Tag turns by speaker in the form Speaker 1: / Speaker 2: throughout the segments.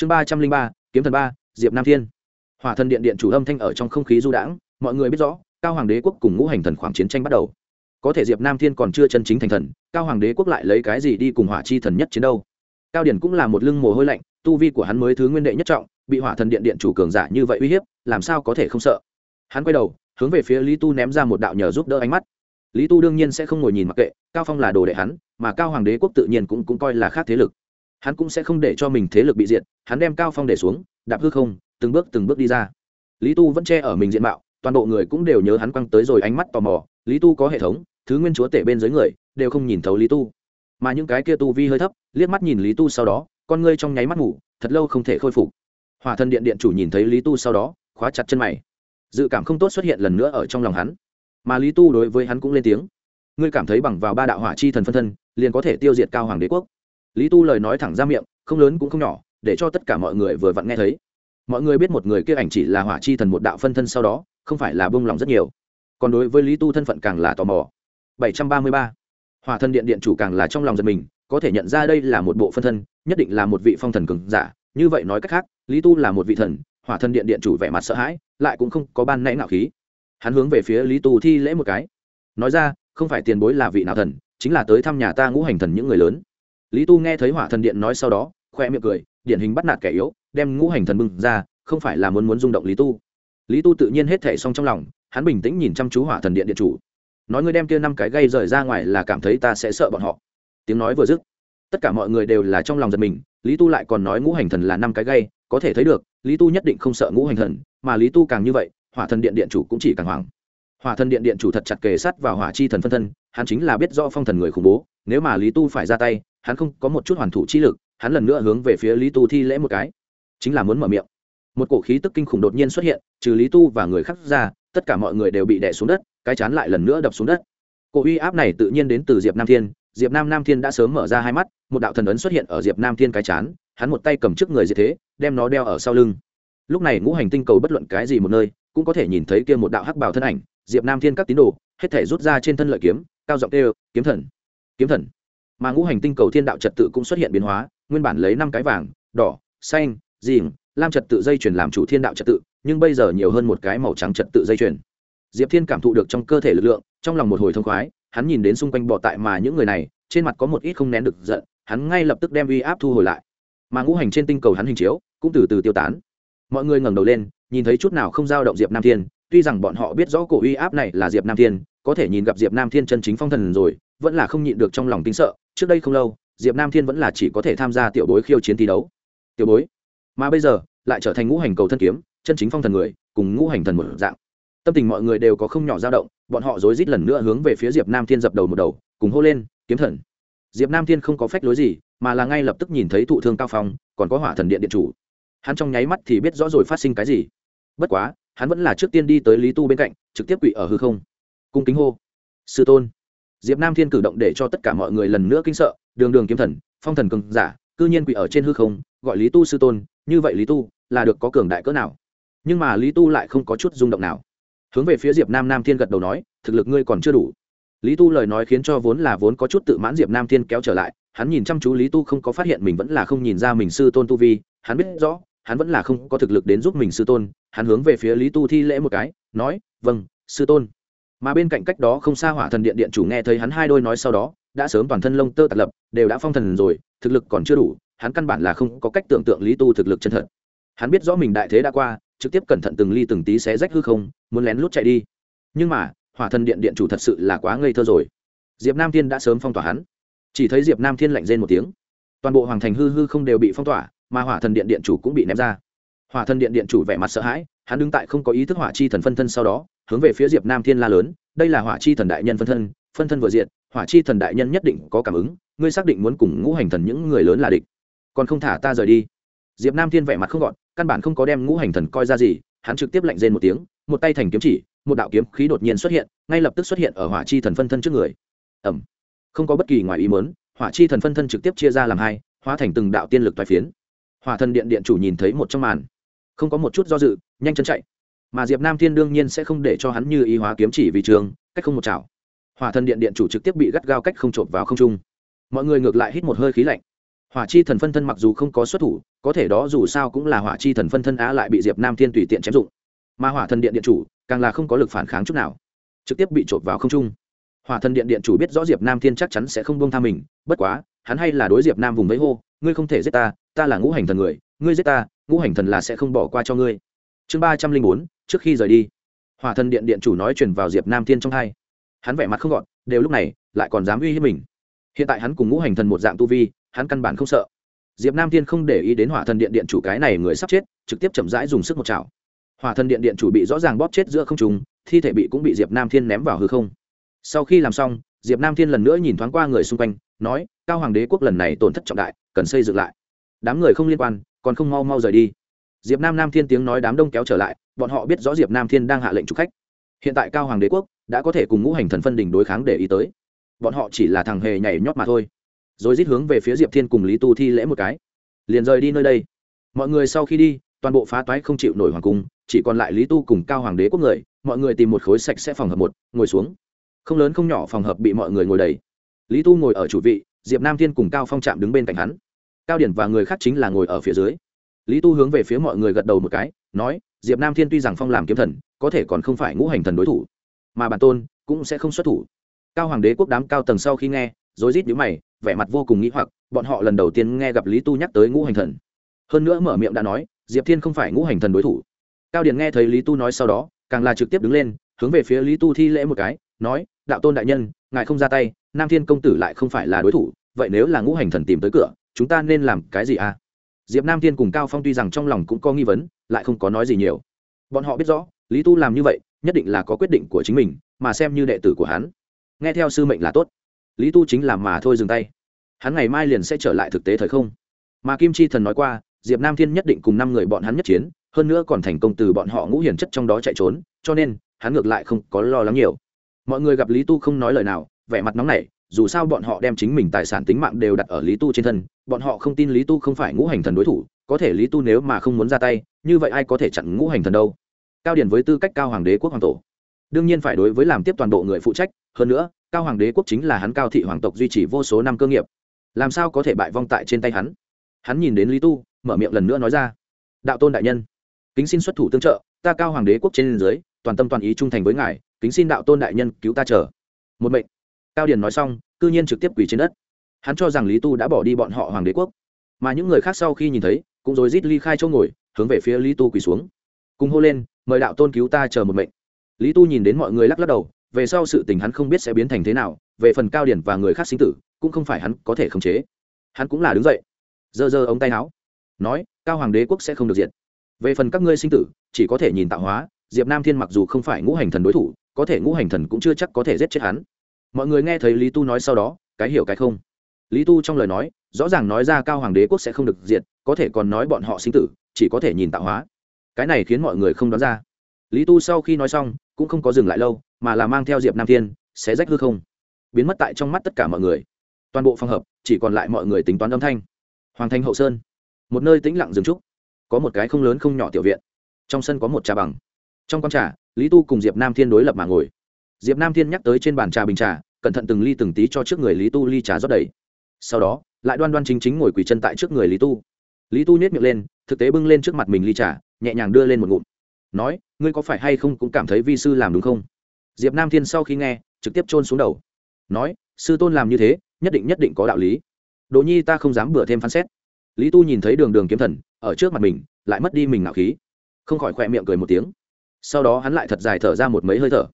Speaker 1: chương ba trăm linh ba, kiếm thần ba, diệp nam thiên. Hỏa thần điện điện chủ âm thanh ở trong không khí du đãng, mọi người biết rõ, cao hoàng đế quốc cùng ngũ hành thần khoảng chiến tranh bắt đầu. Có thể diệp nam thiên còn chưa chân chính thành thần, cao hoàng đế quốc lại lấy cái gì đi cùng hỏa chi thần nhất chiến đâu? Cao điển cũng là một lưng mồ hôi lạnh, tu vi của hắn mới thứ nguyên đệ nhất trọng, bị hỏa thần điện điện chủ cường giả như vậy uy hiếp, làm sao có thể không sợ? Hắn quay đầu, hướng về phía lý tu ném ra một đạo nhờ giúp đỡ ánh mắt. Lý tu đương nhiên sẽ không ngồi nhìn mặc kệ, cao phong là đồ đệ hắn, mà cao hoàng đế quốc tự nhiên cũng cũng coi là khác thế lực hắn cũng sẽ không để cho mình thế lực bị diệt, hắn đem cao phong để xuống, đạp hư không, từng bước từng bước đi ra. Lý tu vẫn che ở mình diện mạo, toàn bộ người cũng đều nhớ hắn quăng tới rồi ánh mắt tò mò, lý tu có hệ thống, thứ nguyên chúa tể bên dưới người, đều không nhìn thấu lý tu. Mà những cái kia tu vi hơi thấp, liếc mắt nhìn lý tu sau đó, con ngươi trong nháy mắt ngủ, thật lâu không thể khôi phục. Hòa thân điện điện chủ nhìn thấy lý tu sau đó, khóa chặt chân mày. Dự cảm không tốt xuất hiện lần nữa ở trong lòng hắn. Mà lý tu đối với hắn cũng lên tiếng. Ngươi cảm thấy bằng vào ba đạo hỏa chi thần phân thân, liền có thể tiêu diệt cao hoàng đế quốc lý tu lời nói thẳng ra miệng, không lớn cũng không nhỏ, để cho tất cả mọi người vừa vặn nghe thấy. Mọi người biết một người kia ảnh chỉ là hỏa chi thần một đạo phân thân sau đó, không phải là bông lòng rất nhiều. Còn đối với lý tu thân phận càng là tò mò. 733. hỏa thần điện điện chủ càng là trong lòng giật mình, có thể nhận ra đây là một bộ phân thân, nhất định là một vị phong thần cường giả. Như vậy nói cách khác, lý tu là một vị thần, hỏa thần điện điện chủ vẻ mặt sợ hãi, lại cũng không có ban nãy ngạo khí. Hắn hướng về phía lý tu thi lễ một cái. Nói ra, không phải tiền bối là vị nào thần, chính là tới thăm nhà ta ngũ hành thần những người lớn lý tu nghe thấy hỏa thần điện nói sau đó, khoe miệng cười, điển hình bắt nạt kẻ yếu, đem ngũ hành thần bưng ra, không phải là muốn muốn rung động lý tu. Lý tu tự nhiên hết thể xong trong lòng, hắn bình tĩnh nhìn chăm chú hỏa thần điện điện chủ. Nói ngươi đem kia năm cái gây rời ra ngoài là cảm thấy ta sẽ sợ bọn họ. Tiếng nói vừa dứt, tất cả mọi người đều là trong lòng giật mình, lý tu lại còn nói ngũ hành thần là năm cái gây, có thể thấy được, lý tu nhất định không sợ ngũ hành thần, mà lý tu càng như vậy, hỏa thần điện điện chủ cũng chỉ càng hoảng. Hỏa thần điện điện chủ thật chặt kề sát vào hỏa chi thần phân thân, hắn chính là biết do phong thần người khủng bố nếu mà lý tu phải ra tay, hắn không có một chút hoàn thủ chi lực, hắn lần nữa hướng về phía lý tu thi lễ một cái. Chính là muốn mở miệng. Một cổ khí tức kinh khủng đột nhiên xuất hiện, trừ lý tu và người khác ra, tất cả mọi người đều bị đè xuống đất, cái chán lại lần nữa đập xuống đất. Cổ uy áp này tự nhiên đến từ diệp nam thiên, diệp nam nam thiên đã sớm mở ra hai mắt, một đạo thần ấn xuất hiện ở diệp nam thiên cái chán, hắn một tay cầm trước người diệt thế, đem nó đeo ở sau lưng. Lúc này ngũ hành tinh cầu bất luận cái gì một nơi, cũng có thể nhìn thấy kia một đạo hắc bào thân ảnh, diệp nam thiên các tín đồ, hết thể rút ra trên thân lợi kiếm, cao giọng kêu, kiếm thần! Kiếm thần. Mà ngũ hành tinh cầu thiên đạo trật tự cũng xuất hiện biến hóa, nguyên bản lấy năm cái vàng, đỏ, xanh dìm lam trật tự dây chuyển làm chủ thiên đạo trật tự, nhưng bây giờ nhiều hơn một cái màu trắng trật tự dây chuyển diệp thiên cảm thụ được trong cơ thể lực lượng, trong lòng một hồi thông khoái, hắn nhìn đến xung quanh bọ tại mà những người này, trên mặt có một ít không nén được giận, hắn ngay lập tức đem uy áp thu hồi lại. Mà ngũ hành trên tinh cầu hắn hình chiếu, cũng từ từ tiêu tán. Mọi người ngẩng đầu lên, nhìn thấy chút nào không dao động diệp nam thiên, tuy rằng bọn họ biết rõ cổ uy áp này là diệp nam thiên, có thể nhìn gặp diệp nam thiên chân chính phong thần rồi vẫn là không nhịn được trong lòng tính sợ, trước đây không lâu, diệp nam thiên vẫn là chỉ có thể tham gia tiểu bối khiêu chiến thi đấu. Tiểu bối? Mà bây giờ, lại trở thành ngũ hành cầu thân kiếm, chân chính phong thần người, cùng ngũ hành thần một dạng. Tâm tình mọi người đều có không nhỏ dao động, bọn họ rối rít lần nữa hướng về phía diệp nam thiên dập đầu một đầu, cùng hô lên, kiếm thần. Diệp nam thiên không có phách lối gì, mà là ngay lập tức nhìn thấy thụ thương cao phong, còn có hỏa thần điện điện chủ. Hắn trong nháy mắt thì biết rõ rồi phát sinh cái gì. Bất quá, hắn vẫn là trước tiên đi tới lý tu bên cạnh, trực tiếp quỵ ở hư không. Cung kính hô, sư tôn diệp nam thiên cử động để cho tất cả mọi người lần nữa kinh sợ, đường đường kiếm thần, phong thần cường giả, cư nhiên quỷ ở trên hư không, gọi lý tu sư tôn, như vậy lý tu là được có cường đại cỡ nào? Nhưng mà lý tu lại không có chút rung động nào. Hướng về phía diệp nam nam thiên gật đầu nói, thực lực ngươi còn chưa đủ. Lý tu lời nói khiến cho vốn là vốn có chút tự mãn diệp nam thiên kéo trở lại, hắn nhìn chăm chú lý tu không có phát hiện mình vẫn là không nhìn ra mình sư tôn tu vi, hắn biết rõ, hắn vẫn là không có thực lực đến giúp mình sư tôn, hắn hướng về phía lý tu thi lễ một cái, nói vâng sư tôn mà bên cạnh cách đó không xa hỏa thần điện điện chủ nghe thấy hắn hai đôi nói sau đó, đã sớm toàn thân lông tơ tạc lập, đều đã phong thần rồi, thực lực còn chưa đủ, hắn căn bản là không có cách tưởng tượng lý tu thực lực chân thật. Hắn biết rõ mình đại thế đã qua, trực tiếp cẩn thận từng ly từng tí xé rách hư không, muốn lén lút chạy đi. Nhưng mà, hỏa thần điện điện chủ thật sự là quá ngây thơ rồi. Diệp nam thiên đã sớm phong tỏa hắn. Chỉ thấy diệp nam thiên lạnh rên một tiếng. Toàn bộ hoàng thành hư hư không đều bị phong tỏa, mà hỏa thần điện điện chủ cũng bị ném ra. Hỏa thần điện điện chủ vẻ mặt sợ hãi, hắn đứng tại không có ý thức hỏa chi thần phân thân sau đó hướng về phía diệp nam thiên la lớn, đây là hỏa chi thần đại nhân phân thân phân thân vừa diện hỏa chi thần đại nhân nhất định có cảm ứng, ngươi xác định muốn cùng ngũ hành thần những người lớn là địch. Còn không thả ta rời đi. Diệp nam thiên vẻ mặt không gọn, căn bản không có đem ngũ hành thần coi ra gì, hắn trực tiếp lạnh rên một tiếng, một tay thành kiếm chỉ, một đạo kiếm khí đột nhiên xuất hiện, ngay lập tức xuất hiện ở hỏa chi thần phân thân trước người. Ẩm không có bất kỳ ngoài ý muốn, hỏa chi thần phân thân trực tiếp chia ra làm hai, hóa thành từng đạo tiên lực toái phiến. Hỏa thần điện điện chủ nhìn thấy một trong màn, không có một chút do dự, nhanh chân chạy mà diệp nam thiên đương nhiên sẽ không để cho hắn như ý hóa kiếm chỉ vì trường, cách không một chảo. Hỏa thần điện điện chủ trực tiếp bị gắt gao cách không trộm vào không trung. Mọi người ngược lại hít một hơi khí lạnh. Hỏa chi thần phân thân mặc dù không có xuất thủ, có thể đó dù sao cũng là hỏa chi thần phân thân á lại bị diệp nam thiên tùy tiện chém dụng. Mà hỏa thần điện điện chủ, càng là không có lực phản kháng chút nào. Trực tiếp bị trộm vào không trung. Hỏa thần điện điện chủ biết rõ diệp nam thiên chắc chắn sẽ không bông tha mình, bất quá, hắn hay là đối diệp nam vùng vẫy hô, ngươi không thể giết ta ta là ngũ hành thần người, ngươi giết ta, ngũ hành thần là sẽ không bỏ qua cho ngươi chương ba trăm linh bốn, trước khi rời đi. Hỏa thần điện điện chủ nói chuyển vào diệp nam thiên trong hai. Hắn vẻ mặt không gọn, đều lúc này lại còn dám uy hiếp mình. Hiện tại hắn cùng ngũ hành thần một dạng tu vi, hắn căn bản không sợ. Diệp nam thiên không để ý đến hỏa thần điện điện chủ cái này người sắp chết, trực tiếp chậm rãi dùng sức một chảo. Hỏa thần điện điện chủ bị rõ ràng bóp chết giữa không trùng thi thể bị cũng bị diệp nam thiên ném vào hư không. Sau khi làm xong, diệp nam thiên lần nữa nhìn thoáng qua người xung quanh, nói, cao hoàng đế quốc lần này tổn thất trọng đại, cần xây dựng lại. Đám người không liên quan, còn không mau mau rời đi diệp nam nam thiên tiếng nói đám đông kéo trở lại, bọn họ biết rõ diệp nam thiên đang hạ lệnh trục khách. Hiện tại cao hoàng đế quốc đã có thể cùng ngũ hành thần phân đỉnh đối kháng để ý tới. Bọn họ chỉ là thằng hề nhảy nhót mà thôi. Rồi rít hướng về phía diệp thiên cùng lý tu thi lễ một cái. Liền rời đi nơi đây. Mọi người sau khi đi, toàn bộ phá toái không chịu nổi hoàng cung, chỉ còn lại lý tu cùng cao hoàng đế quốc người, mọi người tìm một khối sạch sẽ phòng hợp một, ngồi xuống. Không lớn không nhỏ phòng hợp bị mọi người ngồi đầy. Lý tu ngồi ở chủ vị, diệp nam thiên cùng cao phong trạm đứng bên cạnh hắn. Cao điển và người khác chính là ngồi ở phía dưới lý tu hướng về phía mọi người gật đầu một cái, nói, diệp nam thiên tuy rằng phong làm kiếm thần, có thể còn không phải ngũ hành thần đối thủ, mà bản tôn cũng sẽ không xuất thủ. Cao hoàng đế quốc đám cao tầng sau khi nghe, rối rít nhíu mày, vẻ mặt vô cùng nghĩ hoặc, bọn họ lần đầu tiên nghe gặp lý tu nhắc tới ngũ hành thần. Hơn nữa mở miệng đã nói, diệp thiên không phải ngũ hành thần đối thủ. Cao điền nghe thấy lý tu nói sau đó, càng là trực tiếp đứng lên, hướng về phía lý tu thi lễ một cái, nói, đạo tôn đại nhân, ngài không ra tay, nam thiên công tử lại không phải là đối thủ, vậy nếu là ngũ hành thần tìm tới cửa, chúng ta nên làm cái gì à? Diệp nam thiên cùng cao phong tuy rằng trong lòng cũng có nghi vấn, lại không có nói gì nhiều. Bọn họ biết rõ, lý tu làm như vậy, nhất định là có quyết định của chính mình, mà xem như đệ tử của hắn. Nghe theo sư mệnh là tốt. Lý tu chính làm mà thôi dừng tay. Hắn ngày mai liền sẽ trở lại thực tế thời không. Mà kim chi thần nói qua, diệp nam thiên nhất định cùng năm người bọn hắn nhất chiến, hơn nữa còn thành công từ bọn họ ngũ hiển chất trong đó chạy trốn, cho nên, hắn ngược lại không có lo lắng nhiều. Mọi người gặp lý tu không nói lời nào, vẻ mặt nóng nảy dù sao bọn họ đem chính mình tài sản tính mạng đều đặt ở lý tu trên thân, bọn họ không tin lý tu không phải ngũ hành thần đối thủ, có thể lý tu nếu mà không muốn ra tay, như vậy ai có thể chặn ngũ hành thần đâu? Cao điển với tư cách cao hoàng đế quốc hoàng tổ, đương nhiên phải đối với làm tiếp toàn bộ người phụ trách, hơn nữa, cao hoàng đế quốc chính là hắn cao thị hoàng tộc duy trì vô số năm cơ nghiệp. Làm sao có thể bại vong tại trên tay hắn? Hắn nhìn đến lý tu, mở miệng lần nữa nói ra, đạo tôn đại nhân, kính xin xuất thủ tương trợ, ta cao hoàng đế quốc trên dưới, toàn tâm toàn ý trung thành với ngài, kính xin đạo tôn đại nhân cứu ta chờ. Một mệnh cao điền nói xong, cư nhiên trực tiếp quỳ trên đất. Hắn cho rằng lý tu đã bỏ đi bọn họ hoàng đế quốc. Mà những người khác sau khi nhìn thấy, cũng rồi rít ly khai chỗ ngồi, hướng về phía lý tu quỳ xuống. Cùng hô lên, mời đạo tôn cứu ta chờ một mệnh. Lý tu nhìn đến mọi người lắc lắc đầu, về sau sự tình hắn không biết sẽ biến thành thế nào, về phần cao điển và người khác sinh tử, cũng không phải hắn có thể khống chế. Hắn cũng là đứng dậy, giơ giơ ống tay áo, nói, cao hoàng đế quốc sẽ không được diệt. Về phần các ngươi sinh tử, chỉ có thể nhìn tạo hóa, diệp nam thiên mặc dù không phải ngũ hành thần đối thủ, có thể ngũ hành thần cũng chưa chắc có thể giết chết hắn mọi người nghe thấy lý tu nói sau đó, cái hiểu cái không. Lý tu trong lời nói, rõ ràng nói ra cao hoàng đế quốc sẽ không được diệt, có thể còn nói bọn họ sinh tử, chỉ có thể nhìn tạo hóa. Cái này khiến mọi người không đoán ra. Lý tu sau khi nói xong, cũng không có dừng lại lâu, mà là mang theo diệp nam thiên, sẽ rách hư không. Biến mất tại trong mắt tất cả mọi người. Toàn bộ phòng hợp, chỉ còn lại mọi người tính toán âm thanh. Hoàng thành hậu sơn. Một nơi tĩnh lặng dừng trúc. Có một cái không lớn không nhỏ tiểu viện. Trong sân có một trà bằng. Trong con trà, lý tu cùng diệp nam thiên đối lập mà ngồi diệp nam thiên nhắc tới trên bàn trà bình trà, cẩn thận từng ly từng tí cho trước người lý tu ly trà rót đầy. Sau đó, lại đoan đoan chính chính ngồi quỳ chân tại trước người lý tu. Lý tu nhét miệng lên, thực tế bưng lên trước mặt mình ly trà, nhẹ nhàng đưa lên một ngụm. Nói, ngươi có phải hay không cũng cảm thấy vi sư làm đúng không? Diệp nam thiên sau khi nghe, trực tiếp chôn xuống đầu. Nói, sư tôn làm như thế, nhất định nhất định có đạo lý. Đỗ nhi ta không dám bừa thêm phán xét. Lý tu nhìn thấy đường đường kiếm thần, ở trước mặt mình, lại mất đi mình ngạo khí. Không khỏi khỏe miệng cười một tiếng. Sau đó hắn lại thật dài thở ra một mấy hơi thở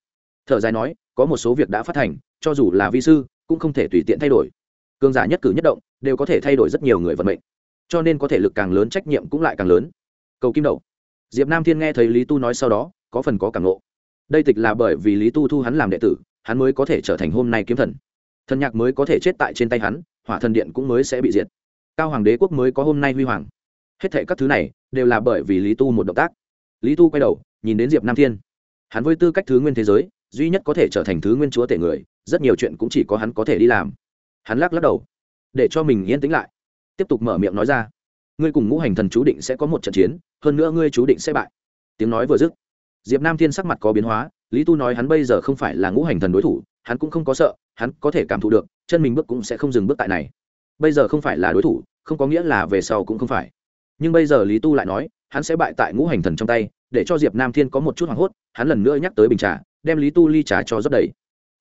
Speaker 1: thở dài nói có một số việc đã phát thành cho dù là vi sư cũng không thể tùy tiện thay đổi. Cương giả nhất cử nhất động đều có thể thay đổi rất nhiều người vận mệnh. Cho nên có thể lực càng lớn trách nhiệm cũng lại càng lớn. Cầu kim đầu, diệp nam thiên nghe thấy lý tu nói sau đó có phần có càng ngộ. Đây tịch là bởi vì lý tu thu hắn làm đệ tử hắn mới có thể trở thành hôm nay kiếm thần. Thần nhạc mới có thể chết tại trên tay hắn hỏa thần điện cũng mới sẽ bị diệt. Cao hoàng đế quốc mới có hôm nay huy hoàng. Hết thệ các thứ này đều là bởi vì lý tu một động tác. Lý tu quay đầu nhìn đến diệp nam thiên. Hắn với tư cách thứ nguyên thế giới duy nhất có thể trở thành thứ nguyên chúa tể người, rất nhiều chuyện cũng chỉ có hắn có thể đi làm. Hắn lắc lắc đầu, để cho mình yên tĩnh lại. Tiếp tục mở miệng nói ra, ngươi cùng ngũ hành thần chú định sẽ có một trận chiến, hơn nữa ngươi chú định sẽ bại. Tiếng nói vừa dứt, diệp nam thiên sắc mặt có biến hóa, lý tu nói hắn bây giờ không phải là ngũ hành thần đối thủ, hắn cũng không có sợ, hắn có thể cảm thụ được, chân mình bước cũng sẽ không dừng bước tại này. Bây giờ không phải là đối thủ, không có nghĩa là về sau cũng không phải. Nhưng bây giờ lý tu lại nói, hắn sẽ bại tại ngũ hành thần trong tay, để cho diệp nam thiên có một chút hoảng hốt, hắn lần nữa nhắc tới bình trà đem lý tu ly trà cho rất đầy.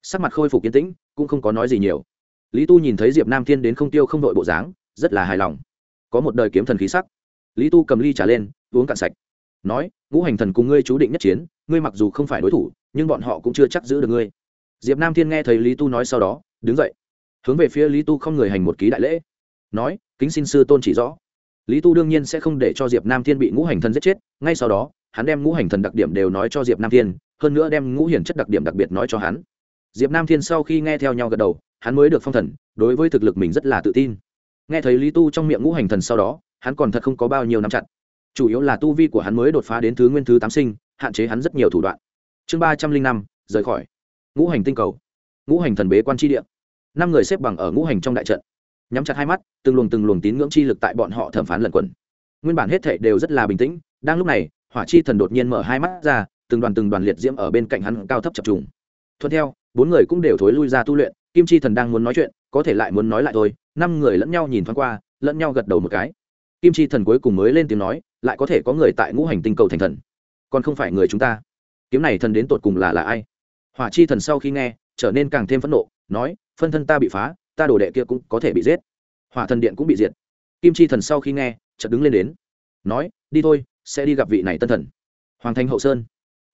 Speaker 1: Sắc mặt khôi phục yên tĩnh, cũng không có nói gì nhiều. Lý tu nhìn thấy diệp nam thiên đến không tiêu không đội bộ dáng, rất là hài lòng. Có một đời kiếm thần khí sắc. Lý tu cầm ly trà lên, uống cạn sạch. Nói, ngũ hành thần cùng ngươi chú định nhất chiến, ngươi mặc dù không phải đối thủ, nhưng bọn họ cũng chưa chắc giữ được ngươi. Diệp nam thiên nghe thấy lý tu nói sau đó, đứng dậy. Hướng về phía lý tu không người hành một ký đại lễ. Nói, kính xin sư tôn chỉ rõ. Lý tu đương nhiên sẽ không để cho diệp nam thiên bị ngũ hành thần giết chết, ngay sau đó, hắn đem ngũ hành thần đặc điểm đều nói cho diệp nam thiên hơn nữa đem ngũ hiển chất đặc điểm đặc biệt nói cho hắn. Diệp nam thiên sau khi nghe theo nhau gật đầu, hắn mới được phong thần, đối với thực lực mình rất là tự tin. Nghe thấy lý tu trong miệng ngũ hành thần sau đó, hắn còn thật không có bao nhiêu nắm chặt. Chủ yếu là tu vi của hắn mới đột phá đến thứ nguyên, thứ tám sinh, hạn chế hắn rất nhiều thủ đoạn. Chương ba trăm linh năm, rời khỏi. Ngũ hành tinh cầu. Ngũ hành thần bế quan tri địa. Năm người xếp bằng ở ngũ hành trong đại trận. Nhắm chặt hai mắt, từng luồng từng luồng tín ngưỡng chi lực tại bọn họ thẩm phán lẩn quẩn. Nguyên bản hết thệ đều rất là bình tĩnh, đang lúc này, hỏa chi thần đột nhiên mở hai mắt ra từng đoàn từng đoàn liệt diễm ở bên cạnh hắn cao thấp chập trùng. Thuận theo, bốn người cũng đều thối lui ra tu luyện, kim chi thần đang muốn nói chuyện, có thể lại muốn nói lại thôi, năm người lẫn nhau nhìn thoáng qua, lẫn nhau gật đầu một cái. Kim chi thần cuối cùng mới lên tiếng nói, lại có thể có người tại ngũ hành tinh cầu thành thần. Còn không phải người chúng ta. Kiếm này thần đến tột cùng là là ai? Hỏa chi thần sau khi nghe, trở nên càng thêm phẫn nộ, nói, phân thân ta bị phá, ta đồ đệ kia cũng có thể bị giết. Hỏa thần điện cũng bị diệt. Kim chi thần sau khi nghe, chợt đứng lên đến, nói, đi thôi, sẽ đi gặp vị này tân thần. Hoàng thành hậu sơn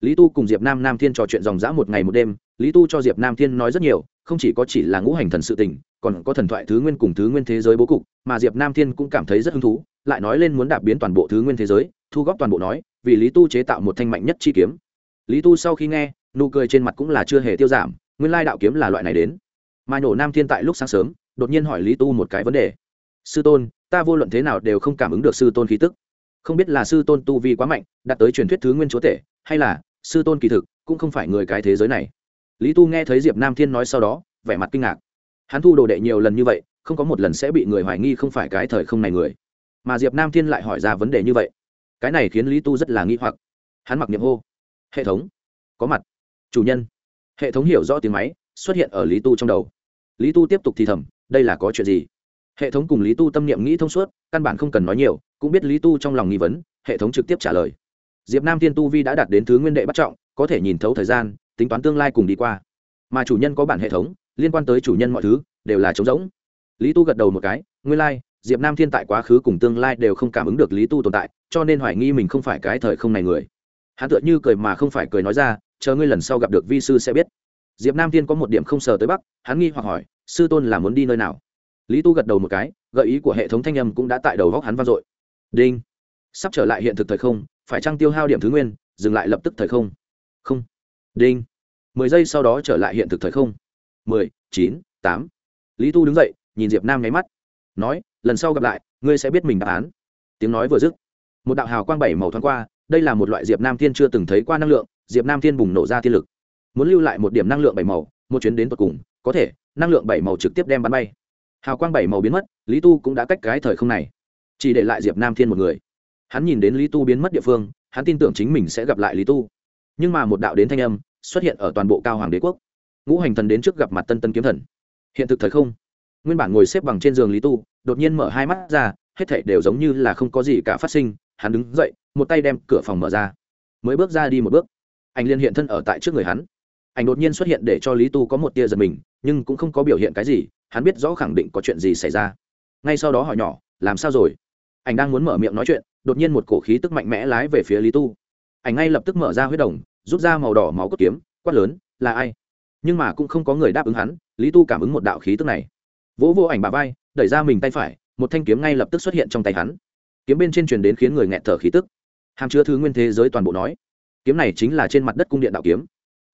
Speaker 1: lý tu cùng diệp nam nam thiên trò chuyện dòng dã một ngày một đêm, lý tu cho diệp nam thiên nói rất nhiều, không chỉ có chỉ là ngũ hành thần sự tình, còn có thần thoại thứ nguyên cùng thứ nguyên thế giới bố cục, mà diệp nam thiên cũng cảm thấy rất hứng thú, lại nói lên muốn đạp biến toàn bộ thứ nguyên thế giới, thu góp toàn bộ nói, vì lý tu chế tạo một thanh mạnh nhất chi kiếm. Lý tu sau khi nghe, nụ cười trên mặt cũng là chưa hề tiêu giảm, nguyên lai đạo kiếm là loại này đến. Mà nhổ nam thiên tại lúc sáng sớm, đột nhiên hỏi lý tu một cái vấn đề. Sư tôn, ta vô luận thế nào đều không cảm ứng được sư tôn khí tức. Không biết là sư tôn tu vi quá mạnh, đạt tới truyền thuyết thứ nguyên chúa tể, hay là sư tôn kỳ thực cũng không phải người cái thế giới này. Lý tu nghe thấy diệp nam thiên nói sau đó, vẻ mặt kinh ngạc. Hắn thu đồ đệ nhiều lần như vậy, không có một lần sẽ bị người hoài nghi không phải cái thời không này người. Mà diệp nam thiên lại hỏi ra vấn đề như vậy. Cái này khiến lý tu rất là nghi hoặc. Hắn mặc niệm hô. Hệ thống. Có mặt. Chủ nhân. Hệ thống hiểu rõ tiếng máy, xuất hiện ở lý tu trong đầu. Lý tu tiếp tục thì thầm, đây là có chuyện gì? Hệ thống cùng lý tu tâm niệm nghĩ thông suốt, căn bản không cần nói nhiều, cũng biết lý tu trong lòng nghi vấn, hệ thống trực tiếp trả lời diệp nam thiên tu vi đã đạt đến thứ nguyên đệ bắt trọng có thể nhìn thấu thời gian tính toán tương lai cùng đi qua. Mà chủ nhân có bản hệ thống liên quan tới chủ nhân mọi thứ đều là trống rỗng. Lý tu gật đầu một cái nguyên lai、like, diệp nam thiên tại quá khứ cùng tương lai đều không cảm ứng được lý tu tồn tại cho nên hoài nghi mình không phải cái thời không này người. Hắn tựa như cười mà không phải cười nói ra chờ ngươi lần sau gặp được vi sư sẽ biết. Diệp nam thiên có một điểm không sờ tới bắc hắn nghi hoặc hỏi sư tôn là muốn đi nơi nào? Lý tu gật đầu một cái gợi ý của hệ thống thanh âm cũng đã tại đầu góc hắn vang dội. Đinh. Sắp trở lại hiện thực thời không phải trăng tiêu hao điểm thứ nguyên, dừng lại lập tức thời không? Không. Đinh. Mười giây sau đó trở lại hiện thực thời không. Mười, chín, tám. Lý tu đứng dậy, nhìn diệp nam nháy mắt. Nói, lần sau gặp lại, ngươi sẽ biết mình đáp án. Tiếng nói vừa dứt, một đạo hào quang bảy màu thoáng qua, đây là một loại diệp nam thiên chưa từng thấy qua năng lượng, diệp nam thiên bùng nổ ra thiên lực. Muốn lưu lại một điểm năng lượng bảy màu, một chuyến đến tột cùng, có thể, năng lượng bảy màu trực tiếp đem bắn bay. Hào quang bảy màu biến mất, lý tu cũng đã cách cái thời không này. Chỉ để lại diệp nam thiên một người hắn nhìn đến lý tu biến mất địa phương, hắn tin tưởng chính mình sẽ gặp lại lý tu. Nhưng mà một đạo đến thanh âm xuất hiện ở toàn bộ cao hoàng đế quốc. Ngũ hành thần đến trước gặp mặt tân tân kiếm thần. Hiện thực thời không. Nguyên bản ngồi xếp bằng trên giường lý tu, đột nhiên mở hai mắt ra, hết thảy đều giống như là không có gì cả phát sinh. Hắn đứng dậy, một tay đem cửa phòng mở ra. Mới bước ra đi một bước. Anh liên hiện thân ở tại trước người hắn. Anh đột nhiên xuất hiện để cho lý tu có một tia giật mình, nhưng cũng không có biểu hiện cái gì, hắn biết rõ khẳng định có chuyện gì xảy ra. Ngay sau đó hỏi nhỏ, làm sao rồi? Anh đang muốn mở miệng nói chuyện đột nhiên một cổ khí tức mạnh mẽ lái về phía lý tu. Ảnh ngay lập tức mở ra huyết đồng, rút ra màu đỏ máu cốt kiếm, quát lớn, là ai? Nhưng mà cũng không có người đáp ứng hắn, lý tu cảm ứng một đạo khí tức này. Vỗ vô ảnh bà vai, đẩy ra mình tay phải, một thanh kiếm ngay lập tức xuất hiện trong tay hắn. Kiếm bên trên truyền đến khiến người nghẹt thở khí tức. Hàm chứa thứ nguyên thế giới toàn bộ nói, kiếm này chính là trên mặt đất cung điện đạo kiếm.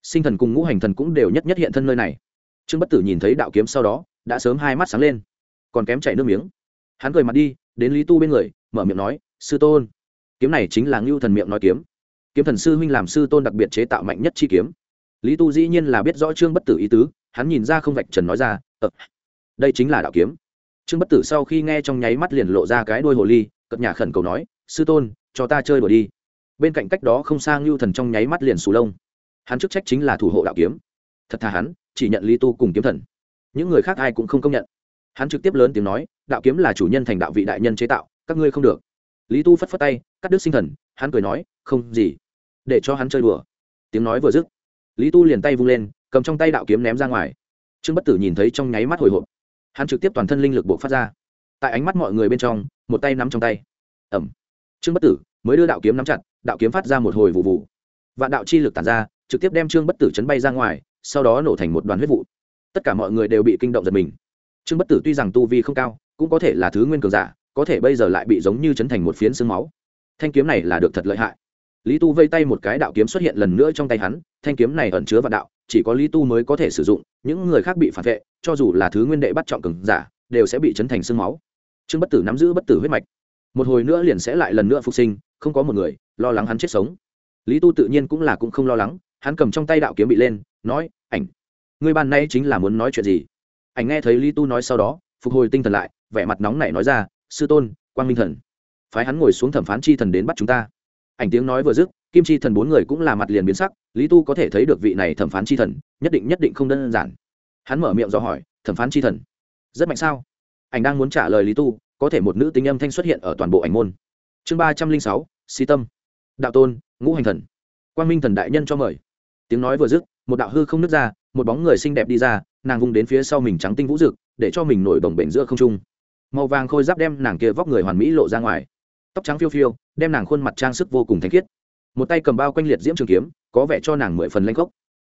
Speaker 1: Sinh thần cùng ngũ hành thần cũng đều nhất nhất hiện thân nơi này. Trương bất tử nhìn thấy đạo kiếm sau đó, đã sớm hai mắt sáng lên, còn kém chảy nước miếng. Hắn cười mặt đi, đến lý tu bên người, mở miệng nói sư tôn. Kiếm này chính là ngưu thần miệng nói kiếm. Kiếm thần sư huynh làm sư tôn đặc biệt chế tạo mạnh nhất chi kiếm. Lý tu dĩ nhiên là biết rõ trương bất tử ý tứ hắn nhìn ra không vạch trần nói ra ờ, đây chính là đạo kiếm. Trương bất tử sau khi nghe trong nháy mắt liền lộ ra cái đuôi hồ ly cập nhà khẩn cầu nói sư tôn cho ta chơi đùa đi. Bên cạnh cách đó không xa lưu thần trong nháy mắt liền sù lông. Hắn chức trách chính là thủ hộ đạo kiếm. Thật thà hắn chỉ nhận lý tu cùng kiếm thần. Những người khác ai cũng không công nhận. Hắn trực tiếp lớn tiếng nói đạo kiếm là chủ nhân thành đạo vị đại nhân chế tạo các ngươi không được lý tu phất phất tay, cắt đứt sinh thần, hắn cười nói, không gì, để cho hắn chơi đùa. Tiếng nói vừa dứt, lý tu liền tay vung lên, cầm trong tay đạo kiếm ném ra ngoài. Trương bất tử nhìn thấy trong nháy mắt hồi hộp. Hắn trực tiếp toàn thân linh lực buộc phát ra. Tại ánh mắt mọi người bên trong, một tay nắm trong tay. Ẩm. Trương bất tử mới đưa đạo kiếm nắm chặt, đạo kiếm phát ra một hồi vụ vụ. Vạn đạo chi lực tàn ra, trực tiếp đem trương bất tử chấn bay ra ngoài, sau đó nổ thành một đoàn huyết vụ. Tất cả mọi người đều bị kinh động giật mình. Trương bất tử tuy rằng tu vi không cao, cũng có thể là thứ nguyên cường giả có thể bây giờ lại bị giống như chấn thành một phiến xương máu. Thanh kiếm này là được thật lợi hại. Lý tu vây tay một cái đạo kiếm xuất hiện lần nữa trong tay hắn, thanh kiếm này ẩn chứa vạn đạo, chỉ có lý tu mới có thể sử dụng, những người khác bị phản vệ, cho dù là thứ nguyên đệ bắt trọng cường giả, đều sẽ bị chấn thành xương máu. Trương bất tử nắm giữ bất tử huyết mạch. Một hồi nữa liền sẽ lại lần nữa phục sinh, không có một người, lo lắng hắn chết sống. Lý tu tự nhiên cũng là cũng không lo lắng, hắn cầm trong tay đạo kiếm bị lên, nói, ảnh người ban nay chính là muốn nói chuyện gì? Ảnh nghe thấy lý tu nói sau đó, phục hồi tinh thần lại, vẻ mặt nóng nảy nói ra sư tôn, quang minh thần. Phái hắn ngồi xuống thẩm phán chi thần đến bắt chúng ta. Ảnh tiếng nói vừa dứt, kim chi thần bốn người cũng là mặt liền biến sắc, lý tu có thể thấy được vị này thẩm phán chi thần, nhất định nhất định không đơn giản. Hắn mở miệng do hỏi, thẩm phán chi thần, rất mạnh sao? Ảnh đang muốn trả lời lý tu, có thể một nữ tính âm thanh xuất hiện ở toàn bộ ảnh môn. Chương ba trăm linh sáu, si tâm. Đạo tôn, ngũ hành thần. Quang minh thần đại nhân cho mời. Tiếng nói vừa dứt, một đạo hư không nứt ra, một bóng người xinh đẹp đi ra, nàng vung đến phía sau mình trắng tinh vũ rực để cho mình nổi bồng bềnh giữa không trung màu vàng khôi giáp đem nàng kia vóc người hoàn mỹ lộ ra ngoài. Tóc trắng phiêu phiêu, đem nàng khuôn mặt trang sức vô cùng thanh khiết. Một tay cầm bao quanh liệt diễm trường kiếm, có vẻ cho nàng mười phần lanh khốc.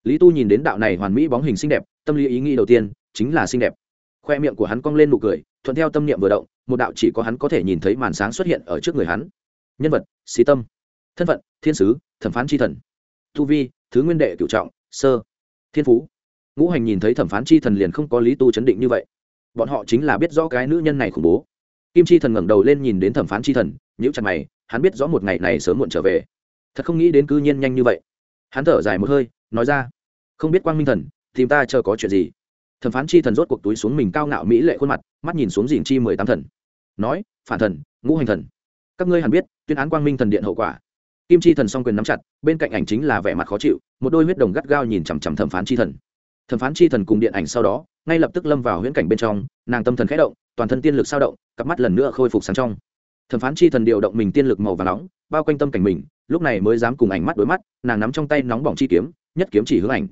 Speaker 1: Lý tu nhìn đến đạo này hoàn mỹ bóng hình xinh đẹp, tâm lý ý nghĩ đầu tiên chính là xinh đẹp. Khoe miệng của hắn cong lên nụ cười, thuận theo tâm niệm vừa động, một đạo chỉ có hắn có thể nhìn thấy màn sáng xuất hiện ở trước người hắn. Nhân vật, xí tâm. Thân phận, thiên sứ, thẩm phán tri thần. Tu vi, thứ nguyên đệ cựu trọng, sơ. Thiên phú. Ngũ hành nhìn thấy thẩm phán chi thần liền không có lý tu chấn định như vậy bọn họ chính là biết rõ cái nữ nhân này khủng bố. Kim chi thần ngẩng đầu lên nhìn đến thẩm phán chi thần nhữ chặt mày, hắn biết rõ một ngày này sớm muộn trở về. Thật không nghĩ đến cư nhiên nhanh như vậy. Hắn thở dài một hơi, nói ra, không biết quang minh thần, tìm ta chờ có chuyện gì? Thẩm phán chi thần rốt cuộc túi xuống mình cao ngạo mỹ lệ khuôn mặt, mắt nhìn xuống dình chi mười tám thần. Nói, phản thần, ngũ hành thần. Các ngươi hẳn biết, tuyên án quang minh thần điện hậu quả. Kim chi thần s o n g quyền nắm chặt, bên cạnh ảnh chính là vẻ mặt khó chịu, một đôi huyết đồng gắt gao nhìn chằm chằm thẩm phán chi thần thẩm phán chi thần cùng điện ảnh sau đó, ngay lập tức lâm vào huyễn cảnh bên trong, nàng tâm thần khẽ động, toàn thân tiên lực sao động, cặp mắt lần nữa khôi phục sáng trong. Thẩm phán chi thần điều động mình tiên lực màu và nóng, bao quanh tâm cảnh mình, lúc này mới dám cùng ảnh mắt đối mắt, nàng nắm trong tay nóng bỏng chi kiếm, nhất kiếm chỉ hướng ảnh.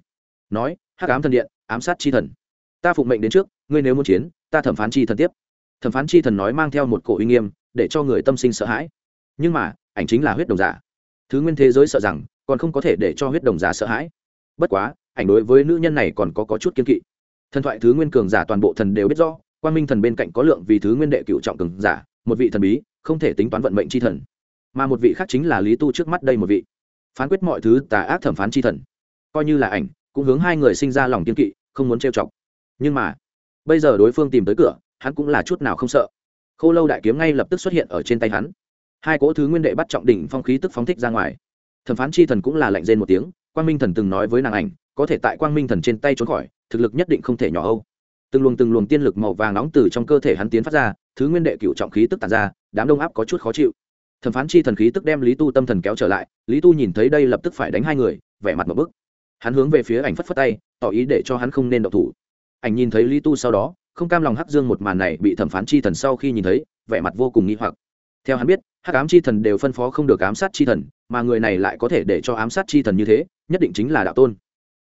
Speaker 1: Nói, hắc ám thần điện, ám sát chi thần. Ta phụng mệnh đến trước, ngươi nếu muốn chiến, ta thẩm phán chi thần tiếp. Thẩm phán chi thần nói mang theo một cổ uy nghiêm, để cho người tâm sinh sợ hãi. Nhưng mà, ảnh chính là huyết đồng giả. Thứ nguyên thế giới sợ rằng, còn không có thể để cho huyết đồng giả sợ hãi. Bất quá ảnh đối với nữ nhân này còn có, có chút kiên kỵ. Thần thoại thứ nguyên cường giả toàn bộ thần đều biết rõ quan minh thần bên cạnh có lượng vì thứ nguyên đệ cựu trọng cường giả một vị thần bí không thể tính toán vận mệnh c h i thần. Mà một vị khác chính là lý tu trước mắt đây một vị. Phán quyết mọi thứ tà ác thẩm phán c h i thần. Coi như là ảnh cũng hướng hai người sinh ra lòng kiên kỵ không muốn trêu chọc. Nhưng mà bây giờ đối phương tìm tới cửa hắn cũng là chút nào không sợ. K h ô lâu đại kiếm ngay lập tức xuất hiện ở trên tay hắn. Hai cỗ thứ nguyên đệ bắt trọng đỉnh phong khí tức phóng thích ra ngoài. Thẩm phán chi thần cũng là lạnh rên một tiếng quan minh thần từng nói với nàng ảnh có thể tại quang minh thần trên tay trốn khỏi, thực lực nhất định không thể nhỏ âu. Từng luồng từng luồng tiên lực màu vàng nóng từ trong cơ thể hắn tiến phát ra, thứ nguyên đệ cựu trọng khí tức tàn ra, đám đông áp có chút khó chịu. Thẩm phán chi thần khí tức đem lý tu tâm thần kéo trở lại, lý tu nhìn thấy đây lập tức phải đánh hai người, vẻ mặt một bức. Hắn hướng về phía ảnh phất phất tay, tỏ ý để cho hắn không nên độc thủ. Ảnh nhìn thấy lý tu sau đó, không cam lòng hắc dương một màn này bị thẩm phán chi thần sau khi nhìn thấy, vẻ mặt vô cùng nghi hoặc. Theo hắn biết, hắc ám chi thần đều phân phó không được ám sát chi thần, mà người này lại có thể để cho ám sát chi thần như thế, nhất định chính là đạo tôn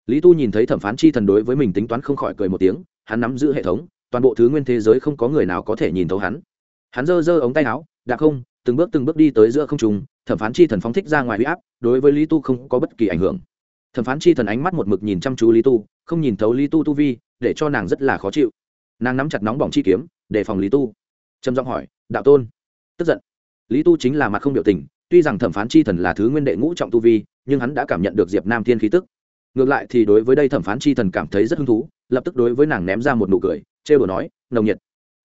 Speaker 1: lý tu nhìn thấy thẩm phán chi thần đối với mình tính toán không khỏi cười một tiếng, hắn nắm giữ hệ thống, toàn bộ thứ nguyên thế giới không có người nào có thể nhìn thấu hắn. Hắn giơ giơ ống tay áo, đạp không, từng bước từng bước đi tới giữa không trùng thẩm phán chi thần phóng thích ra ngoài huy áp, đối với lý tu không có bất kỳ ảnh hưởng. Thẩm phán chi thần ánh mắt một mực nhìn chăm chú lý tu, không nhìn thấu lý tu tu vi, để cho nàng rất là khó chịu. Nàng nắm chặt nóng bỏng chi kiếm để phòng lý tu. Trầm giọng hỏi, đạo tôn. Tức giận. Lý tu chính là mặt không biểu tình, tuy rằng thẩm phán chi thần là thứ nguyên đệ ngũ trọng tu vi, nhưng hắn đã cảm nhận được diệp nam thiên khí tức ngược lại thì đối với đây thẩm phán chi thần cảm thấy rất hứng thú, lập tức đối với nàng ném ra một nụ cười, trêu đồ nói, nồng nhiệt.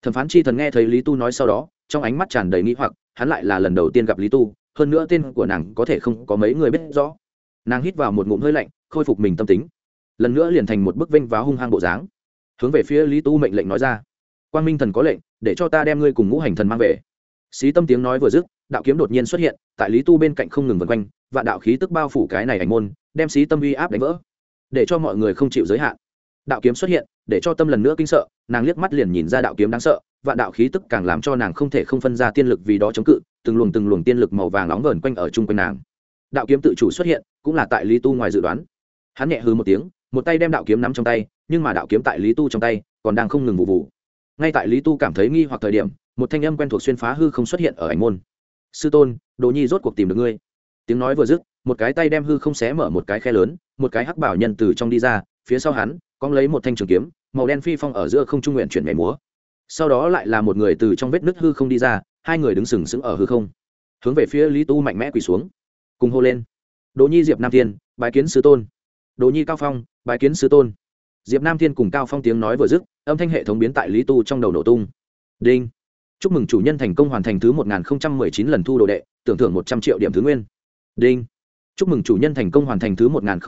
Speaker 1: Thẩm phán chi thần nghe thấy lý tu nói sau đó, trong ánh mắt tràn đầy nghĩ hoặc, hắn lại là lần đầu tiên gặp lý tu, hơn nữa tên của nàng có thể không có mấy người biết rõ. Nàng hít vào một ngụm hơi lạnh, khôi phục mình tâm tính. Lần nữa liền thành một bức vinh váo hung hăng bộ dáng. Hướng về phía lý tu mệnh lệnh nói ra Quan minh thần có lệnh, để cho ta đem ngươi cùng ngũ hành thần mang về. Xí tâm tiếng nói vừa dứt, đạo kiếm đột nhiên xuất hiện, tại lý tu bên cạnh không ngừng vân quanh và đạo khí tức bao phủ cái này ảnh môn đem xí tâm uy áp đánh vỡ, để cho mọi người không chịu giới hạn. Đạo kiếm xuất hiện, để cho tâm lần nữa kinh sợ, nàng liếc mắt liền nhìn ra đạo kiếm đáng sợ và đạo khí tức càng làm cho nàng không thể không phân ra tiên lực vì đó chống cự, từng luồng từng luồng tiên lực màu vàng nóng vờn quanh ở chung quanh nàng. Đạo kiếm tự chủ xuất hiện, cũng là tại lý tu ngoài dự đoán. Hắn nhẹ hư một tiếng, một tay đem đạo kiếm nắm trong tay, nhưng mà đạo kiếm tại lý tu trong tay, còn đang không ngừng vụ vụ. Ngay tại lý tu cảm thấy nghi hoặc thời điểm, một thanh âm quen thuộc xuyên phá hư không xuất hiện ở ảnh môn. Sư tôn, đồ nhi rốt cuộc tìm được ngươi. Tiếng nói vừa dứt một cái tay đem hư không xé mở một cái khe lớn, một cái hắc bảo nhân từ trong đi ra, phía sau hắn cóng lấy một thanh trường kiếm, màu đen phi phong ở giữa không trung nguyện chuyển mẻ múa. Sau đó lại là một người từ trong vết nứt hư không đi ra, hai người đứng sừng sững ở hư không. Hướng về phía lý tu mạnh mẽ quỳ xuống. Cùng hô lên. Đỗ nhi diệp nam thiên, bái kiến sư tôn. Đỗ nhi cao phong, bái kiến sư tôn. Diệp nam thiên cùng cao phong tiếng nói vừa dứt, âm thanh hệ thống biến tại lý tu trong đầu nổ tung. Đinh. Chúc mừng chủ nhân thành công hoàn thành thứ một nghìn chín lần thu đồ đệ, tưởng thưởng một trăm triệu điểm thứ nguyên. Đinh chúc mừng chủ nhân thành công hoàn thành thứ một nghìn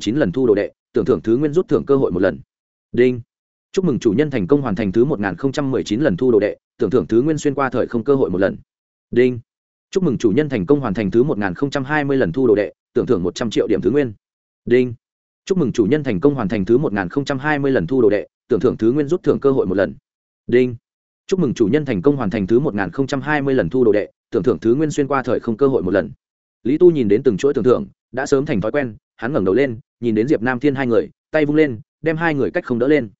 Speaker 1: chín lần thu đồ đệ, tưởng thưởng thứ nguyên rút thưởng cơ hội một lần. Đinh. Chúc mừng chủ nhân thành công hoàn thành thứ một nghìn chín lần thu đồ đệ, tưởng thưởng thứ nguyên xuyên qua thời không cơ hội một lần. Đinh. Chúc mừng chủ nhân thành công hoàn thành thứ một nghìn hai mươi lần thu đồ đệ, tưởng thưởng một trăm triệu điểm thứ nguyên. Đinh. Chúc mừng chủ nhân thành công hoàn thành thứ một nghìn hai mươi lần thu đồ đệ, tưởng thưởng thứ nguyên rút thưởng cơ hội một lần. Đinh. Chúc mừng chủ nhân thành công hoàn thành thứ một nghìn hai mươi lần thu đồ đệ, tưởng thưởng thứ nguyên xuyên qua thời không cơ hội một lần lý tu nhìn đến từng chuỗi tưởng thưởng đã sớm thành thói quen, hắn ngẩng đầu lên, nhìn đến diệp nam thiên hai người, tay vung lên, đem hai người cách không đỡ lên.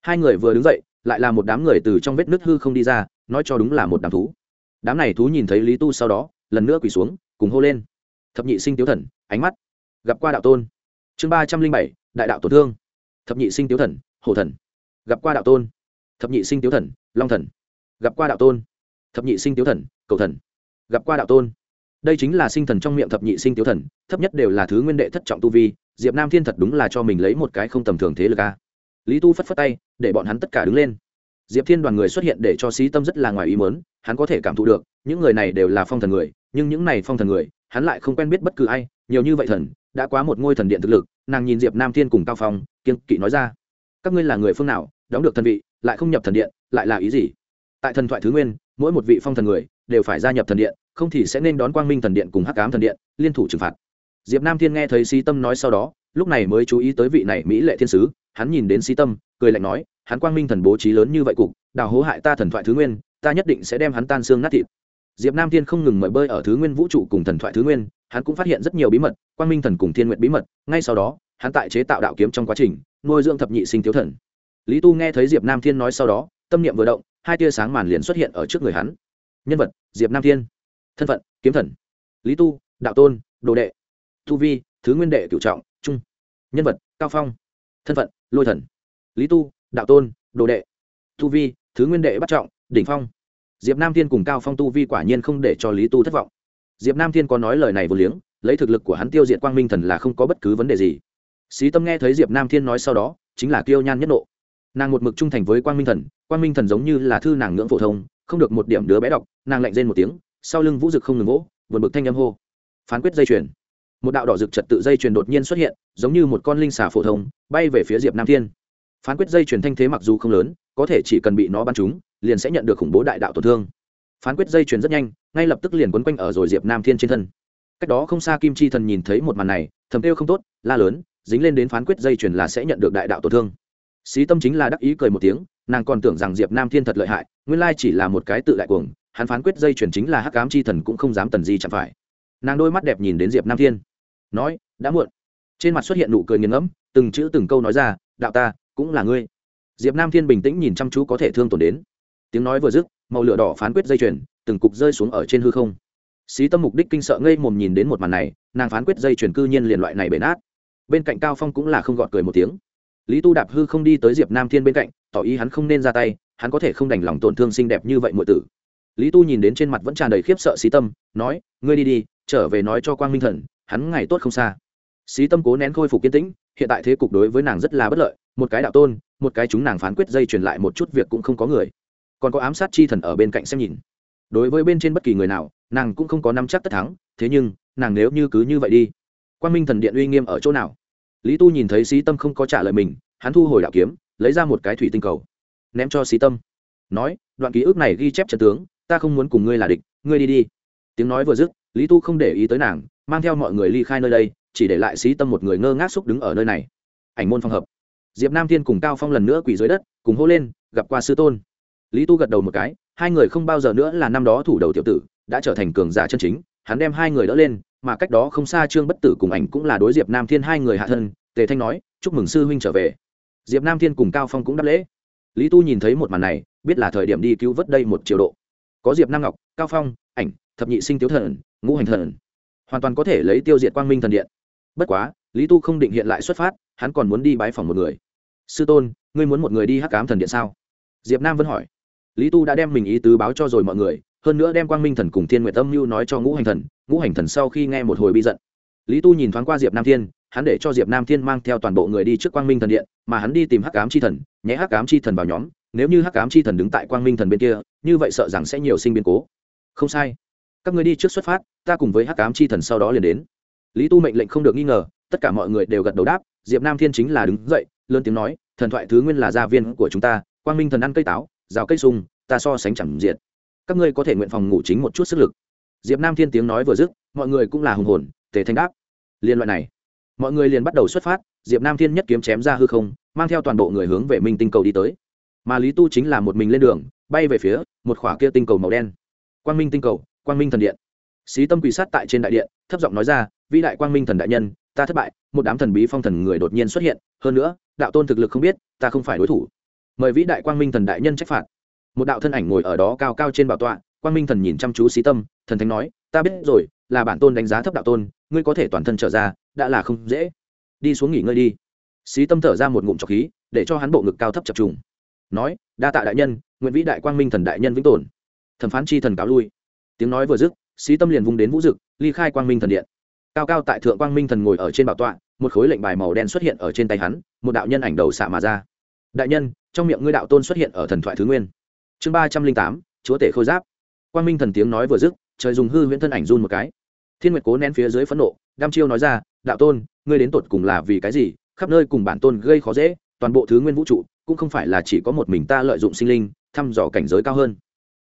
Speaker 1: Hai người vừa đứng dậy, lại là một đám người từ trong vết nứt hư không đi ra, nói cho đúng là một đám thú. Đám này thú nhìn thấy lý tu sau đó, lần nữa quỳ xuống, cùng hô lên. Thập nhị sinh tiếu thần, ánh mắt. Gặp qua đạo tôn. Chương ba trăm linh bảy, đại đạo tổn thương. Thập nhị sinh tiếu thần, hổ thần. Gặp qua đạo tôn. Thập nhị sinh tiếu thần, long thần. Gặp qua đạo tôn. Thập nhị sinh tiếu thần, cầu thần. Gặp qua đạo tôn đây chính là sinh thần trong miệng thập nhị sinh tiểu thần, thấp nhất đều là thứ nguyên đệ thất trọng tu vi, diệp nam thiên thật đúng là cho mình lấy một cái không tầm thường thế lực a. Lý tu phất phất tay, để bọn hắn tất cả đứng lên. Diệp thiên đoàn người xuất hiện để cho sĩ tâm rất là ngoài ý mớn hắn có thể cảm thụ được, những người này đều là phong thần người, nhưng những này phong thần người, hắn lại không quen biết bất cứ ai, nhiều như vậy thần, đã quá một ngôi thần điện thực lực, nàng nhìn diệp nam thiên cùng cao phong kiên kỵ nói ra, các ngươi là người phương nào, đóng được thần vị, lại không nhập thần điện, lại là ý gì? Tại thần thoại thứ nguyên, mỗi một vị phong thần người, đều phải gia nhập thần điện không thì sẽ nên đón quang minh thần điện cùng hắc Ám thần điện, liên thủ trừng phạt. Diệp nam thiên nghe thấy Si tâm nói sau đó, lúc này mới chú ý tới vị này mỹ lệ thiên sứ, hắn nhìn đến Si tâm, cười lạnh nói, hắn quang minh thần bố trí lớn như vậy cục, đào hố hại ta thần thoại thứ nguyên, ta nhất định sẽ đem hắn tan xương nát thịt. Diệp nam thiên không ngừng mời bơi ở thứ nguyên vũ trụ cùng thần thoại thứ nguyên, hắn cũng phát hiện rất nhiều bí mật, quang minh thần cùng thiên nguyện bí mật, ngay sau đó, hắn tại chế tạo đạo kiếm trong quá trình, nuôi dưỡng thập nhị sinh thiếu thần. Lý tu nghe thấy diệp nam thiên nói sau đó, tâm niệm vừa động, hai tia sáng màn liền xuất hiện ở trước người hắn. Nhân vật, diệp nam thiên thân phận, kiếm thần, lý tu, đạo tôn, đồ đệ thu vi, thứ nguyên đệ cửu trọng, trung, nhân vật, cao phong, thân phận, lôi thần, lý tu, đạo tôn, đồ đệ, tu vi, thứ nguyên đệ bắt trọng, đỉnh phong. Diệp nam thiên cùng cao phong tu vi quả nhiên không để cho lý tu thất vọng. Diệp nam thiên có nói lời này vô liếng, lấy thực lực của hắn tiêu diệt quang minh thần là không có bất cứ vấn đề gì. Xí tâm nghe thấy diệp nam thiên nói sau đó, chính là kiêu nhan nhất nộ. Nàng một mực trung thành với quang minh thần, quang minh thần giống như là thư nàng ngưỡng phổ thông, không được một điểm đứa bé đọc, nàng lạnh rên một tiếng sau lưng vũ dực không ngừng gỗ, vượt bực thanh âm hô. Phán quyết dây chuyền. Một đạo đỏ rực trật tự dây chuyền đột nhiên xuất hiện giống như một con linh xà phổ thông bay về phía diệp nam thiên. Phán quyết dây chuyền thanh thế mặc dù không lớn có thể chỉ cần bị nó bắn trúng liền sẽ nhận được khủng bố đại đạo tổn thương. Phán quyết dây chuyền rất nhanh ngay lập tức liền quấn quanh ở rồi diệp nam thiên trên thân. Cách đó không xa kim chi thần nhìn thấy một màn này thầm kêu không tốt la lớn dính lên đến phán quyết dây chuyền là sẽ nhận được đại đạo tổn thương. Xí tâm chính là đắc ý cười một tiếng nàng còn tưởng rằng diệp nam thiên thật lợi hại nguyên lai chỉ là một cái tự đại cuồng hắn phán quyết dây chuyển chính là hắc ám chi thần cũng không dám tần di chẳng phải. Nàng đôi mắt đẹp nhìn đến diệp nam thiên, nói, đã muộn. Trên mặt xuất hiện nụ cười nghiền ngẫm, từng chữ từng câu nói ra, đạo ta, cũng là ngươi. Diệp nam thiên bình tĩnh nhìn chăm chú có thể thương tổn đến. Tiếng nói vừa dứt, màu lửa đỏ phán quyết dây chuyền, từng cục rơi xuống ở trên hư không. Xí tâm mục đích kinh sợ ngây mồm nhìn đến một màn này, nàng phán quyết dây chuyền cư nhiên liền loại này bể nát. Bên cạnh cao phong cũng là không gọt cười một tiếng. Lý tu đạp hư không đi tới diệp nam thiên bên cạnh, tỏ ý hắn không nên ra tay, hắn có thể không đành lòng tổn thương xinh đẹp như vậy mọi tử lý tu nhìn đến trên mặt vẫn tràn đầy khiếp sợ xí tâm, nói, ngươi đi đi, trở về nói cho quang minh thần, hắn ngày tốt không xa. Xí tâm cố nén khôi phục kiên tĩnh, hiện tại thế cục đối với nàng rất là bất lợi, một cái đạo tôn, một cái chúng nàng phán quyết dây truyền lại một chút việc cũng không có người. Còn có ám sát chi thần ở bên cạnh xem nhìn. Đối với bên trên bất kỳ người nào, nàng cũng không có nắm chắc tất thắng, thế nhưng, nàng nếu như cứ như vậy đi, Quang minh thần điện uy nghiêm ở chỗ nào? Lý tu nhìn thấy xí tâm không có trả lời mình, hắn thu hồi đạo kiếm, lấy ra một cái thủy tinh cầu, ném cho xí tâm. Nói, đoạn ký ức này ghi chép trận tướng ta không muốn cùng ngươi là địch, ngươi đi đi. Tiếng nói vừa dứt, lý tu không để ý tới nàng, mang theo mọi người ly khai nơi đây, chỉ để lại sĩ tâm một người ngơ ngác xúc đứng ở nơi này. Ảnh môn phong hợp. Diệp nam thiên cùng cao phong lần nữa quỳ dưới đất, cùng hô lên, gặp qua sư tôn. Lý tu gật đầu một cái, hai người không bao giờ nữa là năm đó thủ đầu tiểu tử, đã trở thành cường giả chân chính, hắn đem hai người đỡ lên, mà cách đó không xa trương bất tử cùng ảnh cũng là đối diệp nam thiên hai người hạ thân, tề thanh nói, chúc mừng sư huynh trở về. Diệp nam thiên cùng cao phong cũng đáp lễ. Lý tu nhìn thấy một màn này, biết là thời điểm đi cứu vớt đây một triệu độ có diệp nam ngọc, cao phong, ảnh, thập nhị sinh tiếu thần, ngũ hành thần, hoàn toàn có thể lấy tiêu diệt quang minh thần điện. Bất quá, lý tu không định hiện lại xuất phát, hắn còn muốn đi bái phòng một người. Sư tôn, ngươi muốn một người đi hắc cám thần điện sao? Diệp nam vẫn hỏi. Lý tu đã đem mình ý tứ báo cho rồi mọi người, hơn nữa đem quang minh thần cùng thiên nguyện tâm mưu nói cho ngũ hành thần, ngũ hành thần sau khi nghe một hồi bi giận. Lý tu nhìn thoáng qua diệp nam thiên, hắn để cho diệp nam thiên mang theo toàn bộ người đi trước quang minh thần điện, mà hắn đi tìm hắc cám chi thần, nhé hắc cám chi thần vào nhóm nếu như hắc Ám chi thần đứng tại quang minh thần bên kia, như vậy sợ rằng sẽ nhiều sinh biến cố. Không sai. Các người đi trước xuất phát, ta cùng với hắc Ám chi thần sau đó liền đến. Lý tu mệnh lệnh không được nghi ngờ, tất cả mọi người đều gật đầu đáp, diệp nam thiên chính là đứng dậy, lớn tiếng nói, thần thoại thứ nguyên là gia viên của chúng ta, quang minh thần ăn cây táo, rào cây sung, ta so sánh chẳng diệt các ngươi có thể nguyện phòng ngủ chính một chút sức lực. Diệp nam thiên tiếng nói vừa dứt, mọi người cũng là hùng hồn, tề thanh đáp. Liên loại này. Mọi người liền bắt đầu xuất phát, diệp nam thiên nhất kiếm chém ra hư không, mang theo toàn bộ người hướng về minh tinh cầu đi tới mà lý tu chính là một mình lên đường, bay về phía một khỏa kia tinh cầu màu đen. Quang minh tinh cầu, quang minh thần điện. Xí tâm quỳ sát tại trên đại điện, thấp giọng nói ra, vĩ đại quang minh thần đại nhân, ta thất bại, một đám thần bí phong thần người đột nhiên xuất hiện, hơn nữa, đạo tôn thực lực không biết, ta không phải đối thủ. Mời vĩ đại quang minh thần đại nhân trách phạt. Một đạo thân ảnh ngồi ở đó cao cao trên bảo tọa, quang minh thần nhìn chăm chú xí tâm, thần thánh nói, ta biết rồi, là bản tôn đánh giá thấp đạo tôn, ngươi có thể toàn thân trở ra, đã là không dễ. Đi xuống nghỉ ngơi đi. Xí tâm thở ra một ngụm trọc khí, để cho hắn bộ ngực cao thấp chập trùng nói, đa tạ đại nhân, nguyện vĩ đại quang minh thần đại nhân vĩnh tồn. Thẩm phán chi thần cáo lui. Tiếng nói vừa dứt sĩ tâm liền vung đến vũ dực, ly khai quang minh thần điện. Cao cao tại thượng quang minh thần ngồi ở trên bảo tọa, một khối lệnh bài màu đen xuất hiện ở trên tay hắn, một đạo nhân ảnh đầu xạ mà ra. Đại nhân, trong miệng ngươi đạo tôn xuất hiện ở thần thoại thứ nguyên. Chương ba trăm linh tám, chúa tể khôi giáp. Quang minh thần tiếng nói vừa dứt, trời dùng hư huyễn thân ảnh run một cái. Thiên nguyệt cố nén phía dưới phẫn nộ đam chiêu nói ra, đạo tôn, ngươi đến tột cùng là vì cái gì? Khắp nơi cùng bản tôn gây khó dễ toàn bộ thứ nguyên vũ trụ cũng không phải là chỉ có một mình ta lợi dụng sinh linh, thăm dò cảnh giới cao hơn.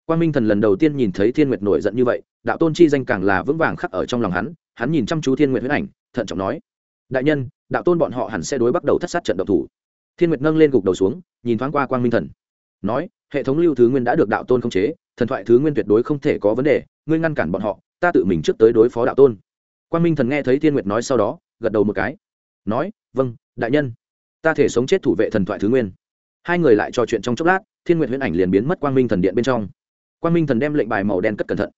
Speaker 1: Quang minh thần lần đầu tiên nhìn thấy thiên nguyệt nổi giận như vậy, đạo tôn chi danh càng là vững vàng khắc ở trong lòng hắn hắn nhìn chăm chú thiên nguyệt huyết ảnh, thận trọng nói, đại nhân, đạo tôn bọn họ hẳn sẽ đối bắt đầu thất sát trận độc thủ. Thiên nguyệt nâng lên gục đầu xuống, nhìn thoáng qua quang minh thần, nói, hệ thống lưu thứ nguyên đã được đạo tôn khống chế, thần thoại thứ nguyên tuyệt đối không thể có vấn đề, ngươi ngăn cản bọn họ, ta tự mình trước tới đối phó đạo tôn. Quang minh thần nghe thấy thiên nguyệt nói sau đó, gật đầu một cái, nói vâng đại nhân ta thể sống chết thủ vệ thần thoại thứ nguyên. Hai người lại trò chuyện trong chốc lát, thiên nguyệt huyễn ảnh liền biến mất quang minh thần điện bên trong. Quang minh thần đem lệnh bài màu đen cất cẩn thận.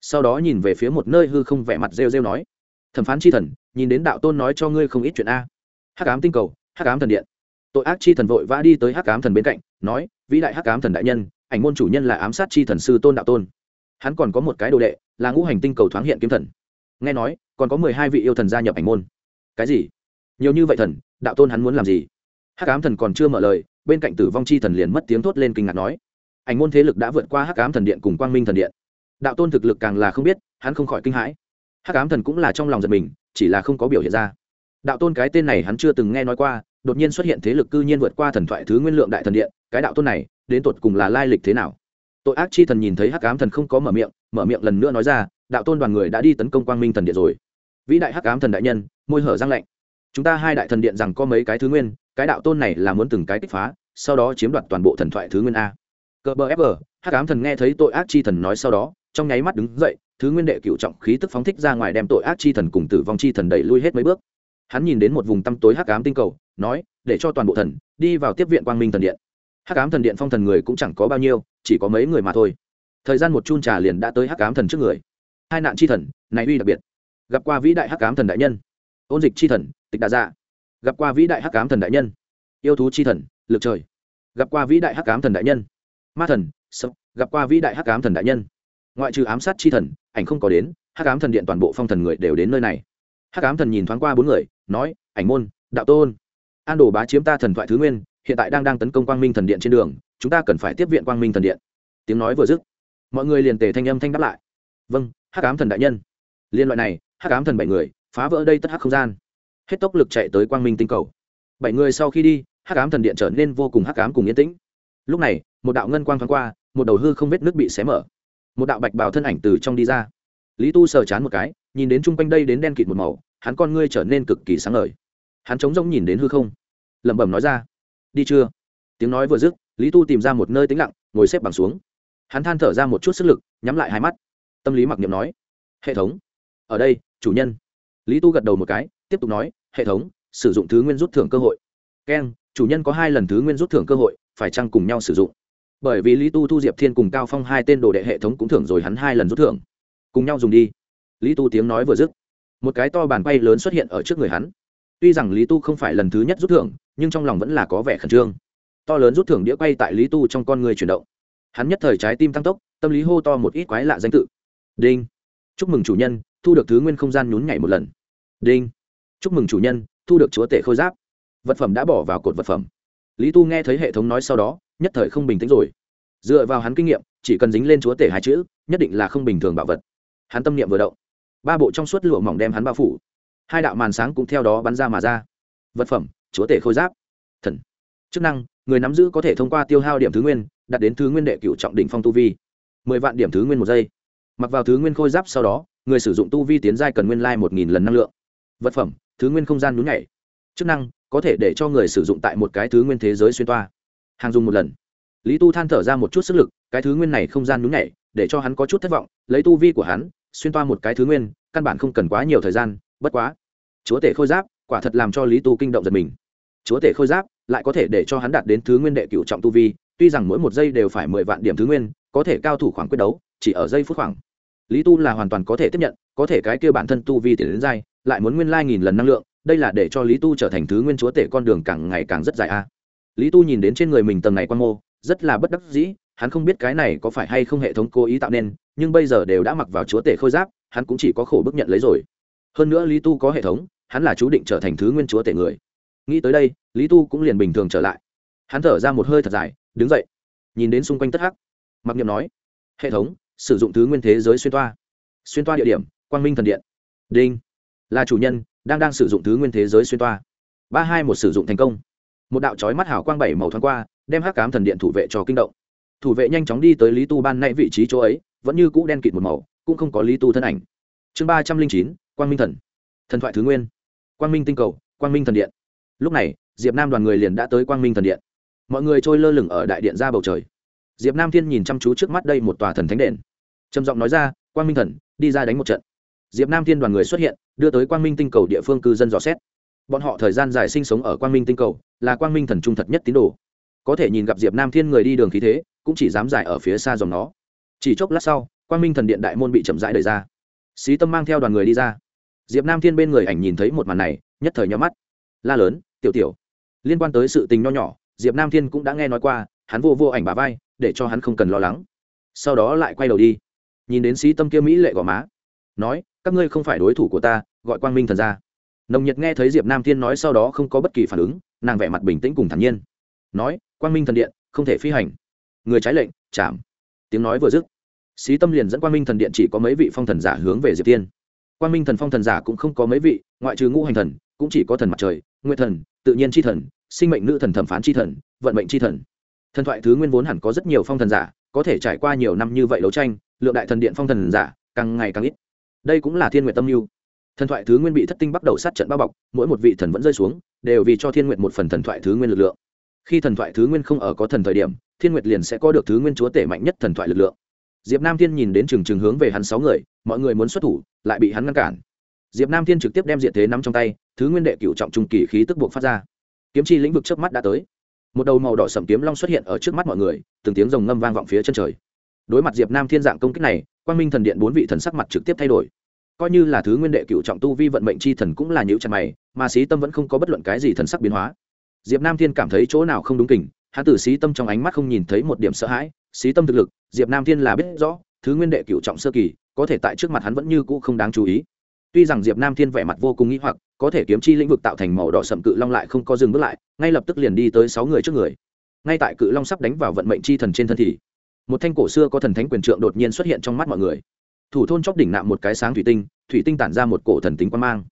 Speaker 1: Sau đó nhìn về phía một nơi hư không vẻ mặt rêu rêu nói, thẩm phán chi thần, nhìn đến đạo tôn nói cho ngươi không ít chuyện a. Hắc ám tinh cầu, hắc ám thần điện. Tội ác chi thần vội vã đi tới hắc ám thần bên cạnh, nói, vĩ đại hắc ám thần đại nhân, ảnh môn chủ nhân là ám sát chi thần sư tôn đạo tôn. Hắn còn có một cái đồ đệ, là ngũ hành tinh cầu thoáng hiện kiếm thần. Nghe nói, còn có mười hai vị yêu thần gia nhập ảnh môn. Cái gì? Nhiều như vậy thần, đạo tôn hắn muốn làm gì? Hắc ám thần còn chưa mở lời, bên cạnh tử vong chi thần liền mất tiếng thốt lên kinh ngạc nói, ảnh môn thế lực đã vượt qua hắc ám thần điện cùng quang minh thần điện. Đạo tôn thực lực càng là không biết, hắn không khỏi kinh hãi. Hắc ám thần cũng là trong lòng giật mình, chỉ là không có biểu hiện ra. Đạo tôn cái tên này hắn chưa từng nghe nói qua, đột nhiên xuất hiện thế lực cư nhiên vượt qua thần thoại thứ nguyên lượng đại thần điện, cái đạo tôn này, đến tột cùng là lai lịch thế nào? Tội ác chi thần nhìn thấy hắc ám thần không có mở miệng mở miệng lần nữa nói ra, đạo tôn đoàn người đã đi tấn công quang minh thần điện rồi. Vĩ đại hắc ám thần đại nhân, môi hở răng lạnh chúng ta hai đại thần điện rằng có mấy cái thứ nguyên, cái đạo tôn này là muốn từng cái kích phá, sau đó chiếm đoạt toàn bộ thần thoại thứ nguyên a. Cờ bờ fg hắc ám thần nghe thấy tội ác chi thần nói sau đó, trong nháy mắt đứng dậy, thứ nguyên đệ cựu trọng khí tức phóng thích ra ngoài đem tội ác chi thần cùng tử vong chi thần đẩy lui hết mấy bước. Hắn nhìn đến một vùng tăm tối hắc ám tinh cầu, nói, để cho toàn bộ thần đi vào tiếp viện quang minh thần điện. Hắc ám thần điện phong thần người cũng chẳng có bao nhiêu, chỉ có mấy người mà thôi. Thời gian một chun trà liền đã tới hắc ám thần trước người. Hai nạn chi thần, này uy đặc biệt. Gặp qua vĩ đại hắc ám thần đại nhân. Ôn dịch chi thần tịch đà dạ. Gặp qua vĩ đại hắc ám thần đại nhân. Yêu thú chi thần, lực trời. Gặp qua vĩ đại hắc ám thần đại nhân. Ma thần sập gặp qua vĩ đại hắc ám thần đại nhân. Ngoại trừ ám sát chi thần, ảnh không có đến, hắc ám thần điện toàn bộ phong thần người đều đến nơi này. Hắc ám thần nhìn thoáng qua bốn người, nói, ảnh môn, đạo tôn. An đồ bá chiếm ta thần thoại thứ nguyên, hiện tại đang đang tấn công quang minh thần điện trên đường, chúng ta cần phải tiếp viện quang minh thần điện. Tiếng nói vừa dứt, mọi người liền tề thanh âm thanh đáp lại. Vâng hắc ám thần đại nhân. Liên loại này, hắc ám thần bảy người, phá vỡ đây tất hắc không gian hết tốc lực chạy tới quang minh tinh cầu. Bảy người sau khi đi, hắc ám thần điện trở nên vô cùng hắc ám cùng yên tĩnh. Lúc này, một đạo ngân quang thoáng qua, một đầu hư không vết nước bị xé mở. Một đạo bạch bào thân ảnh từ trong đi ra. Lý tu sờ chán một cái, nhìn đến chung quanh đây đến đen kịt một màu, hắn con ngươi trở nên cực kỳ sáng ngời. Hắn trống rỗng nhìn đến hư không. Lẩm bẩm nói ra, đi chưa? Tiếng nói vừa dứt, lý tu tìm ra một nơi tĩnh lặng, ngồi xếp bằng xuống. Hắn than thở ra một chút sức lực, nhắm lại hai mắt. Tâm lý mặc niệm nói, hệ thống, ở đây, chủ nhân. Lý tu gật đầu một cái, tiếp tục nói hệ thống, sử dụng thứ nguyên rút thưởng cơ hội. Keng chủ nhân có hai lần thứ nguyên rút thưởng cơ hội, phải chăng cùng nhau sử dụng? Bởi vì lý tu thu diệp thiên cùng cao phong hai tên đồ đệ hệ thống cũng thưởng rồi hắn hai lần rút thưởng. Cùng nhau dùng đi. Lý tu tiếng nói vừa dứt, một cái to bàn bay lớn xuất hiện ở trước người hắn. Tuy rằng lý tu không phải lần thứ nhất rút thưởng, nhưng trong lòng vẫn là có vẻ khẩn trương. To lớn rút thưởng đĩa quay tại lý tu trong con người chuyển động. Hắn nhất thời trái tim tăng tốc, tâm lý hô to một ít quái lạ danh tự. Đinh. Chúc mừng chủ nhân, thu được thứ nguyên không gian nhún nhảy một lần. Đinh chúc mừng chủ nhân, thu được chúa tể khôi giáp. Vật phẩm đã bỏ vào cột vật phẩm. Lý tu nghe thấy hệ thống nói sau đó, nhất thời không bình tĩnh rồi. Dựa vào hắn kinh nghiệm, chỉ cần dính lên chúa tể hai chữ, nhất định là không bình thường bảo vật. Hắn tâm niệm vừa động. Ba bộ trong suốt lụa mỏng đem hắn bao phủ. Hai đạo màn sáng cũng theo đó bắn ra mà ra. Vật phẩm, chúa tể khôi giáp. Thần. Chức năng, người nắm giữ có thể thông qua tiêu hao điểm thứ nguyên, đạt đến thứ nguyên đệ cựu trọng đỉnh phong tu vi. Mười vạn điểm thứ nguyên một giây. Mặc vào thứ nguyên khôi giáp sau đó, người sử dụng tu vi tiến giai cần nguyên lai một nghìn lần năng lượng. Vật phẩm thứ nguyên không gian nhún nhảy. Chức năng, có thể để cho người sử dụng tại một cái thứ nguyên thế giới xuyên toa. Hàng dùng một lần. Lý tu than thở ra một chút sức lực, cái thứ nguyên này không gian nhún nhảy, để cho hắn có chút thất vọng, lấy tu vi của hắn, xuyên toa một cái thứ nguyên, căn bản không cần quá nhiều thời gian, bất quá. Chúa tể khôi giáp, quả thật làm cho lý tu kinh động giật mình. Chúa tể khôi giáp, lại có thể để cho hắn đạt đến thứ nguyên đệ cựu trọng tu vi, tuy rằng mỗi một giây đều phải mười vạn điểm thứ nguyên, có thể cao thủ khoảng quyết đấu, chỉ ở giây phút khoảng. Lý tu là hoàn toàn có thể tiếp nhận, có thể cái kia bản thân tu vi tiền đến dai lại muốn nguyên lai nghìn lần năng lượng, đây là để cho lý tu trở thành thứ nguyên chúa tể con đường càng ngày càng rất dài a. Lý tu nhìn đến trên người mình tầng này quan mô, rất là bất đắc dĩ, hắn không biết cái này có phải hay không hệ thống cố ý tạo nên, nhưng bây giờ đều đã mặc vào chúa tể khôi giáp, hắn cũng chỉ có khổ bức nhận lấy rồi. Hơn nữa lý tu có hệ thống, hắn là chú định trở thành thứ nguyên chúa tể người. Nghĩ tới đây, lý tu cũng liền bình thường trở lại. Hắn thở ra một hơi thật dài, đứng dậy, nhìn đến xung quanh tất hắc. Mặc niệm nói, hệ thống, sử dụng thứ nguyên thế giới xuyên toa. Xuyên toa địa điểm, quang minh thần điện. Đinh là chủ nhân, đang đang sử dụng thứ nguyên thế giới xuyên toa. Ba hai một sử dụng thành công. Một đạo trói mắt hảo quang bảy màu thoáng qua, đem hắc cám thần điện thủ vệ cho kinh động. Thủ vệ nhanh chóng đi tới lý tu ban nay vị trí chỗ ấy, vẫn như cũ đen kịt một màu, cũng không có lý tu thân ảnh. Chương ba trăm linh chín, quang minh thần. Thần thoại thứ nguyên. Quang minh tinh cầu, quang minh thần điện. Lúc này, diệp nam đoàn người liền đã tới quang minh thần điện. Mọi người trôi lơ lửng ở đại điện ra bầu trời. Diệp nam thiên nhìn chăm chú trước mắt đây một tòa thần thánh đền. Trầm giọng nói ra, quang minh thần, đi ra đánh một trận diệp nam thiên đoàn người xuất hiện, đưa tới quang minh tinh cầu địa phương cư dân dò xét. Bọn họ thời gian dài sinh sống ở quang minh tinh cầu, là quang minh thần trung thật nhất tín đồ. Có thể nhìn gặp diệp nam thiên người đi đường khí thế, cũng chỉ dám dài ở phía xa dòng nó. Chỉ chốc lát sau, quang minh thần điện đại môn bị chậm rãi đẩy ra. Xí tâm mang theo đoàn người đi ra. Diệp nam thiên bên người ảnh nhìn thấy một màn này, nhất thời nhó mắt. La lớn, tiểu tiểu. Liên quan tới sự tình nho nhỏ, diệp nam thiên cũng đã nghe nói qua, hắn vô vô ảnh bà vai, để cho hắn không cần lo lắng. Sau đó lại quay đầu đi. Nhìn đến xí tâm kia mỹ lệ gò má, nói các ngươi không phải đối thủ của ta, gọi quang minh thần ra. Nồng nhiệt nghe thấy diệp nam thiên nói sau đó không có bất kỳ phản ứng, nàng vẻ mặt bình tĩnh cùng thản nhiên. Nói, quang minh thần điện, không thể phi hành. Người trái lệnh, chạm. Tiếng nói vừa dứt, xí tâm liền dẫn quang minh thần điện chỉ có mấy vị phong thần giả hướng về diệp tiên quang minh thần phong thần giả cũng không có mấy vị, ngoại trừ ngũ hành thần, cũng chỉ có thần mặt trời nguyên thần, tự nhiên c h i thần, sinh mệnh nữ thần thẩm phán c h i thần, vận mệnh c h i thần. Thần thoại thứ nguyên vốn hẳn có rất nhiều phong thần giả, có thể trải qua nhiều năm như vậy đấu tranh, lượng đại thần điện phong thần giả càng ngày càng ít đây cũng là thiên nguyện tâm mưu. Thần thoại thứ nguyên bị thất tinh bắt đầu sát trận bao bọc, mỗi một vị thần vẫn rơi xuống, đều vì cho thiên nguyện một phần thần thoại thứ nguyên lực lượng. Khi thần thoại thứ nguyên không ở có thần thời điểm, thiên nguyệt liền sẽ có được thứ nguyên chúa tể mạnh nhất thần thoại lực lượng. Diệp nam thiên nhìn đến trường trường hướng về hắn sáu người, mọi người muốn xuất thủ, lại bị hắn ngăn cản. Diệp nam thiên trực tiếp đem diện thế nắm trong tay, thứ nguyên đệ cựu trọng trung kỳ khí tức buộc phát ra. Kiếm chi lĩnh vực trước mắt đã tới. Một đầu màu đỏ sầm kiếm long xuất hiện ở trước mắt mọi người, từng tiếng rồng ngâm vang vọng phía chân trời đối mặt diệp nam thiên dạng công kích này, quang minh thần điện bốn vị thần sắc mặt trực tiếp thay đổi. Coi như là thứ nguyên đệ cựu trọng tu vi vận mệnh chi thần cũng là nhữ chặt mày, mà xí tâm vẫn không có bất luận cái gì thần sắc biến hóa. Diệp nam thiên cảm thấy chỗ nào không đúng kình, hắn tử xí tâm trong ánh mắt không nhìn thấy một điểm sợ hãi. Xí tâm thực lực, diệp nam thiên là biết rõ, thứ nguyên đệ cựu trọng sơ kỳ, có thể tại trước mặt hắn vẫn như cũ không đáng chú ý. Tuy rằng diệp nam thiên vẻ mặt vô cùng nghĩ hoặc, có thể kiếm chi lĩnh vực tạo thành màu đỏ sậm cự long lại không có dừng bước lại, ngay lập tức liền đi tới sáu người trước người. Ngay tại cự long sắp đánh vào vận mệnh chi thần trên thân thì một thanh cổ xưa có thần thánh quyền trượng đột nhiên xuất hiện trong mắt mọi người. Thủ thôn chóp đỉnh nạm một cái sáng thủy tinh thủy tinh tản ra một cổ thần tính quan mang.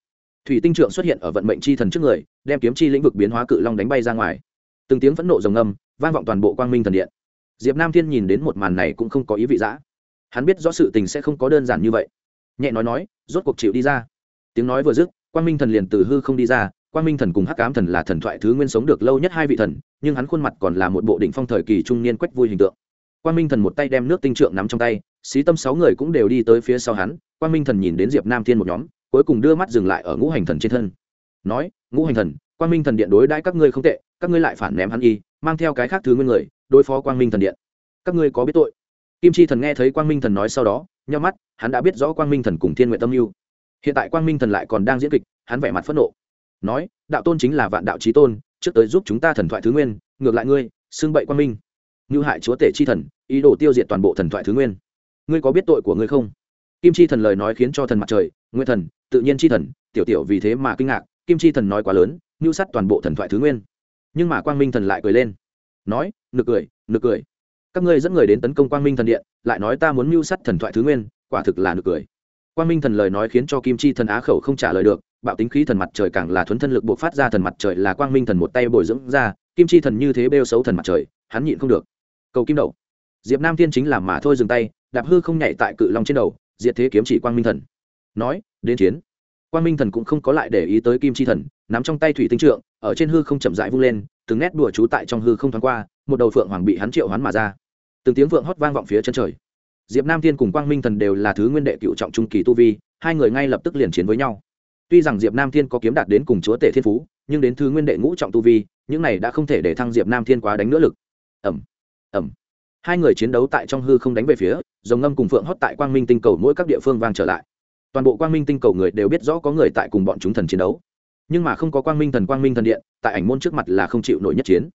Speaker 1: Thủy tinh trượng xuất hiện ở vận mệnh chi thần trước người, đem kiếm chi lĩnh vực biến hóa cự long đánh bay ra ngoài. Từng tiếng phẫn nộ rồng âm vang vọng toàn bộ quang minh thần điện. Diệp nam thiên nhìn đến một màn này cũng không có ý vị giã hắn biết rõ sự tình sẽ không có đơn giản như vậy. Nhẹ nói nói, rốt cuộc chịu đi ra. Tiếng nói vừa dứt, quang minh thần liền từ hư không đi ra, quang minh thần cùng hắc cám thần là thần thoại thứ nguyên sống được lâu nhất hai vị thần, nhưng hắn khuôn mặt còn là một bộ đỉnh phong thời kỳ trung niên quách vui hình tượng quang minh thần một tay đem nước tinh trượng nắm trong tay, xí tâm sáu người cũng đều đi tới phía sau hắn, quang minh thần nhìn đến diệp nam thiên một nhóm, cuối cùng đưa mắt dừng lại ở ngũ hành thần trên thân. Nói, ngũ hành thần, quang minh thần điện đối đãi các ngươi không tệ, các ngươi lại phản ném hắn y, mang theo cái khác thứ nguyên người, đối phó quang minh thần điện. Các ngươi có biết tội? Kim chi thần nghe thấy quang minh thần nói sau đó nhau mắt, hắn đã biết rõ quang minh thần cùng thiên nguyện tâm mưu hiện tại quang minh thần lại còn đang diễn kịch, hắn vẻ mặt phẫn nộ. Nói, đạo tôn chính là vạn đạo trí tôn, trước tới giúp chúng ta thần thoại thứ nguyên, ngược lại ngươi, xưng bậy quang minh như hại chúa tể chi thần, ý đồ tiêu diệt toàn bộ thần thoại thứ nguyên. Ngươi có biết tội của ngươi không? Kim chi thần lời nói khiến cho thần mặt trời nguyên thần, tự nhiên chi thần, tiểu tiểu vì thế mà kinh ngạc, kim chi thần nói quá lớn, ngưu sát toàn bộ thần thoại thứ nguyên. Nhưng mà quang minh thần lại cười lên. Nói, nực cười nực cười. Các ngươi dẫn người đến tấn công quang minh thần điện, lại nói ta muốn mưu sát thần thoại thứ nguyên, quả thực là nực cười. Quang minh thần lời nói khiến cho kim chi thần á khẩu không trả lời được, bạo tính khí thần mặt trời càng là thuấn thân lực buộc phát ra thần mặt trời là quang minh thần một tay bồi dưỡng ra, kim chi thần như thế bêu xấu thần mặt trời, hắn nhịn không được cầu kim đậu diệp nam thiên chính làm mà thôi dừng tay, đạp hư không nhảy tại cự long trên đầu, diệt thế kiếm chỉ quang minh thần. Nói, đến chiến. Quang minh thần cũng không có lại để ý tới kim chi thần, nắm trong tay thủy tinh trượng, ở trên hư không chậm rãi vung lên, từng nét đùa chú tại trong hư không thoáng qua, một đầu phượng hoàng bị hắn triệu hoán mà ra. Từng tiếng phượng hót vang vọng phía chân trời. Diệp nam thiên cùng quang minh thần đều là thứ nguyên đệ cựu trọng trung kỳ tu vi, hai người ngay lập tức liền chiến với nhau. Tuy rằng diệp nam thiên có kiếm đạt đến cùng chúa tể thiên phú, nhưng đến thứ nguyên đệ ngũ trọng tu vi, những này đã không thể để thăng diệp nam thiên quá đánh nữa lực. Ẩm ẩm. Hai người chiến đấu tại trong hư không đánh về phía, dòng ngâm cùng phượng hót tại quang minh tinh cầu mỗi các địa phương vang trở lại. Toàn bộ quang minh tinh cầu người đều biết rõ có người tại cùng bọn chúng thần chiến đấu. Nhưng mà không có quang minh thần, quang minh thần điện, tại ảnh môn trước mặt là không chịu nổi nhất chiến.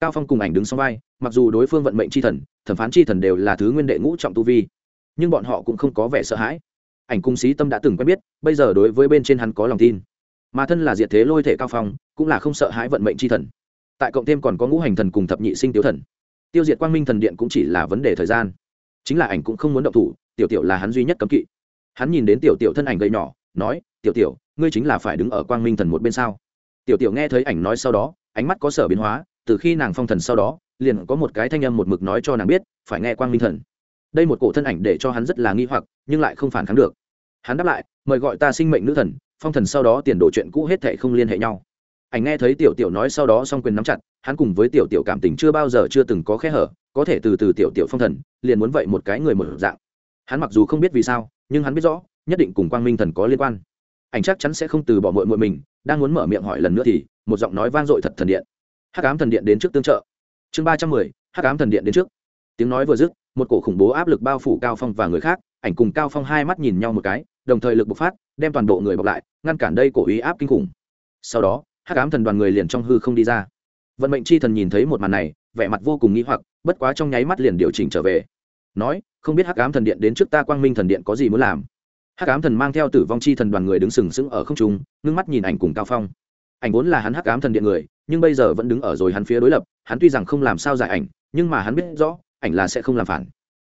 Speaker 1: Cao phong cùng ảnh đứng sau vai, mặc dù đối phương vận mệnh c h i thần, thẩm phán c h i thần đều là thứ nguyên đệ ngũ trọng tu vi, nhưng bọn họ cũng không có vẻ sợ hãi. Ảnh cung sĩ tâm đã từng quen biết, bây giờ đối với bên trên hắn có lòng tin. Mà thân là diệt thế lôi thể cao phong, cũng là không sợ hãi vận mệnh c h i thần. Tại cộng thêm còn có ngũ hành thần cùng thập nhị sinh tiếu thần tiêu diệt quang minh thần điện cũng chỉ là vấn đề thời gian. Chính là ảnh cũng không muốn động thủ, tiểu tiểu là hắn duy nhất cấm kỵ. Hắn nhìn đến tiểu tiểu thân ảnh gầy nhỏ, nói, tiểu tiểu, ngươi chính là phải đứng ở quang minh thần một bên sao? Tiểu tiểu nghe thấy ảnh nói sau đó, ánh mắt có sở biến hóa, từ khi nàng phong thần sau đó, liền có một cái thanh âm một mực nói cho nàng biết, phải nghe quang minh thần. Đây một cổ thân ảnh để cho hắn rất là nghi hoặc, nhưng lại không phản kháng được. Hắn đáp lại, mời gọi ta sinh mệnh nữ thần, phong thần sau đó tiền đổ chuyện cũ hết thệ không liên hệ nhau ảnh nghe thấy tiểu tiểu nói sau đó Song quyền nắm chặt, hắn cùng với tiểu tiểu cảm tình chưa bao giờ chưa từng có khe hở, có thể từ từ tiểu tiểu phong thần, liền muốn vậy một cái người một dạng. Hắn mặc dù không biết vì sao, nhưng hắn biết rõ, nhất định cùng quang minh thần có liên quan. Ảnh chắc chắn sẽ không từ bỏ mội mội mình, đang muốn mở miệng hỏi lần nữa thì, một giọng nói vang dội thật thần điện. Hắc ám thần điện đến trước tương trợ. Chương ba trăm mười, hắc ám thần điện đến trước. Tiếng nói vừa dứt, một cổ khủng bố áp lực bao phủ cao phong và người khác, ảnh cùng cao phong hai mắt nhìn nhau một cái, đồng thời lực bộc phát, đem toàn bộ người bọc lại, ngăn cản đây cổ ý áp kinh khủng. Sau đó hắc ám thần đoàn người liền trong hư không đi ra. Vận mệnh chi thần nhìn thấy một màn này, vẻ mặt vô cùng nghĩ hoặc, bất quá trong nháy mắt liền điều chỉnh trở về. Nói, không biết hắc ám thần điện đến trước ta quang minh thần điện có gì muốn làm. Hắc ám thần mang theo tử vong chi thần đoàn người đứng sừng sững ở không trung, ngưng mắt nhìn ảnh cùng cao phong. Ảnh vốn là hắn hắc ám thần điện người, nhưng bây giờ vẫn đứng ở rồi hắn phía đối lập, hắn tuy rằng không làm sao giải ảnh, nhưng mà hắn biết rõ, ảnh là sẽ không làm phản.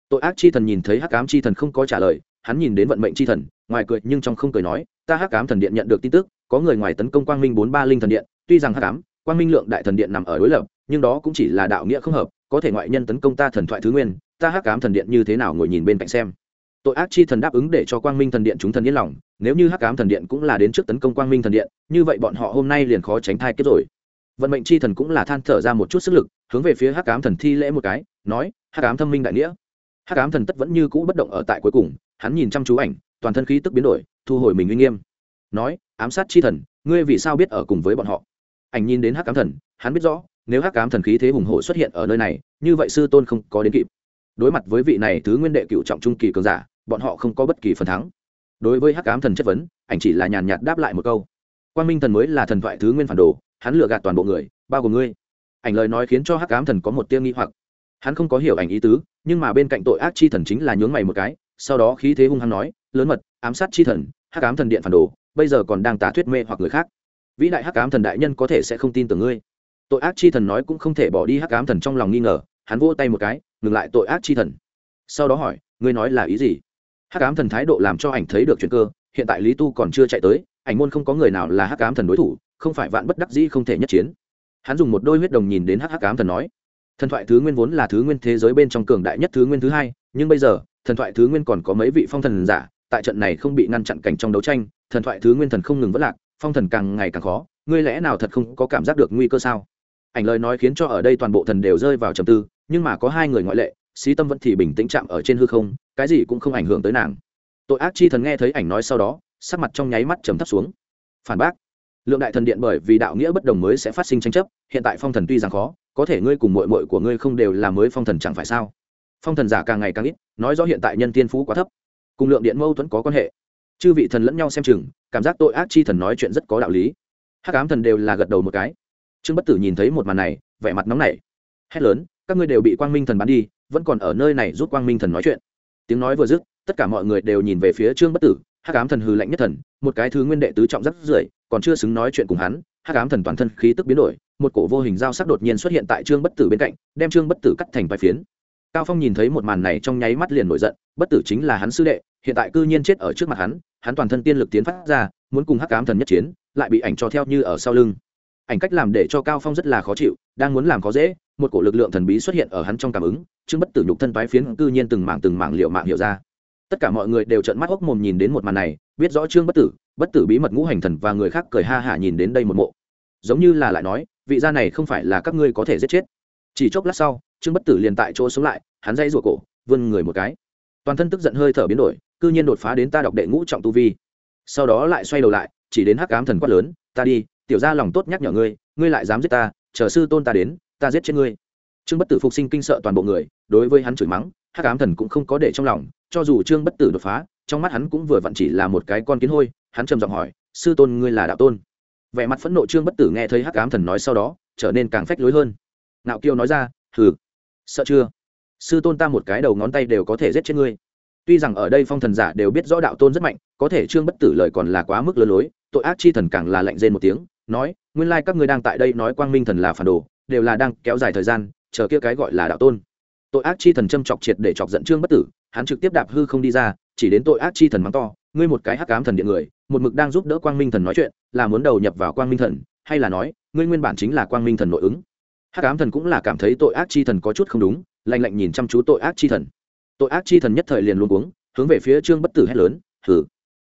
Speaker 1: Tội ác chi thần nhìn thấy hắc ám chi thần không có trả lời, hắn nhìn đến vận mệnh chi thần, ngoài cười nhưng trong không cười nói ta hắc ám thần điện nhận được tin tức, có người ngoài tấn công quang minh bốn ba linh thần điện, tuy rằng hắc ám, quang minh lượng đại thần điện nằm ở đối lập, nhưng đó cũng chỉ là đạo nghĩa không hợp, có thể ngoại nhân tấn công ta thần thoại thứ nguyên, ta hắc ám thần điện như thế nào ngồi nhìn bên cạnh xem. Tội ác chi thần đáp ứng để cho quang minh thần điện chúng thần yên lòng, nếu như hắc ám thần điện cũng là đến trước tấn công quang minh thần điện, như vậy bọn họ hôm nay liền khó tránh thai kết rồi. Vận mệnh chi thần cũng là than thở ra một chút sức lực, hướng về phía hắc ám thần thi lễ một cái, nói, hắc ám thâm minh đại nghĩa. Hắc ám thần tất vẫn như cũ bất động ở tại cuối cùng, hắn nhìn chăm chú ảnh, toàn thân khí tức biến đổi thu hồi mình uy nghiêm. Nói, ám sát chi thần, ngươi vì sao biết ở cùng với bọn họ? Ảnh nhìn đến hắc ám thần, hắn biết rõ, nếu hắc ám thần khí thế hùng hổ xuất hiện ở nơi này, như vậy sư tôn không có đến kịp. Đối mặt với vị này thứ nguyên đệ cựu trọng trung kỳ cường giả, bọn họ không có bất kỳ phần thắng. Đối với hắc ám thần chất vấn, ảnh chỉ là nhàn nhạt đáp lại một câu. Quan minh thần mới là thần thoại thứ nguyên phản đồ, hắn lừa gạt toàn bộ người, bao gồm ngươi. Ảnh lời nói khiến cho hắc ám thần có một tiêu nghi hoặc. Hắn không có hiểu ảnh ý tứ, nhưng mà bên cạnh tội ác chi thần chính là nhướng mày một cái, sau đó khí thế hung hăng nói lớn mật, ám sát chi thần, hắc ám thần điện phản đồ, bây giờ còn đang tả thuyết mê hoặc người khác. Vĩ đại hắc ám thần đại nhân có thể sẽ không tin tưởng ngươi. Tội ác chi thần nói cũng không thể bỏ đi hắc ám thần trong lòng nghi ngờ, hắn vỗ tay một cái, ngừng lại tội ác chi thần. Sau đó hỏi, ngươi nói là ý gì? Hắc ám thần thái độ làm cho ảnh thấy được chuyện cơ, hiện tại lý tu còn chưa chạy tới, ảnh môn không có người nào là hắc ám thần đối thủ, không phải vạn bất đắc dĩ không thể nhất chiến. Hắn dùng một đôi huyết đồng nhìn đến hắc hắc ám thần nói, thần thoại thứ nguyên vốn là thứ nguyên thế giới bên trong cường đại nhất thứ nguyên thứ hai, nhưng bây giờ, thần thoại thứ nguyên còn có mấy vị phong thần giả tại trận này không bị ngăn chặn cảnh trong đấu tranh, thần thoại thứ nguyên thần không ngừng vất lạc, phong thần càng ngày càng khó, ngươi lẽ nào thật không có cảm giác được nguy cơ sao? Ảnh lời nói khiến cho ở đây toàn bộ thần đều rơi vào trầm tư, nhưng mà có hai người ngoại lệ, xí tâm vẫn thì bình tĩnh chạm ở trên hư không, cái gì cũng không ảnh hưởng tới nàng. Tội ác chi thần nghe thấy ảnh nói sau đó, sắc mặt trong nháy mắt trầm thấp xuống. Phản bác, lượng đại thần điện bởi vì đạo nghĩa bất đồng mới sẽ phát sinh tranh chấp, hiện tại phong thần tuy rằng khó, có thể ngươi cùng mội mội của ngươi không đều là mới phong thần chẳng phải sao? Phong thần giả càng ngày càng ít, nói rõ hiện tại nhân tiên phú quá thấp cùng lượng điện mâu thuẫn có quan hệ. Chư vị thần lẫn nhau xem chừng, cảm giác tội ác chi thần nói chuyện rất có đạo lý. Hắc ám thần đều là gật đầu một cái. Trương bất tử nhìn thấy một màn này, vẻ mặt nóng nảy. Hét lớn, các ngươi đều bị quang minh thần bắn đi, vẫn còn ở nơi này giúp quang minh thần nói chuyện. Tiếng nói vừa dứt, tất cả mọi người đều nhìn về phía trương bất tử, hắc ám thần hư lạnh nhất thần, một cái thứ nguyên đệ tứ trọng rất rưởi còn chưa xứng nói chuyện cùng hắn, hắc ám thần toàn thân khí tức biến đổi, một cổ vô hình dao sắc đột nhiên xuất hiện tại trương bất tử bên cạnh, đem trương bất tử cắt thành vài phiến. Cao phong nhìn thấy một màn này trong nháy mắt liền nổi giận, bất tử chính là hắn sư đệ hiện tại cư nhiên chết ở trước mặt hắn hắn toàn thân tiên lực tiến phát ra, muốn cùng hắc ám thần nhất chiến, lại bị ảnh cho theo như ở sau lưng. Ảnh cách làm để cho cao phong rất là khó chịu, đang muốn làm khó dễ, một cổ lực lượng thần bí xuất hiện ở hắn trong cảm ứng, trương bất tử nhục thân toái phiến cư nhiên từng mảng từng mảng liệu mạng hiểu ra. Tất cả mọi người đều trợn mắt hốc mồm nhìn đến một màn này, biết rõ trương bất tử bất tử bí mật ngũ hành thần và người khác cười ha hả nhìn đến đây một mộ. Giống như là lại nói, vị gia này không phải là các ngươi có thể giết chết. Chỉ chốc lát sau, trương bất tử liền tại chỗ sống lại, hắn dây rủa cổ, vươn người một cái. Toàn thân tức giận hơi thở biến đổi cư nhiên đột phá đến ta đọc đệ ngũ trọng tu vi. Sau đó lại xoay đầu lại, chỉ đến hắc ám thần quát lớn, ta đi, tiểu ra lòng tốt nhắc nhở ngươi ngươi lại dám giết ta, chờ sư tôn ta đến, ta giết chết ngươi. Trương bất tử phục sinh kinh sợ toàn bộ người, đối với hắn chửi mắng, hắc ám thần cũng không có để trong lòng, cho dù trương bất tử đột phá, trong mắt hắn cũng vừa vặn chỉ là một cái con kiến hôi, hắn trầm giọng hỏi, sư tôn ngươi là đạo tôn? Vẻ mặt phẫn nộ trương bất tử nghe thấy hắc ám thần nói sau đó, trở nên càng phách lối hơn. Nạo kiêu nói ra, hừ, sợ chưa? Sư tôn ta một cái đầu ngón tay đều có thể giết chết ngươi tuy rằng ở đây phong thần giả đều biết rõ đạo tôn rất mạnh, có thể trương bất tử lời còn là quá mức lừa lối, tội ác chi thần càng là lạnh rên một tiếng, nói, nguyên lai các ngươi đang tại đây nói quang minh thần là phản đồ, đều là đang kéo dài thời gian, chờ kia cái gọi là đạo tôn. Tội ác chi thần châm chọc triệt để chọc giận trương bất tử, hắn trực tiếp đạp hư không đi ra, chỉ đến tội ác chi thần mắng to, ngươi một cái hắc ám thần điện người, một mực đang giúp đỡ quang minh thần nói chuyện, là muốn đầu nhập vào quang minh thần, hay là nói, ngươi nguyên bản chính là quang minh thần nội ứng? Hắc ám thần cũng là cảm thấy tội ác chi thần có chút không đúng, lạnh lạnh nhìn chăm chú tội ác chi thần tội ác chi thần nhất thời liền luôn uống hướng về phía trương bất tử hét lớn hử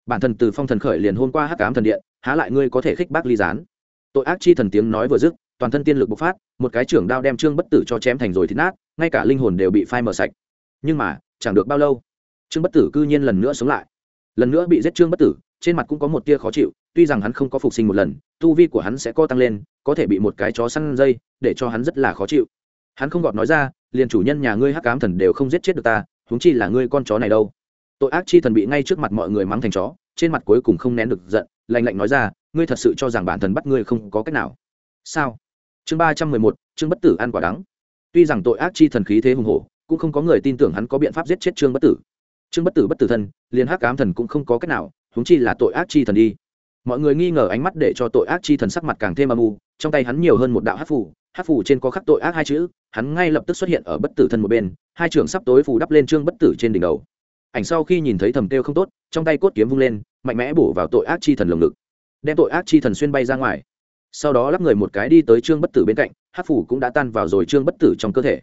Speaker 1: bản thần từ phong thần khởi liền hôn qua hắc ám thần điện, há lại ngươi có thể khích bác ly gián? Tội ác chi thần tiếng nói vừa dứt, toàn thân tiên lực bộc phát, một cái trưởng đao đem trương bất tử cho chém thành rồi thịt nát, ngay cả linh hồn đều bị phai mở sạch. Nhưng mà, chẳng được bao lâu, trương bất tử cư nhiên lần nữa sống lại. Lần nữa bị giết trương bất tử, trên mặt cũng có một tia khó chịu, tuy rằng hắn không có phục sinh một lần, tu vi của hắn sẽ co tăng lên, có thể bị một cái chó săn dây, để cho hắn rất là khó chịu. Hắn không gọt nói ra, liền chủ nhân nhà ngươi hắc cám thần đều không giết chết được ta huống chi là ngươi con chó này đâu? Tội ác chi thần bị ngay trước mặt mọi người mắng thành chó, trên mặt cuối cùng không nén được giận, lạnh lạnh nói ra, ngươi thật sự cho rằng bản thần bắt ngươi không có cách nào. Sao? Chương ba trăm mười một, chương bất tử ăn quả đắng. Tuy rằng tội ác chi thần khí thế hùng hổ, cũng không có người tin tưởng hắn có biện pháp giết chết trương bất tử. Trương bất tử bất tử thân, liền hắc cám thần cũng không có cách nào, huống chi là tội ác chi thần đi. Mọi người nghi ngờ ánh mắt để cho tội ác chi thần sắc mặt càng thêm âm u trong tay hắn nhiều hơn một đạo hát phủ hát phủ trên có khắc tội ác hai chữ, hắn ngay lập tức xuất hiện ở bất tử thân một bên, hai trường sắp tối phủ đắp lên trương bất tử trên đỉnh đầu. Ảnh sau khi nhìn thấy thầm kêu không tốt, trong tay cốt kiếm vung lên, mạnh mẽ bổ vào tội ác chi thần lồng ngực, đem tội ác chi thần xuyên bay ra ngoài. Sau đó lắp người một cái đi tới trương bất tử bên cạnh hát phủ cũng đã tan vào rồi trương bất tử trong cơ thể.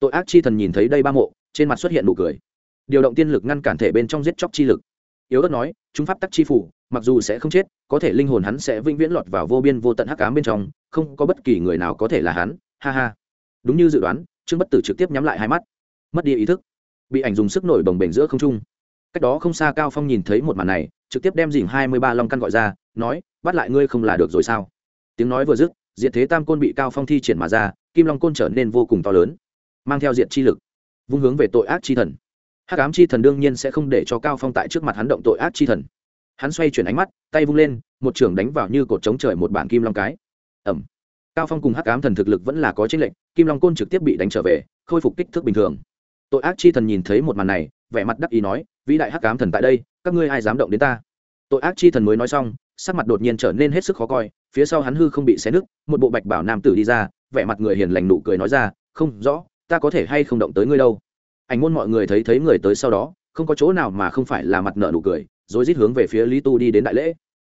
Speaker 1: Tội ác chi thần nhìn thấy đây ba mộ, trên mặt xuất hiện nụ cười. Điều động tiên lực ngăn cản thể bên trong giết chóc chi lực. Yếu ớt nói, chúng pháp tắc chi phủ mặc dù sẽ không chết, có thể linh hồn hắn sẽ vĩnh viễn lọt vào vô biên vô tận hắc ám bên trong, không có bất kỳ người nào có thể là hắn. Ha ha. Đúng như dự đoán, trương bất tử trực tiếp nhắm lại hai mắt. Mất đi ý thức. Bị ảnh dùng sức nổi bồng bềnh giữa không trung. Cách đó không xa cao phong nhìn thấy một màn này, trực tiếp đem dìm hai mươi ba long căn gọi ra, nói, bắt lại ngươi không là được rồi sao? Tiếng nói vừa dứt diện thế tam côn bị cao phong thi triển mà ra, kim long côn trở nên vô cùng to lớn, mang theo diện chi lực, vung hướng về tội ác chi thần. Hắc ám chi thần đương nhiên sẽ không để cho cao phong tại trước mặt hắn động tội ác chi thần hắn xoay chuyển ánh mắt, tay vung lên, một trưởng đánh vào như cột chống trời một bản kim long cái. Ẩm. Cao phong cùng hắc ám thần thực lực vẫn là có tranh lệnh kim long côn trực tiếp bị đánh trở về, khôi phục kích thước bình thường. Tội ác chi thần nhìn thấy một màn này, vẻ mặt đắc ý nói, vĩ đại hắc ám thần tại đây, các ngươi ai dám động đến ta? Tội ác chi thần mới nói xong, sắc mặt đột nhiên trở nên hết sức khó coi, phía sau hắn hư không bị xé nứt, một bộ bạch bảo nam tử đi ra, vẻ mặt người hiền lành nụ cười nói ra, không, rõ, ta có thể hay không động tới ngươi đâu? Ảnh môn mọi người thấy thấy người tới sau đó, không có chỗ nào mà không phải là mặt nợ nụ cười rồi rít hướng về phía lý tu đi đến đại lễ.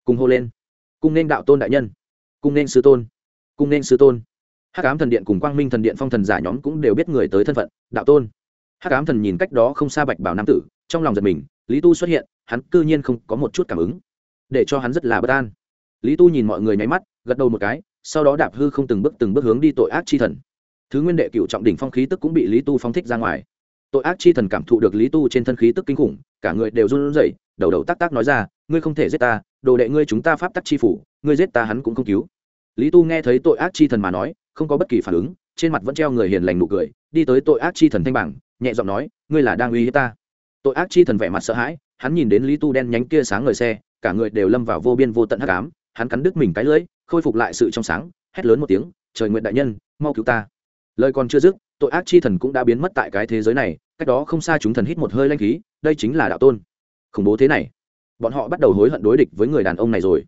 Speaker 1: Cùng hô lên. Cùng nên đạo tôn đại nhân. Cùng nên sư tôn. Cùng nên sư tôn. Hắc ám thần điện cùng quang minh thần điện phong thần giả nhóm cũng đều biết người tới thân phận, đạo tôn. Hắc ám thần nhìn cách đó không xa bạch bảo nam tử, trong lòng giật mình, lý tu xuất hiện, hắn cư nhiên không có một chút cảm ứng. Để cho hắn rất là bất an. Lý tu nhìn mọi người nháy mắt, gật đầu một cái, sau đó đạp hư không từng bước từng bước hướng đi tội ác chi thần. Thứ nguyên đệ cựu trọng đỉnh phong khí tức cũng bị lý tu phong thích ra ngoài. Tội ác chi thần cảm thụ được lý tu trên thân khí tức kinh khủng, cả người đều run rẩy đầu đầu tác tác nói ra, ngươi không thể giết ta, đồ đệ ngươi chúng ta pháp tắc chi phủ, ngươi giết ta hắn cũng không cứu. Lý tu nghe thấy tội ác chi thần mà nói, không có bất kỳ phản ứng, trên mặt vẫn treo người hiền lành nụ cười, đi tới tội ác chi thần thanh bảng, nhẹ giọng nói, ngươi là đang uy hiếp ta. Tội ác chi thần vẻ mặt sợ hãi, hắn nhìn đến lý tu đen nhánh kia sáng ngời xe, cả người đều lâm vào vô biên vô tận hắc ám, hắn cắn đứt mình cái lưỡi, khôi phục lại sự trong sáng, hét lớn một tiếng, trời nguyện đại nhân, mau cứu ta. Lời còn chưa dứt, tội ác chi thần cũng đã biến mất tại cái thế giới này, cách đó không xa chúng thần hít một hơi lanh khí, đây chính là đạo tôn khủng bố thế này. Bọn họ bắt đầu hối hận đối địch với người đàn ông này rồi.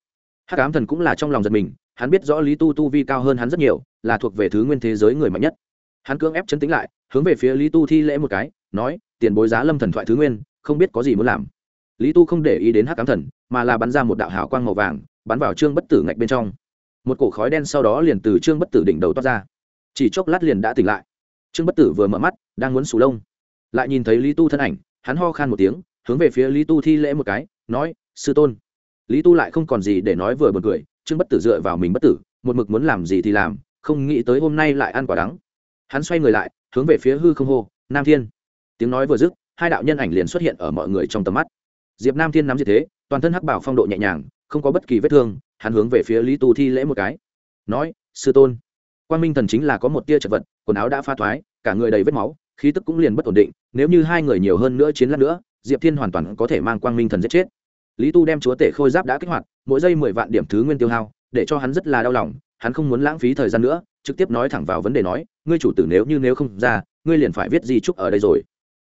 Speaker 1: Hắc ám thần cũng là trong lòng giật mình, hắn biết rõ lý tu tu vi cao hơn hắn rất nhiều, là thuộc về thứ nguyên thế giới người mạnh nhất. Hắn cưỡng ép chấn tĩnh lại, hướng về phía lý tu thi lễ một cái, nói, tiền bối giá lâm thần thoại thứ nguyên, không biết có gì muốn làm. Lý tu không để ý đến hắc ám thần, mà là bắn ra một đạo hào quang màu vàng, bắn vào trương bất tử ngạch bên trong. Một cổ khói đen sau đó liền từ trương bất tử đỉnh đầu toát ra. Chỉ chốc lát liền đã tỉnh lại. Trương bất tử vừa mở mắt, đang muốn sù lông. Lại nhìn thấy lý tu thân ảnh, hắn ho khan một tiếng hướng về phía lý tu thi lễ một cái, nói, sư tôn. Lý tu lại không còn gì để nói vừa b u ồ n cười, trương bất tử dựa vào mình bất tử, một mực muốn làm gì thì làm, không nghĩ tới hôm nay lại ăn quả đắng. Hắn xoay người lại, hướng về phía hư không hô, nam thiên. Tiếng nói vừa dứt, hai đạo nhân ảnh liền xuất hiện ở mọi người trong tầm mắt. Diệp nam thiên nắm gì thế, toàn thân hắc bảo phong độ nhẹ nhàng, không có bất kỳ vết thương, hắn hướng về phía lý tu thi lễ một cái. Nói, sư tôn. Quan minh thần chính là có một tia chật vật, quần áo đã pha thoái, cả người đầy vết máu, khí tức cũng liền bất ổn định, nếu như hai người nhiều hơn nữa chiến lát nữa diệp thiên hoàn toàn có thể mang quang minh thần giết chết. Lý tu đem chúa tể khôi giáp đã kích hoạt, mỗi giây mười vạn điểm thứ nguyên tiêu hao, để cho hắn rất là đau lòng, hắn không muốn lãng phí thời gian nữa, trực tiếp nói thẳng vào vấn đề nói, ngươi chủ tử nếu như nếu không ra, ngươi liền phải viết di trúc ở đây rồi.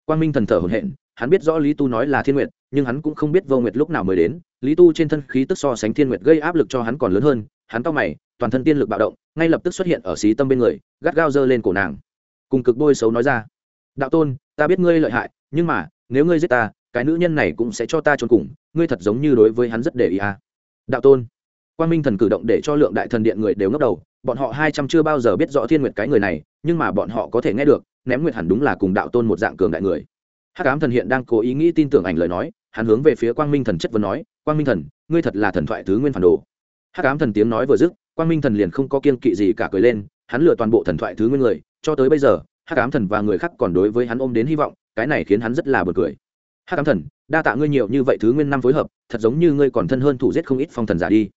Speaker 1: Quang minh thần thở hổn hển, hắn biết rõ lý tu nói là thiên nguyệt, nhưng hắn cũng không biết vô nguyệt lúc nào mới đến. Lý tu trên thân khí tức so sánh thiên nguyệt gây áp lực cho hắn còn lớn hơn, hắn to mày, toàn thân tiên lực bạo động, ngay lập tức xuất hiện ở xí tâm bên người, gắt gao dơ lên cổ nàng. Cùng cực bôi xấu nói ra, đạo tôn, ta biết ngươi lợi hại, nhưng mà nếu ngươi giết ta, cái nữ nhân này cũng sẽ cho ta trốn cùng, ngươi thật giống như đối với hắn rất để ý à. đạo tôn. Quan minh thần cử động để cho lượng đại thần điện người đều ngốc đầu, bọn họ hai trăm chưa bao giờ biết rõ thiên nguyệt cái người này, nhưng mà bọn họ có thể nghe được, ném nguyệt hẳn đúng là cùng đạo tôn một dạng cường đại người. Hắc ám thần hiện đang cố ý nghĩ tin tưởng ảnh lời nói, hắn hướng về phía quang minh thần chất vấn nói, quang minh thần, ngươi thật là thần thoại thứ nguyên phản đồ. Hắc ám thần tiếng nói vừa dứt, quang minh thần liền không có kiên kỵ gì cả cười lên, hắn lừa toàn bộ thần thoại thứ nguyên người, cho tới bây giờ, hắc ám thần và người khác còn đối với hắn ôm đến hy vọng cái này khiến hắn rất là bực cười. Hắc ám thần, đa tạ ngươi nhiều như vậy thứ nguyên năm phối hợp, thật giống như ngươi còn thân hơn thủ giết không ít phong thần giả đi.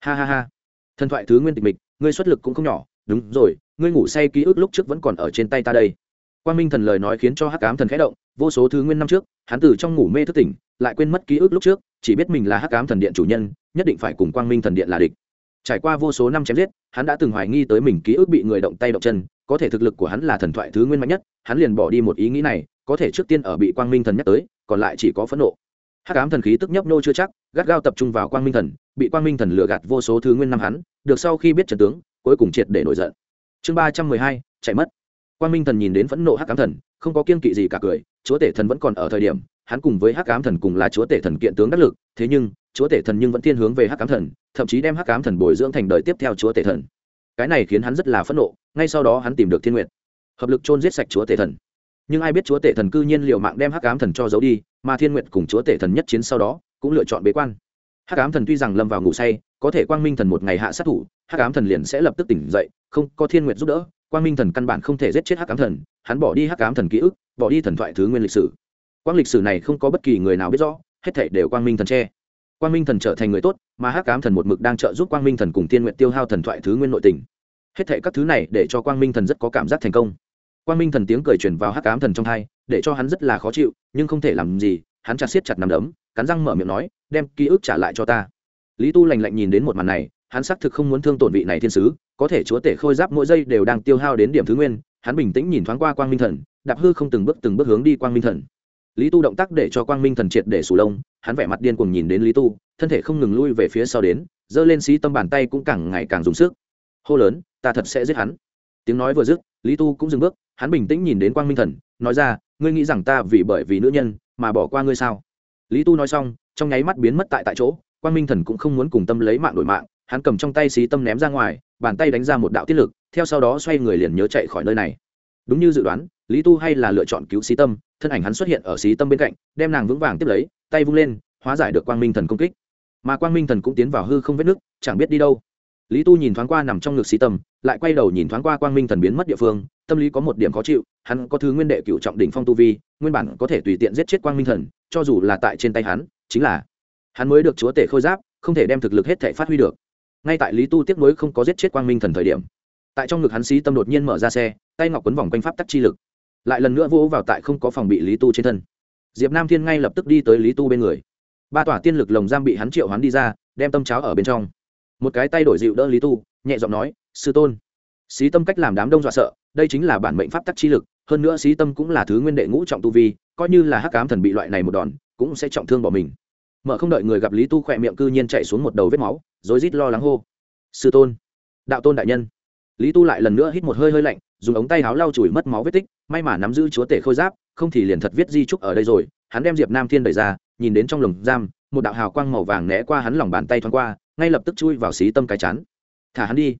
Speaker 1: Ha ha ha. Thần thoại thứ nguyên tịch mịch, ngươi xuất lực cũng không nhỏ. Đúng rồi, ngươi ngủ say ký ức lúc trước vẫn còn ở trên tay ta đây. Quang minh thần lời nói khiến cho hắc ám thần khẽ động, vô số thứ nguyên năm trước, hắn từ trong ngủ mê thức tỉnh, lại quên mất ký ức lúc trước, chỉ biết mình là hắc ám thần điện chủ nhân, nhất định phải cùng quang minh thần điện là địch trải qua vô số năm chém giết, hắn đã từng hoài nghi tới mình ký ức bị người động tay động chân, có thể thực lực của hắn là thần thoại thứ nguyên mạnh nhất, hắn liền bỏ đi một ý nghĩ này, có thể trước tiên ở bị quang minh thần nhắc tới, còn lại chỉ có phẫn nộ. Hắc ám thần khí tức nhấp nô chưa chắc, gắt gao tập trung vào quang minh thần, bị quang minh thần lừa gạt vô số thứ nguyên năm hắn, được sau khi biết trần tướng, cuối cùng triệt để nổi giận. Chương ba trăm mười hai, chạy mất. Quang minh thần nhìn đến phẫn nộ hắc ám thần, không có kiên kỵ gì cả cười, chúa tể thần vẫn còn ở thời điểm hắn cùng với hắc ám thần cùng là chúa tể thần kiện tướng đắc lực, thế nhưng, chúa tể thần nhưng vẫn thiên hướng về hắc ám thần, thậm chí đem hắc ám thần bồi dưỡng thành đời tiếp theo chúa tể thần. Cái này khiến hắn rất là phẫn nộ, ngay sau đó hắn tìm được thiên nguyện hợp lực chôn giết sạch chúa tể thần. Nhưng ai biết chúa tể thần cư nhiên liệu mạng đem hắc ám thần cho giấu đi, mà thiên nguyện cùng chúa tể thần nhất chiến sau đó, cũng lựa chọn bế quan. Hắc ám thần tuy rằng lâm vào ngủ say, có thể quang minh thần một ngày hạ sát thủ, hắc ám thần liền sẽ lập tức tỉnh dậy, không có thiên nguyện giúp đỡ, quang minh thần căn bản không thể giết chết hắc ám thần, hắn bỏ đi hắc ám thần ký ức, bỏ đi thần thoại thứ nguyên lịch sử quang lịch sử này không có bất kỳ người nào biết rõ, hết thảy đều quang minh thần che. Quang minh thần trở thành người tốt, mà hắc cám thần một mực đang trợ giúp quang minh thần cùng tiên nguyện tiêu hao thần thoại thứ nguyên nội tình. Hết thảy các thứ này để cho quang minh thần rất có cảm giác thành công. Quang minh thần tiếng cười truyền vào hắc cám thần trong hai, để cho hắn rất là khó chịu, nhưng không thể làm gì, hắn chặt siết chặt nằm đấm, cắn răng mở miệng nói, đem ký ức trả lại cho ta. Lý tu lành lạnh nhìn đến một màn này, hắn xác thực không muốn thương tổn vị này thiên sứ, có thể chúa tể khôi giáp mỗi giây đều đang tiêu hao đến điểm thứ nguyên, hắn bình tĩnh nhìn thoáng qua quang minh thần, đạp hư không từng bước từng bước hướng đi quang minh thần lý tu động tác để cho quang minh thần triệt để sù lông, hắn vẻ mặt điên cuồng nhìn đến lý tu, thân thể không ngừng lui về phía sau đến, giơ lên xí tâm bàn tay cũng càng ngày càng dùng sức. Hô lớn, ta thật sẽ giết hắn. Tiếng nói vừa dứt, lý tu cũng dừng bước, hắn bình tĩnh nhìn đến quang minh thần, nói ra, ngươi nghĩ rằng ta vì bởi vì nữ nhân mà bỏ qua ngươi sao? Lý tu nói xong, trong nháy mắt biến mất tại tại chỗ, quang minh thần cũng không muốn cùng tâm lấy mạng đổi mạng, hắn cầm trong tay xí tâm ném ra ngoài, bàn tay đánh ra một đạo tiết lực, theo sau đó xoay người liền nhớ chạy khỏi nơi này. Đúng như dự đoán, lý tu hay là lựa chọn cứu xí tâm thân ảnh hắn xuất hiện ở xí tâm bên cạnh, đem nàng vững vàng tiếp lấy, tay vung lên, hóa giải được quang minh thần công kích. Mà quang minh thần cũng tiến vào hư không vết nước, chẳng biết đi đâu. Lý tu nhìn thoáng qua nằm trong ngực xí tâm, lại quay đầu nhìn thoáng qua quang minh thần biến mất địa phương, tâm lý có một điểm khó chịu, hắn có thứ nguyên đệ cựu trọng đỉnh phong tu vi, nguyên bản có thể tùy tiện giết chết quang minh thần, cho dù là tại trên tay hắn, chính là hắn mới được chúa tể khôi giáp, không thể đem thực lực hết thể phát huy được. Ngay tại lý tu tiếp nối không có giết chết quang minh thần thời điểm, tại trong ngực hắn xí tâm đột nhiên mở ra xe, tay ngọc quấn vòng quanh pháp tắc chi lực lại lần nữa vỗ vào tại không có phòng bị lý tu trên thân. Diệp nam thiên ngay lập tức đi tới lý tu bên người. Ba tỏa tiên lực lồng giam bị hắn triệu hắn đi ra, đem tâm cháo ở bên trong. Một cái tay đổi dịu đỡ lý tu, nhẹ giọng nói, sư tôn. Xí tâm cách làm đám đông dọa sợ, đây chính là bản mệnh pháp tắc chi lực, hơn nữa xí tâm cũng là thứ nguyên đệ ngũ trọng tu vi, coi như là hắc cám thần bị loại này một đòn, cũng sẽ trọng thương bỏ mình. Mở không đợi người gặp lý tu khỏe miệng cư nhiên chạy xuống một đầu vết máu, rối rít lo lắng hô, sư tôn, đạo tôn đại nhân lý tu lại lần nữa hít một hơi hơi lạnh, dùng ống tay áo lau chùi mất máu vết tích, may mà nắm giữ chúa tể khôi giáp, không thì liền thật viết di trúc ở đây rồi. Hắn đem diệp nam thiên đẩy ra, nhìn đến trong lồng giam, một đạo hào quang màu vàng né qua hắn lòng bàn tay thoáng qua, ngay lập tức chui vào xí tâm cái chán. Thả hắn đi.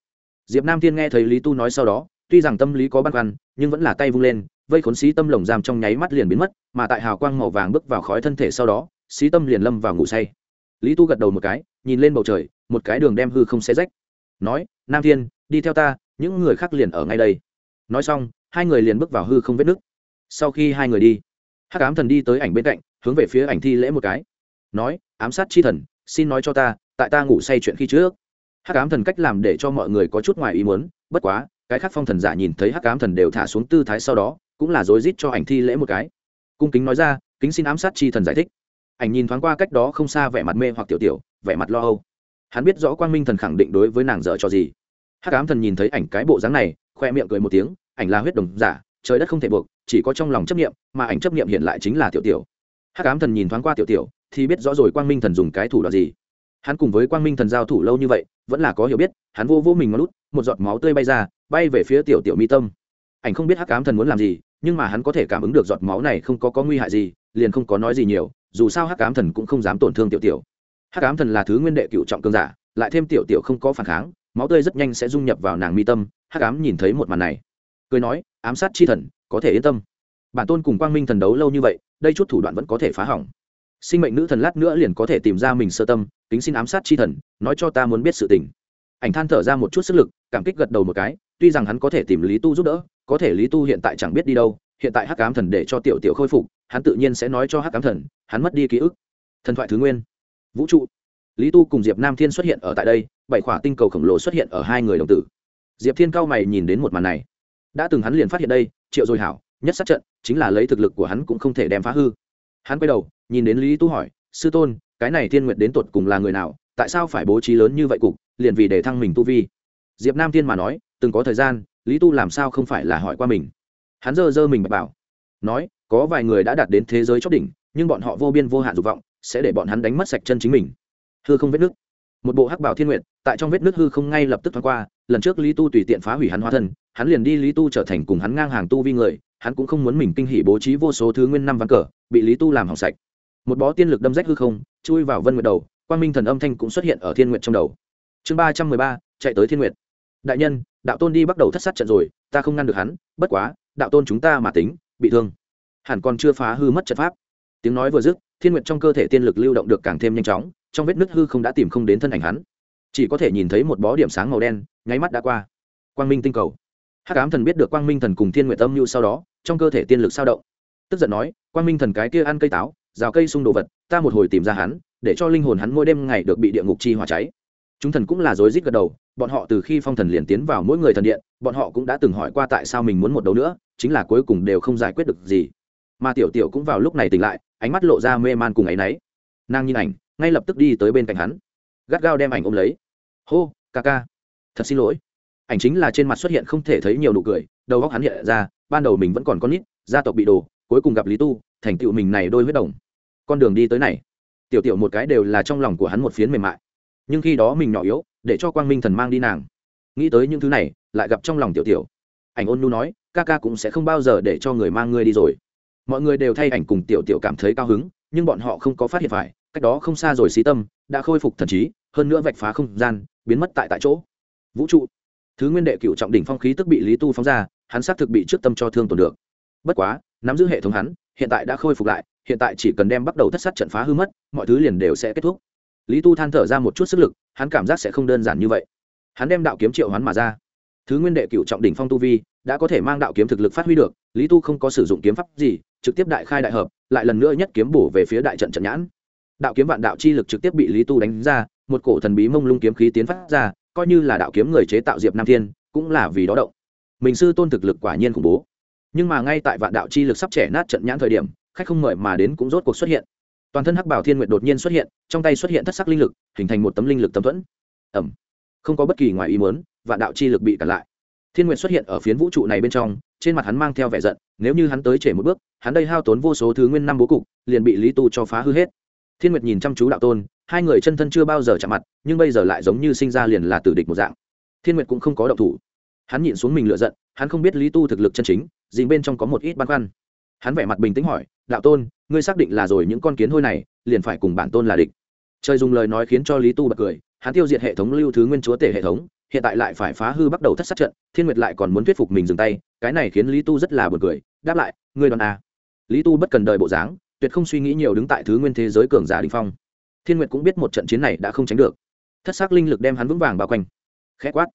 Speaker 1: Diệp nam thiên nghe thấy lý tu nói sau đó, tuy rằng tâm lý có băn khoăn, nhưng vẫn là tay vung lên, vây khốn xí tâm lồng giam trong nháy mắt liền biến mất, mà tại hào quang màu vàng bước vào khói thân thể sau đó, xí tâm liền lâm vào ngủ say. Lý tu gật đầu một cái, nhìn lên bầu trời, một cái đường đem hư không xé rách. Nói, nam thiên, đi theo ta những người khác liền ở ngay đây. Nói xong, hai người liền bước vào hư không vết nứt. Sau khi hai người đi, hắc ám thần đi tới ảnh bên cạnh, hướng về phía ảnh thi lễ một cái. Nói, ám sát chi thần, xin nói cho ta, tại ta ngủ say chuyện khi trước. Hắc ám thần cách làm để cho mọi người có chút ngoài ý muốn, bất quá, cái khác phong thần giả nhìn thấy hắc ám thần đều thả xuống tư thái sau đó, cũng là rối rít cho ảnh thi lễ một cái. Cung kính nói ra, kính xin ám sát chi thần giải thích. Ảnh nhìn thoáng qua cách đó không xa vẻ mặt mê hoặc tiểu tiểu, vẻ mặt lo âu. Hắn biết rõ quang minh thần khẳng định đối với nàng dở cho gì hắc ám thần nhìn thấy ảnh cái bộ dáng này, khoe miệng cười một tiếng, ảnh là huyết đồng giả, trời đất không thể buộc, chỉ có trong lòng chấp nghiệm mà ảnh chấp nghiệm hiện lại chính là tiểu tiểu. Hắc ám thần nhìn thoáng qua tiểu tiểu, thì biết rõ rồi quang minh thần dùng cái thủ đoạn gì. Hắn cùng với quang minh thần giao thủ lâu như vậy, vẫn là có hiểu biết, hắn vô vô mình ngón lút, một giọt máu tươi bay ra, bay về phía tiểu tiểu mi tâm. Ảnh không biết hắc ám thần muốn làm gì, nhưng mà hắn có thể cảm ứng được giọt máu này không có có nguy hại gì, liền không có nói gì nhiều, dù sao hắc ám thần cũng không dám tổn thương tiểu tiểu. Hắc ám thần là thứ nguyên đệ cựu trọng cương giả, lại thêm tiểu tiểu không có phản kháng máu tươi rất nhanh sẽ dung nhập vào nàng mi tâm, hắc ám nhìn thấy một màn này. Cười nói, ám sát chi thần, có thể yên tâm. Bản tôn cùng quang minh thần đấu lâu như vậy, đây chút thủ đoạn vẫn có thể phá hỏng. Sinh mệnh nữ thần lát nữa liền có thể tìm ra mình sơ tâm tính xin ám sát chi thần, nói cho ta muốn biết sự tình. Ảnh than thở ra một chút sức lực, cảm kích gật đầu một cái, tuy rằng hắn có thể tìm lý tu giúp đỡ, có thể lý tu hiện tại chẳng biết đi đâu, hiện tại hắc ám thần để cho tiểu tiểu khôi phục, hắn tự nhiên sẽ nói cho hắc ám thần, hắn mất đi ký ức. Thần thoại thứ nguyên. Vũ trụ. Lý tu cùng diệp nam thiên xuất hiện ở tại đây bảy khỏa tinh cầu khổng lồ xuất hiện ở hai người đồng tử. Diệp thiên cao mày nhìn đến một màn này. Đã từng hắn liền phát hiện đây, triệu rồi hảo, nhất sát trận, chính là lấy thực lực của hắn cũng không thể đem phá hư. Hắn quay đầu, nhìn đến lý tu hỏi, sư tôn, cái này thiên nguyện đến tột cùng là người nào? Tại sao phải bố trí lớn như vậy cục, liền vì để thăng mình tu vi? Diệp nam thiên mà nói, từng có thời gian, lý tu làm sao không phải là hỏi qua mình? Hắn dơ dơ mình bật bảo, nói, có vài người đã đạt đến thế giới chót đỉnh, nhưng bọn họ vô biên vô hạn dục vọng, sẽ để bọn hắn đánh mất sạch chân chính mình. Hư không vết nước một bộ hắc bảo thiên nguyện tại trong vết nước hư không ngay lập tức thoáng qua, lần trước lý tu tùy tiện phá hủy hắn hóa thân, hắn liền đi lý tu trở thành cùng hắn ngang hàng tu vi người, hắn cũng không muốn mình kinh hỉ bố trí vô số thứ nguyên năm ván cờ, bị lý tu làm hỏng sạch. Một bó tiên lực đâm rách hư không, chui vào vân nguyệt đầu, quang minh thần âm thanh cũng xuất hiện ở thiên nguyện trong đầu. Chương ba trăm mười ba, chạy tới thiên nguyện đại nhân, đạo tôn đi bắt đầu thất sát trận rồi, ta không ngăn được hắn, bất quá, đạo tôn chúng ta mà tính, bị thương. Hẳn còn chưa phá hư mất trận pháp. Tiếng nói vừa dứt, thiên nguyện trong cơ thể tiên lực lưu động được càng thêm nhanh chóng trong vết nứt hư không đã tìm không đến thân ảnh hắn. Chỉ có thể nhìn thấy một bó điểm sáng màu đen, nháy mắt đã qua. Quang minh tinh cầu. Hắc ám thần biết được quang minh thần cùng thiên nguyện tâm như sau đó, trong cơ thể tiên lực sao động. Tức giận nói, quang minh thần cái kia ăn cây táo, rào cây xung đồ vật, ta một hồi tìm ra hắn, để cho linh hồn hắn mỗi đêm ngày được bị địa ngục chi hỏa cháy. Chúng thần cũng là rối rít gật đầu, bọn họ từ khi phong thần liền tiến vào mỗi người thần điện, bọn họ cũng đã từng hỏi qua tại sao mình muốn một đấu nữa, chính là cuối cùng đều không giải quyết được gì. Mà tiểu tiểu cũng vào lúc này tỉnh lại, ánh mắt lộ ra mê man cùng ấy nấy nàng nhìn ảnh ngay lập tức đi tới bên cạnh hắn. Gắt gao đem ảnh ôm lấy. Hô, ca ca. Thật xin lỗi. Ảnh chính là trên mặt xuất hiện không thể thấy nhiều nụ cười, đầu góc hắn hiện ra, ban đầu mình vẫn còn con nít, gia tộc bị đồ cuối cùng gặp lý tu, thành tựu mình này đôi huyết đồng. Con đường đi tới này. Tiểu tiểu một cái đều là trong lòng của hắn một phiến mềm mại. Nhưng khi đó mình nhỏ yếu, để cho quang minh thần mang đi nàng. Nghĩ tới những thứ này, lại gặp trong lòng tiểu tiểu. Ảnh ôn nu nói, ca ca cũng sẽ không bao giờ để cho người mang ngươi đi rồi. Mọi người đều thay ảnh cùng tiểu tiểu cảm thấy cao hứng, nhưng bọn họ không có phát hiện phải cách đó không xa rồi xí tâm đã khôi phục thần trí, hơn nữa vạch phá không gian, biến mất tại tại chỗ. Vũ trụ. Thứ nguyên đệ cựu trọng đỉnh phong khí tức bị lý tu phóng ra, hắn xác thực bị trước tâm cho thương tổn được. Bất quá, nắm giữ hệ thống hắn, hiện tại đã khôi phục lại, hiện tại chỉ cần đem bắt đầu thất sát trận phá hư mất, mọi thứ liền đều sẽ kết thúc. Lý tu than thở ra một chút sức lực, hắn cảm giác sẽ không đơn giản như vậy. Hắn đem đạo kiếm triệu hắn mà ra. Thứ nguyên đệ cựu trọng đỉnh phong tu vi, đã có thể mang đạo kiếm thực lực phát huy được, lý tu không có sử dụng kiếm pháp gì, trực tiếp đại khai đại hợp, lại lần nữa nhất kiếm bổ về phía đại trận trận nhãn đạo kiếm vạn đạo chi lực trực tiếp bị lý tu đánh ra, một cổ thần bí mông lung kiếm khí tiến phát ra, coi như là đạo kiếm người chế tạo diệp nam thiên, cũng là vì đó động. Mình sư tôn thực lực quả nhiên khủng bố. Nhưng mà ngay tại vạn đạo chi lực sắp trẻ nát trận nhãn thời điểm, khách không mời mà đến cũng rốt cuộc xuất hiện. Toàn thân hắc bảo thiên nguyện đột nhiên xuất hiện, trong tay xuất hiện thất sắc linh lực, hình thành một tấm linh lực tấm thuẫn. Ẩm không có bất kỳ ngoài ý muốn, vạn đạo chi lực bị cản lại. Thiên nguyện xuất hiện ở phiến vũ trụ này bên trong, trên mặt hắn mang theo vẻ giận, nếu như hắn tới trễ một bước, hắn đây hao tốn vô số thứ nguyên năm bố cục, liền bị lý tu cho phá hư hết thiên nguyệt nhìn chăm chú đạo tôn, hai người chân thân chưa bao giờ chạm mặt, nhưng bây giờ lại giống như sinh ra liền là tử địch một dạng. Thiên nguyệt cũng không có động thủ. Hắn nhìn xuống mình lựa giận, hắn không biết lý tu thực lực chân chính dính bên trong có một ít băn khoăn. Hắn vẻ mặt bình tĩnh hỏi, đạo tôn, ngươi xác định là rồi những con kiến hôi này, liền phải cùng bản tôn là địch? Trời dùng lời nói khiến cho lý tu bật cười, hắn tiêu diệt hệ thống lưu thứ nguyên chúa tể hệ thống, hiện tại lại phải phá hư bắt đầu thất sát trận, thiên nguyệt lại còn muốn thuyết phục mình dừng tay, cái này khiến lý tu rất là bật cười, đáp lại, ngươi đòn à. lý tu bất cần đợi bộ dáng tuyệt không suy nghĩ nhiều đứng tại thứ nguyên thế giới cường giả đình phong. Thiên nguyệt cũng biết một trận chiến này đã không tránh được. Thất xác linh lực đem hắn vững vàng bao quanh. Khẽ quát.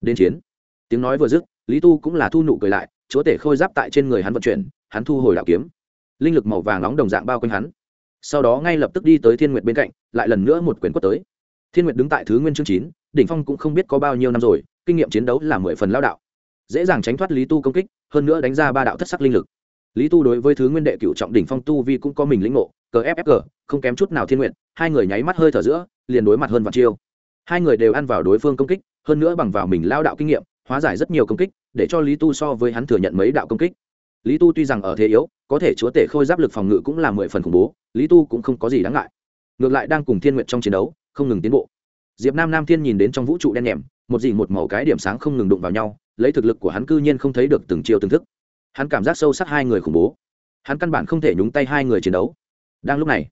Speaker 1: Đến chiến. Tiếng nói vừa dứt, lý tu cũng là thu nụ cười lại, chúa tể khôi giáp tại trên người hắn vận chuyển, hắn thu hồi đạo kiếm. Linh lực màu vàng nóng đồng dạng bao quanh hắn. Sau đó ngay lập tức đi tới thiên nguyệt bên cạnh, lại lần nữa một quyền quất tới. Thiên nguyệt đứng tại thứ nguyên chương chín, đỉnh phong cũng không biết có bao nhiêu năm rồi, kinh nghiệm chiến đấu là mười phần lao đạo. Dễ dàng tránh thoát lý tu công kích, hơn nữa đánh ra ba đạo thất sắc linh lực lý tu đối với thứ nguyên đệ cựu trọng đỉnh phong tu vi cũng có mình lĩnh ngộ cờ ffg không kém chút nào thiên nguyện, hai người nháy mắt hơi thở giữa, liền đối mặt hơn vạn chiêu. Hai người đều ăn vào đối phương công kích, hơn nữa bằng vào mình lao đạo kinh nghiệm, hóa giải rất nhiều công kích, để cho lý tu so với hắn thừa nhận mấy đạo công kích. Lý tu tuy rằng ở thế yếu, có thể chúa tể khôi giáp lực phòng ngự cũng là mười phần khủng bố, lý tu cũng không có gì đáng ngại. Ngược lại đang cùng thiên nguyện trong chiến đấu, không ngừng tiến bộ. Diệp nam nam thiên nhìn đến trong vũ trụ đen nhèm, một gì một màu cái điểm sáng không ngừng đụng vào nhau, lấy thực lực của hắn cư nhiên không thấy được từng chiều từng thức hắn cảm giác sâu sắc hai người khủng bố. Hắn căn bản không thể nhúng tay hai người chiến đấu. Đang lúc này,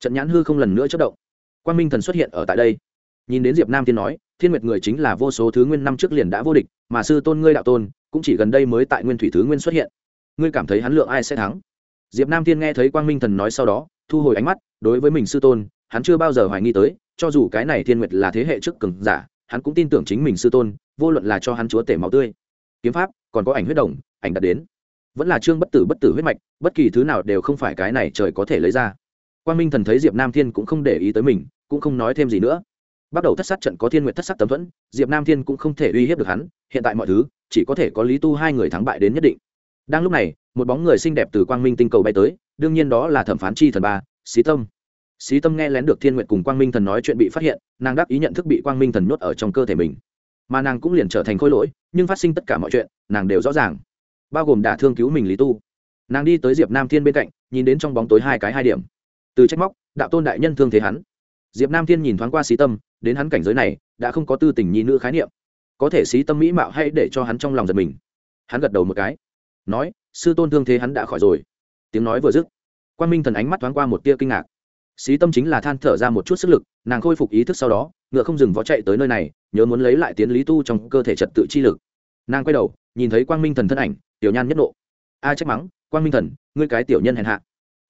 Speaker 1: trận nhãn hư không lần nữa chất động. Quan minh thần xuất hiện ở tại đây. Nhìn đến diệp nam thiên nói, thiên nguyệt người chính là vô số thứ nguyên năm trước liền đã vô địch, mà sư tôn ngươi đạo tôn, cũng chỉ gần đây mới tại nguyên thủy thứ nguyên xuất hiện. Ngươi cảm thấy hắn lượng ai sẽ thắng? Diệp nam thiên nghe thấy quang minh thần nói sau đó, thu hồi ánh mắt, đối với mình sư tôn, hắn chưa bao giờ hoài nghi tới, cho dù cái này thiên nguyệt là thế hệ trước cường giả, hắn cũng tin tưởng chính mình sư tôn, vô luận là cho hắn chúa tể máu tươi. Kiếm pháp, còn có ảnh huyết đồng, ảnh đặt đến vẫn là trương bất tử bất tử huyết mạch, bất kỳ thứ nào đều không phải cái này trời có thể lấy ra. Quan minh thần thấy diệp nam thiên cũng không để ý tới mình, cũng không nói thêm gì nữa. Bắt đầu thất sát trận có thiên nguyện thất sát tấm thuẫn, diệp nam thiên cũng không thể uy hiếp được hắn, hiện tại mọi thứ, chỉ có thể có lý tu hai người thắng bại đến nhất định. Đang lúc này, một bóng người xinh đẹp từ quang minh tinh cầu bay tới, đương nhiên đó là thẩm phán chi thần ba, xí tâm. Xí tâm nghe lén được thiên nguyện cùng quang minh thần nói chuyện bị phát hiện, nàng đáp ý nhận thức bị quang minh thần nhốt ở trong cơ thể mình. Mà nàng cũng liền trở thành khôi lỗi, nhưng phát sinh tất cả mọi chuyện, nàng đều rõ ràng bao gồm đả thương cứu mình lý tu. Nàng đi tới diệp nam thiên bên cạnh, nhìn đến trong bóng tối hai cái hai điểm. Từ trách móc, đạo tôn đại nhân thương thế hắn. Diệp nam thiên nhìn thoáng qua xí tâm, đến hắn cảnh giới này, đã không có tư tình nhi nữ khái niệm. Có thể xí tâm mỹ mạo hay để cho hắn trong lòng giật mình. Hắn gật đầu một cái, nói, sư tôn thương thế hắn đã khỏi rồi. Tiếng nói vừa dứt quan minh thần ánh mắt thoáng qua một tia kinh ngạc. Xí tâm chính là than thở ra một chút sức lực, nàng khôi phục ý thức sau đó, ngựa không dừng vó chạy tới nơi này, nhớ muốn lấy lại tiến lý tu trong cơ thể trật tự chi lực. Nàng quay đầu, nhìn thấy quang minh thần thân ảnh tiểu nhan nhất nộ. A trách mắng, quang minh thần, ngươi cái tiểu nhân hèn hạ.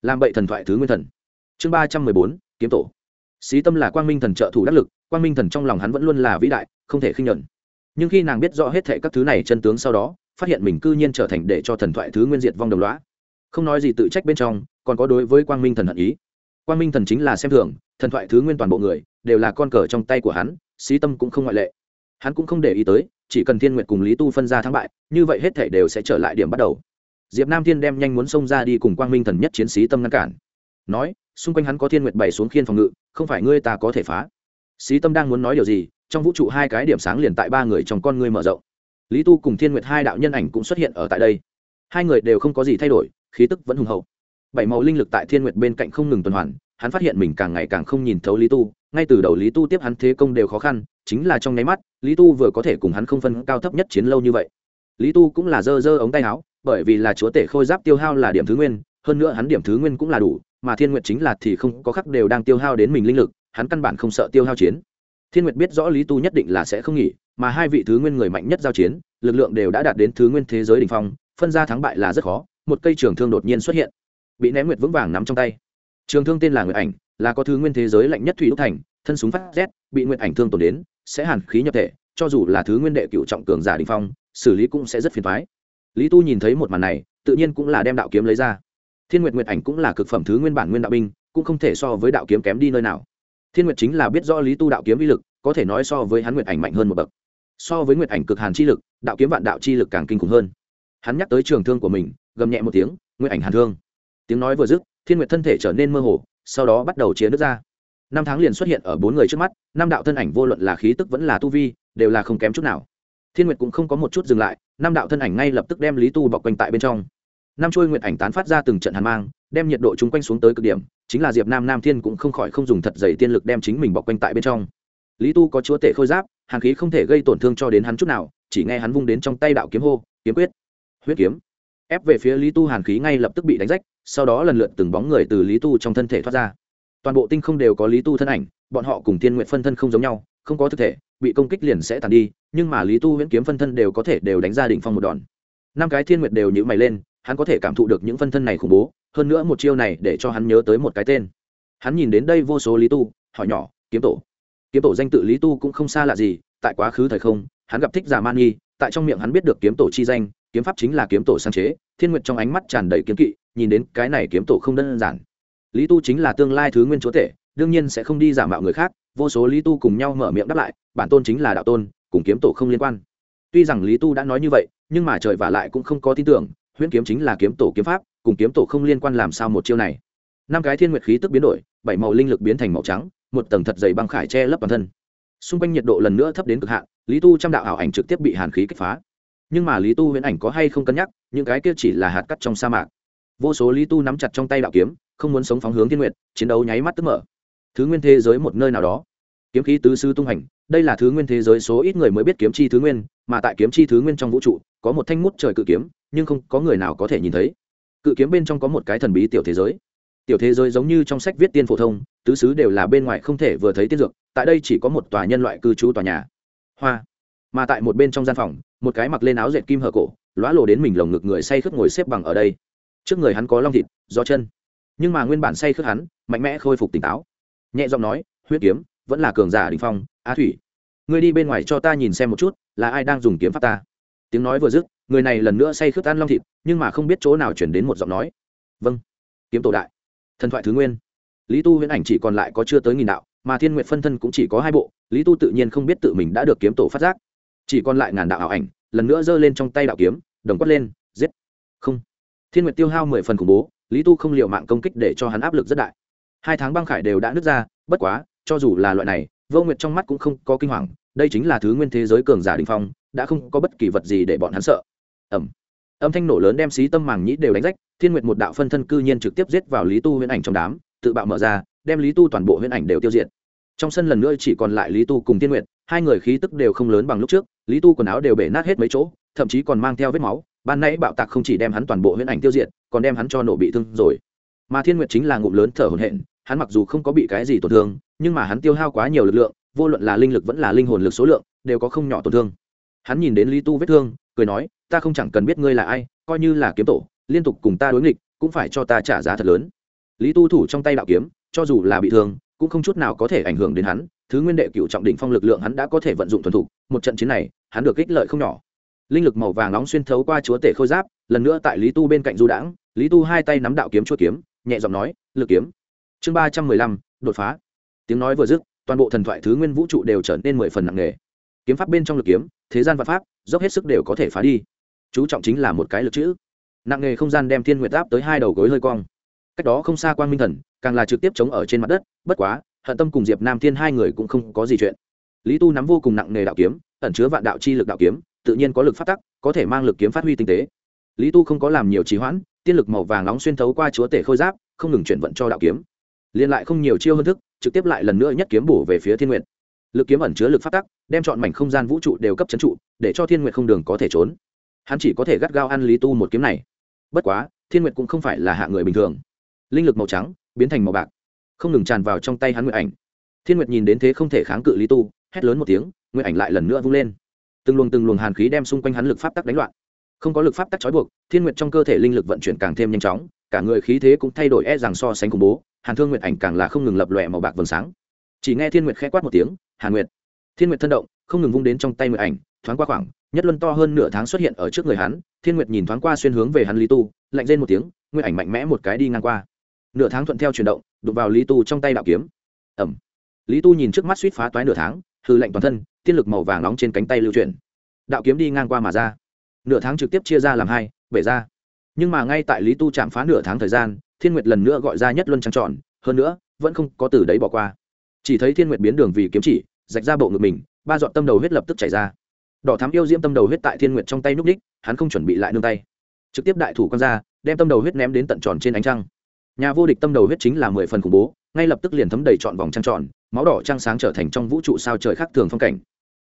Speaker 1: Làm bậy thần thoại thứ nguyên thần. Chương ba trăm mười bốn, kiếm tổ. Xí tâm là quang minh thần trợ thủ đắc lực, quang minh thần trong lòng hắn vẫn luôn là vĩ đại, không thể khinh nhuận. Nhưng khi nàng biết rõ hết thệ các thứ này chân tướng sau đó, phát hiện mình cư nhiên trở thành để cho thần thoại thứ nguyên diệt vong đồng loá không nói gì tự trách bên trong, còn có đối với quang minh thần hận ý. Quang minh thần chính là xem thường, thần thoại thứ nguyên toàn bộ người, đều là con cờ trong tay của hắn, xí tâm cũng không ngoại lệ. Hắn cũng không để ý tới chỉ cần thiên nguyệt cùng lý tu phân ra thắng bại, như vậy hết thể đều sẽ trở lại điểm bắt đầu. Diệp nam thiên đem nhanh muốn xông ra đi cùng quang minh thần nhất chiến sĩ tâm ngăn cản. Nói, xung quanh hắn có thiên nguyệt bày xuống khiên phòng ngự, không phải ngươi ta có thể phá. Sĩ tâm đang muốn nói điều gì, trong vũ trụ hai cái điểm sáng liền tại ba người trong con ngươi mở rộng. Lý tu cùng thiên nguyệt hai đạo nhân ảnh cũng xuất hiện ở tại đây. Hai người đều không có gì thay đổi, khí tức vẫn hùng hậu. Bảy màu linh lực tại thiên nguyệt bên cạnh không ngừng tuần hoàn, hắn phát hiện mình càng ngày càng không nhìn thấu lý tu ngay từ đầu lý tu tiếp hắn thế công đều khó khăn, chính là trong nháy mắt, lý tu vừa có thể cùng hắn không phân cao thấp nhất chiến lâu như vậy. Lý tu cũng là dơ dơ ống tay áo, bởi vì là chúa tể khôi giáp tiêu hao là điểm thứ nguyên, hơn nữa hắn điểm thứ nguyên cũng là đủ, mà thiên nguyệt chính là thì không có khắc đều đang tiêu hao đến mình linh lực, hắn căn bản không sợ tiêu hao chiến. Thiên nguyệt biết rõ lý tu nhất định là sẽ không nghỉ, mà hai vị thứ nguyên người mạnh nhất giao chiến, lực lượng đều đã đạt đến thứ nguyên thế giới đ ỉ n h phong, phân ra thắng bại là rất khó, một cây trường thương đột nhiên xuất hiện, bị ném nguyệt vững vàng nắm trong tay. Trường thương tên là nguyệt ảnh là có thứ nguyên thế giới lạnh nhất thủy đúc thành, thân súng phát rét, bị nguyệt ảnh thương tổn đến, sẽ hàn khí nhập thể, cho dù là thứ nguyên đệ cựu trọng cường giả đình phong, xử lý cũng sẽ rất phiền thoái lý tu nhìn thấy một màn này, tự nhiên cũng là đem đạo kiếm lấy ra. Thiên nguyệt nguyệt ảnh cũng là cực phẩm thứ nguyên bản nguyên đạo binh, cũng không thể so với đạo kiếm kém đi nơi nào. Thiên nguyệt chính là biết rõ lý tu đạo kiếm uy lực, có thể nói so với hắn nguyệt ảnh mạnh hơn một bậc. So với nguyệt ảnh cực hàn chi lực, đạo kiếm vạn đạo chi lực càng kinh khủng hơn. Hắn nhắc tới trường thương của mình, gầm nhẹ một tiếng, nguyệt ảnh hàn thương. Tiếng nói vừa dứt, thiên nguyệt thân thể trở nên mơ hồ sau đó bắt đầu chia nước ra. Năm tháng liền xuất hiện ở bốn người trước mắt, năm đạo thân ảnh vô luận là khí tức vẫn là tu vi, đều là không kém chút nào. Thiên nguyệt cũng không có một chút dừng lại, năm đạo thân ảnh ngay lập tức đem lý tu bọc quanh tại bên trong. Năm trôi nguyệt ảnh tán phát ra từng trận hàn mang, đem nhiệt độ chung quanh xuống tới cực điểm, chính là diệp nam nam thiên cũng không khỏi không dùng thật dày tiên lực đem chính mình bọc quanh tại bên trong. Lý tu có chúa tể khôi giáp, hàn khí không thể gây tổn thương cho đến hắn chút nào, chỉ nghe hắn vung đến trong tay đạo kiếm hô, kiếm quyết. Huyết kiếm ép về phía lý tu hàn khí ngay lập tức bị đánh rách, sau đó lần lượt từng bóng người từ lý tu trong thân thể thoát ra. Toàn bộ tinh không đều có lý tu thân ảnh, bọn họ cùng Thiên nguyện phân thân không giống nhau, không có thực thể, bị công kích liền sẽ tàn đi, nhưng mà lý tu huyễn kiếm phân thân đều có thể đều đánh ra đỉnh phong một đòn. Năm cái thiên nguyệt đều nhữ mày lên, hắn có thể cảm thụ được những phân thân này khủng bố, hơn nữa một chiêu này để cho hắn nhớ tới một cái tên. Hắn nhìn đến đây vô số lý tu, hỏi nhỏ, kiếm tổ? Kiếm tổ danh tự lý tu cũng không xa lạ gì, tại quá khứ thời không, hắn gặp thích giả man nghi tại trong miệng hắn biết được kiếm tổ chi danh kiếm pháp chính là kiếm tổ sáng chế, thiên nguyệt trong ánh mắt tràn đầy kiếm kỵ, nhìn đến cái này kiếm tổ không đơn giản. Lý tu chính là tương lai thứ nguyên chúa tể, đương nhiên sẽ không đi giả mạo người khác, vô số lý tu cùng nhau mở miệng đáp lại, bản tôn chính là đạo tôn, cùng kiếm tổ không liên quan. Tuy rằng lý tu đã nói như vậy, nhưng mà trời vả lại cũng không có tin tưởng, huyễn kiếm chính là kiếm tổ kiếm pháp, cùng kiếm tổ không liên quan làm sao một chiêu này. Năm cái thiên nguyệt khí tức biến đổi, bảy màu linh lực biến thành màu trắng, một tầng thật dày băng khải che lấp bản thân. Xung quanh nhiệt độ lần nữa thấp đến cực hạn, lý tu trăm đạo ảo ảnh trực tiếp bị hàn khí kích phá nhưng mà lý tu huyễn ảnh có hay không cân nhắc, những cái kia chỉ là hạt cắt trong sa mạc. Vô số lý tu nắm chặt trong tay đạo kiếm, không muốn sống phóng hướng thiên nguyệt, chiến đấu nháy mắt tức mở. Thứ nguyên thế giới một nơi nào đó. Kiếm khí tứ sư tung hành, đây là thứ nguyên thế giới số ít người mới biết kiếm chi thứ nguyên, mà tại kiếm chi thứ nguyên trong vũ trụ, có một thanh mút trời cự kiếm, nhưng không có người nào có thể nhìn thấy. Cự kiếm bên trong có một cái thần bí tiểu thế giới. Tiểu thế giới giống như trong sách viết tiên phổ thông, tứ xứ đều là bên ngoài không thể vừa thấy tiên dược, tại đây chỉ có một tòa nhân loại cư trú tòa nhà. Hoa. Mà tại một bên trong gian phòng một cái mặc lên áo dệt kim hở cổ, lóa lộ đến mình lồng ngực người say khướt ngồi xếp bằng ở đây. Trước người hắn có long thịt do chân. Nhưng mà nguyên bản say khướt hắn, mạnh mẽ khôi phục tỉnh táo. Nhẹ giọng nói, huyết kiếm, vẫn là cường giả đình phong á thủy. Ngươi đi bên ngoài cho ta nhìn xem một chút, là ai đang dùng kiếm pháp ta? Tiếng nói vừa dứt, người này lần nữa say khướt ăn long thịt, nhưng mà không biết chỗ nào chuyển đến một giọng nói. Vâng kiếm tổ đại. Thần thoại thứ nguyên. Lý tu huyễn ảnh chỉ còn lại có chưa tới nghìn đạo, mà thiên nguyện phân thân cũng chỉ có hai bộ, lý tu tự nhiên không biết tự mình đã được kiếm tổ phát giác chỉ còn lại ngàn đạo ảo ảnh, lần nữa giơ lên trong tay đạo kiếm, đồng quất lên, giết. Không. Thiên nguyệt tiêu hao mười phần khủng bố, lý tu không liệu mạng công kích để cho hắn áp lực rất đại. Hai tháng băng khải đều đã nứt ra, bất quá, cho dù là loại này, vô nguyệt trong mắt cũng không có kinh hoàng, đây chính là thứ nguyên thế giới cường giả đình phong, đã không có bất kỳ vật gì để bọn hắn sợ. Ẩm âm thanh nổ lớn đem xí tâm màng nhĩ đều đánh rách, thiên nguyệt một đạo phân thân cư nhiên trực tiếp giết vào lý tu huyễn ảnh trong đám, tự bạo mở ra, đem lý tu toàn bộ huyễn ảnh đều tiêu diệt. Trong sân lần nữa chỉ còn lại lý tu cùng thiên nguyệt, hai người khí tức đều không lớn bằng lúc trước lý tu quần áo đều bể nát hết mấy chỗ, thậm chí còn mang theo vết máu. Ban nãy bạo tạc không chỉ đem hắn toàn bộ huyễn ảnh tiêu diệt, còn đem hắn cho nổ bị thương rồi. Mà thiên nguyệt chính là ngụm lớn thở hổn hển, hắn mặc dù không có bị cái gì tổn thương, nhưng mà hắn tiêu hao quá nhiều lực lượng, vô luận là linh lực vẫn là linh hồn lực số lượng, đều có không nhỏ tổn thương. Hắn nhìn đến lý tu vết thương, cười nói, ta không chẳng cần biết ngươi là ai, coi như là kiếm tổ, liên tục cùng ta đối nghịch, cũng phải cho ta trả giá thật lớn. Lý tu thủ trong tay đạo kiếm, cho dù là bị thương, cũng không chút nào có thể ảnh hưởng đến hắn. Thứ nguyên đệ cựu trọng định phong lực lượng hắn đã có thể vận dụng thuần thục. Một trận chiến này hắn được ích lợi không nhỏ. Linh lực màu vàng nóng xuyên thấu qua chúa tể khôi giáp, lần nữa tại lý tu bên cạnh du đãng, lý tu hai tay nắm đạo kiếm chúa kiếm, nhẹ giọng nói, lực kiếm. Chương ba trăm mười lăm, đột phá. Tiếng nói vừa dứt, toàn bộ thần thoại thứ nguyên vũ trụ đều trở nên mười phần nặng nề. Kiếm pháp bên trong lực kiếm, thế gian vạn pháp, dốc hết sức đều có thể phá đi. Chú trọng chính là một cái lực chữ. Nặng nề không gian đem thiên nguyệt áp tới hai đầu gối hơi cong. Cách đó không xa quan minh thần, càng là trực tiếp chống ở trên mặt đất, bất quá, hận tâm cùng diệp nam thiên hai người cũng không có gì chuyện lý tu nắm vô cùng nặng nề đạo kiếm, ẩn chứa vạn đạo chi lực đạo kiếm, tự nhiên có lực phát tắc, có thể mang lực kiếm phát huy tinh tế. Lý tu không có làm nhiều trì hoãn, tiên lực màu vàng nóng xuyên thấu qua chúa tể khôi giáp, không ngừng chuyển vận cho đạo kiếm. Liên lại không nhiều chiêu hơn thức, trực tiếp lại lần nữa nhất kiếm bổ về phía thiên nguyện lực kiếm ẩn chứa lực phát tắc, đem chọn mảnh không gian vũ trụ đều cấp c trụ, để cho thiên nguyện không đường có thể trốn. Hắn chỉ có thể gắt gao ăn lý tu một kiếm này. Bất quá, thiên nguyện cũng không phải là hạ người bình thường. Linh lực màu trắng, biến thành màu bạc, không ngừng tràn vào trong tay hắn nguyện ảnh. Thiên nguyệt nhìn đến thế không thể kháng cự lý tu hét lớn một tiếng nguyện ảnh lại lần nữa vung lên. Từng luồng từng luồng hàn khí đem xung quanh hắn lực pháp tắc đánh loạn. Không có lực pháp tắc trói buộc, thiên nguyệt trong cơ thể linh lực vận chuyển càng thêm nhanh chóng, cả người khí thế cũng thay đổi e rằng so sánh khủng bố, hàn thương nguyệt ảnh càng là không ngừng lập lòe màu bạc vầng sáng. Chỉ nghe thiên nguyệt khẽ quát một tiếng, hàn nguyệt. Thiên nguyệt thân động, không ngừng vung đến trong tay nguyệt ảnh, thoáng qua khoảng, nhất luân to hơn nửa tháng xuất hiện ở trước người hắn, thiên nguyệt nhìn thoáng qua xuyên hướng về hắn lý tu, lạnh lên một tiếng nguyên ảnh mạnh mẽ một cái đi ngang qua. Nửa tháng thuận theo chuyển động, đụng vào lý tu trong tay đạo kiếm. Ẩm lý tu nhìn trước mắt suýt phá toái nửa tháng hư lệnh toàn thân, tiên lực màu vàng nóng trên cánh tay lưu chuyển. Đạo kiếm đi ngang qua mà ra. Nửa tháng trực tiếp chia ra làm hai, bể ra. Nhưng mà ngay tại lý tu chạm phá nửa tháng thời gian, thiên nguyệt lần nữa gọi ra nhất luân trăng tròn, hơn nữa, vẫn không có từ đấy bỏ qua. Chỉ thấy thiên nguyệt biến đường vì kiếm chỉ, rạch ra bộ ngực mình, ba dọn tâm đầu huyết lập tức chảy ra. Đỏ thám yêu diễm tâm đầu huyết tại thiên nguyệt trong tay núp ních hắn không chuẩn bị lại nương tay. Trực tiếp đại thủ con ra, đem tâm đầu huyết ném đến tận tròn trên ánh trăng. Nhà vô địch tâm đầu huyết chính là mười phần khủng bố ngay lập tức liền thấm đầy trọn vòng trăng tròn, máu đỏ trăng sáng trở thành trong vũ trụ sao trời khác thường phong cảnh.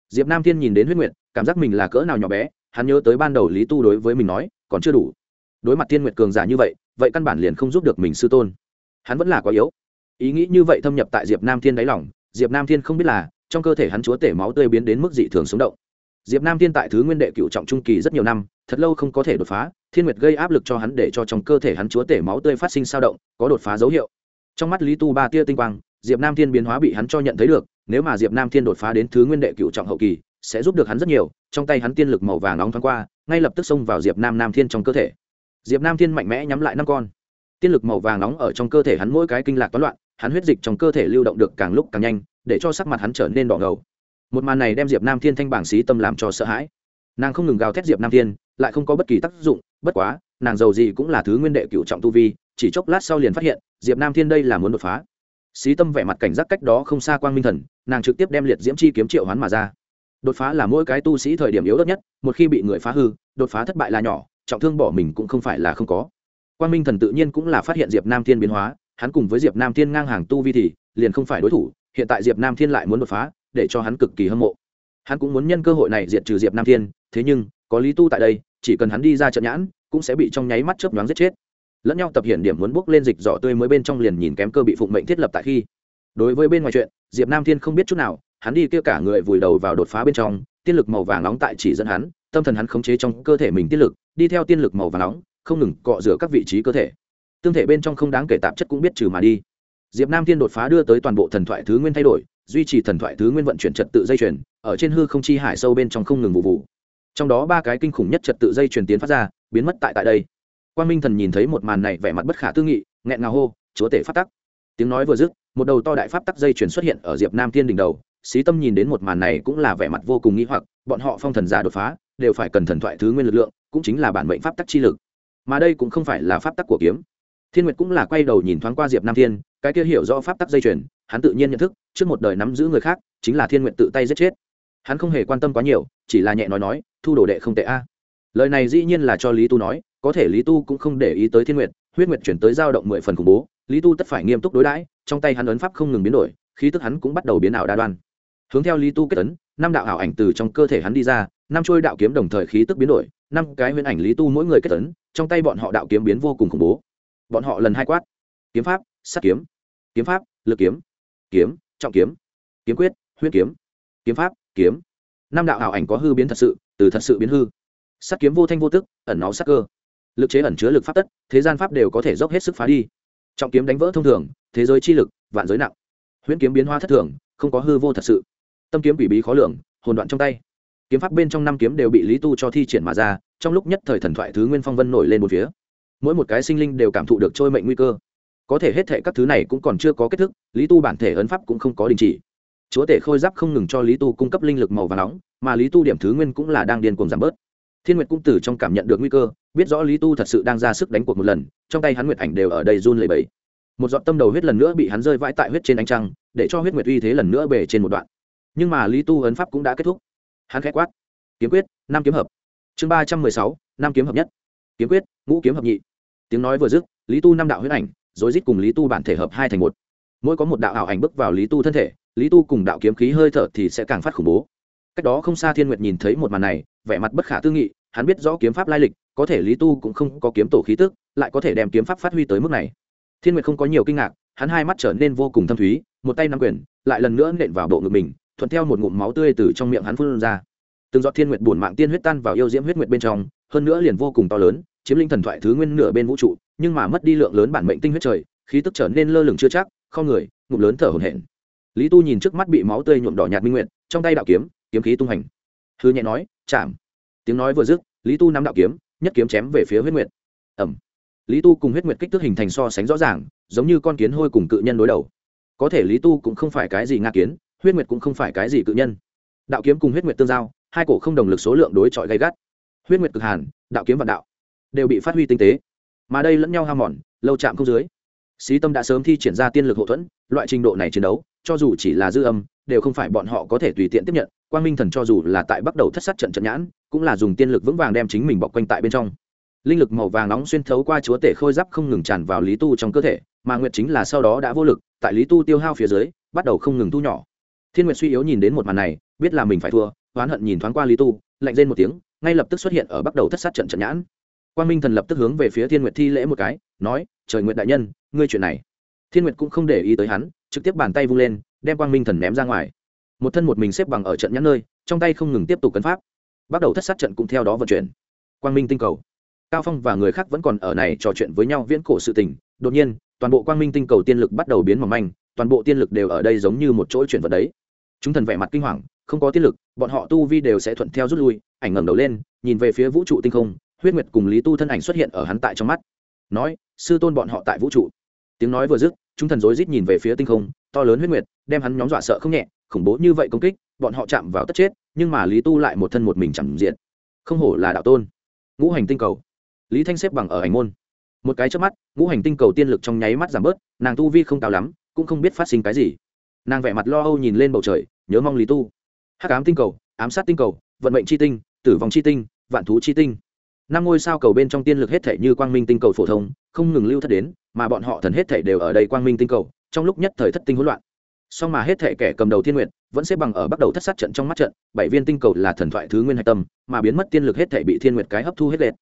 Speaker 1: Diệp nam thiên nhìn đến huyết nguyệt, cảm giác mình là cỡ nào nhỏ bé, hắn nhớ tới ban đầu lý tu đối với mình nói, còn chưa đủ. Đối mặt thiên nguyệt cường giả như vậy vậy căn bản liền không giúp được mình sư tôn. Hắn vẫn là quá yếu. Ý nghĩ như vậy thâm nhập tại diệp nam thiên đáy lòng, diệp nam thiên không biết là, trong cơ thể hắn chúa tể máu tươi biến đến mức dị thường sống động. Diệp nam thiên tại thứ nguyên đệ cựu trọng trung kỳ rất nhiều năm, thật lâu không có thể đột phá, thiên nguyệt gây áp lực cho hắn để cho trong cơ thể hắn chúa tể máu tươi phát sinh sao động, có đột phá dấu hiệu trong mắt lý tu ba tia tinh quang, diệp nam thiên biến hóa bị hắn cho nhận thấy được, nếu mà diệp nam thiên đột phá đến thứ nguyên đệ cựu trọng hậu kỳ, sẽ giúp được hắn rất nhiều, trong tay hắn tiên lực màu vàng nóng thoáng qua, ngay lập tức xông vào diệp nam nam thiên trong cơ thể. Diệp nam thiên mạnh mẽ nhắm lại năm con. Tiên lực màu vàng nóng ở trong cơ thể hắn mỗi cái kinh lạc toán loạn, hắn huyết dịch trong cơ thể lưu động được càng lúc càng nhanh, để cho sắc mặt hắn trở nên đỏ ngầu. Một màn này đem diệp nam thiên thanh bảng xí tâm làm cho sợ hãi. Nàng không ngừng gào thét diệp nam thiên, lại không có bất kỳ tác dụng, bất quá, nàng giàu gì cũng là thứ nguyên đệ cựu trọng tu vi chỉ chốc lát sau liền phát hiện, diệp nam thiên đây là muốn đột phá. Xí tâm vẻ mặt cảnh giác cách đó không xa quang minh thần, nàng trực tiếp đem liệt diễm chi kiếm triệu hoán mà ra. Đột phá là mỗi cái tu sĩ thời điểm yếu đất nhất, một khi bị người phá hư, đột phá thất bại là nhỏ, trọng thương bỏ mình cũng không phải là không có. Quang minh thần tự nhiên cũng là phát hiện diệp nam thiên biến hóa, hắn cùng với diệp nam thiên ngang hàng tu vi thì liền không phải đối thủ, hiện tại diệp nam thiên lại muốn đột phá, để cho hắn cực kỳ hâm mộ. Hắn cũng muốn nhân cơ hội này diệt trừ diệp nam thiên, thế nhưng, có lý tu tại đây, chỉ cần hắn đi ra trận nhãn, cũng sẽ bị trong nháy mắt chớp nhoáng giết chết lẫn nhau tập hiện điểm muốn bước lên dịch giỏ tươi mới bên trong liền nhìn kém cơ bị phụng mệnh thiết lập tại khi. Đối với bên ngoài chuyện, diệp nam thiên không biết chút nào, hắn đi kia cả người vùi đầu vào đột phá bên trong, tiên lực màu vàng nóng tại chỉ dẫn hắn, tâm thần hắn khống chế trong cơ thể mình tiên lực, đi theo tiên lực màu vàng nóng, không ngừng cọ rửa các vị trí cơ thể. Tương thể bên trong không đáng kể tạp chất cũng biết trừ mà đi. Diệp nam thiên đột phá đưa tới toàn bộ thần thoại thứ nguyên thay đổi, duy trì thần thoại thứ nguyên vận chuyển trật tự dây chuyền, ở trên hư không chi hải sâu bên trong không ngừng vụ vụ. Trong đó ba cái kinh khủng nhất trật tự dây chuyền tiến phát ra, biến mất tại tại đây quan minh thần nhìn thấy một màn này vẻ mặt bất khả tư nghị nghẹn ngào hô chúa tể phát tắc. Tiếng nói vừa dứt một đầu to đại pháp tắc dây chuyển xuất hiện ở diệp nam thiên đỉnh đầu. Xí tâm nhìn đến một màn này cũng là vẻ mặt vô cùng nghĩ hoặc bọn họ phong thần giả đột phá đều phải cần thần thoại thứ nguyên lực lượng cũng chính là bản mệnh pháp tắc chi lực. Mà đây cũng không phải là pháp tắc của kiếm. Thiên nguyệt cũng là quay đầu nhìn thoáng qua diệp nam thiên cái kia hiểu rõ pháp tắc dây chuyển, hắn tự nhiên nhận thức trước một đời nắm giữ người khác chính là thiên nguyện tự tay giết chết. Hắn không hề quan tâm quá nhiều chỉ là nhẹ nói nói thu đồ đệ không tệ a. Lời này dĩ nhiên là cho lý tu nói có thể lý tu cũng không để ý tới thiên Nguyệt, huyết nguyện chuyển tới dao động mười phần khủng bố lý tu tất phải nghiêm túc đối đãi trong tay hắn ấn pháp không ngừng biến đổi khí tức hắn cũng bắt đầu biến ảo đa đoan. Hướng theo lý tu kết ấn năm đạo ảo ảnh từ trong cơ thể hắn đi ra năm trôi đạo kiếm đồng thời khí tức biến đổi năm cái huyền ảnh lý tu mỗi người kết ấn trong tay bọn họ đạo kiếm biến vô cùng khủng bố. Bọn họ lần hai quát. Kiếm pháp sắt kiếm. Kiếm pháp lực kiếm. Kiếm trọng kiếm. Kiếm quyết huyết kiếm. Kiếm pháp kiếm. Năm đạo ảo ảnh có hư biến thật sự từ thật sự biến hư. Sắt kiếm vô thanh vô tức ẩn náu sắc cơ lực chế ẩn chứa lực pháp tất, thế gian pháp đều có thể dốc hết sức phá đi. Trọng kiếm đánh vỡ thông thường, thế giới chi lực, vạn giới nặng. Huyễn kiếm biến hoa thất thường, không có hư vô thật sự. Tâm kiếm quỷ bí khó lường, hồn đoạn trong tay. Kiếm pháp bên trong năm kiếm đều bị lý tu cho thi triển mà ra, trong lúc nhất thời thần thoại thứ nguyên phong vân nổi lên một phía. Mỗi một cái sinh linh đều cảm thụ được trôi mệnh nguy cơ. Có thể hết thệ các thứ này cũng còn chưa có kết thúc, lý tu bản thể ấn pháp cũng không có đình chỉ. Chúa tể khôi giáp không ngừng cho lý tu cung cấp linh lực màu và nóng, mà lý tu điểm thứ nguyên cũng là đang điên cuồng giảm bớt thiên nguyệt cung tử trong cảm nhận được nguy cơ, biết rõ lý tu thật sự đang ra sức đánh cuộc một lần, trong tay hắn nguyệt ảnh đều ở đây run lẩy bẫy một giọt tâm đầu huyết lần nữa bị hắn rơi vãi tại huyết trên ánh trăng, để cho huyết nguyệt uy thế lần nữa bể trên một đoạn. Nhưng mà lý tu ấn pháp cũng đã kết thúc. Hắn khẽ quát, kiếm quyết, năm kiếm hợp. Chương ba trăm mười sáu, năm kiếm hợp nhất. Kiếm quyết, ngũ kiếm hợp nhị. Tiếng nói vừa dứt, lý tu năm đạo huyết ảnh rồi rít cùng lý tu bản thể hợp hai thành một. Mỗi có một đạo ảo ảnh bước vào lý tu thân thể, lý tu cùng đạo kiếm khí hơi thở thì sẽ càng phát khủng bố. Cách đó không xa thiên nguyệt nhìn thấy một màn này vẻ mặt bất khả tư nghị, hắn biết rõ kiếm pháp lai lịch, có thể lý tu cũng không có kiếm tổ khí tức, lại có thể đem kiếm pháp phát huy tới mức này. Thiên nguyệt không có nhiều kinh ngạc, hắn hai mắt trở nên vô cùng thâm thúy, một tay nắm quyền, lại lần nữa nện vào bộ ngực mình, thuận theo một ngụm máu tươi từ trong miệng hắn phun ra. Từng giọt thiên nguyệt buồn mạng tiên huyết tan vào yêu diễm huyết nguyệt bên trong, hơn nữa liền vô cùng to lớn, chiếm linh thần thoại thứ nguyên nửa bên vũ trụ, nhưng mà mất đi lượng lớn bản mệnh tinh huyết trời, khí tức trở nên lơ lửng chưa chắc không người, ngụm lớn thở hổn hển. Lý tu nhìn trước mắt bị máu tươi nhuộm đỏ nhạt minh nguyện trong tay đạo kiếm kiếm khí tung hành hư nhẹ nói chạm. Tiếng nói vừa dứt, lý tu nắm đạo kiếm, nhất kiếm chém về phía huyết nguyệt. Ẩm lý tu cùng huyết nguyệt kích thước hình thành so sánh rõ ràng, giống như con kiến hôi cùng cự nhân đối đầu. Có thể lý tu cũng không phải cái gì nga kiến, huyết nguyệt cũng không phải cái gì cự nhân. Đạo kiếm cùng huyết nguyệt tương giao, hai cổ không đồng lực số lượng đối chọi gay gắt. Huyết nguyệt cực hàn, đạo kiếm và đạo, đều bị phát huy tinh tế. Mà đây lẫn nhau ham mòn, lâu chạm không dưới. Xí tâm đã sớm thi triển ra tiên lực hậu thuẫn, loại trình độ này chiến đấu, cho dù chỉ là dư âm, đều không phải bọn họ có thể tùy tiện tiếp nhận quang minh thần cho dù là tại bắt đầu thất sát trận trận nhãn, cũng là dùng tiên lực vững vàng đem chính mình bọc quanh tại bên trong. Linh lực màu vàng nóng xuyên thấu qua chúa tể khôi giáp không ngừng tràn vào lý tu trong cơ thể, mà nguyệt chính là sau đó đã vô lực, tại lý tu tiêu hao phía dưới, bắt đầu không ngừng thu nhỏ. Thiên nguyệt suy yếu nhìn đến một màn này, biết là mình phải thua, oán hận nhìn thoáng qua lý tu, lạnh lên một tiếng, ngay lập tức xuất hiện ở bắt đầu thất sát trận trận nhãn. Quang minh thần lập tức hướng về phía thiên nguyệt thi lễ một cái, nói, trời nguyện đại nhân, ngươi chuyện này. Thiên nguyệt cũng không để ý tới hắn, trực tiếp bàn tay vung lên, đem quang minh thần ném ra ngoài một thân một mình xếp bằng ở trận nhãn nơi, trong tay không ngừng tiếp tục cấn pháp. Bắt đầu thất sát trận cũng theo đó vận chuyển. Quang minh tinh cầu. Cao phong và người khác vẫn còn ở này trò chuyện với nhau viễn cổ sự tình. Đột nhiên, toàn bộ quang minh tinh cầu tiên lực bắt đầu biến mỏng manh, toàn bộ tiên lực đều ở đây giống như một chỗ chuyển vật đấy. Chúng thần vẻ mặt kinh hoàng, không có tiên lực, bọn họ tu vi đều sẽ thuận theo rút lui, ảnh ngẩng đầu lên, nhìn về phía vũ trụ tinh không, huyết nguyệt cùng lý tu thân ảnh xuất hiện ở hắn tại trong mắt. Nói, sư tôn bọn họ tại vũ trụ. Tiếng nói vừa dứt, chúng thần rối rít nhìn về phía tinh không, to lớn huyết nguyệt, đem hắn nhóm dọa sợ không nhẹ khủng bố như vậy công kích, bọn họ chạm vào tất chết, nhưng mà lý tu lại một thân một mình chẳng diện. Không hổ là đạo tôn. Ngũ hành tinh cầu. Lý thanh xếp bằng ở hành môn. Một cái trước mắt, ngũ hành tinh cầu tiên lực trong nháy mắt giảm bớt, nàng tu vi không cao lắm, cũng không biết phát sinh cái gì. Nàng vẻ mặt lo âu nhìn lên bầu trời, nhớ mong lý tu. Hắc ám tinh cầu, ám sát tinh cầu, vận mệnh c h i tinh, tử vong c h i tinh, vạn thú c h i tinh. Năm ngôi sao cầu bên trong tiên lực hết thể như quang minh tinh cầu phổ thông, không ngừng lưu thất đến, mà bọn họ thần hết thể đều ở đây quang minh tinh cầu, trong lúc nhất thời thất tinh hỗn loạn song mà hết thể kẻ cầm đầu thiên nguyện vẫn xếp bằng ở bắt đầu thất sát trận trong mắt trận bảy viên tinh cầu là thần thoại thứ nguyên hạch tâm mà biến mất tiên lực hết thể bị thiên nguyệt cái hấp thu hết lệch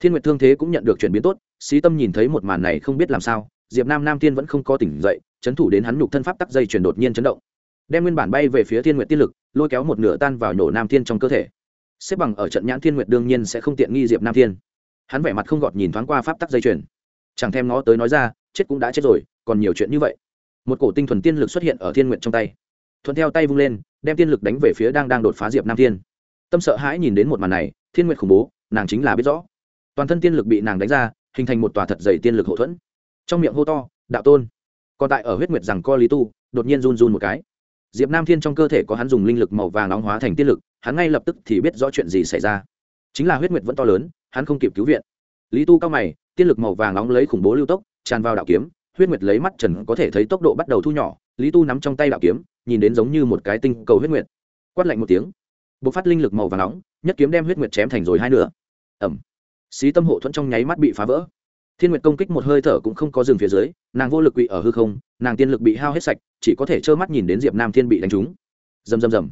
Speaker 1: thiên nguyệt thương thế cũng nhận được chuyển biến tốt xí tâm nhìn thấy một màn này không biết làm sao diệp nam nam tiên vẫn không có tỉnh dậy chấn thủ đến hắn nhục thân pháp tắc dây chuyển đột nhiên chấn động. Đem nguyên bản bay về phía thiên nguyệt tiên lực lôi kéo một nửa tan vào nhổ nam thiên trong cơ thể. Xếp bằng ở trận nhãn thiên nguyệt đương nhiên sẽ không tiện nghi diệp nam thiên. Hắn vẻ mặt không gọt nhìn thoáng qua pháp tắc dây chuyển, chẳng thèm nó tới nói ra chết cũng đã chết rồi còn nhiều chuyện như vậy một cổ tinh thuần tiên lực xuất hiện ở thiên nguyệt trong tay thuận theo tay vung lên đem tiên lực đánh về phía đang đang đột phá diệp nam thiên tâm sợ hãi nhìn đến một màn này thiên nguyệt khủng bố nàng chính là biết rõ toàn thân tiên lực bị nàng đánh ra hình thành một tòa thật dày tiên lực hậu thuẫn trong miệng hô to đạo tôn còn tại ở huyết nguyệt rằng co lý tu đột nhiên run run một cái diệp nam thiên trong cơ thể có hắn dùng linh lực màu vàng nóng hóa thành tiên lực hắn ngay lập tức thì biết rõ chuyện gì xảy ra chính là huyết nguyệt vẫn to lớn hắn không kịp cứu viện lý tu cao mày tiên lực màu vàng nóng lấy khủng bố lưu tốc tràn vào đạo kiếm huyết nguyệt lấy mắt trần có thể thấy tốc độ bắt đầu thu nhỏ, lý tu nắm trong tay đạo kiếm, nhìn đến giống như một cái tinh cầu huyết nguyệt. Quát lạnh một tiếng b ộ c phát linh lực màu vàng nóng, nhất kiếm đem huyết nguyệt chém thành rồi hai nửa. Ẩm xí tâm hộ thuẫn trong nháy mắt bị phá vỡ. Thiên nguyệt công kích một hơi thở cũng không có dừng phía dưới, nàng vô lực quỵ ở hư không, nàng tiên lực bị hao hết sạch, chỉ có thể trơ mắt nhìn đến diệp nam thiên bị đánh trúng. Rầm rầm rầm.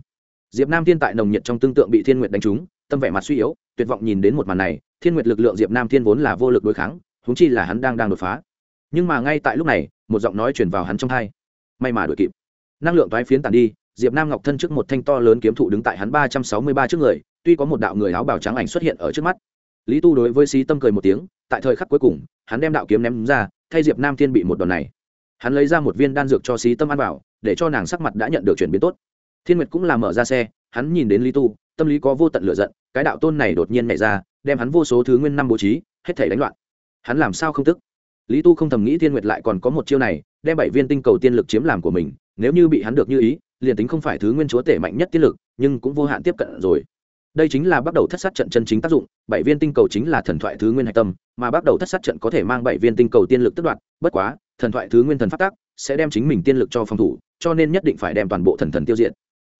Speaker 1: Diệp nam thiên tại nồng nhiệt trong tương tượng bị thiên nguyệt đánh trúng, tâm vẻ mặt suy yếu, tuyệt vọng nhìn đến một màn này, thiên nguyệt lực lượng diệp nam thiên vốn là vô lực đối kháng húng chi là hắn đang đang đột phá nhưng mà ngay tại lúc này, một giọng nói chuyển vào hắn trong hai may mà đuổi kịp. Năng lượng toái phiến tàn đi, diệp nam ngọc thân trước một thanh to lớn kiếm thụ đứng tại hắn ba trăm sáu mươi ba trước người, tuy có một đạo người áo bào trắng ảnh xuất hiện ở trước mắt. Lý tu đối với Xí tâm cười một tiếng, tại thời khắc cuối cùng, hắn đem đạo kiếm ném ra, thay diệp nam thiên bị một đòn này. Hắn lấy ra một viên đan dược cho Xí tâm ăn vào, để cho nàng sắc mặt đã nhận được chuyển biến tốt. Thiên nguyệt cũng làm mở ra xe, hắn nhìn đến lý tu, tâm lý có vô tận lửa giận, cái đạo tôn này đột nhiên nhảy ra, đem hắn vô số thứ nguyên năm bố trí, hết thể đánh loạn. Hắn làm sao không tức? Lý tu không thầm nghĩ thiên nguyệt lại còn có một chiêu này, đem bảy viên tinh cầu tiên lực chiếm làm của mình, nếu như bị hắn được như ý, liền tính không phải thứ nguyên chúa tể mạnh nhất tiên lực, nhưng cũng vô hạn tiếp cận rồi. Đây chính là bắt đầu thất sát trận chân chính tác dụng, bảy viên tinh cầu chính là thần thoại thứ nguyên hạch tâm, mà bắt đầu thất sát trận có thể mang bảy viên tinh cầu tiên lực tất đoạt, bất quá, thần thoại thứ nguyên thần phát tác sẽ đem chính mình tiên lực cho phòng thủ, cho nên nhất định phải đem toàn bộ thần thần tiêu diệt,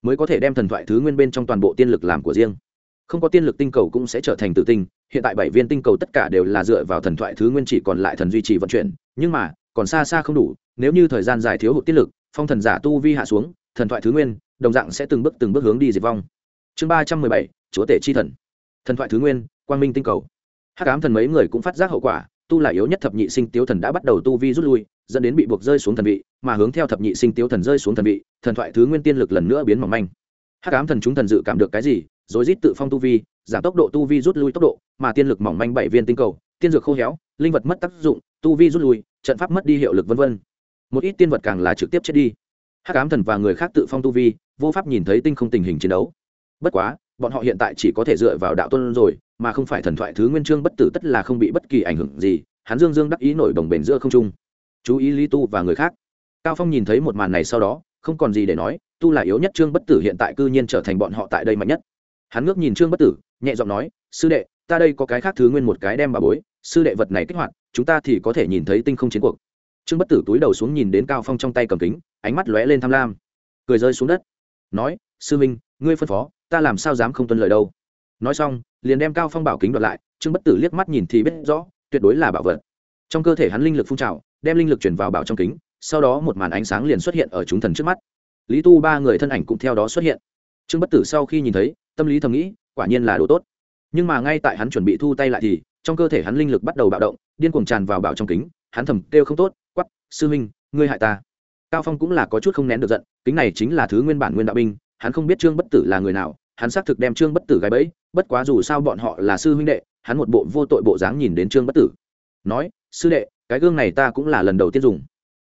Speaker 1: mới có thể đem thần thoại thứ nguyên bên trong toàn bộ tiên lực làm của riêng không có tiên lực tinh cầu cũng sẽ trở thành tự tinh, hiện tại bảy viên tinh cầu tất cả đều là dựa vào thần thoại thứ nguyên chỉ còn lại thần duy trì vận chuyển, nhưng mà, còn xa xa không đủ, nếu như thời gian dài thiếu hụt tiết lực, phong thần giả tu vi hạ xuống, thần thoại thứ nguyên, đồng dạng sẽ từng bước từng bước hướng đi diệt vong. Chương ba trăm mười bảy, chúa tể chi thần. Thần thoại thứ nguyên, quang minh tinh cầu. Hát cám thần mấy người cũng phát giác hậu quả, tu là yếu nhất thập nhị sinh tiếu thần đã bắt đầu tu vi rút lui, dẫn đến bị buộc rơi xuống thần vị, mà hướng theo thập nhị sinh tiếu thần rơi xuống thần vị, thần thoại thứ nguyên tiên lực lần nữa biến mỏng manh. Hắc ám thần chúng thần dự cảm được cái gì rồi rít tự phong tu vi, giảm tốc độ tu vi rút lui tốc độ, mà tiên lực mỏng manh bảy viên tinh cầu, tiên dược khô héo, linh vật mất tác dụng, tu vi rút lui, trận pháp mất đi hiệu lực vân vân. Một ít tiên vật càng là trực tiếp chết đi. Hắc ám thần và người khác tự phong tu vi, vô pháp nhìn thấy tinh không tình hình chiến đấu. Bất quá, bọn họ hiện tại chỉ có thể dựa vào đạo tôn rồi, mà không phải thần thoại thứ nguyên trương bất tử tất là không bị bất kỳ ảnh hưởng gì, hắn dương dương đắc ý nổi đồng bền giữa không trung. Chú ý lý tu và người khác. Cao phong nhìn thấy một màn này sau đó, không còn gì để nói, tu là yếu nhất trương bất tử hiện tại cư nhiên trở thành bọn họ tại đây mạnh nhất hắn ngước nhìn trương bất tử, nhẹ giọng nói, sư đệ, ta đây có cái khác thứ nguyên một cái đem bà bối, sư đệ vật này kích hoạt, chúng ta thì có thể nhìn thấy tinh không chiến cuộc. Trương bất tử túi đầu xuống nhìn đến cao phong trong tay cầm kính, ánh mắt lóe lên tham lam. Cười rơi xuống đất, nói, sư minh, ngươi phân phó, ta làm sao dám không tuân lời đâu. Nói xong, liền đem cao phong bảo kính đoạt lại, trương bất tử liếc mắt nhìn thì biết rõ, tuyệt đối là bảo vật. Trong cơ thể hắn linh lực phun trào, đem linh lực chuyển vào bảo trong kính, sau đó một màn ánh sáng liền xuất hiện ở chúng thần trước mắt. Lý tu ba người thân ảnh cũng theo đó xuất hiện. Trương bất tử sau khi nhìn thấy tâm lý thầm nghĩ, quả nhiên là đồ tốt. Nhưng mà ngay tại hắn chuẩn bị thu tay lại thì, trong cơ thể hắn linh lực bắt đầu bạo động, điên cuồng tràn vào bảo trong kính, hắn thầm kêu không tốt quắp sư minh, ngươi hại ta. Cao phong cũng là có chút không nén được giận, kính này chính là thứ nguyên bản nguyên đạo binh, hắn không biết trương bất tử là người nào, hắn xác thực đem trương bất tử gái bẫy, bất quá dù sao bọn họ là sư huynh đệ, hắn một bộ vô tội bộ dáng nhìn đến trương bất tử. Nói, sư đệ, cái gương này ta cũng là lần đầu tiên dùng.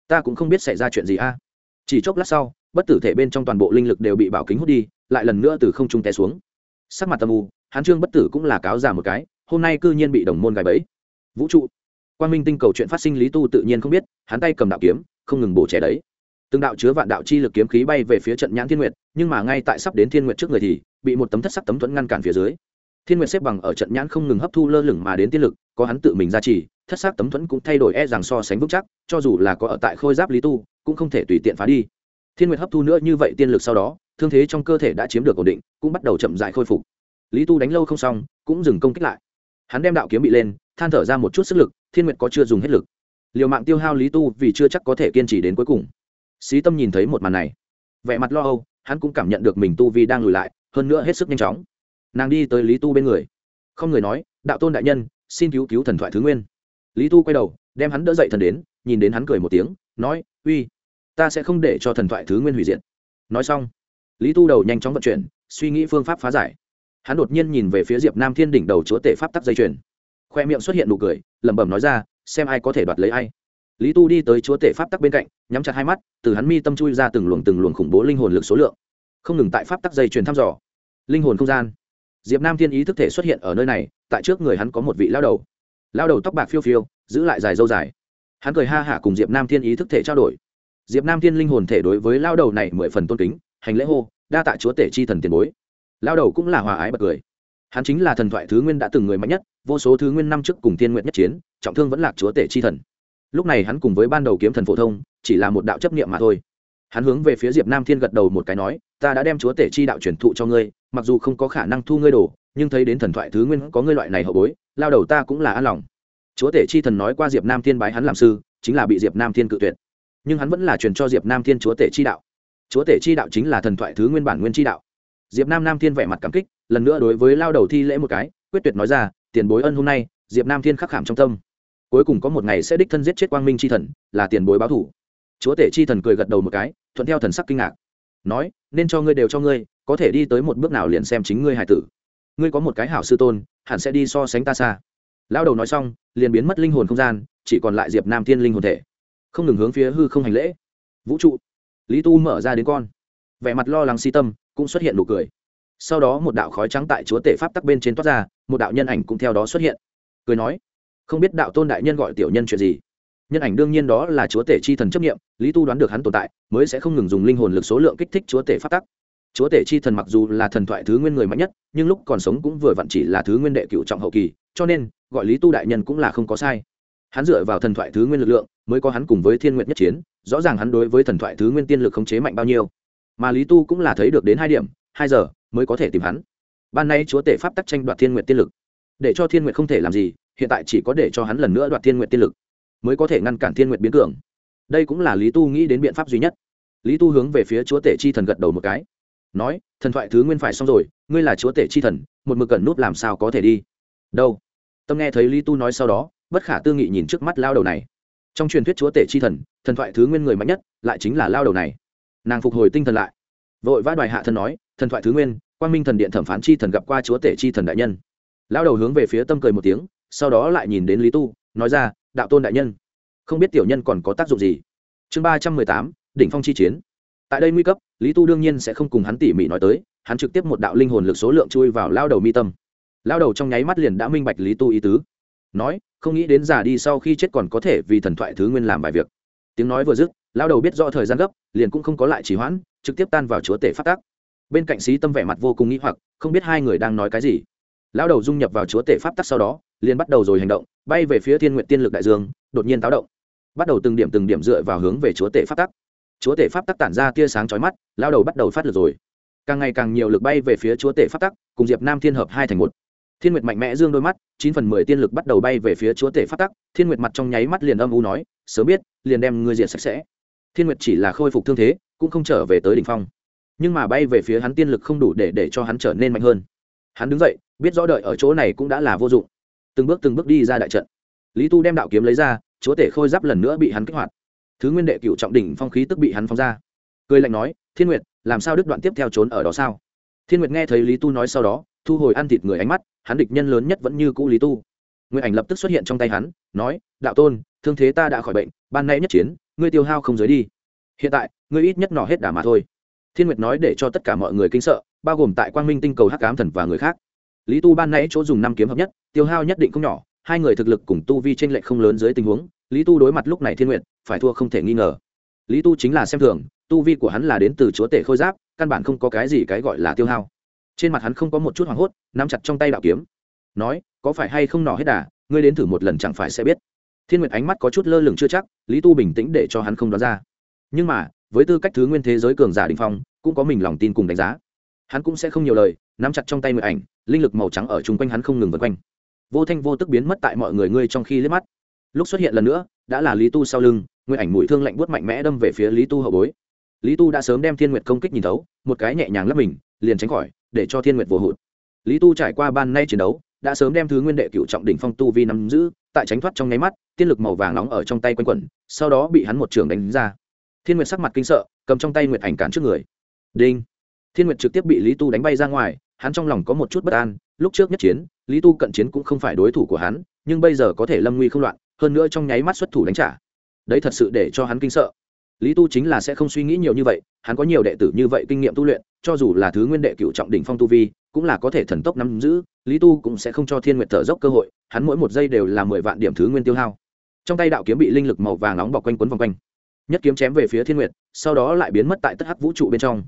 Speaker 1: Ta cũng không biết xảy ra chuyện gì a. Chỉ chốc lát sau bất tử thể bên trong toàn bộ linh lực đều bị bảo kính hút đi, lại lần nữa từ không trung té xuống. Sắc mặt tâm u hắn trương bất tử cũng là cáo già một cái, hôm nay cư nhiên bị đồng môn gài bẫy. Vũ trụ. Quan minh tinh cầu chuyện phát sinh lý tu tự nhiên không biết, hắn tay cầm đạo kiếm, không ngừng bổ trẻ đấy. Từng đạo chứa vạn đạo chi lực kiếm khí bay về phía trận nhãn thiên nguyệt, nhưng mà ngay tại sắp đến thiên nguyệt trước người thì, bị một tấm thất sắc tấm thuẫn ngăn cản phía dưới. Thiên nguyệt xếp bằng ở trận nhãn không ngừng hấp thu lơ lửng mà đến tiên lực, có hắn tự mình ra chỉ thất sắc tấm thuẫn cũng thay đổi e rằng so sánh vững chắc, cho dù là có ở tại khôi giáp lý tu, cũng không thể tùy tiện phá đi thiên nguyệt hấp thu nữa như vậy tiên lực sau đó, thương thế trong cơ thể đã chiếm được ổn định, cũng bắt đầu chậm dại khôi phục. Lý tu đánh lâu không xong, cũng dừng công kích lại. Hắn đem đạo kiếm bị lên, than thở ra một chút sức lực, thiên nguyệt có chưa dùng hết lực. Liều mạng tiêu hao lý tu vì chưa chắc có thể kiên trì đến cuối cùng. Xí tâm nhìn thấy một màn này, vẻ mặt lo âu, hắn cũng cảm nhận được mình tu vì đang lùi lại, hơn nữa hết sức nhanh chóng. Nàng đi tới lý tu bên người. Không người nói, đạo tôn đại nhân, xin cứu cứu thần thoại thứ nguyên. Lý tu quay đầu, đem hắn đỡ dậy thần đến, nhìn đến hắn cười một tiếng, nói, uy ta sẽ không để cho thần thoại thứ nguyên hủy diệt. Nói xong, lý tu đầu nhanh chóng vận chuyển, suy nghĩ phương pháp phá giải. Hắn đột nhiên nhìn về phía diệp nam thiên đỉnh đầu chúa tể pháp tắc dây chuyền. Khoe miệng xuất hiện nụ cười, lẩm bẩm nói ra, xem ai có thể đoạt lấy ai. Lý tu đi tới chúa tể pháp tắc bên cạnh, nhắm chặt hai mắt, từ hắn mi tâm chui ra từng luồng từng luồng khủng bố linh hồn lực số lượng. Không ngừng tại pháp tắc dây chuyền thăm dò. Linh hồn không gian. Diệp nam thiên ý thức thể xuất hiện ở nơi này, tại trước người hắn có một vị lao đầu. Lao đầu tóc bạc phiêu phiêu, giữ lại dài dâu dài. Hắn cười ha hả cùng diệp nam thiên ý thức thể trao đổi diệp nam thiên linh hồn thể đối với lao đầu này mười phần tôn kính, hành lễ hô, đa tạ chúa tể chi thần tiền bối. Lao đầu cũng là hòa ái bật cười. Hắn chính là thần thoại thứ nguyên đã từng người mạnh nhất, vô số thứ nguyên năm trước cùng thiên nguyện nhất chiến, trọng thương vẫn lạc chúa tể chi thần. Lúc này hắn cùng với ban đầu kiếm thần phổ thông, chỉ là một đạo chấp niệm mà thôi. Hắn hướng về phía diệp nam thiên gật đầu một cái nói, ta đã đem chúa tể chi đạo truyền thụ cho ngươi, mặc dù không có khả năng thu ngươi đồ, nhưng thấy đến thần thoại thứ nguyên có ngươi loại này hậu bối, lao đầu ta cũng là an lòng. Chúa tể chi thần nói qua diệp nam thiên bái hắn làm sư, chính là bị diệp nam thiên cự tuyệt nhưng hắn vẫn là truyền cho diệp nam thiên chúa tể chi đạo. Chúa tể chi đạo chính là thần thoại thứ nguyên bản nguyên chi đạo. Diệp nam nam thiên vẻ mặt cảm kích, lần nữa đối với lao đầu thi lễ một cái, quyết tuyệt nói ra, tiền bối ân hôm nay, diệp nam thiên khắc khảm trong tâm. Cuối cùng có một ngày sẽ đích thân giết chết quang minh c h i thần, là tiền bối báo thủ. Chúa tể chi thần cười gật đầu một cái, thuận theo thần sắc kinh ngạc. Nói, nên cho ngươi đều cho ngươi, có thể đi tới một bước nào liền xem chính ngươi hải tử. Ngươi có một cái hảo sư tôn, hẳn sẽ đi so sánh ta xa. Lao đầu nói xong, liền biến mất linh hồn không gian, chỉ còn lại diệp nam thiên linh hồn thể không ngừng hướng phía hư không hành lễ. Vũ trụ. Lý tu mở ra đến con. Vẻ mặt lo lắng si tâm, cũng xuất hiện nụ cười. Sau đó một đạo khói trắng tại chúa tể pháp tắc bên trên toát ra, một đạo nhân ảnh cũng theo đó xuất hiện. Cười nói, không biết đạo tôn đại nhân gọi tiểu nhân chuyện gì? Nhân ảnh đương nhiên đó là chúa tể chi thần chấp nghiệm lý tu đoán được hắn tồn tại, mới sẽ không ngừng dùng linh hồn lực số lượng kích thích chúa tể pháp tắc. Chúa tể chi thần mặc dù là thần thoại thứ nguyên người mạnh nhất, nhưng lúc còn sống cũng vừa vặn chỉ là thứ nguyên đệ cựu trọng hậu kỳ, cho nên, gọi lý tu đại nhân cũng là không có sai. Hắn dựa vào thần thoại thứ nguyên lực lượng mới có hắn cùng với thiên nguyện nhất chiến, rõ ràng hắn đối với thần thoại thứ nguyên tiên lực khống chế mạnh bao nhiêu. Mà lý tu cũng là thấy được đến hai điểm, hai giờ mới có thể tìm hắn. Ban nay chúa tể pháp tắc tranh đoạt thiên nguyện tiên lực. Để cho thiên nguyện không thể làm gì, hiện tại chỉ có để cho hắn lần nữa đoạt thiên nguyện tiên lực, mới có thể ngăn cản thiên nguyện biến cường. Đây cũng là lý tu nghĩ đến biện pháp duy nhất. Lý tu hướng về phía chúa tể chi thần gật đầu một cái. Nói, thần thoại thứ nguyên phải xong rồi, ngươi là chúa tể chi thần, một mực cần nút làm sao có thể đi? Đâu? Tâm nghe thấy lý tu nói sau đó, bất khả tư nghị nhìn trước mắt lao đầu này trong truyền thuyết chúa tể chi thần thần thoại thứ nguyên người mạnh nhất lại chính là lao đầu này. Nàng phục hồi tinh thần lại. Vội vã đoài hạ thần nói, thần thoại thứ nguyên quan minh thần điện thẩm phán chi thần gặp qua chúa tể chi thần đại nhân. Lao đầu hướng về phía tâm cười một tiếng, sau đó lại nhìn đến lý tu, nói ra, đạo tôn đại nhân, không biết tiểu nhân còn có tác dụng gì? Chương ba trăm mười tám, đỉnh phong chi chiến. Tại đây nguy cấp, lý tu đương nhiên sẽ không cùng hắn tỉ mỉ nói tới, hắn trực tiếp một đạo linh hồn lực số lượng chui vào lao đầu mi tâm. Lao đầu trong nháy mắt liền đã minh bạch lý tu ý tứ. Nói không nghĩ đến già đi sau khi chết còn có thể vì thần thoại thứ nguyên làm vài việc. Tiếng nói vừa dứt lao đầu biết rõ thời gian gấp, liền cũng không có lại trì hoãn, trực tiếp tan vào chúa tể phát tác bên cạnh sĩ tâm vẻ mặt vô cùng nghĩ hoặc, không biết hai người đang nói cái gì. Lao đầu dung nhập vào chúa tể pháp tắc sau đó, liền bắt đầu rồi hành động, bay về phía thiên nguyện tiên lực đại dương, đột nhiên táo động. Bắt đầu từng điểm từng điểm dựa vào hướng về chúa tể pháp tắc. Chúa tể pháp tắc tản ra tia sáng chói mắt lao đầu bắt đầu phát lực rồi. Càng ngày càng nhiều lực bay về phía chúa tể pháp tắc, cùng diệp nam thiên hợp hai thành một thiên nguyệt mạnh mẽ dương đôi mắt, chín phần mười tiên lực bắt đầu bay về phía chúa tể phát tắc. Thiên nguyệt mặt trong nháy mắt liền âm u nói, sớm biết, liền đem ngươi diệt sạch sẽ. Thiên nguyệt chỉ là khôi phục thương thế, cũng không trở về tới đ ỉ n h phong. Nhưng mà bay về phía hắn tiên lực không đủ để để cho hắn trở nên mạnh hơn. Hắn đứng dậy, biết rõ đợi ở chỗ này cũng đã là vô dụng. Từng bước từng bước đi ra đại trận. Lý tu đem đạo kiếm lấy ra, chúa tể khôi giáp lần nữa bị hắn kích hoạt. Thứ nguyên đệ cựu trọng đỉnh phong khí tức bị hắn phóng ra. Cười lạnh nói, thiên nguyệt, làm sao đứt đoạn tiếp theo trốn ở đó sao? Thiên nguyệt nghe thấy lý tu nói sau đó, thu hồi ăn thịt người ánh mắt hắn địch nhân lớn nhất vẫn như cũ lý tu. Nguyên ảnh lập tức xuất hiện trong tay hắn, nói, đạo tôn, thương thế ta đã khỏi bệnh, ban nay nhất chiến, ngươi tiêu hao không giới đi. Hiện tại, ngươi ít nhất nọ hết đà mà thôi. Thiên nguyệt nói để cho tất cả mọi người kinh sợ, bao gồm tại quang minh tinh cầu hắc ám thần và người khác. Lý tu ban nãy chỗ dùng năm kiếm hợp nhất, tiêu hao nhất định không nhỏ, hai người thực lực cùng tu vi tranh lệch không lớn dưới tình huống, lý tu đối mặt lúc này thiên nguyệt, phải thua không thể nghi ngờ. Lý tu chính là xem thường, tu vi của hắn là đến từ chúa tể khôi giáp, căn bản không có cái gì cái gọi là tiêu hao trên mặt hắn không có một chút hoảng hốt, nắm chặt trong tay đạo kiếm. Nói, có phải hay không nỏ hết đà, ngươi đến thử một lần chẳng phải sẽ biết. Thiên nguyệt ánh mắt có chút lơ lửng chưa chắc, lý tu bình tĩnh để cho hắn không đoán ra. Nhưng mà, với tư cách thứ nguyên thế giới cường giả đình phong, cũng có mình lòng tin cùng đánh giá. Hắn cũng sẽ không nhiều lời, nắm chặt trong tay nguyệt ảnh, linh lực màu trắng ở chung quanh hắn không ngừng vân quanh. Vô thanh vô tức biến mất tại mọi người ngươi trong khi liếc mắt. Lúc xuất hiện lần nữa, đã là lý tu sau lưng, nguyệt ảnh mũi thương lạnh buốt mạnh mẽ đâm về phía lý tu hậu bối. Lý tu đã sớm đem thiên nguyệt công kích nhìn thấu, một cái nhẹ nhàng lấp mình, liền tránh khỏi để cho thiên nguyệt vô hụt. Lý tu trải qua ban nay chiến đấu, đã sớm đem thứ nguyên đệ cựu trọng đỉnh phong tu vi nắm giữ, tại tránh thoát trong nháy mắt, tiên lực màu vàng nóng ở trong tay quanh quẩn, sau đó bị hắn một trường đánh ra. Thiên nguyệt sắc mặt kinh sợ, cầm trong tay nguyệt ảnh cản trước người. Đinh! Thiên nguyệt trực tiếp bị lý tu đánh bay ra ngoài, hắn trong lòng có một chút bất an. Lúc trước nhất chiến, lý tu cận chiến cũng không phải đối thủ của hắn, nhưng bây giờ có thể lâm nguy không loạn, hơn nữa trong nháy mắt xuất thủ đánh trả. Đấy thật sự để cho hắn kinh sợ. Lý tu chính là sẽ không suy nghĩ nhiều như vậy, hắn có nhiều đệ tử như vậy kinh nghiệm tu luyện cho dù là thứ nguyên đệ cựu trọng đỉnh phong tu vi, cũng là có thể thần tốc nắm giữ, lý tu cũng sẽ không cho thiên nguyệt thở dốc cơ hội, hắn mỗi một giây đều là mười vạn điểm thứ nguyên tiêu hao. Trong tay đạo kiếm bị linh lực màu vàng nóng bọc quanh quấn vòng quanh. Nhất kiếm chém về phía thiên nguyệt, sau đó lại biến mất tại tất hắc vũ trụ bên trong.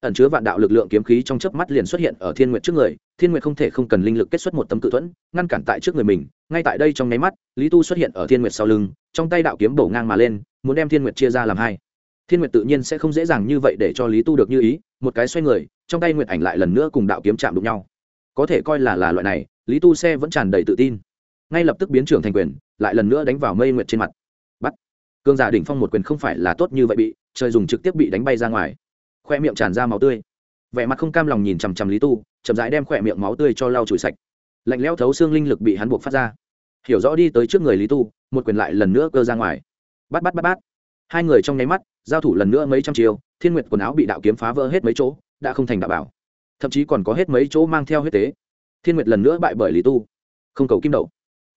Speaker 1: Ẩn chứa vạn đạo lực lượng kiếm khí trong chớp mắt liền xuất hiện ở thiên nguyệt trước người, thiên nguyệt không thể không cần linh lực kết xuất một tấm cự thuẫn, ngăn cản tại trước người mình. Ngay tại đây trong nháy mắt, lý tu xuất hiện ở thiên nguyệt sau lưng, trong tay đạo kiếm bổ ngang mà lên, muốn đem thiên nguyệt chia ra làm hai thiên nguyệt tự nhiên sẽ không dễ dàng như vậy để cho lý tu được như ý, một cái xoay người, trong tay nguyệt ảnh lại lần nữa cùng đạo kiếm chạm đụng nhau. Có thể coi là là loại này, lý tu xe vẫn tràn đầy tự tin. Ngay lập tức biến trưởng thành quyền, lại lần nữa đánh vào mây nguyệt trên mặt. Bắt. Cương giả đỉnh phong một quyền không phải là tốt như vậy bị trời dùng trực tiếp bị đánh bay ra ngoài. Khoe miệng tràn ra máu tươi. Vẻ mặt không cam lòng nhìn chằm chằm lý tu, chậm rãi đem khoe miệng máu tươi cho lau chùi sạch. Lạnh lẽo thấu xương linh lực bị hắn buộc phát ra. Hiểu rõ đi tới trước người lý tu, một quyền lại lần nữa cơ ra ngoài. Bắt bắt bắt bắt hai người trong nháy mắt, giao thủ lần nữa mấy trăm chiều thiên nguyệt quần áo bị đạo kiếm phá vỡ hết mấy chỗ, đã không thành đạo bảo. Thậm chí còn có hết mấy chỗ mang theo huyết tế. Thiên nguyệt lần nữa bại bởi lý tu, không cầu kim đậu.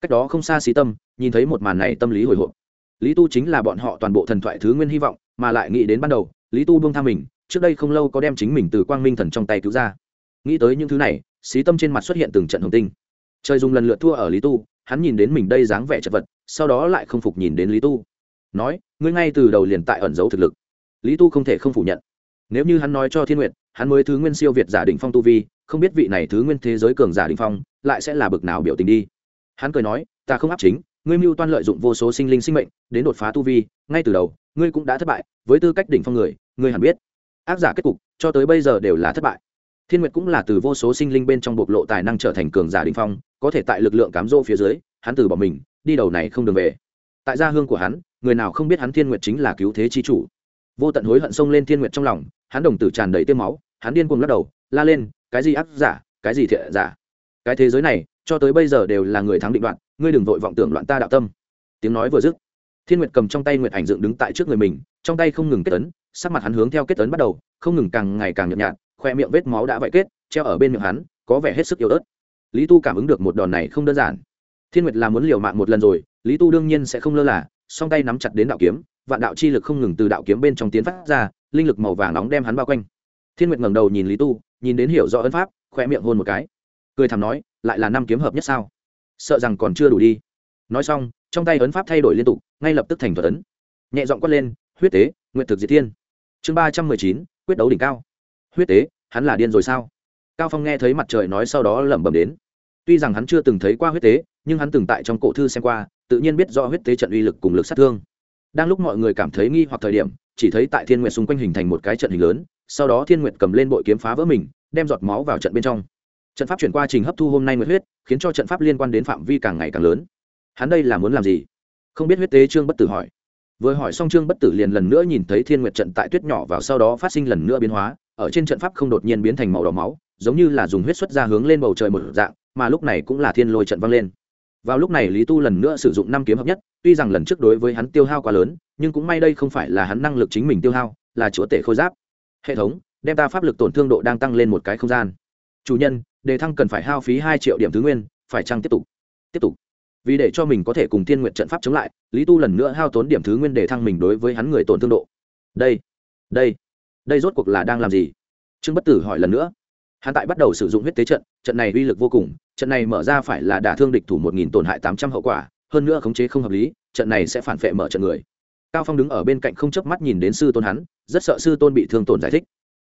Speaker 1: Cách đó không xa xí tâm, nhìn thấy một màn này tâm lý hồi hộp. Lý tu chính là bọn họ toàn bộ thần thoại thứ nguyên hy vọng, mà lại nghĩ đến ban đầu, lý tu buông tha mình, trước đây không lâu có đem chính mình từ quang minh thần trong tay cứu ra. Nghĩ tới những thứ này, xí tâm trên mặt xuất hiện từng trận hồng tinh. Trời dùng lần lượt thua ở lý tu, hắn nhìn đến mình đây dáng vẻ chật vật, sau đó lại không phục nhìn đến lý tu. Nói ngươi ngay từ đầu liền tại ẩn giấu thực lực. Lý tu không thể không phủ nhận. Nếu như hắn nói cho thiên nguyệt, hắn mới thứ nguyên siêu việt giả định phong tu vi, không biết vị này thứ nguyên thế giới cường giả định phong, lại sẽ là bực nào biểu tình đi. Hắn cười nói, ta không áp chính, ngươi mưu toan lợi dụng vô số sinh linh sinh mệnh đến đột phá tu vi, ngay từ đầu, ngươi cũng đã thất bại, với tư cách đỉnh phong người, ngươi hẳn biết. Ác giả kết cục, cho tới bây giờ đều là thất bại. Thiên nguyệt cũng là từ vô số sinh linh bên trong bộc lộ tài năng trở thành cường giả đình phong, có thể tại lực lượng cám dỗ phía dưới, hắn từ bỏ mình, đi đầu này không đường về. Tại gia hương của hắn người nào không biết hắn thiên nguyệt chính là cứu thế chi chủ. Vô tận hối hận xông lên thiên nguyệt trong lòng, hắn đồng tử tràn đầy tiêm máu, hắn điên cuồng lắc đầu, la lên, cái gì ác giả, cái gì thiện giả? Cái thế giới này, cho tới bây giờ đều là người thắng định đoạn ngươi đừng vội vọng tưởng loạn ta đạo tâm. Tiếng nói vừa dứt, thiên nguyệt cầm trong tay nguyệt ảnh dựng đứng tại trước người mình, trong tay không ngừng kết tấn sắc mặt hắn hướng theo kết tấn bắt đầu, không ngừng càng ngày càng nhợt nhạt, khoe miệng vết máu đã vạy kết, treo ở bên miệng hắn, có vẻ hết sức yếu ớt. Lý tu cảm ứng được một đòn này không đơn giản. Thiên nguyệt là muốn liều mạng một lần rồi, lý tu đương nhiên sẽ không lơ là song tay nắm chặt đến đạo kiếm, vạn đạo chi lực không ngừng từ đạo kiếm bên trong tiến phát ra, linh lực màu vàng nóng đem hắn bao quanh. Thiên nguyệt ngẩng đầu nhìn lý tu, nhìn đến hiểu rõ ấn pháp khoe miệng hôn một cái. Cười thầm nói, lại là năm kiếm hợp nhất sao? Sợ rằng còn chưa đủ đi. Nói xong, trong tay ấn pháp thay đổi liên tục, ngay lập tức thành thuật ấn. Nhẹ giọng quát lên, huyết tế nguyện thực diệt thiên. Chương ba trăm mười chín, quyết đấu đỉnh cao. Huyết tế, hắn là điên rồi sao? Cao phong nghe thấy mặt trời nói sau đó lẩm bẩm đến. Tuy rằng hắn chưa từng thấy qua huyết tế, nhưng hắn từng tại trong cổ thư xem qua tự nhiên biết rõ huyết tế trận uy lực cùng lực sát thương. Đang lúc mọi người cảm thấy nghi hoặc thời điểm, chỉ thấy tại thiên nguyệt xung quanh hình thành một cái trận hình lớn, sau đó thiên nguyệt cầm lên bội kiếm phá vỡ mình, đem giọt máu vào trận bên trong. Trận pháp chuyển qua trình hấp thu hôm nay nguyệt huyết, khiến cho trận pháp liên quan đến phạm vi càng ngày càng lớn. Hắn đây là muốn làm gì? Không biết huyết tế trương bất tử hỏi. Vừa hỏi xong trương bất tử liền lần nữa nhìn thấy thiên nguyệt trận tại tuyết nhỏ vào sau đó phát sinh lần nữa biến hóa, ở trên trận pháp không đột nhiên biến thành màu đỏ máu, giống như là dùng huyết xuất ra hướng lên bầu trời một dạng, mà lúc này cũng là thiên lôi trận vang lên vào lúc này lý tu lần nữa sử dụng năm kiếm hợp nhất, tuy rằng lần trước đối với hắn tiêu hao quá lớn, nhưng cũng may đây không phải là hắn năng lực chính mình tiêu hao, là chúa tể khôi giáp. Hệ thống, đem ta pháp lực tổn thương độ đang tăng lên một cái không gian. Chủ nhân, đề thăng cần phải hao phí hai triệu điểm thứ nguyên, phải chăng tiếp tục? Tiếp tục. Vì để cho mình có thể cùng thiên nguyện trận pháp chống lại, lý tu lần nữa hao tốn điểm thứ nguyên đề thăng mình đối với hắn người tổn thương độ. Đây đây đây rốt cuộc là đang làm gì? Trương bất tử hỏi lần nữa hắn tại bắt đầu sử dụng huyết tế trận trận này uy lực vô cùng, trận này mở ra phải là đả thương địch thủ một nghìn tổn hại tám trăm hậu quả, hơn nữa khống chế không hợp lý, trận này sẽ phản vệ mở trận người. Cao phong đứng ở bên cạnh không chớp mắt nhìn đến sư tôn hắn, rất sợ sư tôn bị thương tổn giải thích.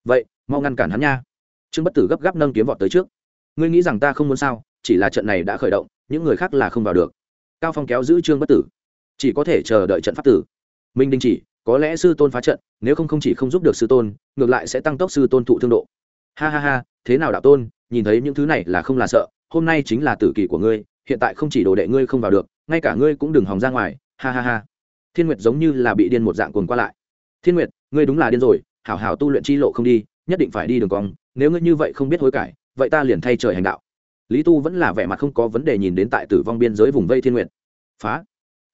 Speaker 1: Vậy, mau ngăn cản hắn nha. Trương bất tử gấp gáp nâng kiếm vọt tới trước. Ngươi nghĩ rằng ta không muốn sao? Chỉ là trận này đã khởi động, những người khác là không vào được. Cao phong kéo giữ trương bất tử. Chỉ có thể chờ đợi trận pháp tử. Minh đình chỉ, có lẽ sư tôn phá trận, nếu không không chỉ không giúp được sư tôn, ngược lại sẽ tăng tốc sư tôn thụ thương độ. Ha ha ha thế nào đạo tôn, nhìn thấy những thứ này là không là sợ, hôm nay chính là tử kỳ của ngươi, hiện tại không chỉ đồ đệ ngươi không vào được, ngay cả ngươi cũng đừng hòng ra ngoài, ha ha ha. Thiên nguyệt giống như là bị điên một dạng cuồng qua lại. Thiên nguyệt, ngươi đúng là điên rồi, hảo hảo tu luyện chi lộ không đi, nhất định phải đi đường cong, nếu ngươi như vậy không biết hối cải, vậy ta liền thay trời hành đạo. Lý tu vẫn là vẻ mặt không có vấn đề nhìn đến tại tử vong biên giới vùng vây thiên nguyệt. Phá.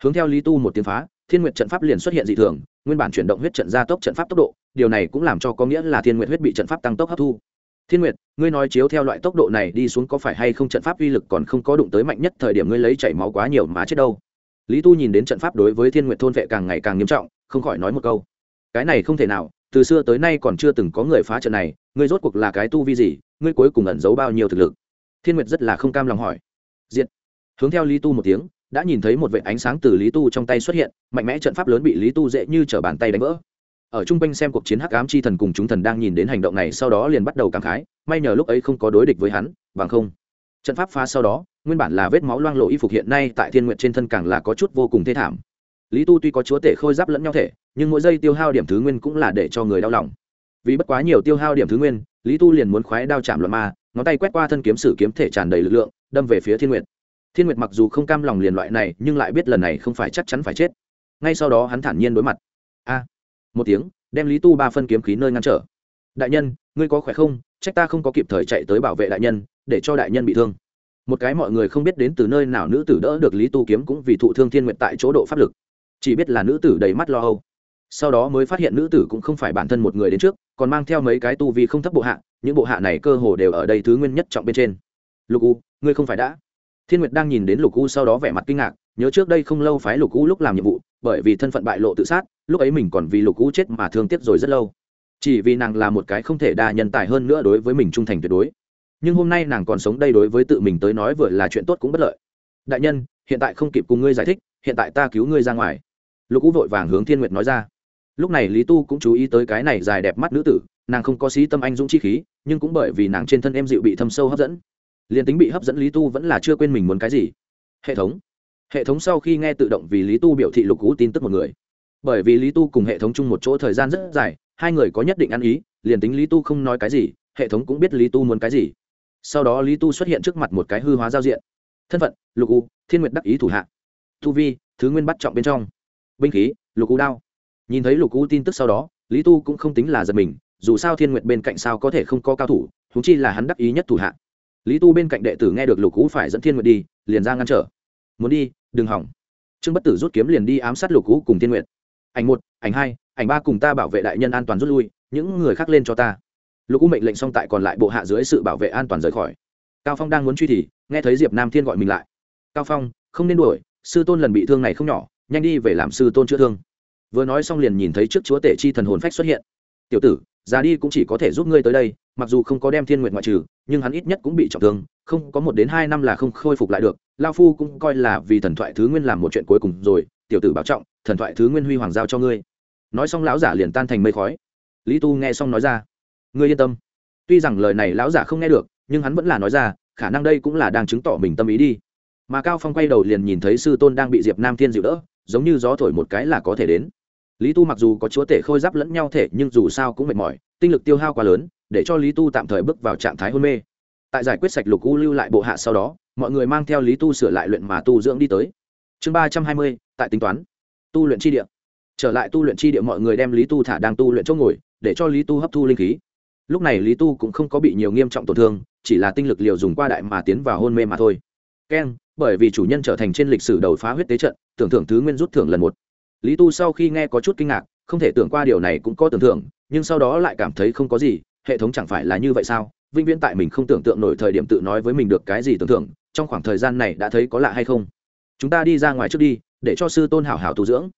Speaker 1: Hướng theo lý tu một tiếng phá, thiên nguyệt trận pháp liền xuất hiện dị thường, nguyên bản chuyển động huyết trận gia tốc trận pháp tốc độ, điều này cũng làm cho có nghĩa là thiên nguyệt huyết bị trận pháp tăng tốc hấp thu thiên nguyệt, ngươi nói chiếu theo loại tốc độ này đi xuống có phải hay không trận pháp uy lực còn không có đụng tới mạnh nhất thời điểm ngươi lấy chảy máu quá nhiều mà chết đâu? Lý tu nhìn đến trận pháp đối với thiên nguyệt thôn vệ càng ngày càng nghiêm trọng, không khỏi nói một câu. Cái này không thể nào, từ xưa tới nay còn chưa từng có người phá trận này, ngươi rốt cuộc là cái tu vi gì, ngươi cuối cùng ẩn giấu bao nhiêu thực lực? Thiên nguyệt rất là không cam lòng hỏi. Diện hướng theo lý tu một tiếng, đã nhìn thấy một vệ ánh sáng từ lý tu trong tay xuất hiện, mạnh mẽ trận pháp lớn bị lý tu dễ như t r ở bàn tay đánh vỡ ở trung quanh xem cuộc chiến hắc ám chi thần cùng chúng thần đang nhìn đến hành động này sau đó liền bắt đầu cảm khái, may nhờ lúc ấy không có đối địch với hắn, bằng không. Trận pháp phá sau đó, nguyên bản là vết máu loang lộ y phục hiện nay tại thiên nguyện trên thân càng là có chút vô cùng thê thảm. Lý tu tuy có chúa tể khôi giáp lẫn nhau thể, nhưng mỗi giây tiêu hao điểm thứ nguyên cũng là để cho người đau lòng. Vì bất quá nhiều tiêu hao điểm thứ nguyên, lý tu liền muốn khoái đao chạm luận ma, ngón tay quét qua thân kiếm sử kiếm thể tràn đầy lực lượng, đâm về phía thiên nguyệt. Thiên nguyệt mặc dù không cam lòng liền loại này, nhưng lại biết lần này không phải chắc chắn phải chết. Ngay sau đó hắn thản nhiên đối mặt. A! Một tiếng, đem lý tu ba phân kiếm khí nơi ngăn trở. Đại nhân, ngươi có khỏe không? Trách ta không có kịp thời chạy tới bảo vệ đại nhân, để cho đại nhân bị thương. Một cái mọi người không biết đến từ nơi nào nữ tử đỡ được lý tu kiếm cũng vì thụ thương thiên nguyện tại chỗ độ pháp lực. Chỉ biết là nữ tử đầy mắt lo âu. Sau đó mới phát hiện nữ tử cũng không phải bản thân một người đến trước, còn mang theo mấy cái tu vì không thấp bộ hạ, những bộ hạ này cơ hồ đều ở đây thứ nguyên nhất trọng bên trên. Lục u, ngươi không phải đã. Thiên nguyệt đang nhìn đến lục u sau đó vẻ mặt kinh ngạc, nhớ trước đây không lâu phái lục u lúc làm nhiệm vụ, bởi vì thân phận bại lộ tự sát lúc ấy mình còn vì lục u chết mà thương tiếc rồi rất lâu. Chỉ vì nàng là một cái không thể đa nhân tài hơn nữa đối với mình trung thành tuyệt đối. Nhưng hôm nay nàng còn sống đây đối với tự mình tới nói vừa là chuyện tốt cũng bất lợi. Đại nhân, hiện tại không kịp cùng ngươi giải thích, hiện tại ta cứu ngươi ra ngoài. Lục u vội vàng hướng thiên nguyệt nói ra. Lúc này lý tu cũng chú ý tới cái này dài đẹp mắt nữ tử, nàng không có xí tâm anh dũng chi khí, nhưng cũng bởi vì nàng trên thân em dịu bị thâm sâu hấp dẫn. Liền tính bị hấp dẫn lý tu vẫn là chưa quên mình muốn cái gì. Hệ thống. Hệ thống sau khi nghe tự động vì lý tu biểu thị lục cú tin tức một người bởi vì lý tu cùng hệ thống chung một chỗ thời gian rất dài, hai người có nhất định ăn ý, liền tính lý tu không nói cái gì, hệ thống cũng biết lý tu muốn cái gì. Sau đó lý tu xuất hiện trước mặt một cái hư hóa giao diện. Thân phận, lục u, thiên nguyệt đắc ý thủ hạ. Tu vi, thứ nguyên bắt trọng bên trong. Binh khí, lục u đao. Nhìn thấy lục u tin tức sau đó, lý tu cũng không tính là giật mình, dù sao thiên nguyệt bên cạnh sao có thể không có cao thủ thú chi là hắn đắc ý nhất thủ hạ. Lý tu bên cạnh đệ tử nghe được lục u phải dẫn thiên nguyệt đi, liền ra ngăn trở. Muốn đi, đừng hỏng. Trương bất tử rút kiếm liền đi ám sát lục u cùng thiên nguyệt ảnh một, ảnh hai, ảnh ba cùng ta bảo vệ đại nhân an toàn rút lui, những người khác lên cho ta. Lục u mệnh lệnh xong tại còn lại bộ hạ dưới sự bảo vệ an toàn rời khỏi. Cao phong đang muốn truy thì, nghe thấy diệp nam thiên gọi mình lại. Cao phong, không nên đuổi, sư tôn lần bị thương này không nhỏ, nhanh đi về làm sư tôn chữa thương. Vừa nói xong liền nhìn thấy trước chúa tể chi thần hồn phách xuất hiện. Tiểu tử, già đi cũng chỉ có thể giúp ngươi tới đây, mặc dù không có đem thiên nguyện ngoại trừ, nhưng hắn ít nhất cũng bị trọng thương, không có một đến hai năm là không khôi phục lại được, lao phu cũng coi là vì thần thoại thứ nguyên làm một chuyện cuối cùng rồi tiểu tử bảo trọng, thần thoại thứ nguyên huy hoàng giao cho ngươi. Nói xong lão giả liền tan thành mây khói. Lý tu nghe xong nói ra, ngươi yên tâm. Tuy rằng lời này lão giả không nghe được, nhưng hắn vẫn là nói ra, khả năng đây cũng là đang chứng tỏ mình tâm ý đi. Mà cao phong quay đầu liền nhìn thấy sư tôn đang bị diệp nam thiên dịu đỡ, giống như gió thổi một cái là có thể đến. Lý tu mặc dù có chúa tể khôi giáp lẫn nhau thể, nhưng dù sao cũng mệt mỏi, tinh lực tiêu hao quá lớn, để cho lý tu tạm thời bước vào trạng thái hôn mê. Tại giải quyết sạch lục u lưu lại bộ hạ sau đó, mọi người mang theo lý tu sửa lại luyện mà tu dưỡng đi tới. Chương ba trăm hai mươi tại tính toán. Tu luyện chi địa. Trở lại tu luyện chi địa mọi người đem lý tu thả đang tu luyện chỗ ngồi, để cho lý tu hấp thu linh khí. Lúc này lý tu cũng không có bị nhiều nghiêm trọng tổn thương, chỉ là tinh lực liều dùng qua đại mà tiến vào hôn mê mà thôi. Keng, bởi vì chủ nhân trở thành trên lịch sử đầu phá huyết tế trận, tưởng thưởng thứ nguyên rút thưởng lần một. Lý tu sau khi nghe có chút kinh ngạc, không thể tưởng qua điều này cũng có tưởng thưởng, nhưng sau đó lại cảm thấy không có gì, hệ thống chẳng phải là như vậy sao? Vinh viễn tại mình không tưởng tượng nổi thời điểm tự nói với mình được cái gì tưởng thưởng, trong khoảng thời gian này đã thấy có lạ hay không? Chúng ta đi ra ngoài trước đi để cho sư tôn hảo hảo tu dưỡng.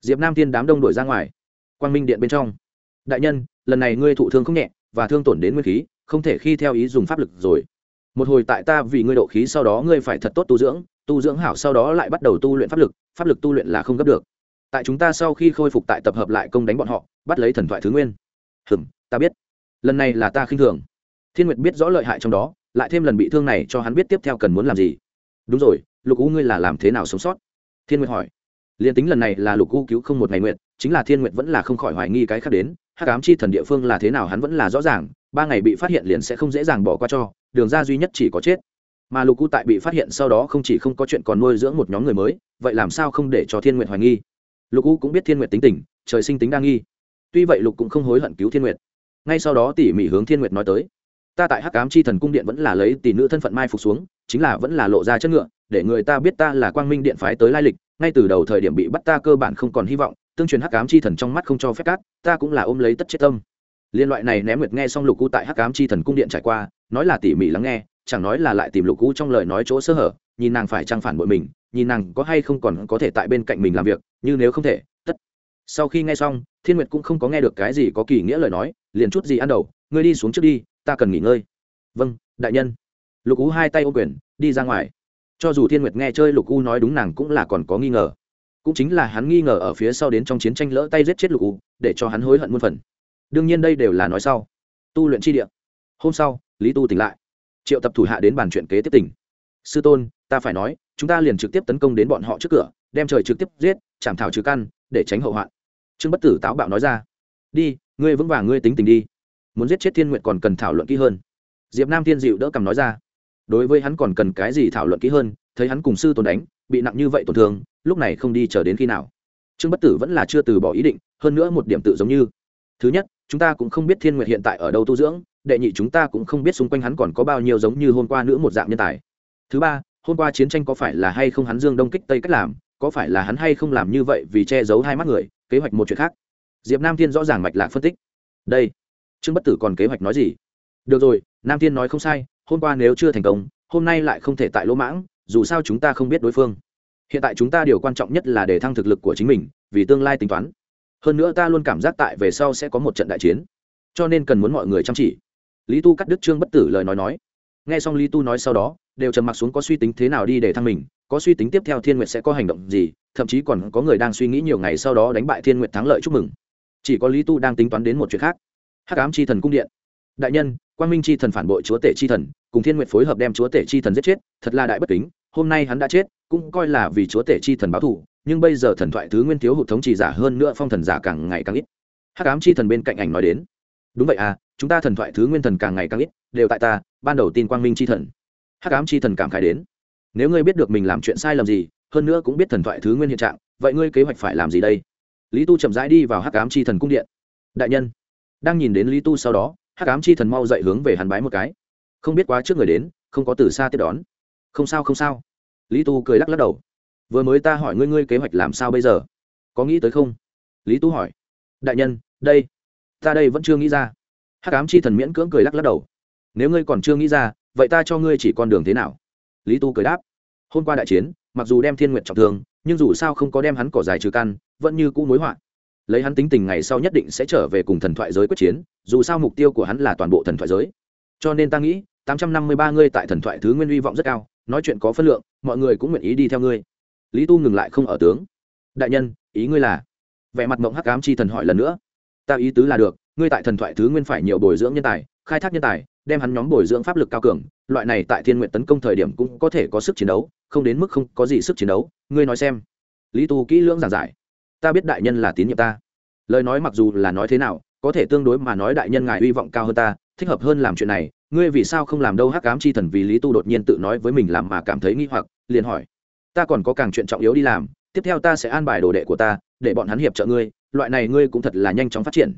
Speaker 1: Diệp nam thiên đám đông đổi ra ngoài. Quang minh điện bên trong. Đại nhân, lần này ngươi thụ thương không nhẹ, và thương tổn đến nguyên khí, không thể khi theo ý dùng pháp lực rồi. Một hồi tại ta vì ngươi độ khí sau đó ngươi phải thật tốt tu dưỡng tu dưỡng hảo sau đó lại bắt đầu tu luyện pháp lực pháp lực tu luyện là không gấp được. Tại chúng ta sau khi khôi phục tại tập hợp lại công đánh bọn họ, bắt lấy thần thoại thứ nguyên. Hừm, ta biết. Lần này là ta khinh thường. Thiên nguyệt biết rõ lợi hại trong đó, lại thêm lần bị thương này cho hắn biết tiếp theo cần muốn làm gì. Đúng rồi, lục u ngươi là làm thế nào sống sót? Thiên nguyệt hỏi. Liền tính lần này là lục u cứu không một ngày nguyện chính là thiên nguyệt vẫn là không khỏi hoài nghi cái khác đến, hắc ám chi thần địa phương là thế nào hắn vẫn là rõ ràng, ba ngày bị phát hiện liền sẽ không dễ dàng bỏ qua cho, đường ra duy nhất chỉ có chết. Mà lục u tại bị phát hiện sau đó không chỉ không có chuyện còn nuôi dưỡng một nhóm người mới, vậy làm sao không để cho thiên nguyệt hoài nghi? Lục u cũng biết thiên nguyệt tính tình, trời sinh tính đa nghi. Tuy vậy lục cũng không hối hận cứu thiên nguyệt. Ngay sau đó tỉ mỉ hướng thiên nguyệt nói tới. Ta tại hắc ám chi thần cung điện vẫn là lấy tỷ nữ thân phận mai phục xuống chính là vẫn là lộ ra chất ngựa, để người ta biết ta là quang minh điện phái tới lai lịch, ngay từ đầu thời điểm bị bắt ta cơ bản không còn hy vọng, tương truyền hắc ám chi thần trong mắt không cho phép cát, ta cũng là ôm lấy tất chết tâm. Liên loại này ném nguyệt nghe xong lục cũ tại hắc ám chi thần cung điện trải qua, nói là tỉ mỉ lắng nghe, chẳng nói là lại tìm lục cũ trong lời nói chỗ sơ hở, nhìn nàng phải trang phản bội mình, nhìn nàng có hay không còn có thể tại bên cạnh mình làm việc, như nếu không thể, tất. Sau khi nghe xong, thiên nguyệt cũng không có nghe được cái gì có kỳ nghĩa lời nói, liền chút gì ăn đầu, ngươi đi xuống trước đi, ta cần nghỉ ngơi. Vâng đại nhân lục u hai tay ô quyền, đi ra ngoài. Cho dù thiên nguyệt nghe chơi lục u nói đúng nàng cũng là còn có nghi ngờ. Cũng chính là hắn nghi ngờ ở phía sau đến trong chiến tranh lỡ tay giết chết lục u để cho hắn hối hận muôn phần. Đương nhiên đây đều là nói sau. Tu luyện chi địa. Hôm sau, lý tu tỉnh lại. Triệu tập thủ hạ đến bàn chuyện kế tiếp tỉnh. Sư tôn, ta phải nói, chúng ta liền trực tiếp tấn công đến bọn họ trước cửa, đem trời trực tiếp giết chảm thảo trừ căn, để tránh hậu hoạn. Trương bất tử táo bạo nói ra. Đi, ngươi vững vàng ngươi tính tình đi. Muốn giết chết thiên nguyện còn cần thảo luận kỹ hơn. Diệp nam thiên dịu đỡ cầm nói ra đối với hắn còn cần cái gì thảo luận kỹ hơn, thấy hắn cùng sư tôn đánh, bị nặng như vậy tổn thương, lúc này không đi chờ đến khi nào. Trương bất tử vẫn là chưa từ bỏ ý định, hơn nữa một điểm tự giống như. Thứ nhất, chúng ta cũng không biết thiên nguyệt hiện tại ở đâu tu dưỡng, đệ nhị chúng ta cũng không biết xung quanh hắn còn có bao nhiêu giống như hôm qua nữa một dạng nhân tài. Thứ ba, hôm qua chiến tranh có phải là hay không hắn dương đông kích tây cách làm, có phải là hắn hay không làm như vậy vì che giấu hai mắt người, kế hoạch một chuyện khác. Diệp nam thiên rõ ràng mạch lạc phân tích. Đây, trương bất tử còn kế hoạch nói gì? Được rồi, nam thiên nói không sai hôm qua nếu chưa thành công, hôm nay lại không thể tại lỗ mãng, dù sao chúng ta không biết đối phương. Hiện tại chúng ta điều quan trọng nhất là để thăng thực lực của chính mình, vì tương lai tính toán. Hơn nữa ta luôn cảm giác tại về sau sẽ có một trận đại chiến. Cho nên cần muốn mọi người chăm chỉ. Lý tu cắt đứt trương bất tử lời nói nói. Nghe xong lý tu nói sau đó, đều trầm mặc xuống có suy tính thế nào đi để thăng mình, có suy tính tiếp theo thiên nguyệt sẽ có hành động gì, thậm chí còn có người đang suy nghĩ nhiều ngày sau đó đánh bại thiên nguyệt thắng lợi chúc mừng. Chỉ có lý tu đang tính toán đến một chuyện khác. Hắc ám chi thần cung điện. Đại nhân quang minh chi thần phản bội chúa tể chi thần, cùng thiên nguyệt phối hợp đem chúa tể chi thần giết chết, thật là đại bất kính, hôm nay hắn đã chết, cũng coi là vì chúa tể chi thần báo thù, nhưng bây giờ thần thoại thứ nguyên thiếu hụt thống trị giả hơn nữa phong thần giả càng ngày càng ít. Hắc ám chi thần bên cạnh ảnh nói đến, đúng vậy à chúng ta thần thoại thứ nguyên thần càng ngày càng ít, đều tại ta, ban đầu tin quang minh chi thần. Hắc ám chi thần cảm khai đến, nếu ngươi biết được mình làm chuyện sai lầm gì, hơn nữa cũng biết thần thoại thứ nguyên hiện trạng, vậy ngươi kế hoạch phải làm gì đây? Lý tu chậm rãi đi vào hắc ám chi thần cung điện. Đại nhân. Đang nhìn đến lý tu sau đó hắc ám chi thần mau dậy hướng về hắn bái một cái. Không biết quá trước người đến, không có từ xa tiếp đón. Không sao không sao. Lý tu cười lắc lắc đầu. Vừa mới ta hỏi ngươi ngươi kế hoạch làm sao bây giờ? Có nghĩ tới không? Lý tu hỏi. Đại nhân, đây. Ta đây vẫn chưa nghĩ ra. Hắc ám chi thần miễn cưỡng cười lắc lắc đầu. Nếu ngươi còn chưa nghĩ ra, vậy ta cho ngươi chỉ con đường thế nào? Lý tu cười đáp. Hôm qua đại chiến, mặc dù đem thiên nguyện trọng thương, nhưng dù sao không có đem hắn cỏ dài trừ căn, vẫn như cũ mối họa lấy hắn tính tình ngày sau nhất định sẽ trở về cùng thần thoại giới quyết chiến, dù sao mục tiêu của hắn là toàn bộ thần thoại giới. Cho nên ta nghĩ, tám trăm năm mươi ba ngươi tại thần thoại thứ nguyên hy vọng rất cao, nói chuyện có phân lượng, mọi người cũng nguyện ý đi theo ngươi. Lý tu ngừng lại không ở tướng. Đại nhân, ý ngươi là? Vẻ mặt mộng hắc ám chi thần hỏi lần nữa. Ta ý tứ là được, ngươi tại thần thoại thứ nguyên phải nhiều bồi dưỡng nhân tài, khai thác nhân tài, đem hắn nhóm bồi dưỡng pháp lực cao cường, loại này tại thiên nguyện tấn công thời điểm cũng có thể có sức chiến đấu, không đến mức không có gì sức chiến đấu, ngươi nói xem. Lý tu kỹ lưỡng giảng giải ta biết đại nhân là tín nhiệm ta. Lời nói mặc dù là nói thế nào, có thể tương đối mà nói đại nhân ngài hy vọng cao hơn ta, thích hợp hơn làm chuyện này. Ngươi vì sao không làm đâu hắc ám chi thần vì lý tu đột nhiên tự nói với mình làm mà cảm thấy nghi hoặc, liền hỏi. Ta còn có càng chuyện trọng yếu đi làm, tiếp theo ta sẽ an bài đồ đệ của ta, để bọn hắn hiệp trợ ngươi, loại này ngươi cũng thật là nhanh chóng phát triển.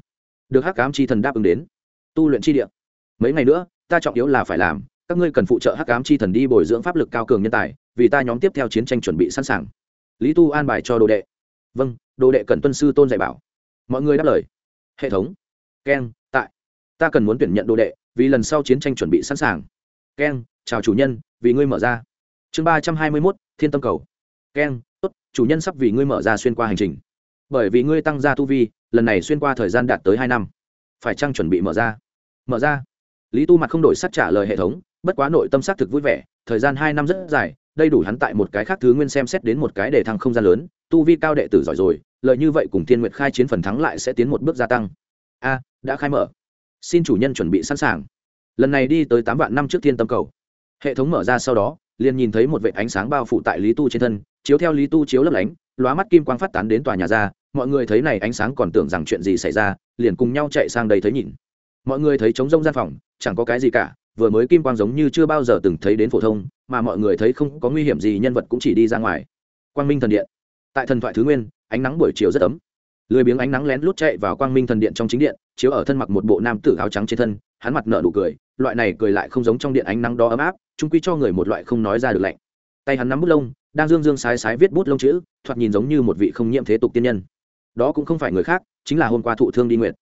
Speaker 1: Được hắc ám chi thần đáp ứng đến. Tu luyện chi địa. Mấy ngày nữa, ta trọng yếu là phải làm, các ngươi cần phụ trợ hắc ám chi thần đi bồi dưỡng pháp lực cao cường nhân tài, vì ta nhóm tiếp theo chiến tranh chuẩn bị sẵn sàng. Lý tu an bài cho đồ đệ. Vâng đồ đệ cần tuân sư tôn dạy bảo. Mọi người đáp lời. Hệ thống. Keng tại. Ta cần muốn tuyển nhận đồ đệ, vì lần sau chiến tranh chuẩn bị sẵn sàng. Keng chào chủ nhân, vì ngươi mở ra. Chương ba trăm hai mươi mốt, thiên tâm cầu. Keng tốt, chủ nhân sắp vì ngươi mở ra xuyên qua hành trình. Bởi vì ngươi tăng gia tu vi, lần này xuyên qua thời gian đạt tới hai năm. Phải chăng chuẩn bị mở ra? Mở ra. Lý tu mặt không đổi sắc trả lời hệ thống, bất quá nội tâm xác thực vui vẻ, thời gian hai năm rất dài, đây đủ hắn tại một cái khác thứ nguyên xem xét đến một cái để thăng không gian lớn tu vi cao đệ tử giỏi rồi, lợi như vậy cùng thiên nguyệt khai chiến phần thắng lại sẽ tiến một bước gia tăng. A, đã khai mở. Xin chủ nhân chuẩn bị sẵn sàng. Lần này đi tới tám vạn năm trước thiên tâm cầu. Hệ thống mở ra sau đó, liền nhìn thấy một vệ ánh sáng bao phủ tại lý tu trên thân, chiếu theo lý tu chiếu lấp lánh, lóa mắt kim quang phát tán đến tòa nhà ra, mọi người thấy này ánh sáng còn tưởng rằng chuyện gì xảy ra, liền cùng nhau chạy sang đây thấy nhìn. Mọi người thấy trống rông gian phòng, chẳng có cái gì cả, vừa mới kim quang giống như chưa bao giờ từng thấy đến phổ thông, mà mọi người thấy không có nguy hiểm gì, nhân vật cũng chỉ đi ra ngoài. Quang minh thần điện tại thần thoại thứ nguyên, ánh nắng buổi chiều rất ấm. Lười biếng ánh nắng lén lút chạy vào quang minh thần điện trong chính điện, chiếu ở thân mặc một bộ nam tử áo trắng trên thân, hắn mặt nở nụ cười, loại này cười lại không giống trong điện ánh nắng đó ấm áp trung quy cho người một loại không nói ra được lạnh. Tay hắn nắm bút lông, đang dương dương sái sái viết bút lông chữ, thoạt nhìn giống như một vị không nhiễm thế tục tiên nhân. Đó cũng không phải người khác, chính là hôm qua thụ thương đi nguyện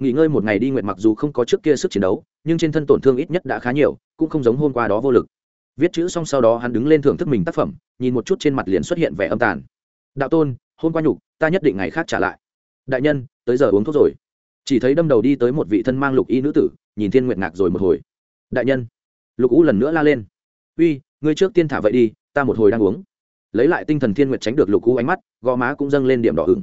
Speaker 1: nghỉ ngơi một ngày đi nguyện mặc dù không có trước kia sức chiến đấu, nhưng trên thân tổn thương ít nhất đã khá nhiều, cũng không giống hôm qua đó vô lực. Viết chữ xong sau đó hắn đứng lên thưởng thức mình tác phẩm, nhìn một chút trên mặt liền xuất hiện vẻ âm tàn đạo tôn, hôm qua nhục, ta nhất định ngày khác trả lại. Đại nhân, tới giờ uống thuốc rồi. Chỉ thấy đâm đầu đi tới một vị thân mang lục y nữ tử, nhìn thiên nguyện ngạc rồi một hồi. Đại nhân. Lục u lần nữa la lên. Uy, ngươi trước tiên thả vậy đi, ta một hồi đang uống. Lấy lại tinh thần thiên nguyệt tránh được lục u ánh mắt, gò má cũng dâng lên điểm đỏ hừng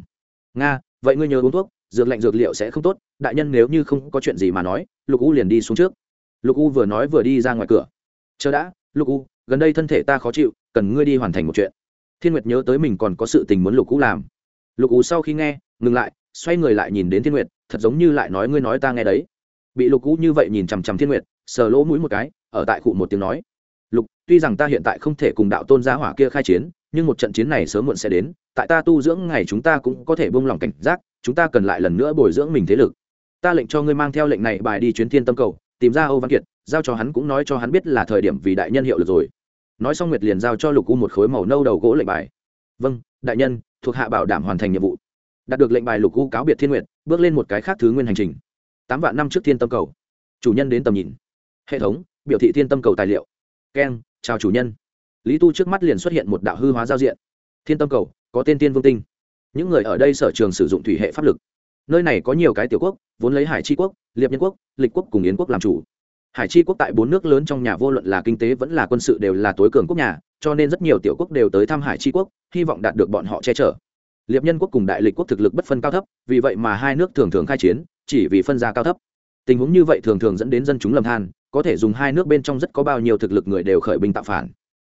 Speaker 1: nga, vậy ngươi nhớ uống thuốc, dược lạnh dược liệu sẽ không tốt, đại nhân nếu như không có chuyện gì mà nói, lục u liền đi xuống trước. Lục u vừa nói vừa đi ra ngoài cửa. Chờ đã, lục u, gần đây thân thể ta khó chịu, cần ngươi đi hoàn thành một chuyện thiên nguyệt nhớ tới mình còn có sự tình muốn lục cũ làm. Lục u sau khi nghe, ngừng lại, xoay người lại nhìn đến thiên nguyệt, thật giống như lại nói ngươi nói ta nghe đấy. Bị lục cũ như vậy nhìn chằm chằm thiên nguyệt, sờ lỗ mũi một cái, ở tại cụ một tiếng nói. Lục, tuy rằng ta hiện tại không thể cùng đạo tôn gia hỏa kia khai chiến, nhưng một trận chiến này sớm muộn sẽ đến, tại ta tu dưỡng ngày chúng ta cũng có thể buông lỏng cảnh giác, chúng ta cần lại lần nữa bồi dưỡng mình thế lực. Ta lệnh cho ngươi mang theo lệnh này bài đi chuyến thiên tâm cầu, tìm ra âu văn kiệt, giao cho hắn cũng nói cho hắn biết là thời điểm vì đại nhân hiệu lực rồi nói xong nguyệt liền giao cho lục u một khối màu nâu đầu gỗ lệnh bài. Vâng đại nhân, thuộc hạ bảo đảm hoàn thành nhiệm vụ. Đạt được lệnh bài lục u cáo biệt thiên nguyệt, bước lên một cái khác thứ nguyên hành trình. Tám vạn năm trước thiên tâm cầu. Chủ nhân đến tầm nhìn. Hệ thống, biểu thị thiên tâm cầu tài liệu. Keng, chào chủ nhân. Lý tu trước mắt liền xuất hiện một đạo hư hóa giao diện. Thiên tâm cầu, có tên tiên vương tinh. Những người ở đây sở trường sử dụng thủy hệ pháp lực. Nơi này có nhiều cái tiểu quốc, vốn lấy hải tri quốc, liệp nhân quốc, lịch quốc cùng yến quốc làm chủ hải Chi quốc tại bốn nước lớn trong nhà vô luận là kinh tế vẫn là quân sự đều là tối cường quốc nhà, cho nên rất nhiều tiểu quốc đều tới thăm hải Chi quốc, hy vọng đạt được bọn họ che chở. Liệp nhân quốc cùng đại lịch quốc thực lực bất phân cao thấp, vì vậy mà hai nước thường thường khai chiến, chỉ vì phân ra cao thấp. Tình huống như vậy thường thường dẫn đến dân chúng lầm than, có thể dùng hai nước bên trong rất có bao nhiêu thực lực người đều khởi binh tạo phản.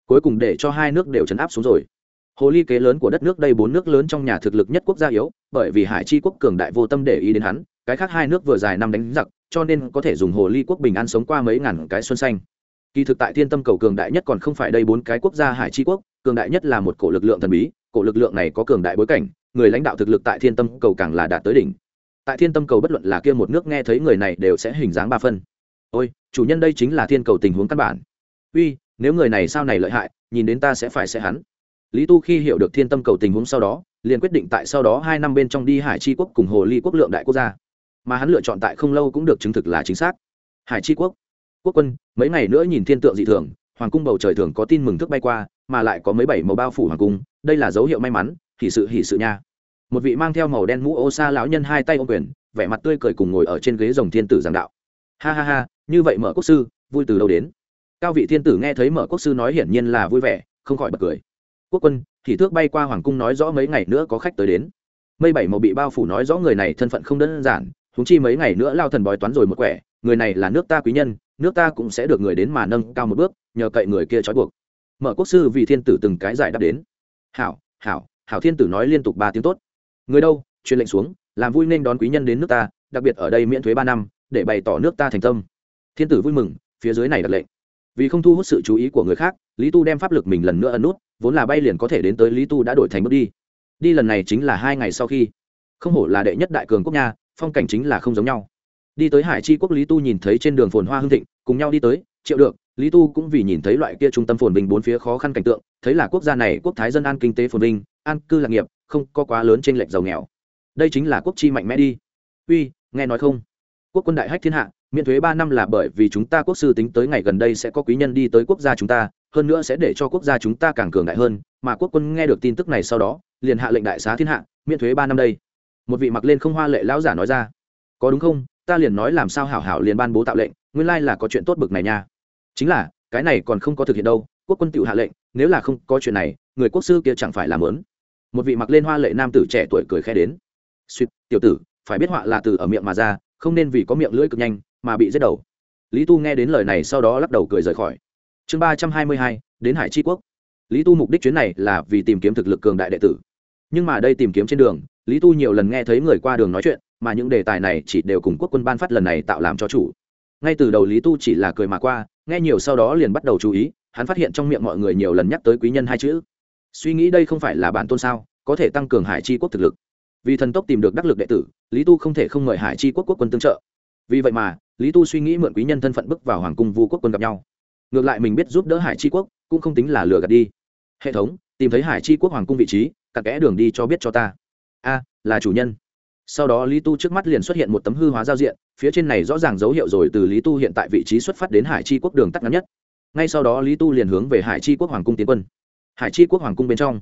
Speaker 1: Cuối cùng để cho hai nước đều chấn áp xuống rồi. Hồ ly kế lớn của đất nước đây bốn nước lớn trong nhà thực lực nhất quốc gia yếu, bởi vì hải chi quốc cường đại vô tâm để ý đến hắn, cái khác hai nước vừa dài năm đánh giặc cho nên có thể dùng hồ ly quốc bình an sống qua mấy ngàn cái xuân xanh. Kỳ thực tại thiên tâm cầu cường đại nhất còn không phải đây bốn cái quốc gia hải chi quốc, cường đại nhất là một cổ lực lượng thần bí, cổ lực lượng này có cường đại bối cảnh, người lãnh đạo thực lực tại thiên tâm cầu càng là đạt tới đỉnh. Tại thiên tâm cầu bất luận là kia một nước nghe thấy người này đều sẽ hình dáng ba phân. Ôi, chủ nhân đây chính là thiên cầu tình huống căn bản. Uy, nếu người này sao này lợi hại, nhìn đến ta sẽ phải sẽ hắn. Lý tu khi hiểu được thiên tâm cầu tình huống sau đó, liền quyết định tại sau đó hai năm bên trong đi hải tri quốc cùng hồ ly quốc lượng đại quốc gia mà hắn lựa chọn tại không lâu cũng được chứng thực là chính xác. Hải tri quốc. Quốc quân, mấy ngày nữa nhìn thiên tượng dị thường, hoàng cung bầu trời thường có tin mừng thức bay qua, mà lại có mấy bảy màu bao phủ hoàng cung, đây là dấu hiệu may mắn, hỷ sự hỷ sự nha. Một vị mang theo màu đen mũ ô sa lão nhân hai tay ô quyền, vẻ mặt tươi cười cùng ngồi ở trên ghế rồng thiên tử giảng đạo. Ha ha ha, như vậy mở quốc sư, vui từ đâu đến? Cao vị thiên tử nghe thấy mở quốc sư nói hiển nhiên là vui vẻ, không khỏi bật cười. Quốc quân thì thước bay qua hoàng cung nói rõ mấy ngày nữa có khách tới đến. Mây bảy màu bị bao phủ nói rõ người này thân phận không đơn giản húng chi mấy ngày nữa lao thần bói toán rồi một quẻ, người này là nước ta quý nhân, nước ta cũng sẽ được người đến mà nâng cao một bước, nhờ cậy người kia trói buộc. Mở quốc sư vì thiên tử từng cái giải đáp đến. Hảo hảo hảo thiên tử nói liên tục ba tiếng tốt. Người đâu, truyền lệnh xuống, làm vui nên đón quý nhân đến nước ta, đặc biệt ở đây miễn thuế ba năm, để bày tỏ nước ta thành tâm. Thiên tử vui mừng, phía dưới này đặt lệnh. Vì không thu hút sự chú ý của người khác, lý tu đem pháp lực mình lần nữa ấn nút, vốn là bay liền có thể đến tới lý tu đã đổi thành bước đi. Đi lần này chính là hai ngày sau khi. Không hổ là đệ nhất đại cường quốc nha phong cảnh chính là không giống nhau. Đi tới hải chi quốc lý tu nhìn thấy trên đường phồn hoa hưng thịnh, cùng nhau đi tới, triệu được, lý tu cũng vì nhìn thấy loại kia trung tâm phồn vinh bốn phía khó khăn cảnh tượng, thấy là quốc gia này quốc thái dân an kinh tế phồn vinh, an cư lạc nghiệp, không có quá lớn trên lệch giàu nghèo. Đây chính là quốc chi mạnh mẽ đi. Uy, nghe nói không? Quốc quân đại hách thiên hạ, miễn thuế ba năm là bởi vì chúng ta quốc sư tính tới ngày gần đây sẽ có quý nhân đi tới quốc gia chúng ta, hơn nữa sẽ để cho quốc gia chúng ta càng cường đại hơn, mà quốc quân nghe được tin tức này sau đó, liền hạ lệnh đại xá thiên hạ, miễn thuế ba năm đây một vị mặc lên không hoa lệ lão giả nói ra, có đúng không? Ta liền nói làm sao hảo hảo liền ban bố tạo lệnh, nguyên lai là có chuyện tốt bực này nha. Chính là, cái này còn không có thực hiện đâu, quốc quân tự hạ lệnh, nếu là không có chuyện này, người quốc sư kia chẳng phải làm lớn một vị mặc lên hoa lệ nam tử trẻ tuổi cười khẽ đến suýt tiểu tử, phải biết họa là từ ở miệng mà ra, không nên vì có miệng lưỡi cực nhanh mà bị giết đầu. Lý tu nghe đến lời này sau đó lắc đầu cười rời khỏi. Chương ba trăm hai mươi hai, đến hải tri quốc. Lý tu mục đích chuyến này là vì tìm kiếm thực lực cường đại đệ tử. Nhưng mà đây tìm kiếm trên đường lý tu nhiều lần nghe thấy người qua đường nói chuyện, mà những đề tài này chỉ đều cùng quốc quân ban phát lần này tạo làm cho chủ. Ngay từ đầu lý tu chỉ là cười mà qua, nghe nhiều sau đó liền bắt đầu chú ý, hắn phát hiện trong miệng mọi người nhiều lần nhắc tới quý nhân hai chữ. Suy nghĩ đây không phải là bản tôn sao, có thể tăng cường hải chi quốc thực lực. Vì thần tốc tìm được đắc lực đệ tử, lý tu không thể không mời hải chi quốc quốc quân tương trợ. Vì vậy mà, lý tu suy nghĩ mượn quý nhân thân phận bước vào hoàng cung vu quốc quân gặp nhau. Ngược lại mình biết giúp đỡ hải chi quốc, cũng không tính là lừa gạt đi. Hệ thống, tìm thấy hải chi quốc hoàng cung vị trí, cặn kẽ đường đi cho biết cho ta a, là chủ nhân. Sau đó lý tu trước mắt liền xuất hiện một tấm hư hóa giao diện, phía trên này rõ ràng dấu hiệu rồi từ lý tu hiện tại vị trí xuất phát đến hải chi quốc đường tắt ngắn nhất. Ngay sau đó lý tu liền hướng về hải chi quốc hoàng cung tiến quân. Hải chi quốc hoàng cung bên trong.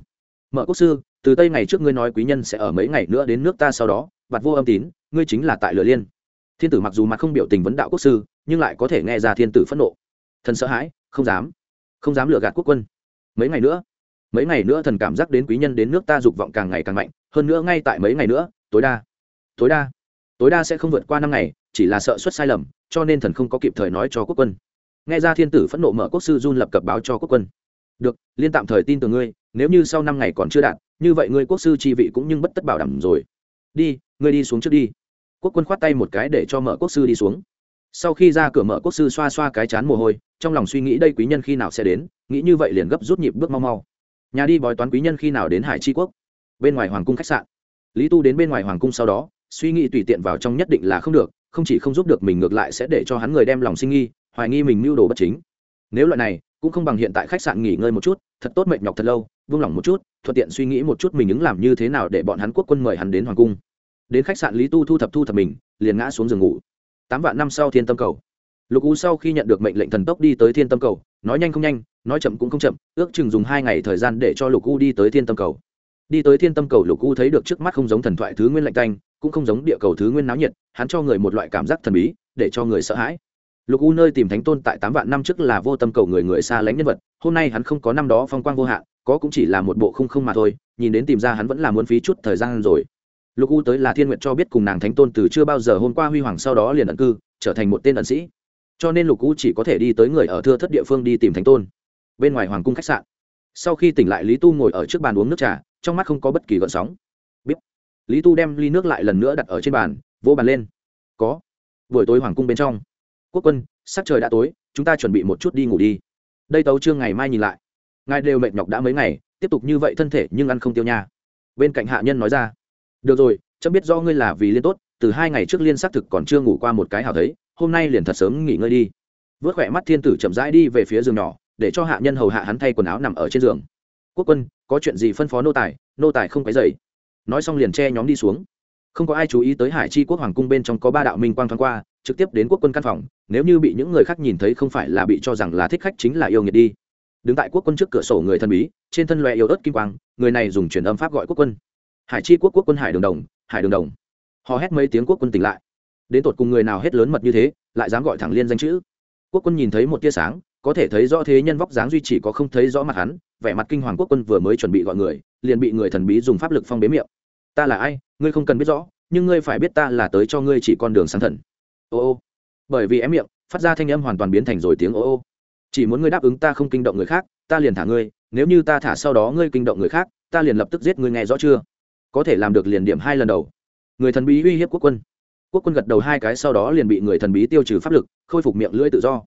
Speaker 1: Mở quốc sư, từ tây ngày trước ngươi nói quý nhân sẽ ở mấy ngày nữa đến nước ta sau đó, bạt vô âm tín, ngươi chính là tại lửa liên. Thiên tử mặc dù mặt không biểu tình vấn đạo quốc sư, nhưng lại có thể nghe ra thiên tử phẫn nộ. Thần sợ hãi, không dám. Không dám lừa gạt quốc quân. Mấy ngày nữa. Mấy ngày nữa thần cảm giác đến quý nhân đến nước ta dục vọng càng ngày càng mạnh hơn nữa ngay tại mấy ngày nữa, tối đa. Tối đa. Tối đa sẽ không vượt qua năm ngày, chỉ là sợ xuất sai lầm, cho nên thần không có kịp thời nói cho quốc quân. Nghe ra thiên tử phẫn nộ mở quốc sư run lập cập báo cho quốc quân. Được, liên tạm thời tin từ ngươi, nếu như sau năm ngày còn chưa đạt, như vậy ngươi quốc sư chi vị cũng nhưng bất tất bảo đảm rồi. Đi, ngươi đi xuống trước đi. Quốc quân khoát tay một cái để cho mở quốc sư đi xuống. Sau khi ra cửa mở quốc sư xoa xoa cái chán mồ hôi, trong lòng suy nghĩ đây quý nhân khi nào sẽ đến, nghĩ như vậy liền gấp rút nhịp bước mau mau. Nhà đi bói toán quý nhân khi nào đến hải tri quốc bên ngoài hoàng cung khách sạn. Lý tu đến bên ngoài hoàng cung sau đó, suy nghĩ tùy tiện vào trong nhất định là không được, không chỉ không giúp được mình ngược lại sẽ để cho hắn người đem lòng sinh nghi, hoài nghi mình mưu đồ bất chính. Nếu loại này, cũng không bằng hiện tại khách sạn nghỉ ngơi một chút, thật tốt mệt nhọc thật lâu, vung lòng một chút, thuận tiện suy nghĩ một chút mình ứng làm như thế nào để bọn hắn quốc quân mời hắn đến hoàng cung. Đến khách sạn lý tu thu thập thu thập mình, liền ngã xuống giường ngủ. Tám vạn năm sau thiên tâm cầu. Lục u sau khi nhận được mệnh lệnh thần tốc đi tới thiên tâm cầu, nói nhanh không nhanh, nói chậm cũng không chậm, ước chừng dùng hai ngày thời gian để cho lục u đi tới thiên tâm cầu đi tới thiên tâm cầu lục u thấy được trước mắt không giống thần thoại thứ nguyên lạnh tanh, cũng không giống địa cầu thứ nguyên náo nhiệt, hắn cho người một loại cảm giác thần bí, để cho người sợ hãi. Lục u nơi tìm thánh tôn tại tám vạn năm trước là vô tâm cầu người người xa lánh nhân vật, hôm nay hắn không có năm đó phong quang vô hạn, có cũng chỉ là một bộ không không mà thôi, nhìn đến tìm ra hắn vẫn là muốn phí chút thời gian rồi. Lục u tới là thiên nguyện cho biết cùng nàng thánh tôn từ chưa bao giờ hôm qua huy hoàng sau đó liền ẩn cư, trở thành một tên ẩn sĩ. Cho nên lục u chỉ có thể đi tới người ở thưa thất địa phương đi tìm thánh tôn. Bên ngoài hoàng cung khách sạn. Sau khi tỉnh lại lý tu ngồi ở trước bàn uống nước trà trong mắt không có bất kỳ gợn sóng. Biết lý tu đem ly nước lại lần nữa đặt ở trên bàn vô bàn lên. Có. Buổi tối hoàng cung bên trong. Quốc quân, sắc trời đã tối, chúng ta chuẩn bị một chút đi ngủ đi. Đây tấu trương ngày mai nhìn lại. Ngài đều mệt nhọc đã mấy ngày, tiếp tục như vậy thân thể nhưng ăn không tiêu nha. Bên cạnh hạ nhân nói ra. Được rồi, chấm biết do ngươi là vì liên tốt, từ hai ngày trước liên xác thực còn chưa ngủ qua một cái hảo thấy, hôm nay liền thật sớm nghỉ ngơi đi. Vớt khỏe mắt thiên tử chậm rãi đi về phía giường nhỏ, để cho hạ nhân hầu hạ hắn thay quần áo nằm ở trên giường. Quốc quân có chuyện gì phân phó nô tài nô tài không phải dậy nói xong liền che nhóm đi xuống. Không có ai chú ý tới hải chi quốc hoàng cung bên trong có ba đạo minh quang thoáng qua, trực tiếp đến quốc quân căn phòng, nếu như bị những người khác nhìn thấy không phải là bị cho rằng là thích khách chính là yêu nghiệt đi. Đứng tại quốc quân trước cửa sổ người thân bí, trên thân loe yêu ớt kim quang, người này dùng truyền âm pháp gọi quốc quân. Hải chi quốc quốc quân hải đường đồng, hải đường đồng. Họ hét mấy tiếng quốc quân tỉnh lại. Đến tột cùng người nào hết lớn mật như thế, lại dám gọi thẳng liên danh chữ. Quốc quân nhìn thấy một tia sáng, có thể thấy rõ thế nhân vóc dáng duy chỉ có không thấy rõ mặt hắn vẻ mặt kinh hoàng quốc quân vừa mới chuẩn bị gọi người, liền bị người thần bí dùng pháp lực phong bế miệng. Ta là ai? Ngươi không cần biết rõ, nhưng ngươi phải biết ta là tới cho ngươi chỉ con đường sáng thần. Ô ô. Bởi vì em miệng, phát ra thanh âm hoàn toàn biến thành rồi tiếng ô ô. Chỉ muốn ngươi đáp ứng ta không kinh động người khác, ta liền thả ngươi, nếu như ta thả sau đó ngươi kinh động người khác, ta liền lập tức giết ngươi nghe rõ chưa? Có thể làm được liền điểm hai lần đầu. Người thần bí uy hiếp quốc quân. Quốc quân gật đầu hai cái sau đó liền bị người thần bí tiêu trừ pháp lực, khôi phục miệng lưỡi tự do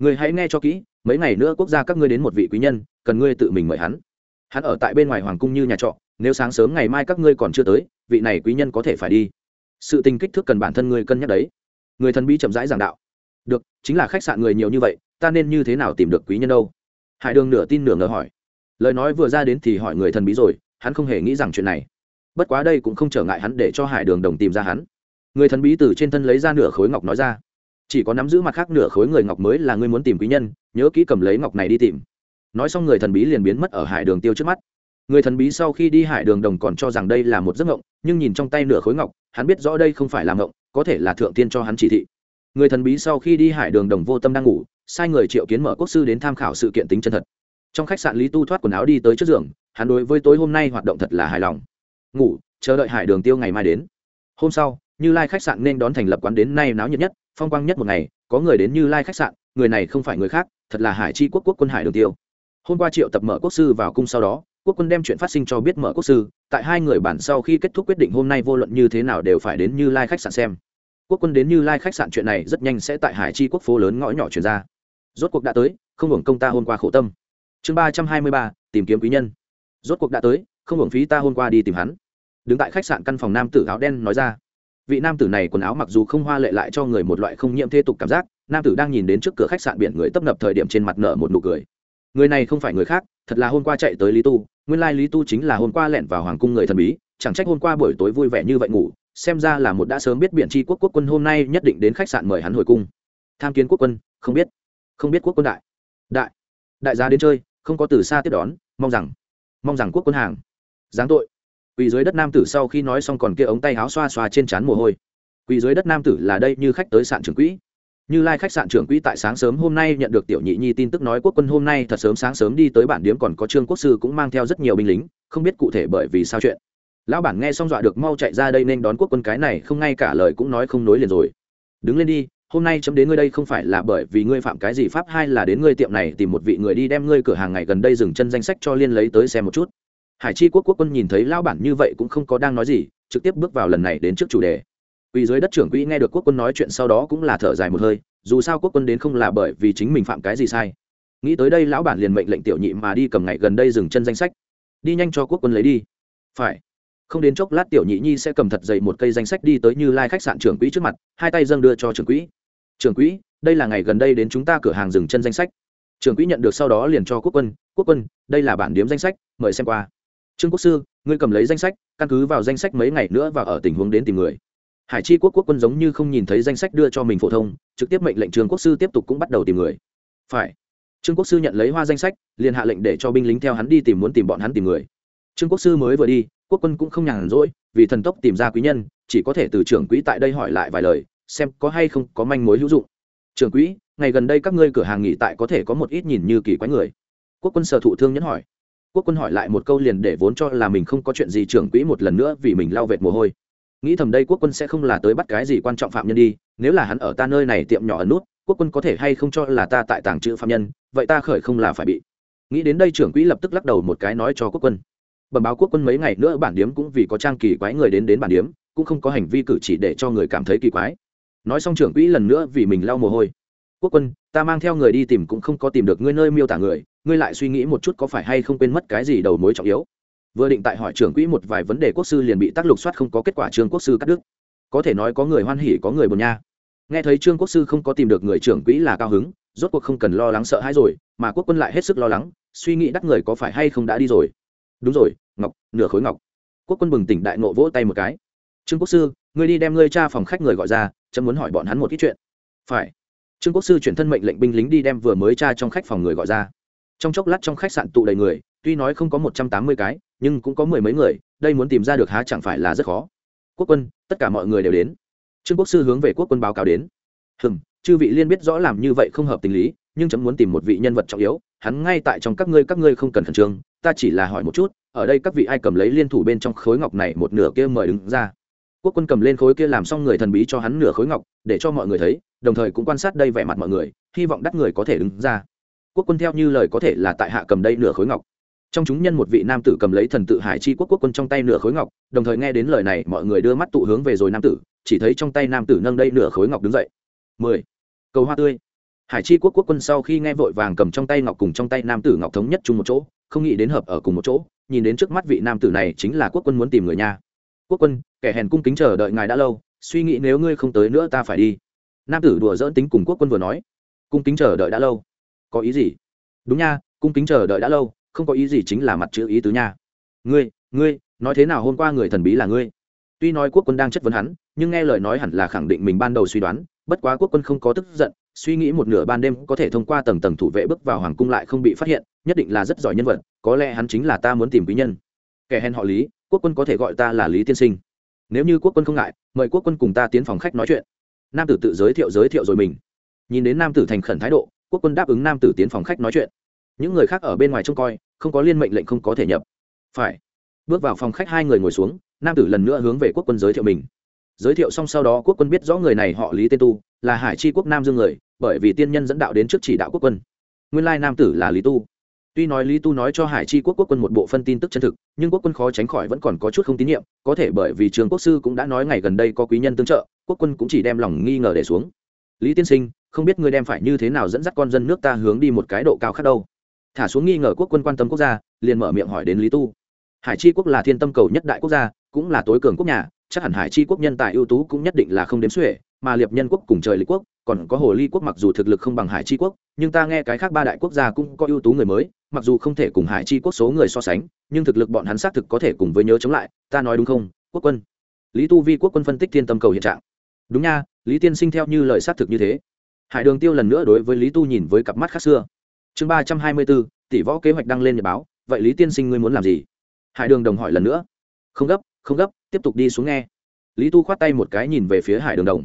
Speaker 1: người hãy nghe cho kỹ, mấy ngày nữa quốc gia các ngươi đến một vị quý nhân, cần ngươi tự mình mời hắn. Hắn ở tại bên ngoài hoàng cung như nhà trọ, nếu sáng sớm ngày mai các ngươi còn chưa tới, vị này quý nhân có thể phải đi. Sự tình kích thước cần bản thân ngươi cân nhắc đấy. Người thần bí chậm rãi giảng đạo. Được, chính là khách sạn người nhiều như vậy, ta nên như thế nào tìm được quý nhân đâu? Hải đường nửa tin nửa ngờ hỏi. Lời nói vừa ra đến thì hỏi người thần bí rồi, hắn không hề nghĩ rằng chuyện này. Bất quá đây cũng không trở ngại hắn để cho hải đường đồng tìm ra hắn. Người thần bí từ trên thân lấy ra nửa khối ngọc nói ra chỉ có nắm giữ mặt khác nửa khối người ngọc mới là ngươi muốn tìm quý nhân, nhớ kỹ cầm lấy ngọc này đi tìm. Nói xong người thần bí liền biến mất ở hải đường tiêu trước mắt. Người thần bí sau khi đi hải đường đồng còn cho rằng đây là một giấc ngộng nhưng nhìn trong tay nửa khối ngọc, hắn biết rõ đây không phải là ngộng có thể là thượng tiên cho hắn chỉ thị. Người thần bí sau khi đi hải đường đồng vô tâm đang ngủ, sai người triệu kiến mở quốc sư đến tham khảo sự kiện tính chân thật. Trong khách sạn lý tu thoát quần áo đi tới trước giường, hắn đối với tối hôm nay hoạt động thật là hài lòng. Ngủ, chờ đợi hải đường tiêu ngày mai đến. Hôm sau như lai khách sạn nên đón thành lập quán đến nay náo nhiệt nhất, phong quang nhất một ngày, có người đến như lai khách sạn, người này không phải người khác, thật là hải chi quốc quốc quân hải đường tiêu. Hôm qua triệu tập mở quốc sư vào cung sau đó, quốc quân đem chuyện phát sinh cho biết mở quốc sư, tại hai người bản sau khi kết thúc quyết định hôm nay vô luận như thế nào đều phải đến như lai khách sạn xem. Quốc quân đến như lai khách sạn chuyện này rất nhanh sẽ tại hải chi quốc phố lớn ngõ nhỏ chuyển ra. Rốt cuộc đã tới, không hưởng công ta hôm qua khổ tâm. Chương ba trăm hai mươi ba, tìm kiếm quý nhân. Rốt cuộc đã tới, không hưởng phí ta hôm qua đi tìm hắn. Đứng tại khách sạn căn phòng nam tử áo đen nói ra vị nam tử này quần áo mặc dù không hoa lệ lại cho người một loại không nhiễm thế tục cảm giác, nam tử đang nhìn đến trước cửa khách sạn biển người tấp nập thời điểm trên mặt nở một nụ cười. Người này không phải người khác, thật là hôm qua chạy tới lý tu, nguyên lai lý tu chính là hôm qua lẻn vào hoàng cung người thần bí, chẳng trách hôm qua buổi tối vui vẻ như vậy ngủ, xem ra là một đã sớm biết biện tri quốc quốc quân hôm nay nhất định đến khách sạn mời hắn hồi cung. Tham kiến quốc quân, không biết không biết quốc quân đại. Đại đại gia đến chơi, không có từ xa tiếp đón, mong rằng mong rằng quốc quân hàng. Giáng tội quỳ dưới đất nam tử sau khi nói xong còn kia ống tay áo xoa xoa trên trán mồ hôi. Quỳ dưới đất nam tử là đây như khách tới sạn trưởng quỹ. Như lai khách sạn trưởng quỹ tại sáng sớm hôm nay nhận được tiểu nhị nhi tin tức nói quốc quân hôm nay thật sớm sáng sớm đi tới bản điếm còn có trương quốc sư cũng mang theo rất nhiều binh lính, không biết cụ thể bởi vì sao chuyện. Lão bản nghe xong dọa được mau chạy ra đây nên đón quốc quân cái này, không ngay cả lời cũng nói không nối liền rồi. Đứng lên đi, hôm nay chấm đến ngươi đây không phải là bởi vì ngươi phạm cái gì pháp hay là đến ngươi tiệm này tìm một vị người đi đem ngươi cửa hàng ngày gần đây dừng chân danh sách cho liên lấy tới xem một chút hải chi quốc quốc quân nhìn thấy lão bản như vậy cũng không có đang nói gì trực tiếp bước vào lần này đến trước chủ đề Quỳ dưới đất trưởng quỹ nghe được quốc quân nói chuyện sau đó cũng là thở dài một hơi, dù sao quốc quân đến không là bởi vì chính mình phạm cái gì sai. Nghĩ tới đây lão bản liền mệnh lệnh tiểu nhị mà đi cầm ngày gần đây dừng chân danh sách. Đi nhanh cho quốc quân lấy đi. Phải. Không đến chốc lát tiểu nhị nhi sẽ cầm thật dày một cây danh sách đi tới Như Lai khách sạn trưởng quỹ trước mặt, hai tay dâng đưa cho trưởng quỹ. Trưởng quỹ, đây là ngày gần đây đến chúng ta cửa hàng dừng chân danh sách. Trưởng quỹ nhận được sau đó liền cho quốc quân, quốc quân, đây là bản điếm danh sách, mời xem qua. Trương quốc sư, ngươi cầm lấy danh sách, căn cứ vào danh sách mấy ngày nữa và ở tình huống đến tìm người. Hải chi quốc quốc quân giống như không nhìn thấy danh sách đưa cho mình phổ thông trực tiếp mệnh lệnh trường quốc sư tiếp tục cũng bắt đầu tìm người. Phải. Trương quốc sư nhận lấy hoa danh sách liền hạ lệnh để cho binh lính theo hắn đi tìm muốn tìm bọn hắn tìm người. Trương quốc sư mới vừa đi quốc quân cũng không nhàn rỗi vì thần tốc tìm ra quý nhân chỉ có thể từ trưởng quỹ tại đây hỏi lại vài lời xem có hay không có manh mối hữu dụng. Trưởng quỹ ngày gần đây các ngươi cửa hàng nghỉ tại có thể có một ít nhìn như kỳ quái người. Quốc quân sở thụ thương nhẫn hỏi quốc quân hỏi lại một câu liền để vốn cho là mình không có chuyện gì trưởng quỹ một lần nữa vì mình lau vệt mồ hôi. Nghĩ thầm đây quốc quân sẽ không là tới bắt cái gì quan trọng phạm nhân đi, nếu là hắn ở ta nơi này tiệm nhỏ ẩn nút, quốc quân có thể hay không cho là ta tại tàng trữ phạm nhân, vậy ta khởi không là phải bị. Nghĩ đến đây trưởng quỹ lập tức lắc đầu một cái nói cho quốc quân. Bẩm báo quốc quân mấy ngày nữa bản điếm cũng vì có trang kỳ quái người đến đến bản điếm, cũng không có hành vi cử chỉ để cho người cảm thấy kỳ quái. Nói xong trưởng quỹ lần nữa vì mình lau mồ hôi quốc quân, ta mang theo người đi tìm cũng không có tìm được ngươi nơi miêu tả người, ngươi lại suy nghĩ một chút có phải hay không quên mất cái gì đầu mối trọng yếu. Vừa định tại hỏi trưởng quỹ một vài vấn đề, quốc sư liền bị tác lục soát không có kết quả trương quốc sư cắt đứt. Có thể nói có người hoan hỉ, có người buồn nha. Nghe thấy trương quốc sư không có tìm được người trưởng quỹ là cao hứng, rốt cuộc không cần lo lắng sợ hãi rồi, mà quốc quân lại hết sức lo lắng, suy nghĩ đắc người có phải hay không đã đi rồi. Đúng rồi, ngọc, nửa khối ngọc. Quốc quân bừng tỉnh đại nộ vỗ tay một cái. Trương quốc sư, ngươi đi đem ngươi cha phòng khách người gọi ra, chấm muốn hỏi bọn hắn một ít chuyện. Phải trương quốc sư chuyển thân mệnh lệnh binh lính đi đem vừa mới tra trong khách phòng người gọi ra. Trong chốc lát trong khách sạn tụ đầy người, tuy nói không có một trăm tám mươi cái, nhưng cũng có mười mấy người, đây muốn tìm ra được há chẳng phải là rất khó. Quốc quân, tất cả mọi người đều đến. Trương quốc sư hướng về quốc quân báo cáo đến. Hừm, chư vị liên biết rõ làm như vậy không hợp tình lý, nhưng chấm muốn tìm một vị nhân vật trọng yếu, hắn ngay tại trong các ngươi các ngươi không cần khẩn trương, ta chỉ là hỏi một chút, ở đây các vị ai cầm lấy liên thủ bên trong khối ngọc này một nửa kia mời đứng ra quốc quân cầm lên khối kia làm xong người thần bí cho hắn nửa khối ngọc, để cho mọi người thấy, đồng thời cũng quan sát đây vẻ mặt mọi người, hy vọng đắt người có thể đứng ra. Quốc quân theo như lời có thể là tại hạ cầm đây nửa khối ngọc. Trong chúng nhân một vị nam tử cầm lấy thần tự hải chi quốc quốc quân trong tay nửa khối ngọc, đồng thời nghe đến lời này, mọi người đưa mắt tụ hướng về rồi nam tử, chỉ thấy trong tay nam tử nâng đây nửa khối ngọc đứng dậy. Mười. Cầu hoa tươi. Hải chi quốc quốc quân sau khi nghe vội vàng cầm trong tay ngọc cùng trong tay nam tử ngọc thống nhất chung một chỗ, không nghĩ đến hợp ở cùng một chỗ, nhìn đến trước mắt vị nam tử này chính là quốc quân muốn tìm người nha quốc quân, kẻ hèn cung kính chờ đợi ngài đã lâu, suy nghĩ nếu ngươi không tới nữa ta phải đi. Nam tử đùa dỡn tính cùng quốc quân vừa nói, cung kính chờ đợi đã lâu. Có ý gì? Đúng nha, cung kính chờ đợi đã lâu, không có ý gì chính là mặt chữ ý tứ nha. Ngươi ngươi, nói thế nào hôm qua người thần bí là ngươi? Tuy nói quốc quân đang chất vấn hắn, nhưng nghe lời nói hẳn là khẳng định mình ban đầu suy đoán, bất quá quốc quân không có tức giận, suy nghĩ một nửa ban đêm có thể thông qua tầng tầng thủ vệ bước vào hoàng cung lại không bị phát hiện, nhất định là rất giỏi nhân vật, có lẽ hắn chính là ta muốn tìm quý nhân. Kẻ hèn họ lý quốc quân có thể gọi ta là lý tiên sinh. Nếu như quốc quân không ngại, mời quốc quân cùng ta tiến phòng khách nói chuyện. Nam tử tự giới thiệu giới thiệu rồi mình. Nhìn đến nam tử thành khẩn thái độ, quốc quân đáp ứng nam tử tiến phòng khách nói chuyện. Những người khác ở bên ngoài trông coi, không có liên mệnh lệnh không có thể nhập. Phải. Bước vào phòng khách, hai người ngồi xuống, nam tử lần nữa hướng về quốc quân giới thiệu mình. Giới thiệu xong sau đó, quốc quân biết rõ người này họ lý tên tu, là hải chi quốc nam dương người, bởi vì tiên nhân dẫn đạo đến trước chỉ đạo quốc quân. Nguyên lai nam tử là lý tu tuy nói lý tu nói cho hải chi quốc quốc quân một bộ phân tin tức chân thực, nhưng quốc quân khó tránh khỏi vẫn còn có chút không tín nhiệm, có thể bởi vì trường quốc sư cũng đã nói ngày gần đây có quý nhân tương trợ, quốc quân cũng chỉ đem lòng nghi ngờ để xuống. Lý tiên sinh, không biết ngươi đem phải như thế nào dẫn dắt con dân nước ta hướng đi một cái độ cao khác đâu. Thả xuống nghi ngờ quốc quân quan tâm quốc gia, liền mở miệng hỏi đến lý tu. Hải chi quốc là thiên tâm cầu nhất đại quốc gia, cũng là tối cường quốc nhà, chắc hẳn hải chi quốc nhân tài ưu tú cũng nhất định là không đếm xuể, mà liệp nhân quốc cùng trời lý quốc, còn có hồ ly quốc mặc dù thực lực không bằng hải chi quốc, nhưng ta nghe cái khác ba đại quốc gia cũng có ưu tú người mới mặc dù không thể cùng hải chi quốc số người so sánh, nhưng thực lực bọn hắn xác thực có thể cùng với nhớ chống lại, ta nói đúng không, quốc quân? Lý tu vi quốc quân phân tích thiên tâm cầu hiện trạng. Đúng nha, lý tiên sinh theo như lời xác thực như thế. Hải đường tiêu lần nữa đối với lý tu nhìn với cặp mắt khác xưa. Chương ba trăm hai mươi bốn, tỷ võ kế hoạch đăng lên nhật báo, vậy lý tiên sinh ngươi muốn làm gì? Hải đường đồng hỏi lần nữa. Không gấp không gấp, tiếp tục đi xuống nghe. Lý tu khoát tay một cái nhìn về phía hải đường đồng.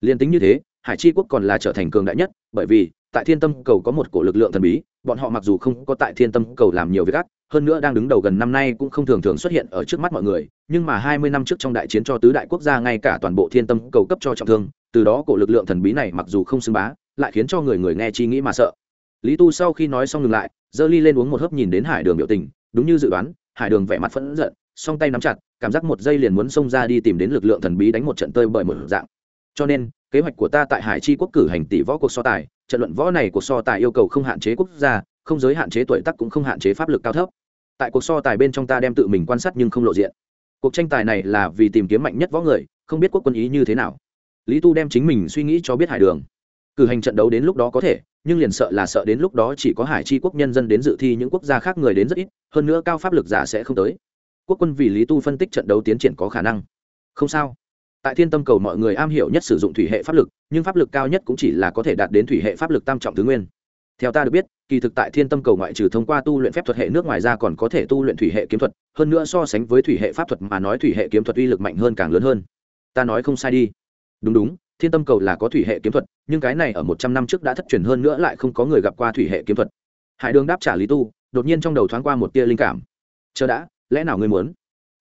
Speaker 1: Liền tính như thế, hải chi quốc còn là trở thành cường đại nhất, bởi vì tại thiên tâm cầu có một cổ lực lượng thần bí, bọn họ mặc dù không có tại thiên tâm cầu làm nhiều việc ác, hơn nữa đang đứng đầu gần năm nay cũng không thường thường xuất hiện ở trước mắt mọi người, nhưng mà hai mươi năm trước trong đại chiến cho tứ đại quốc gia ngay cả toàn bộ thiên tâm cầu cấp cho trọng thương, từ đó cổ lực lượng thần bí này mặc dù không xưng bá, lại khiến cho người người nghe chi nghĩ mà sợ. Lý tu sau khi nói xong ngừng lại, giơ ly lên uống một hớp nhìn đến hải đường biểu tình, đúng như dự đoán, hải đường vẻ mặt phẫn giận, song tay nắm chặt, cảm giác một giây liền muốn xông ra đi tìm đến lực lượng thần bí đánh một trận tơi bởi một dạng. Cho nên, kế hoạch của ta tại hải chi quốc cử hành tỷ võ cuộc so tài trận luận võ này cuộc so tài yêu cầu không hạn chế quốc gia, không giới hạn chế tuổi tác cũng không hạn chế pháp lực cao thấp. Tại cuộc so tài bên trong ta đem tự mình quan sát nhưng không lộ diện. Cuộc tranh tài này là vì tìm kiếm mạnh nhất võ người, không biết quốc quân ý như thế nào. Lý tu đem chính mình suy nghĩ cho biết hải đường. Cử hành trận đấu đến lúc đó có thể, nhưng liền sợ là sợ đến lúc đó chỉ có hải chi quốc nhân dân đến dự thi những quốc gia khác người đến rất ít, hơn nữa cao pháp lực giả sẽ không tới. Quốc quân vì lý tu phân tích trận đấu tiến triển có khả năng. Không sao tại thiên tâm cầu mọi người am hiểu nhất sử dụng thủy hệ pháp lực, nhưng pháp lực cao nhất cũng chỉ là có thể đạt đến thủy hệ pháp lực tam trọng thứ nguyên. Theo ta được biết, kỳ thực tại thiên tâm cầu ngoại trừ thông qua tu luyện phép thuật hệ nước ngoài ra còn có thể tu luyện thủy hệ kiếm thuật, hơn nữa so sánh với thủy hệ pháp thuật mà nói thủy hệ kiếm thuật uy lực mạnh hơn càng lớn hơn. Ta nói không sai đi. Đúng đúng, thiên tâm cầu là có thủy hệ kiếm thuật, nhưng cái này ở một trăm năm trước đã thất truyền hơn nữa lại không có người gặp qua thủy hệ kiếm thuật. Hải đường đáp trả lý tu, đột nhiên trong đầu thoáng qua một tia linh cảm. Chờ đã, lẽ nào ngươi muốn?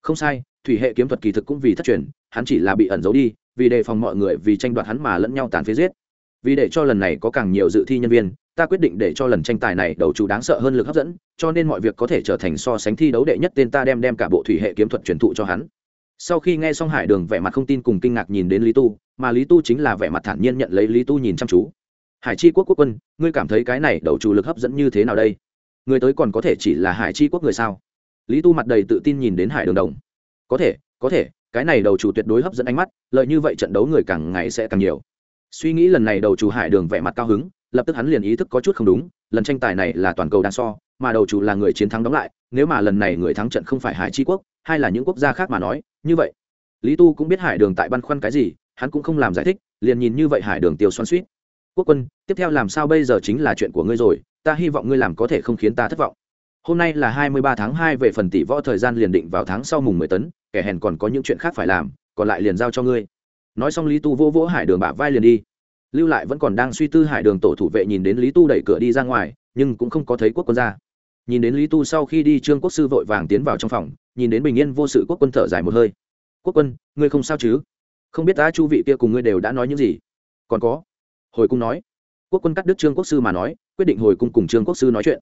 Speaker 1: Không sai, thủy hệ kiếm thuật kỳ thực cũng vì thất truyền hắn chỉ là bị ẩn giấu đi, vì đề phòng mọi người vì tranh đoạt hắn mà lẫn nhau tàn phế giết. Vì để cho lần này có càng nhiều dự thi nhân viên, ta quyết định để cho lần tranh tài này đầu chủ đáng sợ hơn lực hấp dẫn, cho nên mọi việc có thể trở thành so sánh thi đấu đệ nhất tên ta đem đem cả bộ thủy hệ kiếm thuật truyền thụ cho hắn. Sau khi nghe xong hải đường vẻ mặt không tin cùng kinh ngạc nhìn đến lý tu, mà lý tu chính là vẻ mặt thản nhiên nhận lấy lý tu nhìn chăm chú. Hải chi quốc quốc quân, ngươi cảm thấy cái này đầu chủ lực hấp dẫn như thế nào đây? Người tới còn có thể chỉ là hải chi quốc người sao? Lý tu mặt đầy tự tin nhìn đến hải đường đồng. Có thể có thể cái này đầu chủ tuyệt đối hấp dẫn ánh mắt, lợi như vậy trận đấu người càng ngày sẽ càng nhiều. Suy nghĩ lần này đầu chủ hải đường vẻ mặt cao hứng, lập tức hắn liền ý thức có chút không đúng, lần tranh tài này là toàn cầu đang so, mà đầu chủ là người chiến thắng đóng lại, nếu mà lần này người thắng trận không phải hải tri quốc, hay là những quốc gia khác mà nói, như vậy. Lý tu cũng biết hải đường tại băn khoăn cái gì, hắn cũng không làm giải thích, liền nhìn như vậy hải đường tiêu xoan suýt quốc quân, tiếp theo làm sao bây giờ chính là chuyện của ngươi rồi, ta hy vọng ngươi làm có thể không khiến ta thất vọng. Hôm nay là hai mươi ba tháng hai về phần tỷ võ thời gian liền định vào tháng sau mùng mười tấn kẻ hèn còn có những chuyện khác phải làm, còn lại liền giao cho ngươi. Nói xong lý tu vô vỗ hải đường bả vai liền đi. Lưu lại vẫn còn đang suy tư hải đường tổ thủ vệ nhìn đến lý tu đẩy cửa đi ra ngoài, nhưng cũng không có thấy quốc quân ra. Nhìn đến lý tu sau khi đi, trương quốc sư vội vàng tiến vào trong phòng, nhìn đến bình yên vô sự quốc quân thở dài một hơi. Quốc quân, ngươi không sao chứ? Không biết ta chu vị kia cùng ngươi đều đã nói những gì? Còn có. Hồi cung nói. Quốc quân cắt đức trương quốc sư mà nói, quyết định hồi cung cùng trương quốc sư nói chuyện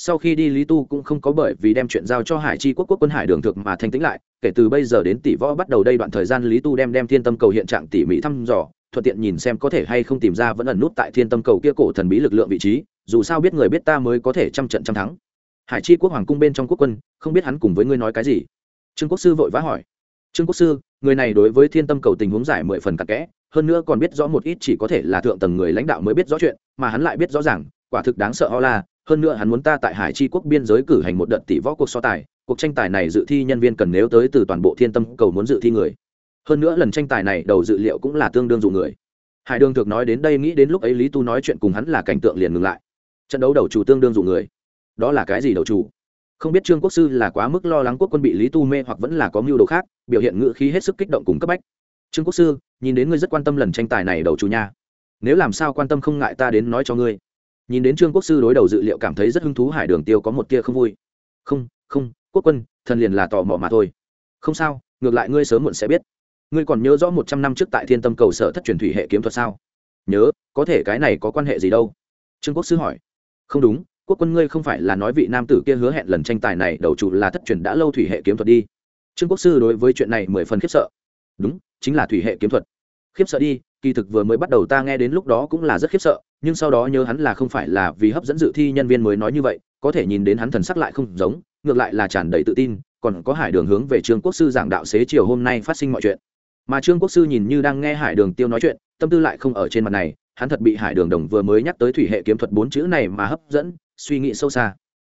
Speaker 1: sau khi đi lý tu cũng không có bởi vì đem chuyện giao cho hải chi quốc quốc quân hải đường thực mà thanh tĩnh lại, kể từ bây giờ đến tỷ võ bắt đầu đây đoạn thời gian lý tu đem đem thiên tâm cầu hiện trạng tỉ mỉ thăm dò, thuận tiện nhìn xem có thể hay không tìm ra vẫn ẩn nút tại thiên tâm cầu kia cổ thần bí lực lượng vị trí, dù sao biết người biết ta mới có thể trăm trận trăm thắng. Hải chi quốc hoàng cung bên trong quốc quân, không biết hắn cùng với ngươi nói cái gì? Trương quốc sư vội vã hỏi. Trương quốc sư, người này đối với thiên tâm cầu tình huống giải mười phần cặn kẽ, hơn nữa còn biết rõ một ít chỉ có thể là thượng tầng người lãnh đạo mới biết rõ chuyện, mà hắn lại biết rõ ràng, quả thực đáng sợ ho la hơn nữa hắn muốn ta tại hải chi quốc biên giới cử hành một đợt tỷ võ cuộc so tài, cuộc tranh tài này dự thi nhân viên cần nếu tới từ toàn bộ thiên tâm cầu muốn dự thi người. Hơn nữa lần tranh tài này đầu dự liệu cũng là tương đương dụ người. Hải đường thực nói đến đây nghĩ đến lúc ấy lý tu nói chuyện cùng hắn là cảnh tượng liền ngừng lại. Trận đấu đầu chủ tương đương dụ người. Đó là cái gì đầu chủ? Không biết trương quốc sư là quá mức lo lắng quốc quân bị lý tu mê hoặc vẫn là có mưu đồ khác, biểu hiện ngự khí hết sức kích động cùng cấp bách. Trương quốc sư, nhìn đến ngươi rất quan tâm lần tranh tài này đầu chủ nha. Nếu làm sao quan tâm không ngại ta đến nói cho ngươi nhìn đến trương quốc sư đối đầu dự liệu cảm thấy rất hứng thú hải đường tiêu có một tia không vui. Không không, quốc quân, thần liền là tò mò mà thôi. Không sao, ngược lại ngươi sớm muộn sẽ biết. Ngươi còn nhớ rõ một trăm năm trước tại thiên tâm cầu sở thất truyền thủy hệ kiếm thuật sao? Nhớ, có thể cái này có quan hệ gì đâu? Trương quốc sư hỏi. Không đúng, quốc quân ngươi không phải là nói vị nam tử kia hứa hẹn lần tranh tài này đầu chủ là thất truyền đã lâu thủy hệ kiếm thuật đi. Trương quốc sư đối với chuyện này mười phần khiếp sợ. Đúng, chính là thủy hệ kiếm thuật. Khiếp sợ đi kỳ thực vừa mới bắt đầu ta nghe đến lúc đó cũng là rất khiếp sợ, nhưng sau đó nhớ hắn là không phải là vì hấp dẫn dự thi nhân viên mới nói như vậy, có thể nhìn đến hắn thần sắc lại không giống, ngược lại là tràn đầy tự tin, còn có hải đường hướng về trương quốc sư giảng đạo xế chiều hôm nay phát sinh mọi chuyện. Mà trương quốc sư nhìn như đang nghe hải đường tiêu nói chuyện, tâm tư lại không ở trên mặt này, hắn thật bị hải đường đồng vừa mới nhắc tới thủy hệ kiếm thuật bốn chữ này mà hấp dẫn, suy nghĩ sâu xa.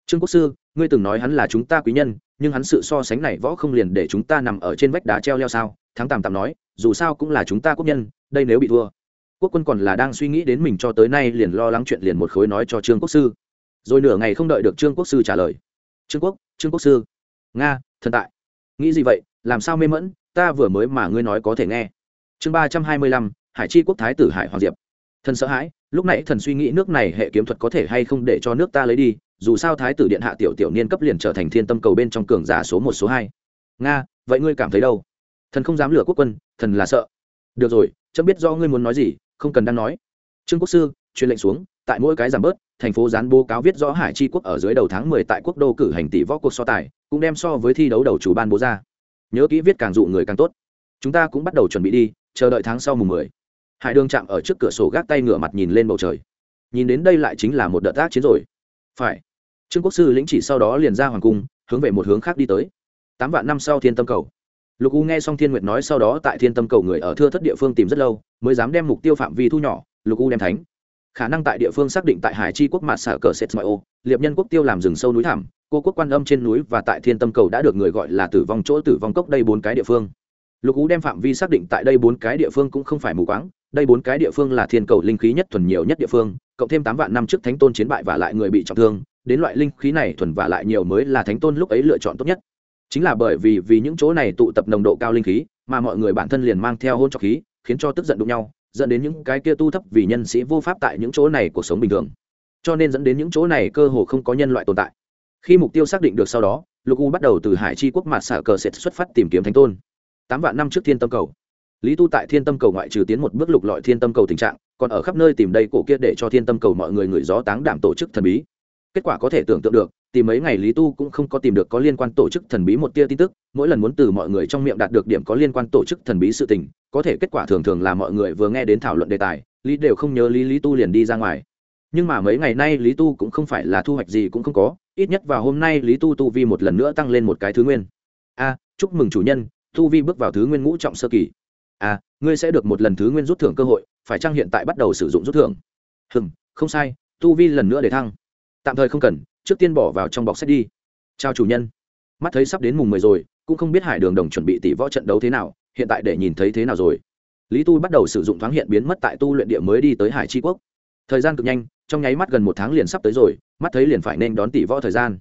Speaker 1: Trương quốc sư, ngươi từng nói hắn là chúng ta quý nhân, nhưng hắn sự so sánh này võ không liền để chúng ta nằm ở trên vách đá treo leo sao? Thắng tàm tàm nói, dù sao cũng là chúng ta quốc nhân đây nếu bị thua. Quốc quân còn là đang suy nghĩ đến mình cho tới nay liền lo lắng chuyện liền một khối nói cho trương quốc sư. Rồi nửa ngày không đợi được trương quốc sư trả lời. Trương quốc trương quốc sư. Nga, thần tại. Nghĩ gì vậy? Làm sao mê mẫn ta vừa mới mà ngươi nói có thể nghe. Chương ba trăm hai mươi lăm, hải chi quốc thái tử hải hoàng diệp. Thần sợ hãi, lúc nãy thần suy nghĩ nước này hệ kiếm thuật có thể hay không để cho nước ta lấy đi, dù sao thái tử điện hạ tiểu tiểu niên cấp liền trở thành thiên tâm cầu bên trong cường giả số một, số hai. Nga, vậy ngươi cảm thấy đâu? Thần không dám lừa quốc quân, thần là sợ. Được rồi chấm biết do ngươi muốn nói gì, không cần đang nói. Trương quốc sư, truyền lệnh xuống, tại mỗi cái giảm bớt, thành phố dán bố cáo viết rõ hải chi quốc ở dưới đầu tháng mười tại quốc đô cử hành tỷ võ cuộc so tài, cũng đem so với thi đấu đầu chủ ban bố ra. Nhớ kỹ viết càng dụ người càng tốt. Chúng ta cũng bắt đầu chuẩn bị đi, chờ đợi tháng sau mùng mười. Hải đường chạm ở trước cửa sổ gác tay ngửa mặt nhìn lên bầu trời. Nhìn đến đây lại chính là một đợt tác chiến rồi. Phải. Trương quốc sư lĩnh chỉ sau đó liền ra hoàng cung, hướng về một hướng khác đi tới. Tám vạn năm sau thiên tâm cầu lục u nghe xong thiên nguyệt nói sau đó tại thiên tâm cầu người ở thưa thất địa phương tìm rất lâu, mới dám đem mục tiêu phạm vi thu nhỏ, lục u đem thánh. Khả năng tại địa phương xác định tại hải chi quốc mạt xả cờ sét mọi ô, liệp nhân quốc tiêu làm rừng sâu núi thảm cô quốc quan âm trên núi và tại thiên tâm cầu đã được người gọi là tử vong chỗ tử vong cốc đây bốn cái địa phương. Lục U đem phạm vi xác định tại đây bốn cái địa phương cũng không phải mù quáng, đây bốn cái địa phương là thiên cầu linh khí nhất thuần nhiều nhất địa phương, cộng thêm tám vạn năm trước thánh tôn chiến bại và lại người bị trọng thương, đến loại linh khí này thuần và lại nhiều mới là thánh tôn lúc ấy lựa chọn tốt nhất chính là bởi vì vì những chỗ này tụ tập nồng độ cao linh khí, mà mọi người bản thân liền mang theo hôn trọc khí, khiến cho tức giận đụng nhau, dẫn đến những cái kia tu thấp vì nhân sĩ vô pháp tại những chỗ này cuộc sống bình thường. Cho nên dẫn đến những chỗ này cơ hồ không có nhân loại tồn tại. Khi mục tiêu xác định được sau đó, lục u bắt đầu từ hải chi quốc mặt xả cờ sẽ xuất phát tìm kiếm thánh tôn. Tám vạn năm trước thiên tâm cầu. Lý tu tại thiên tâm cầu ngoại trừ tiến một bước lục lọi thiên tâm cầu tình trạng, còn ở khắp nơi tìm đây cổ kia để cho thiên tâm cầu mọi người người gió táng đảm tổ chức thần bí kết quả có thể tưởng tượng được, tìm mấy ngày lý tu cũng không có tìm được có liên quan tổ chức thần bí một tia tin tức, mỗi lần muốn từ mọi người trong miệng đạt được điểm có liên quan tổ chức thần bí sự tình, có thể kết quả thường thường là mọi người vừa nghe đến thảo luận đề tài, lý đều không nhớ lý lý tu liền đi ra ngoài. Nhưng mà mấy ngày nay lý tu cũng không phải là thu hoạch gì cũng không có, ít nhất vào hôm nay lý tu tu vi một lần nữa tăng lên một cái thứ nguyên. A, chúc mừng chủ nhân, tu vi bước vào thứ nguyên ngũ trọng sơ kỳ. A, ngươi sẽ được một lần thứ nguyên rút thưởng cơ hội, phải chăng hiện tại bắt đầu sử dụng rút thưởng? Hừm, không sai, tu vi lần nữa để thăng tạm thời không cần, trước tiên bỏ vào trong bọc sách đi. Chào chủ nhân. Mắt thấy sắp đến mùng mười rồi, cũng không biết hải đường đồng chuẩn bị tỷ võ trận đấu thế nào, hiện tại để nhìn thấy thế nào rồi. Lý tu bắt đầu sử dụng thoáng hiện biến mất tại tu luyện địa mới đi tới hải tri quốc. Thời gian cực nhanh, trong nháy mắt gần một tháng liền sắp tới rồi, mắt thấy liền phải nên đón tỷ võ thời gian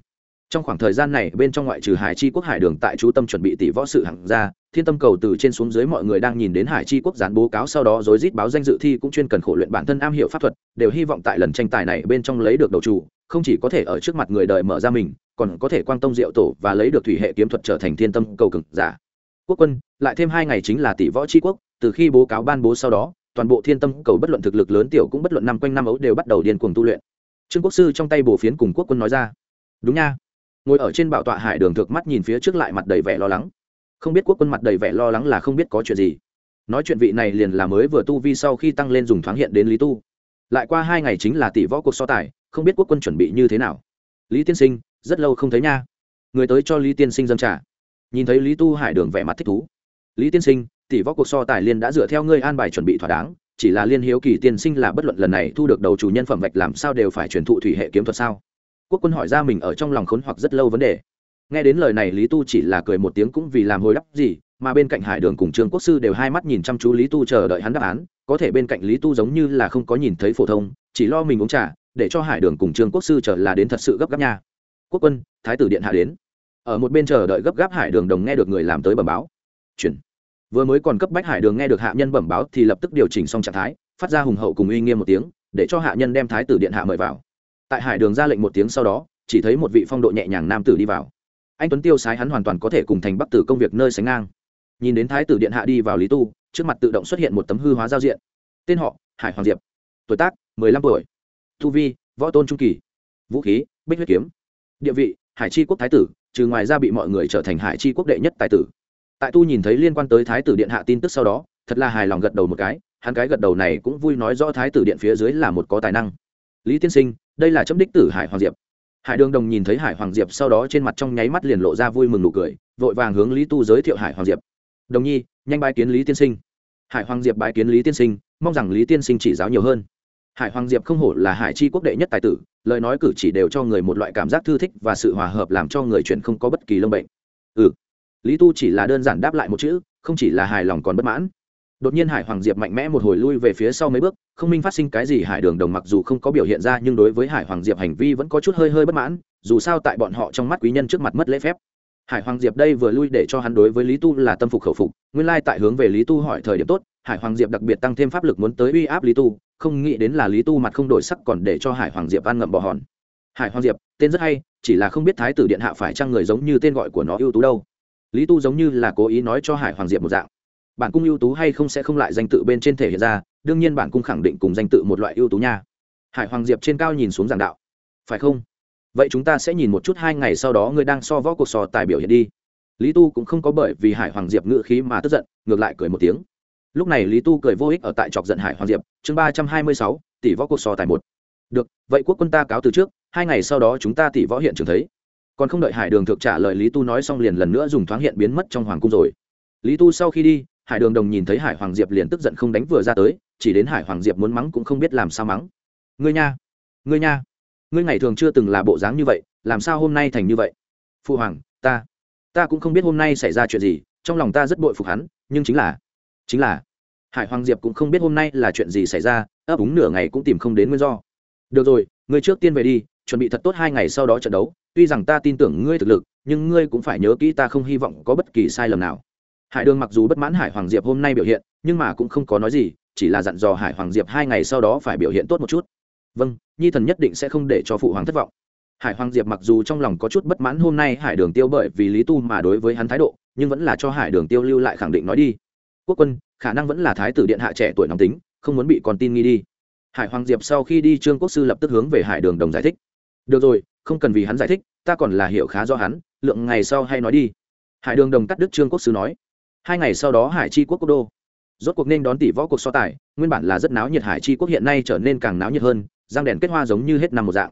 Speaker 1: trong khoảng thời gian này, bên trong ngoại trừ hải chi quốc hải đường tại chú tâm chuẩn bị tỷ võ sự hạng ra, thiên tâm cầu từ trên xuống dưới mọi người đang nhìn đến hải chi quốc gián bố cáo sau đó rối rít báo danh dự thi cũng chuyên cần khổ luyện bản thân am hiểu pháp thuật, đều hy vọng tại lần tranh tài này bên trong lấy được đầu chủ, không chỉ có thể ở trước mặt người đời mở ra mình, còn có thể quang tông diệu tổ và lấy được thủy hệ kiếm thuật trở thành thiên tâm cầu cực giả. Quốc quân, lại thêm hai ngày chính là tỷ võ tri quốc, từ khi bố cáo ban bố sau đó, toàn bộ thiên tâm cầu bất luận thực lực lớn tiểu cũng bất luận năm quanh năm ấu đều bắt đầu điên cuồng tu luyện. Trương quốc sư trong tay bổ phiến cùng quốc quân nói ra. Đúng nha ngồi ở trên bảo tọa hải đường thực mắt nhìn phía trước lại mặt đầy vẻ lo lắng. Không biết quốc quân mặt đầy vẻ lo lắng là không biết có chuyện gì. Nói chuyện vị này liền là mới vừa tu vi sau khi tăng lên dùng thoáng hiện đến lý tu. Lại qua hai ngày chính là tỷ võ cuộc so tài, không biết quốc quân chuẩn bị như thế nào. Lý tiên sinh, rất lâu không thấy nha. Người tới cho lý tiên sinh dâng trả nhìn thấy lý tu hải đường vẻ mặt thích thú. Lý tiên sinh, tỷ võ cuộc so tài liên đã dựa theo ngươi an bài chuẩn bị thỏa đáng, chỉ là liên hiếu kỳ tiên sinh là bất luận lần này thu được đầu chủ nhân phẩm vạch làm sao đều phải truyền thụ thủy hệ kiếm thuật sao? Quốc quân hỏi ra mình ở trong lòng khốn hoặc rất lâu vấn đề. Nghe đến lời này, lý tu chỉ là cười một tiếng cũng vì làm hồi đáp gì, mà bên cạnh hải đường cùng trương quốc sư đều hai mắt nhìn chăm chú lý tu chờ đợi hắn đáp án. Có thể bên cạnh lý tu giống như là không có nhìn thấy phổ thông, chỉ lo mình uống trà, để cho hải đường cùng trương quốc sư chờ là đến thật sự gấp gáp nha. Quốc quân, thái tử điện hạ đến. Ở một bên chờ đợi gấp gáp hải đường đồng nghe được người làm tới bẩm báo. Chuyển. Vừa mới còn cấp bách hải đường nghe được hạ nhân bẩm báo thì lập tức điều chỉnh xong trạng thái, phát ra hùng hậu cùng uy nghiêm một tiếng, để cho hạ nhân đem thái tử điện hạ mời vào tại hải đường ra lệnh một tiếng sau đó, chỉ thấy một vị phong độ nhẹ nhàng nam tử đi vào. Anh tuấn tiêu sái hắn hoàn toàn có thể cùng thành bắc tử công việc nơi sánh ngang. Nhìn đến thái tử điện hạ đi vào lý tu, trước mặt tự động xuất hiện một tấm hư hóa giao diện. Tên họ, hải hoàng diệp. Tuổi tác, mười lăm tuổi. Thu vi, võ tôn trung kỳ. Vũ khí, bích huyết kiếm. Địa vị, hải chi quốc thái tử, trừ ngoài ra bị mọi người trở thành hải chi quốc đệ nhất tài tử. Tại tu nhìn thấy liên quan tới thái tử điện hạ tin tức sau đó, thật là hài lòng gật đầu một cái, hắn cái gật đầu này cũng vui nói rõ thái tử điện phía dưới là một có tài năng. Lý tiên sinh đây là chấm đích tử hải hoàng diệp. Hải đường đồng nhìn thấy hải hoàng diệp sau đó trên mặt trong nháy mắt liền lộ ra vui mừng nụ cười, vội vàng hướng lý tu giới thiệu hải hoàng diệp. Đồng nhi, nhanh bái kiến lý tiên sinh. Hải hoàng diệp bái kiến lý tiên sinh, mong rằng lý tiên sinh chỉ giáo nhiều hơn. Hải hoàng diệp không hổ là hải chi quốc đệ nhất tài tử, lời nói cử chỉ đều cho người một loại cảm giác thư thích và sự hòa hợp làm cho người chuyện không có bất kỳ lông bệnh. Ừ. Lý tu chỉ là đơn giản đáp lại một chữ, không chỉ là hài lòng còn bất mãn đột nhiên hải hoàng diệp mạnh mẽ một hồi lui về phía sau mấy bước, không minh phát sinh cái gì, hải đường đồng mặc dù không có biểu hiện ra, nhưng đối với hải hoàng diệp hành vi vẫn có chút hơi hơi bất mãn, dù sao tại bọn họ trong mắt quý nhân trước mặt mất lễ phép. Hải hoàng diệp đây vừa lui để cho hắn đối với lý tu là tâm phục khẩu phục, nguyên lai tại hướng về lý tu hỏi thời điểm tốt, hải hoàng diệp đặc biệt tăng thêm pháp lực muốn tới uy áp lý tu, không nghĩ đến là lý tu mặt không đổi sắc còn để cho hải hoàng diệp ăn ngậm bò hòn. Hải hoàng diệp, tên rất hay, chỉ là không biết thái tử điện hạ phải chăng người giống như tên gọi của nó ưu tú đâu. Lý tu giống như là cố ý nói cho hải hoàng diệp một dạng bản cung ưu tú hay không sẽ không lại danh tự bên trên thể hiện ra, đương nhiên bản cung khẳng định cùng danh tự một loại ưu tú nha. Hải hoàng diệp trên cao nhìn xuống giảng đạo. Phải không? Vậy chúng ta sẽ nhìn một chút hai ngày sau đó ngươi đang so võ cuộc sò tài biểu hiện đi. Lý tu cũng không có bởi vì hải hoàng diệp ngự khí mà tức giận, ngược lại cười một tiếng. Lúc này lý tu cười vô ích ở tại chọc giận hải hoàng diệp, chương ba trăm hai mươi sáu, tỷ võ cuộc sò tài một. Được, vậy quốc quân ta cáo từ trước, hai ngày sau đó chúng ta tỷ võ hiện trường thấy. Còn không đợi hải đường thực trả lời lý tu nói xong liền lần nữa dùng thoáng hiện biến mất trong hoàng cung rồi. Lý tu sau khi đi hải đường đồng nhìn thấy hải hoàng diệp liền tức giận không đánh vừa ra tới, chỉ đến hải hoàng diệp muốn mắng cũng không biết làm sao mắng. Ngươi nha ngươi nha, ngươi ngày thường chưa từng là bộ dáng như vậy, làm sao hôm nay thành như vậy? Phụ hoàng, ta ta cũng không biết hôm nay xảy ra chuyện gì, trong lòng ta rất bội phục hắn, nhưng chính là chính là, hải hoàng diệp cũng không biết hôm nay là chuyện gì xảy ra, ấp úng nửa ngày cũng tìm không đến nguyên do. Được rồi, ngươi trước tiên về đi, chuẩn bị thật tốt hai ngày sau đó trận đấu, tuy rằng ta tin tưởng ngươi thực lực, nhưng ngươi cũng phải nhớ kỹ ta không hy vọng có bất kỳ sai lầm nào hải đường mặc dù bất mãn hải hoàng diệp hôm nay biểu hiện, nhưng mà cũng không có nói gì, chỉ là dặn dò hải hoàng diệp hai ngày sau đó phải biểu hiện tốt một chút. Vâng nhi thần nhất định sẽ không để cho phụ hoàng thất vọng. Hải hoàng diệp mặc dù trong lòng có chút bất mãn hôm nay hải đường tiêu bởi vì lý tu mà đối với hắn thái độ, nhưng vẫn là cho hải đường tiêu lưu lại khẳng định nói đi. Quốc quân, khả năng vẫn là thái tử điện hạ trẻ tuổi nóng tính, không muốn bị con tin nghi đi. Hải hoàng diệp sau khi đi trương quốc sư lập tức hướng về hải đường đồng giải thích. Được rồi, không cần vì hắn giải thích, ta còn là hiểu khá do hắn, lượng ngày sau hay nói đi. Hải đường đồng cắt đức trương quốc sư nói hai ngày sau đó hải chi quốc quốc đô. Rốt cuộc nên đón tỷ võ cuộc so tài, nguyên bản là rất náo nhiệt hải chi quốc hiện nay trở nên càng náo nhiệt hơn giang đèn kết hoa giống như hết năm một dạng.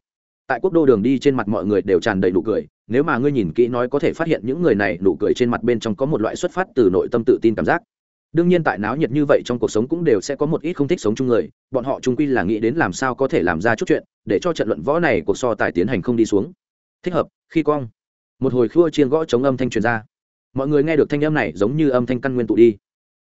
Speaker 1: Tại quốc đô đường đi trên mặt mọi người đều tràn đầy nụ cười, nếu mà ngươi nhìn kỹ nói có thể phát hiện những người này nụ cười trên mặt bên trong có một loại xuất phát từ nội tâm tự tin cảm giác. Đương nhiên tại náo nhiệt như vậy trong cuộc sống cũng đều sẽ có một ít không thích sống chung người, bọn họ chung quy là nghĩ đến làm sao có thể làm ra chút chuyện, để cho trận luận võ này cuộc so tài tiến hành không đi xuống. Thích hợp, khi cong một hồi khua chiên gõ chống âm thanh truyền ra mọi người nghe được thanh âm này giống như âm thanh căn nguyên tụ đi.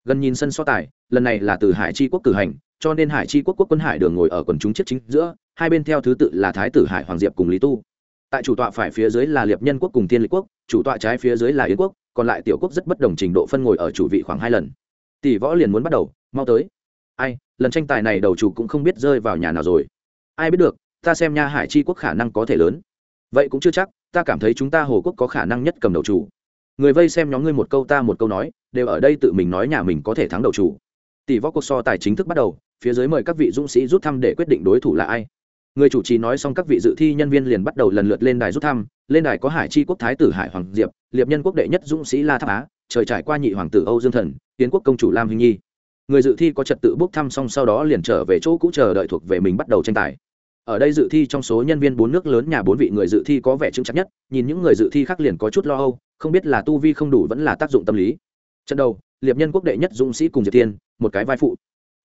Speaker 1: Gần nhìn sân so tài, lần này là từ hải tri quốc cử hành, cho nên hải tri quốc quốc quân hải đường ngồi ở quần chúng chiếc chính giữa, hai bên theo thứ tự là thái tử hải hoàng diệp cùng lý tu. Tại chủ tọa phải phía dưới là liệp nhân quốc cùng tiên lý quốc, chủ tọa trái phía dưới là yến quốc, còn lại tiểu quốc rất bất đồng trình độ phân ngồi ở chủ vị khoảng hai lần. Tỷ võ liền muốn bắt đầu, mau tới. Ai, lần tranh tài này đầu chủ cũng không biết rơi vào nhà nào rồi. Ai biết được, ta xem nha hải chi quốc khả năng có thể lớn. Vậy cũng chưa chắc, ta cảm thấy chúng ta hồ quốc có khả năng nhất cầm đầu chủ người vây xem nhóm ngươi một câu ta một câu nói, đều ở đây tự mình nói nhà mình có thể thắng đầu chủ. Tỷ võ cuộc so tài chính thức bắt đầu, phía dưới mời các vị dũng sĩ rút thăm để quyết định đối thủ là ai. Người chủ trì nói xong các vị dự thi nhân viên liền bắt đầu lần lượt lên đài rút thăm, lên đài có hải chi quốc thái tử hải hoàng diệp, liệp nhân quốc đệ nhất dũng sĩ la tháp á, trời trải qua nhị hoàng tử âu dương thần tiến quốc công chủ lam hình nhi. Người dự thi có trật tự bốc thăm xong sau đó liền trở về chỗ cũ chờ đợi thuộc về mình bắt đầu tranh tài ở đây dự thi trong số nhân viên bốn nước lớn nhà bốn vị người dự thi có vẻ chứng chắc nhất, nhìn những người dự thi khác liền có chút lo âu, không biết là tu vi không đủ vẫn là tác dụng tâm lý. Trận đầu, liệp nhân quốc đệ nhất dũng sĩ cùng diệp tiên, một cái vai phụ.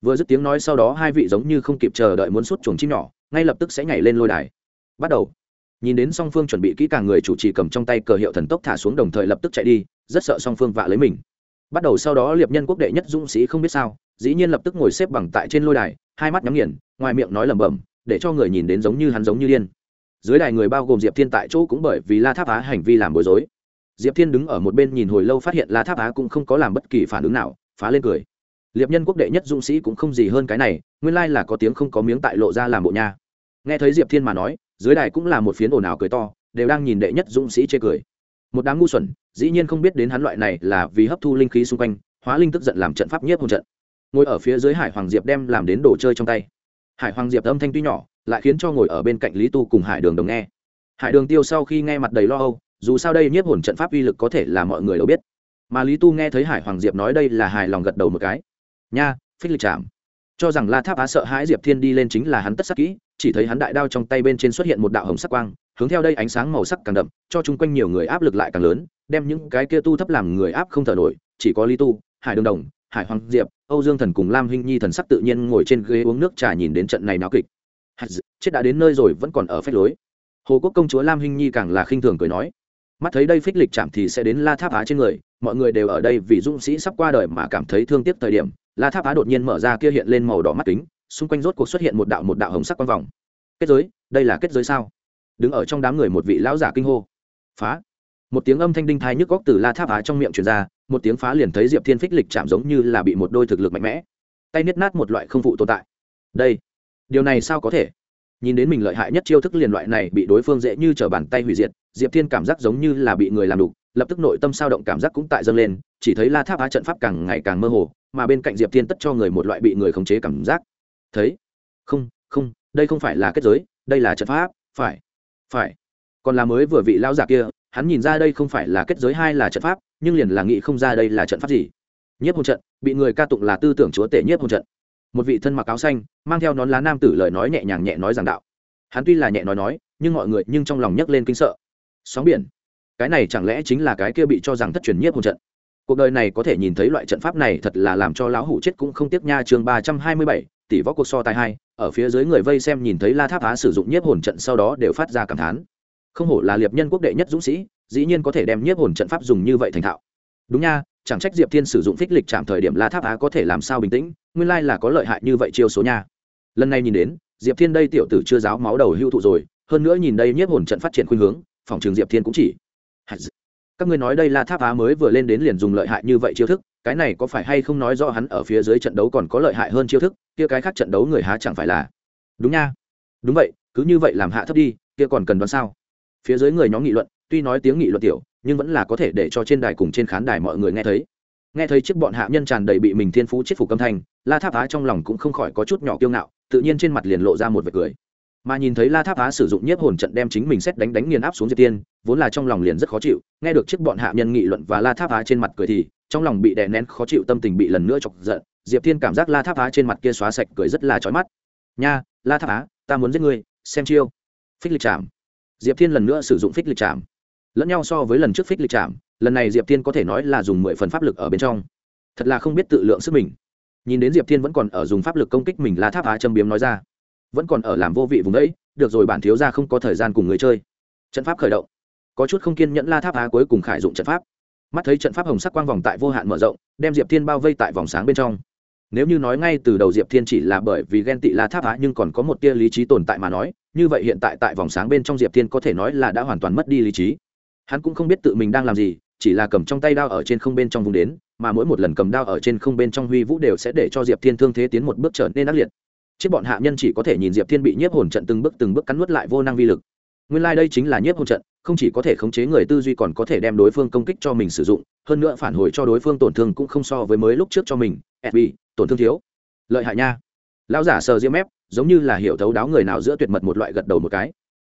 Speaker 1: Vừa dứt tiếng nói sau đó hai vị giống như không kịp chờ đợi muốn xuất chuồng chim nhỏ, ngay lập tức sẽ nhảy lên lôi đài. Bắt đầu. Nhìn đến song phương chuẩn bị kỹ càng người chủ trì cầm trong tay cờ hiệu thần tốc thả xuống đồng thời lập tức chạy đi, rất sợ song phương vạ lấy mình. Bắt đầu sau đó liệp nhân quốc đệ nhất dũng sĩ không biết sao, dĩ nhiên lập tức ngồi xếp bằng tại trên lôi đài, hai mắt nhắm nghiền, ngoài miệng nói lẩm bẩm để cho người nhìn đến giống như hắn giống như điên. Dưới đài người bao gồm diệp thiên tại chỗ cũng bởi vì la tháp á hành vi làm bối rối. Diệp thiên đứng ở một bên nhìn hồi lâu phát hiện la tháp á cũng không có làm bất kỳ phản ứng nào, phá lên cười. Liệp nhân quốc đệ nhất dũng sĩ cũng không gì hơn cái này, nguyên lai là có tiếng không có miếng tại lộ ra làm bộ nha. Nghe thấy diệp thiên mà nói, dưới đài cũng là một phiến ồn ào cười to, đều đang nhìn đệ nhất dũng sĩ chê cười. Một đám ngu xuẩn, dĩ nhiên không biết đến hắn loại này là vì hấp thu linh khí xung quanh, hóa linh tức giận làm trận pháp nhiếp hồn trận. Ngồi ở phía dưới hải hoàng diệp đem làm đến đồ chơi trong tay hải hoàng diệp âm thanh tuy nhỏ, lại khiến cho ngồi ở bên cạnh lý tu cùng hải đường đồng nghe. Hải đường tiêu sau khi nghe mặt đầy lo âu, dù sao đây nhiếp hồn trận pháp uy lực có thể là mọi người đều biết. Mà lý tu nghe thấy hải hoàng diệp nói đây là hài lòng gật đầu một cái. Nha, phích lịch chạm cho rằng la tháp á sợ hãi diệp thiên đi lên chính là hắn tất sắc kỹ, chỉ thấy hắn đại đao trong tay bên trên xuất hiện một đạo hồng sắc quang, hướng theo đây ánh sáng màu sắc càng đậm, cho chung quanh nhiều người áp lực lại càng lớn, đem những cái kia tu thấp làm người áp không thở nổi, chỉ có lý tu, hải đường đồng hải hoàng diệp, âu dương thần cùng lam hinh nhi thần sắc tự nhiên ngồi trên ghế uống nước trà nhìn đến trận này náo kịch. Chết đã đến nơi rồi, vẫn còn ở phép lối. Hồ quốc công chúa lam hinh nhi càng là khinh thường cười nói, mắt thấy đây phích lịch chạm thì sẽ đến la tháp á trên người, mọi người đều ở đây vì dũng sĩ sắp qua đời mà cảm thấy thương tiếc thời điểm. La tháp á đột nhiên mở ra kia hiện lên màu đỏ mắt kính, xung quanh rốt cuộc xuất hiện một đạo một đạo hồng sắc quang vòng. Kết giới, đây là kết giới sao? Đứng ở trong đám người một vị lão giả kinh hô. Phá một tiếng âm thanh đinh thai nhức góc từ la tháp á trong miệng truyền ra, một tiếng phá liền thấy diệp thiên phích lịch chạm giống như là bị một đôi thực lực mạnh mẽ. Tay niết nát một loại không phụ tồn tại. Đây, điều này sao có thể? Nhìn đến mình lợi hại nhất chiêu thức liền loại này bị đối phương dễ như t bàn tay hủy diệt, diệp thiên cảm giác giống như là bị người làm đục, lập tức nội tâm sao động cảm giác cũng tại dâng lên, chỉ thấy la tháp á trận pháp càng ngày càng mơ hồ, mà bên cạnh diệp thiên tất cho người một loại bị người khống chế cảm giác. Thấy? Không không, đây không phải là kết giới, đây là trận pháp, phải phải. Còn là mới vừa vị lao giả kia hắn nhìn ra đây không phải là kết giới hai là trận pháp, nhưng liền là nghĩ không ra đây là trận pháp gì. Nhiếp hồn trận, bị người ca tụng là tư tưởng chúa tể nhiếp hồn trận. Một vị thân mặc áo xanh, mang theo nón lá nam tử lời nói nhẹ nhàng nhẹ nói giảng đạo. Hắn tuy là nhẹ nói nói, nhưng mọi người nhưng trong lòng nhấc lên kinh sợ. Sóng biển. Cái này chẳng lẽ chính là cái kia bị cho rằng thất truyền nhiếp hồn trận? Cuộc đời này có thể nhìn thấy loại trận pháp này thật là làm cho lão hủ chết cũng không tiếc nha chương ba trăm hai mươi bảy, tỷ võ cuộc so tài hai, ở phía dưới người vây xem nhìn thấy la tháp á sử dụng nhiếp hồn trận sau đó đều phát ra cảm thán không hổ là liệp nhân quốc đệ nhất dũng sĩ, dĩ nhiên có thể đem nhiếp hồn trận pháp dùng như vậy thành thạo. Đúng nha, chẳng trách diệp thiên sử dụng phích lịch chạm thời điểm la tháp á có thể làm sao bình tĩnh, nguyên lai là có lợi hại như vậy chiêu số nha. Lần này nhìn đến, diệp thiên đây tiểu tử chưa giáo máu đầu hưu thụ rồi, hơn nữa nhìn đây nhiếp hồn trận phát triển khuynh hướng, phòng trường diệp thiên cũng chỉ. Các ngươi nói đây là tháp á mới vừa lên đến liền dùng lợi hại như vậy chiêu thức, cái này có phải hay không nói rõ hắn ở phía dưới trận đấu còn có lợi hại hơn chiêu thức, kia cái khác trận đấu người há chẳng phải là. Đúng nha. Đúng vậy, cứ như vậy làm hạ thấp đi, kia còn cần đoán sao? Phía dưới người nhóm nghị luận, tuy nói tiếng nghị luận tiểu, nhưng vẫn là có thể để cho trên đài cùng trên khán đài mọi người nghe thấy. Nghe thấy chiếc bọn hạ nhân tràn đầy bị mình thiên phú chết phục âm thanh, la tháp á trong lòng cũng không khỏi có chút nhỏ kiêu ngạo, tự nhiên trên mặt liền lộ ra một vệt cười. Mà nhìn thấy la tháp á sử dụng nhiếp hồn trận đem chính mình xét đánh đánh nghiền áp xuống diệp tiên, vốn là trong lòng liền rất khó chịu, nghe được chiếc bọn hạ nhân nghị luận và la tháp á trên mặt cười thì, trong lòng bị đè nén khó chịu tâm tình bị lần nữa chọc giận, diệp tiên cảm giác la tháp á trên mặt kia xóa sạch cười rất là trói mắt. Nha, la tháp á, ta muốn giết ngươi, xem chiêu. Phích lịch chạm diệp thiên lần nữa sử dụng phích lịch chạm lẫn nhau so với lần trước phích lịch chạm lần này diệp thiên có thể nói là dùng mười phần pháp lực ở bên trong. Thật là không biết tự lượng sức mình. Nhìn đến diệp thiên vẫn còn ở dùng pháp lực công kích mình la tháp á châm biếm nói ra. Vẫn còn ở làm vô vị vùng đấy, được rồi bản thiếu ra không có thời gian cùng người chơi. Trận pháp khởi động. Có chút không kiên nhẫn la tháp á cuối cùng khải dụng trận pháp. Mắt thấy trận pháp hồng sắc quang vòng tại vô hạn mở rộng, đem diệp thiên bao vây tại vòng sáng bên trong nếu như nói ngay từ đầu diệp thiên chỉ là bởi vì ghen tị la tháp á nhưng còn có một tia lý trí tồn tại mà nói, như vậy hiện tại tại vòng sáng bên trong diệp thiên có thể nói là đã hoàn toàn mất đi lý trí. Hắn cũng không biết tự mình đang làm gì, chỉ là cầm trong tay đao ở trên không bên trong vùng đến, mà mỗi một lần cầm đao ở trên không bên trong huy vũ đều sẽ để cho diệp thiên thương thế tiến một bước trở nên ác liệt. Chiếc bọn hạ nhân chỉ có thể nhìn diệp thiên bị nhiếp hồn trận từng bước từng bước cắn nuốt lại vô năng vi lực. Nguyên lai、like、đây chính là nhiếp hồn trận, không chỉ có thể khống chế người tư duy còn có thể đem đối phương công kích cho mình sử dụng, hơn nữa phản hồi cho đối phương tổn thương cũng không so với mới lúc trước cho mình sb tổn thương thiếu. Lợi hại nha. Lão giả sờ diêm mép, giống như là hiểu thấu đáo người nào giữa tuyệt mật một loại gật đầu một cái.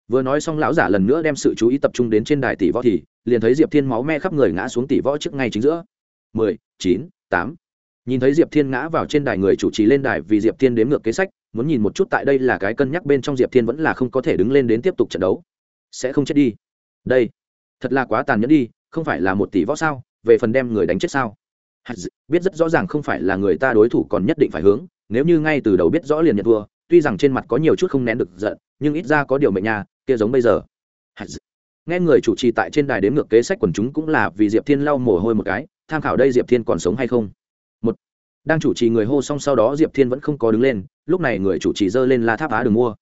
Speaker 1: Vừa nói xong lão giả lần nữa đem sự chú ý tập trung đến trên đài tỷ võ thì, liền thấy diệp thiên máu me khắp người ngã xuống tỷ võ trước ngay chính giữa. Mười, chín, tám. Nhìn thấy diệp thiên ngã vào trên đài người chủ trì lên đài vì diệp thiên đếm ngược kế sách, muốn nhìn một chút tại đây là cái cân nhắc bên trong diệp thiên vẫn là không có thể đứng lên đến tiếp tục trận đấu. Sẽ không chết đi. Đây, thật là quá tàn nhẫn đi, không phải là một tỷ võ sao, về phần đem người đánh chết sao? Biết rất rõ ràng không phải là người ta đối thủ còn nhất định phải hướng, nếu như ngay từ đầu biết rõ liền nhận thua, tuy rằng trên mặt có nhiều chút không nén được giận, nhưng ít ra có điều mệnh nha, kia giống bây giờ. Nghe người chủ trì tại trên đài đếm ngược kế sách quần chúng cũng là vì diệp thiên lau mồ hôi một cái, tham khảo đây diệp thiên còn sống hay không? Một, đang chủ trì người hô xong sau đó diệp thiên vẫn không có đứng lên, lúc này người chủ trì giơ lên la tháp á đường mua.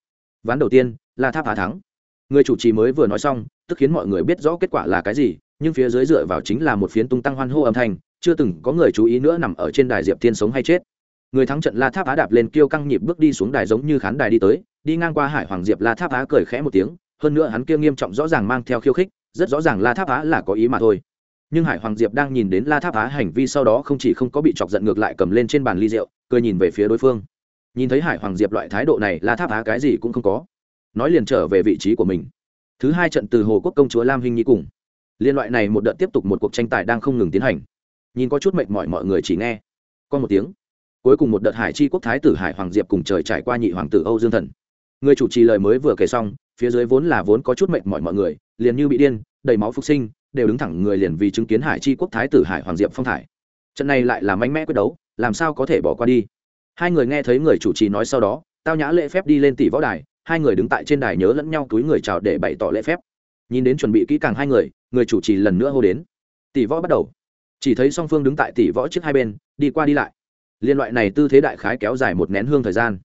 Speaker 1: Ván đầu tiên, la tháp á thắng. Người chủ trì mới vừa nói xong, tức khiến mọi người biết rõ kết quả là cái gì, nhưng phía dưới dựa vào chính là một phiến tung tăng hoan hô âm thanh chưa từng có người chú ý nữa nằm ở trên đài diệp thiên sống hay chết. Người thắng trận la tháp á đạp lên kêu căng nhịp bước đi xuống đài giống như khán đài đi tới, đi ngang qua hải hoàng diệp la tháp á cười khẽ một tiếng, hơn nữa hắn kia nghiêm trọng rõ ràng mang theo khiêu khích, rất rõ ràng la tháp á là có ý mà thôi. Nhưng hải hoàng diệp đang nhìn đến la tháp á hành vi sau đó không chỉ không có bị chọc giận ngược lại cầm lên trên bàn ly rượu, cười nhìn về phía đối phương. Nhìn thấy hải hoàng diệp loại thái độ này, la tháp á cái gì cũng không có. Nói liền trở về vị trí của mình. Thứ hai trận từ hồ quốc công chúa lam hinh nhi cùng. Liên loại này một đợt tiếp tục một cuộc tranh tài đang không ngừng tiến hành nhìn có chút mệt mỏi mọi người chỉ nghe. Có một tiếng. Cuối cùng một đợt hải chi quốc thái tử hải hoàng diệp cùng trời trải qua nhị hoàng tử âu dương thần. Người chủ trì lời mới vừa kể xong, phía dưới vốn là vốn có chút mệt mỏi mọi người, liền như bị điên, đầy máu phục sinh, đều đứng thẳng người liền vì chứng kiến hải chi quốc thái tử hải hoàng diệp phong thải. Trận này lại là mạnh mẽ quyết đấu, làm sao có thể bỏ qua đi? Hai người nghe thấy người chủ trì nói sau đó, tao nhã lễ phép đi lên tỷ võ đài, hai người đứng tại trên đài nhớ lẫn nhau túi người chào để bày tỏ lễ phép. Nhìn đến chuẩn bị kỹ càng hai người người chủ trì lần nữa hô đến. Tỷ võ bắt đầu chỉ thấy song phương đứng tại tỷ võ trước hai bên, đi qua đi lại. Liên loại này tư thế đại khái kéo dài một nén hương thời gian.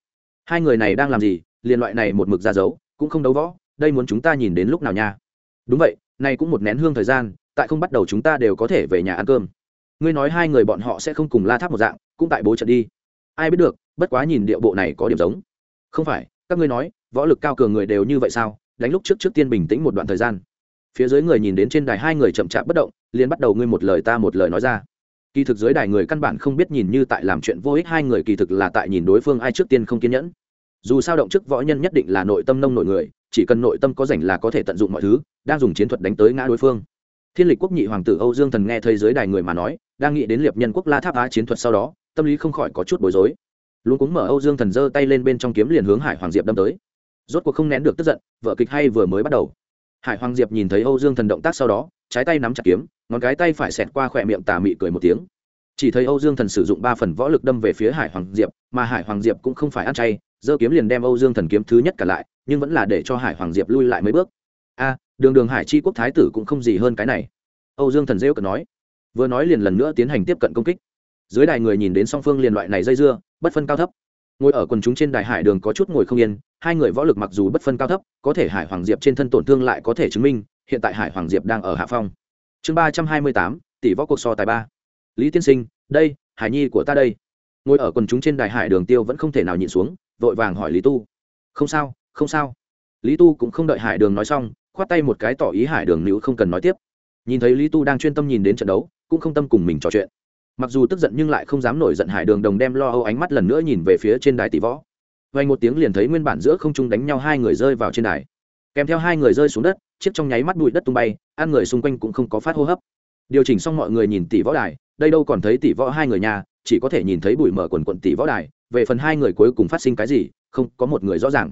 Speaker 1: Hai người này đang làm gì? Liên loại này một mực ra giấu cũng không đấu võ, đây muốn chúng ta nhìn đến lúc nào nha? Đúng vậy nay cũng một nén hương thời gian, tại không bắt đầu chúng ta đều có thể về nhà ăn cơm. Ngươi nói hai người bọn họ sẽ không cùng la tháp một dạng, cũng tại bố trận đi. Ai biết được, bất quá nhìn điệu bộ này có điểm giống. Không phải, các ngươi nói, võ lực cao cường người đều như vậy sao? Đánh lúc trước trước tiên bình tĩnh một đoạn thời gian. Phía dưới người nhìn đến trên đài hai người chậm chạp bất động liền bắt đầu ngươi một lời ta một lời nói ra. Kỳ thực dưới đài người căn bản không biết nhìn như tại làm chuyện vô ích, hai người kỳ thực là tại nhìn đối phương ai trước tiên không kiên nhẫn. Dù sao động chức võ nhân nhất định là nội tâm nông nội người, chỉ cần nội tâm có rảnh là có thể tận dụng mọi thứ, đang dùng chiến thuật đánh tới ngã đối phương. Thiên lịch quốc nhị hoàng tử âu dương thần nghe thấy dưới đài người mà nói, đang nghĩ đến liệp nhân quốc la tháp á chiến thuật sau đó, tâm lý không khỏi có chút bối rối. Luôn cúng mở âu dương thần giơ tay lên bên trong kiếm liền hướng hải hoàng diệp đâm tới. Rốt cuộc không nén được tức giận vợ kịch hay vừa mới bắt đầu hải hoàng diệp nhìn thấy âu dương thần động tác sau đó, trái tay nắm chặt kiếm, ngón cái tay phải xẹt qua khỏe miệng tà mị cười một tiếng. Chỉ thấy âu dương thần sử dụng ba phần võ lực đâm về phía hải hoàng diệp, mà hải hoàng diệp cũng không phải ăn chay, giơ kiếm liền đem âu dương thần kiếm thứ nhất cả lại, nhưng vẫn là để cho hải hoàng diệp lui lại mấy bước. A, đường đường hải chi quốc thái tử cũng không gì hơn cái này. Âu dương thần rêu cợt nói. Vừa nói liền lần nữa tiến hành tiếp cận công kích. Dưới đài người nhìn đến song phương liền loại này dây dưa, bất phân cao thấp ngồi ở quần chúng trên đài hải đường có chút ngồi không yên, hai người võ lực mặc dù bất phân cao thấp, có thể hải hoàng diệp trên thân tổn thương lại có thể chứng minh, hiện tại hải hoàng diệp đang ở hạ phong. Chương ba trăm hai mươi tám, tỷ võ cuộc so tài ba. Lý tiên sinh, đây, hải nhi của ta đây. Ngồi ở quần chúng trên đài hải đường tiêu vẫn không thể nào nhịn xuống, vội vàng hỏi lý tu. Không sao không sao. Lý tu cũng không đợi hải đường nói xong, khoát tay một cái tỏ ý hải đường nữ không cần nói tiếp. Nhìn thấy lý tu đang chuyên tâm nhìn đến trận đấu, cũng không tâm cùng mình trò chuyện mặc dù tức giận nhưng lại không dám nổi giận hải đường đồng đem lo âu ánh mắt lần nữa nhìn về phía trên đài tỷ võ. Vay một tiếng liền thấy nguyên bản giữa không trung đánh nhau hai người rơi vào trên đài. Kèm theo hai người rơi xuống đất, chiếc trong nháy mắt bụi đất tung bay, ăn người xung quanh cũng không có phát hô hấp. Điều chỉnh xong mọi người nhìn tỷ võ đài, đây đâu còn thấy tỷ võ hai người nhà, chỉ có thể nhìn thấy bụi mở quần quận tỷ võ đài, về phần hai người cuối cùng phát sinh cái gì, không có một người rõ ràng.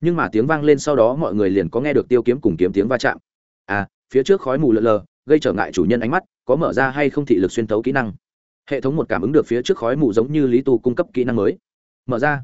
Speaker 1: Nhưng mà tiếng vang lên sau đó mọi người liền có nghe được tiêu kiếm cùng kiếm tiếng va chạm. À phía trước khói mù lờ lờ, gây trở ngại chủ nhân ánh mắt, có mở ra hay không thị lực xuyên tấu kỹ năng hệ thống một cảm ứng được phía trước khói mù giống như lý tu cung cấp kỹ năng mới. Mở ra.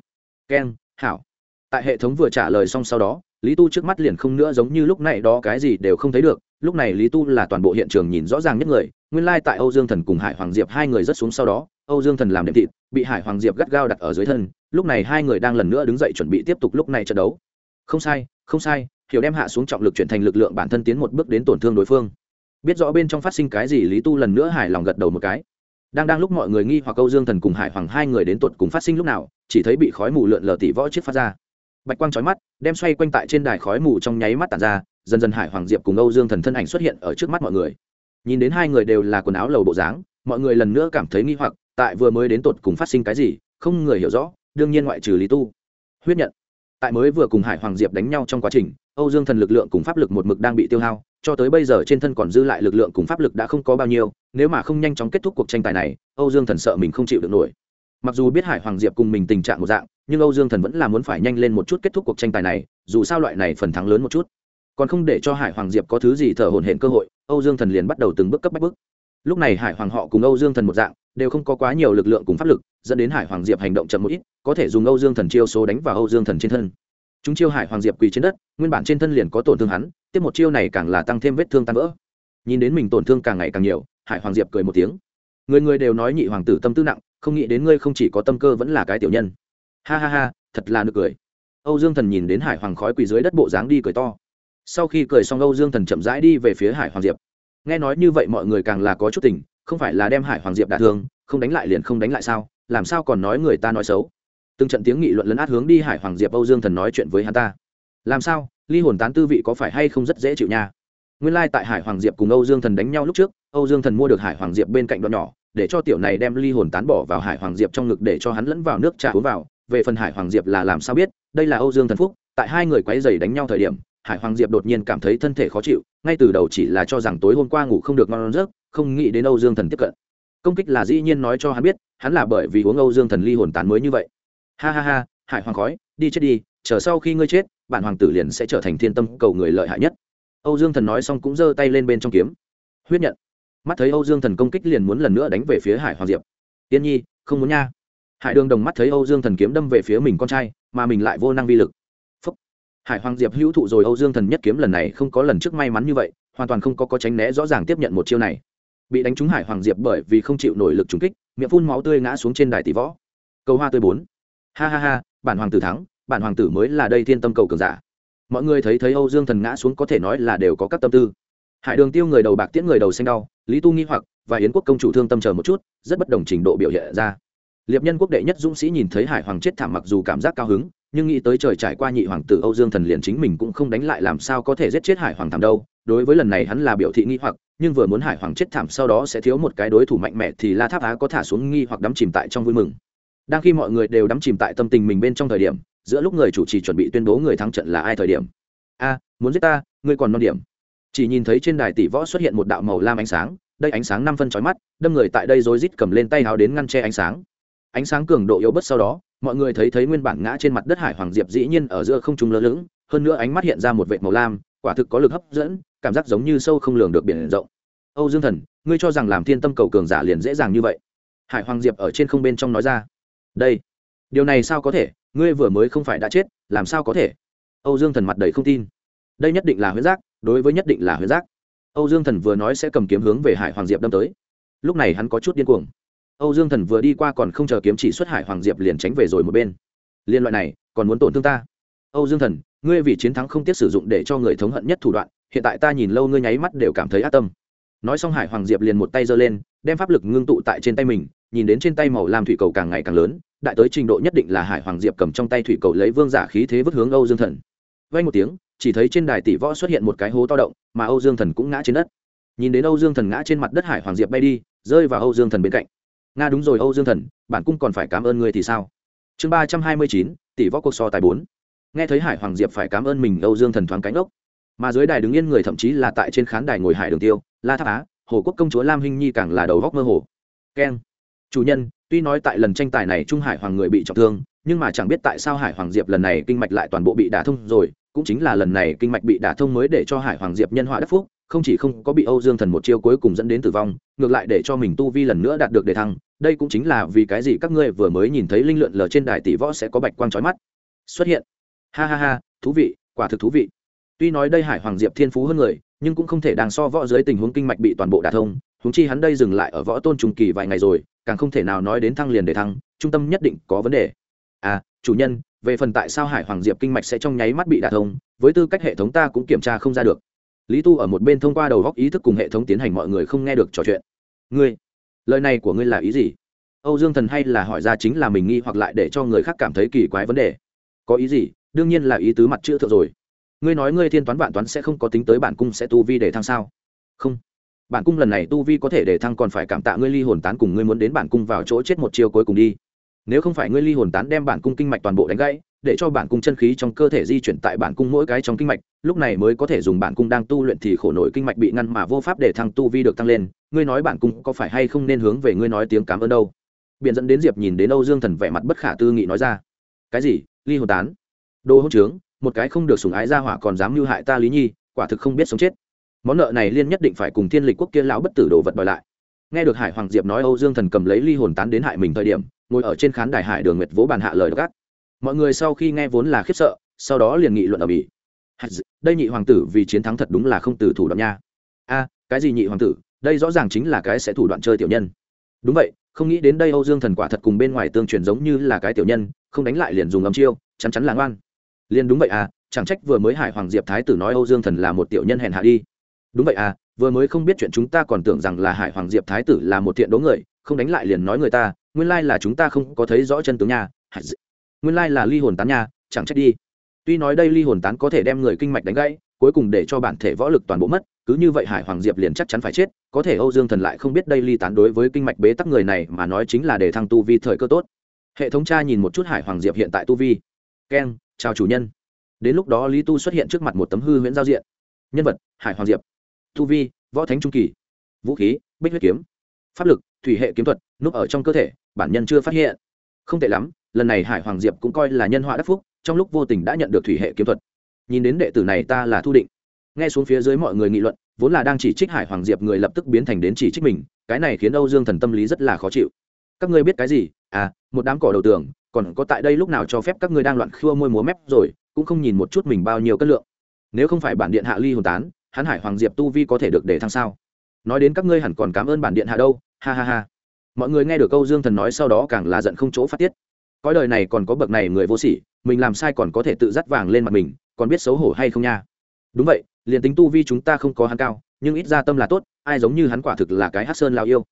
Speaker 1: Keng hảo. Tại hệ thống vừa trả lời xong sau đó, lý tu trước mắt liền không nữa giống như lúc này đó cái gì đều không thấy được. Lúc này lý tu là toàn bộ hiện trường nhìn rõ ràng nhất người. Nguyên lai tại âu dương thần cùng hải hoàng diệp hai người rất xuống sau đó, âu dương thần làm đệm thịt, bị hải hoàng diệp gắt gao đặt ở dưới thân. Lúc này hai người đang lần nữa đứng dậy chuẩn bị tiếp tục lúc này trận đấu. Không sai không sai, hiểu đem hạ xuống trọng lực chuyển thành lực lượng bản thân tiến một bước đến tổn thương đối phương. Biết rõ bên trong phát sinh cái gì, lý tu lần nữa hài lòng gật đầu một cái đang đang lúc mọi người nghi hoặc âu dương thần cùng hải hoàng hai người đến tuột cùng phát sinh lúc nào, chỉ thấy bị khói mù lượn lờ tỷ võ chiếc phát ra. Bạch quang trói mắt, đem xoay quanh tại trên đài khói mù trong nháy mắt tàn ra, dần dần hải hoàng diệp cùng âu dương thần thân ảnh xuất hiện ở trước mắt mọi người. Nhìn đến hai người đều là quần áo lầu bộ dáng, mọi người lần nữa cảm thấy nghi hoặc, tại vừa mới đến tột cùng phát sinh cái gì, không người hiểu rõ, đương nhiên ngoại trừ lý tu. Huyết nhận. Tại mới vừa cùng hải hoàng diệp đánh nhau trong quá trình, âu dương thần lực lượng cùng pháp lực một mực đang bị tiêu hao cho tới bây giờ trên thân còn dư lại lực lượng cùng pháp lực đã không có bao nhiêu, nếu mà không nhanh chóng kết thúc cuộc tranh tài này, âu dương thần sợ mình không chịu được nổi. Mặc dù biết hải hoàng diệp cùng mình tình trạng một dạng, nhưng âu dương thần vẫn là muốn phải nhanh lên một chút kết thúc cuộc tranh tài này, dù sao loại này phần thắng lớn một chút. Còn không để cho hải hoàng diệp có thứ gì thở hổn hển cơ hội, âu dương thần liền bắt đầu từng bước cấp bách bước. Lúc này hải hoàng họ cùng âu dương thần một dạng, đều không có quá nhiều lực lượng cùng pháp lực, dẫn đến hải hoàng diệp hành động chậm một ít, có thể dùng âu dương thần chiêu số đánh vào âu dương thần trên thân chúng chiêu hải hoàng diệp quỳ trên đất, nguyên bản trên thân liền có tổn thương hắn, tiếp một chiêu này càng là tăng thêm vết thương tan vỡ. Nhìn đến mình tổn thương càng ngày càng nhiều, hải hoàng diệp cười một tiếng. Người người đều nói nhị hoàng tử tâm tư nặng, không nghĩ đến ngươi không chỉ có tâm cơ vẫn là cái tiểu nhân. Ha ha ha, thật là nực cười. Âu dương thần nhìn đến hải hoàng khói quỳ dưới đất bộ dáng đi cười to. Sau khi cười xong, âu dương thần chậm rãi đi về phía hải hoàng diệp. Nghe nói như vậy mọi người càng là có chút tình không phải là đem hải hoàng diệp đả thương, không đánh lại liền không đánh lại sao? Làm sao còn nói người ta nói xấu? Từng trận tiếng nghị luận lấn át hướng đi hải hoàng diệp âu dương thần nói chuyện với hắn ta. Làm sao? Ly hồn tán tư vị có phải hay không rất dễ chịu nha? Nguyên lai、like、tại hải hoàng diệp cùng âu dương thần đánh nhau lúc trước, âu dương thần mua được hải hoàng diệp bên cạnh đoạn nhỏ, để cho tiểu này đem ly hồn tán bỏ vào hải hoàng diệp trong ngực để cho hắn lẫn vào nước trà uống vào. Về phần hải hoàng diệp là làm sao biết, đây là âu dương thần phúc, tại hai người quấy dày đánh nhau thời điểm, hải hoàng diệp đột nhiên cảm thấy thân thể khó chịu, ngay từ đầu chỉ là cho rằng tối hôm qua ngủ không được ngon giấc, không nghĩ đến âu dương thần tiếp cận. Công kích là dĩ nhiên nói cho hắn biết, hắn là bởi vì uống âu dương thần ly hồn tán mới như vậy ha ha ha, hải hoàng khói, đi chết đi, chờ sau khi ngươi chết, bản hoàng tử liền sẽ trở thành thiên tâm cầu người lợi hại nhất. Âu dương thần nói xong cũng giơ tay lên bên trong kiếm. Huyết nhận. Mắt thấy âu dương thần công kích liền muốn lần nữa đánh về phía hải hoàng diệp. Tiên nhi, không muốn nha. Hải đường đồng mắt thấy âu dương thần kiếm đâm về phía mình con trai, mà mình lại vô năng vi lực. Phúc. hải hoàng diệp hữu thụ rồi âu dương thần nhất kiếm lần này không có lần trước may mắn như vậy, hoàn toàn không có có tránh né rõ ràng tiếp nhận một chiêu này. Bị đánh trúng hải hoàng diệp bởi vì không chịu nổi lực trúng kích, miệng phun máu tươi ngã xuống trên đài tỷ võ. Cầu hoa tươi bốn ha ha ha, bản hoàng tử thắng, bản hoàng tử mới là đây thiên tâm cầu cường giả. Mọi người thấy thấy âu dương thần ngã xuống có thể nói là đều có các tâm tư. Hải đường tiêu người đầu bạc tiễn người đầu xanh đau, lý tu nghi hoặc và yến quốc công chủ thương tâm chờ một chút, rất bất đồng trình độ biểu hiện ra. Liệp nhân quốc đệ nhất dũng sĩ nhìn thấy hải hoàng chết thảm mặc dù cảm giác cao hứng, nhưng nghĩ tới trời trải qua nhị hoàng tử âu dương thần liền chính mình cũng không đánh lại làm sao có thể giết chết hải hoàng thảm đâu. Đối với lần này hắn là biểu thị nghi hoặc, nhưng vừa muốn hải hoàng chết thảm sau đó sẽ thiếu một cái đối thủ mạnh mẽ thì la tháp á có thả xuống nghi hoặc đắm chìm tại trong vui mừng đang khi mọi người đều đắm chìm tại tâm tình mình bên trong thời điểm, giữa lúc người chủ trì chuẩn bị tuyên bố người thắng trận là ai thời điểm? A, muốn giết ta, ngươi còn non điểm. Chỉ nhìn thấy trên đài tỷ võ xuất hiện một đạo màu lam ánh sáng, đây ánh sáng năm phân chói mắt, đâm người tại đây rối rít cầm lên tay háo đến ngăn che ánh sáng. Ánh sáng cường độ yếu bớt sau đó, mọi người thấy thấy nguyên bản ngã trên mặt đất hải hoàng diệp dĩ nhiên ở giữa không trung lơ lửng, hơn nữa ánh mắt hiện ra một vệt màu lam, quả thực có lực hấp dẫn, cảm giác giống như sâu không lường được biển rộng. Âu dương thần, ngươi cho rằng làm thiên tâm cầu cường giả liền dễ dàng như vậy? Hải hoàng diệp ở trên không bên trong nói ra đây. Điều này sao có thể? Ngươi vừa mới không phải đã chết, làm sao có thể? Âu dương thần mặt đầy không tin. Đây nhất định là huyết giác, đối với nhất định là huyết giác. Âu dương thần vừa nói sẽ cầm kiếm hướng về hải hoàng diệp đâm tới. Lúc này hắn có chút điên cuồng. Âu dương thần vừa đi qua còn không chờ kiếm chỉ xuất hải hoàng diệp liền tránh về rồi một bên. Liên loại này, còn muốn tổn thương ta? Âu dương thần, ngươi vì chiến thắng không tiếc sử dụng để cho người thống hận nhất thủ đoạn, hiện tại ta nhìn lâu ngươi nháy mắt đều cảm thấy ác tâm. Nói xong hải hoàng diệp liền một tay giơ lên, đem pháp lực ngưng tụ tại trên tay mình nhìn đến trên tay màu lam thủy cầu càng ngày càng lớn, đại tới trình độ nhất định là hải hoàng diệp cầm trong tay thủy cầu lấy vương giả khí thế vứt hướng âu dương thần. Vay một tiếng, chỉ thấy trên đài tỷ võ xuất hiện một cái hố to động, mà âu dương thần cũng ngã trên đất. Nhìn đến âu dương thần ngã trên mặt đất hải hoàng diệp bay đi, rơi vào âu dương thần bên cạnh. Nga đúng rồi âu dương thần, bản cung còn phải cảm ơn ngươi thì sao? Chương ba trăm hai mươi chín, tỷ võ cuộc so tài bốn. Nghe thấy hải hoàng diệp phải cảm ơn mình, âu dương thần thoáng cánh ốc. Mà dưới đài đứng yên người thậm chí là tại trên khán đài ngồi hải đường tiêu, la tháp á, hồ quốc công chúa lam hinh nhi càng là đầu góc mơ hồ. Keng chủ nhân, tuy nói tại lần tranh tài này trung hải hoàng người bị trọng thương, nhưng mà chẳng biết tại sao hải hoàng diệp lần này kinh mạch lại toàn bộ bị đả thông rồi, cũng chính là lần này kinh mạch bị đả thông mới để cho hải hoàng diệp nhân họa đắc phúc, không chỉ không có bị âu dương thần một chiêu cuối cùng dẫn đến tử vong, ngược lại để cho mình tu vi lần nữa đạt được đề thăng, đây cũng chính là vì cái gì các ngươi vừa mới nhìn thấy linh lượn lờ trên đài tỷ võ sẽ có bạch quang trói mắt. Xuất hiện. Ha ha ha, thú vị, quả thực thú vị. Tuy nói đây hải hoàng diệp thiên phú hơn người, nhưng cũng không thể đang so võ dưới tình huống kinh mạch bị toàn bộ đả thông húng chi hắn đây dừng lại ở võ tôn trùng kỳ vài ngày rồi càng không thể nào nói đến thăng liền để thăng, trung tâm nhất định có vấn đề. À chủ nhân, về phần tại sao hải hoàng diệp kinh mạch sẽ trong nháy mắt bị đả thông, với tư cách hệ thống ta cũng kiểm tra không ra được. Lý tu ở một bên thông qua đầu góc ý thức cùng hệ thống tiến hành mọi người không nghe được trò chuyện. Ngươi, lời này của ngươi là ý gì? Âu dương thần hay là hỏi ra chính là mình nghi hoặc lại để cho người khác cảm thấy kỳ quái vấn đề. Có ý gì? Đương nhiên là ý tứ mặt chữ thượng rồi. Ngươi nói ngươi thiên toán vạn toán sẽ không có tính tới bản cung sẽ tu vi để thăng sao? Không bản cung lần này tu vi có thể để thăng còn phải cảm tạ ngươi ly hồn tán cùng ngươi muốn đến bản cung vào chỗ chết một chiều cuối cùng đi. Nếu không phải ngươi ly hồn tán đem bản cung kinh mạch toàn bộ đánh gãy, để cho bản cung chân khí trong cơ thể di chuyển tại bản cung mỗi cái trong kinh mạch, lúc này mới có thể dùng bản cung đang tu luyện thì khổ nổi kinh mạch bị ngăn mà vô pháp để thăng tu vi được tăng lên. Ngươi nói bản cung có phải hay không nên hướng về ngươi nói tiếng cảm ơn đâu? Biện dẫn đến diệp nhìn đến âu dương thần vẻ mặt bất khả tư nghị nói ra. Cái gì? Ly hồn tán? Đồ hỗn trướng, một cái không được sùng ái ra hỏa còn dám mưu hại ta lý nhi, quả thực không biết sống chết món nợ này liên nhất định phải cùng thiên lịch quốc kia lão bất tử đồ vật đòi lại. Nghe được hải hoàng diệp nói âu dương thần cầm lấy ly hồn tán đến hại mình thời điểm, ngồi ở trên khán đài hải đường nguyệt vỗ bàn hạ lời gác mọi người sau khi nghe vốn là khiếp sợ, sau đó liền nghị luận ở bỉ. Đây nhị hoàng tử vì chiến thắng thật đúng là không từ thủ đoạn nha. A, cái gì nhị hoàng tử? Đây rõ ràng chính là cái sẽ thủ đoạn chơi tiểu nhân. Đúng vậy, không nghĩ đến đây âu dương thần quả thật cùng bên ngoài tương truyền giống như là cái tiểu nhân, không đánh lại liền dùng âm chiêu, chắn chắn là ngoan. Liền đúng vậy à chẳng trách vừa mới hải hoàng diệp thái tử nói âu dương thần là một tiểu nhân hèn hạ đi đúng vậy à vừa mới không biết chuyện chúng ta còn tưởng rằng là hải hoàng diệp thái tử là một thiện đố người, không đánh lại liền nói người ta, nguyên lai là chúng ta không có thấy rõ chân tướng nha nguyên lai là ly hồn tán nha, chẳng trách đi. Tuy nói đây ly hồn tán có thể đem người kinh mạch đánh gãy, cuối cùng để cho bản thể võ lực toàn bộ mất, cứ như vậy hải hoàng diệp liền chắc chắn phải chết, có thể âu dương thần lại không biết đây ly tán đối với kinh mạch bế tắc người này mà nói chính là để thăng tu vi thời cơ tốt. Hệ thống cha nhìn một chút hải hoàng diệp hiện tại tu vi. Keng chào chủ nhân. Đến lúc đó lý tu xuất hiện trước mặt một tấm hư huyễn giao diện. Nhân vật, hải hoàng diệp tu vi, võ thánh trung kỳ. Vũ khí, bích huyết kiếm. Pháp lực, thủy hệ kiếm thuật, núp ở trong cơ thể, bản nhân chưa phát hiện. Không tệ lắm, lần này hải hoàng diệp cũng coi là nhân họa đắc phúc, trong lúc vô tình đã nhận được thủy hệ kiếm thuật. Nhìn đến đệ tử này ta là thu định. Nghe xuống phía dưới mọi người nghị luận, vốn là đang chỉ trích hải hoàng diệp người lập tức biến thành đến chỉ trích mình, cái này khiến âu dương thần tâm lý rất là khó chịu. Các ngươi biết cái gì? À một đám cỏ đầu tường, còn có tại đây lúc nào cho phép các ngươi đang loạn khua môi múa mép rồi, cũng không nhìn một chút mình bao nhiêu cân lượng. Nếu không phải bản điện hạ ly hồn tán hắn hải hoàng diệp tu vi có thể được để thăng sao? Nói đến các ngươi hẳn còn cảm ơn bản điện hạ đâu, ha ha ha. Mọi người nghe được câu dương thần nói sau đó càng là giận không chỗ phát tiết. Cõi đời này còn có bậc này người vô sỉ, mình làm sai còn có thể tự dắt vàng lên mặt mình, còn biết xấu hổ hay không nha? Đúng vậy, liền tính tu vi chúng ta không có hắn cao, nhưng ít ra tâm là tốt, ai giống như hắn quả thực là cái hát sơn lao yêu.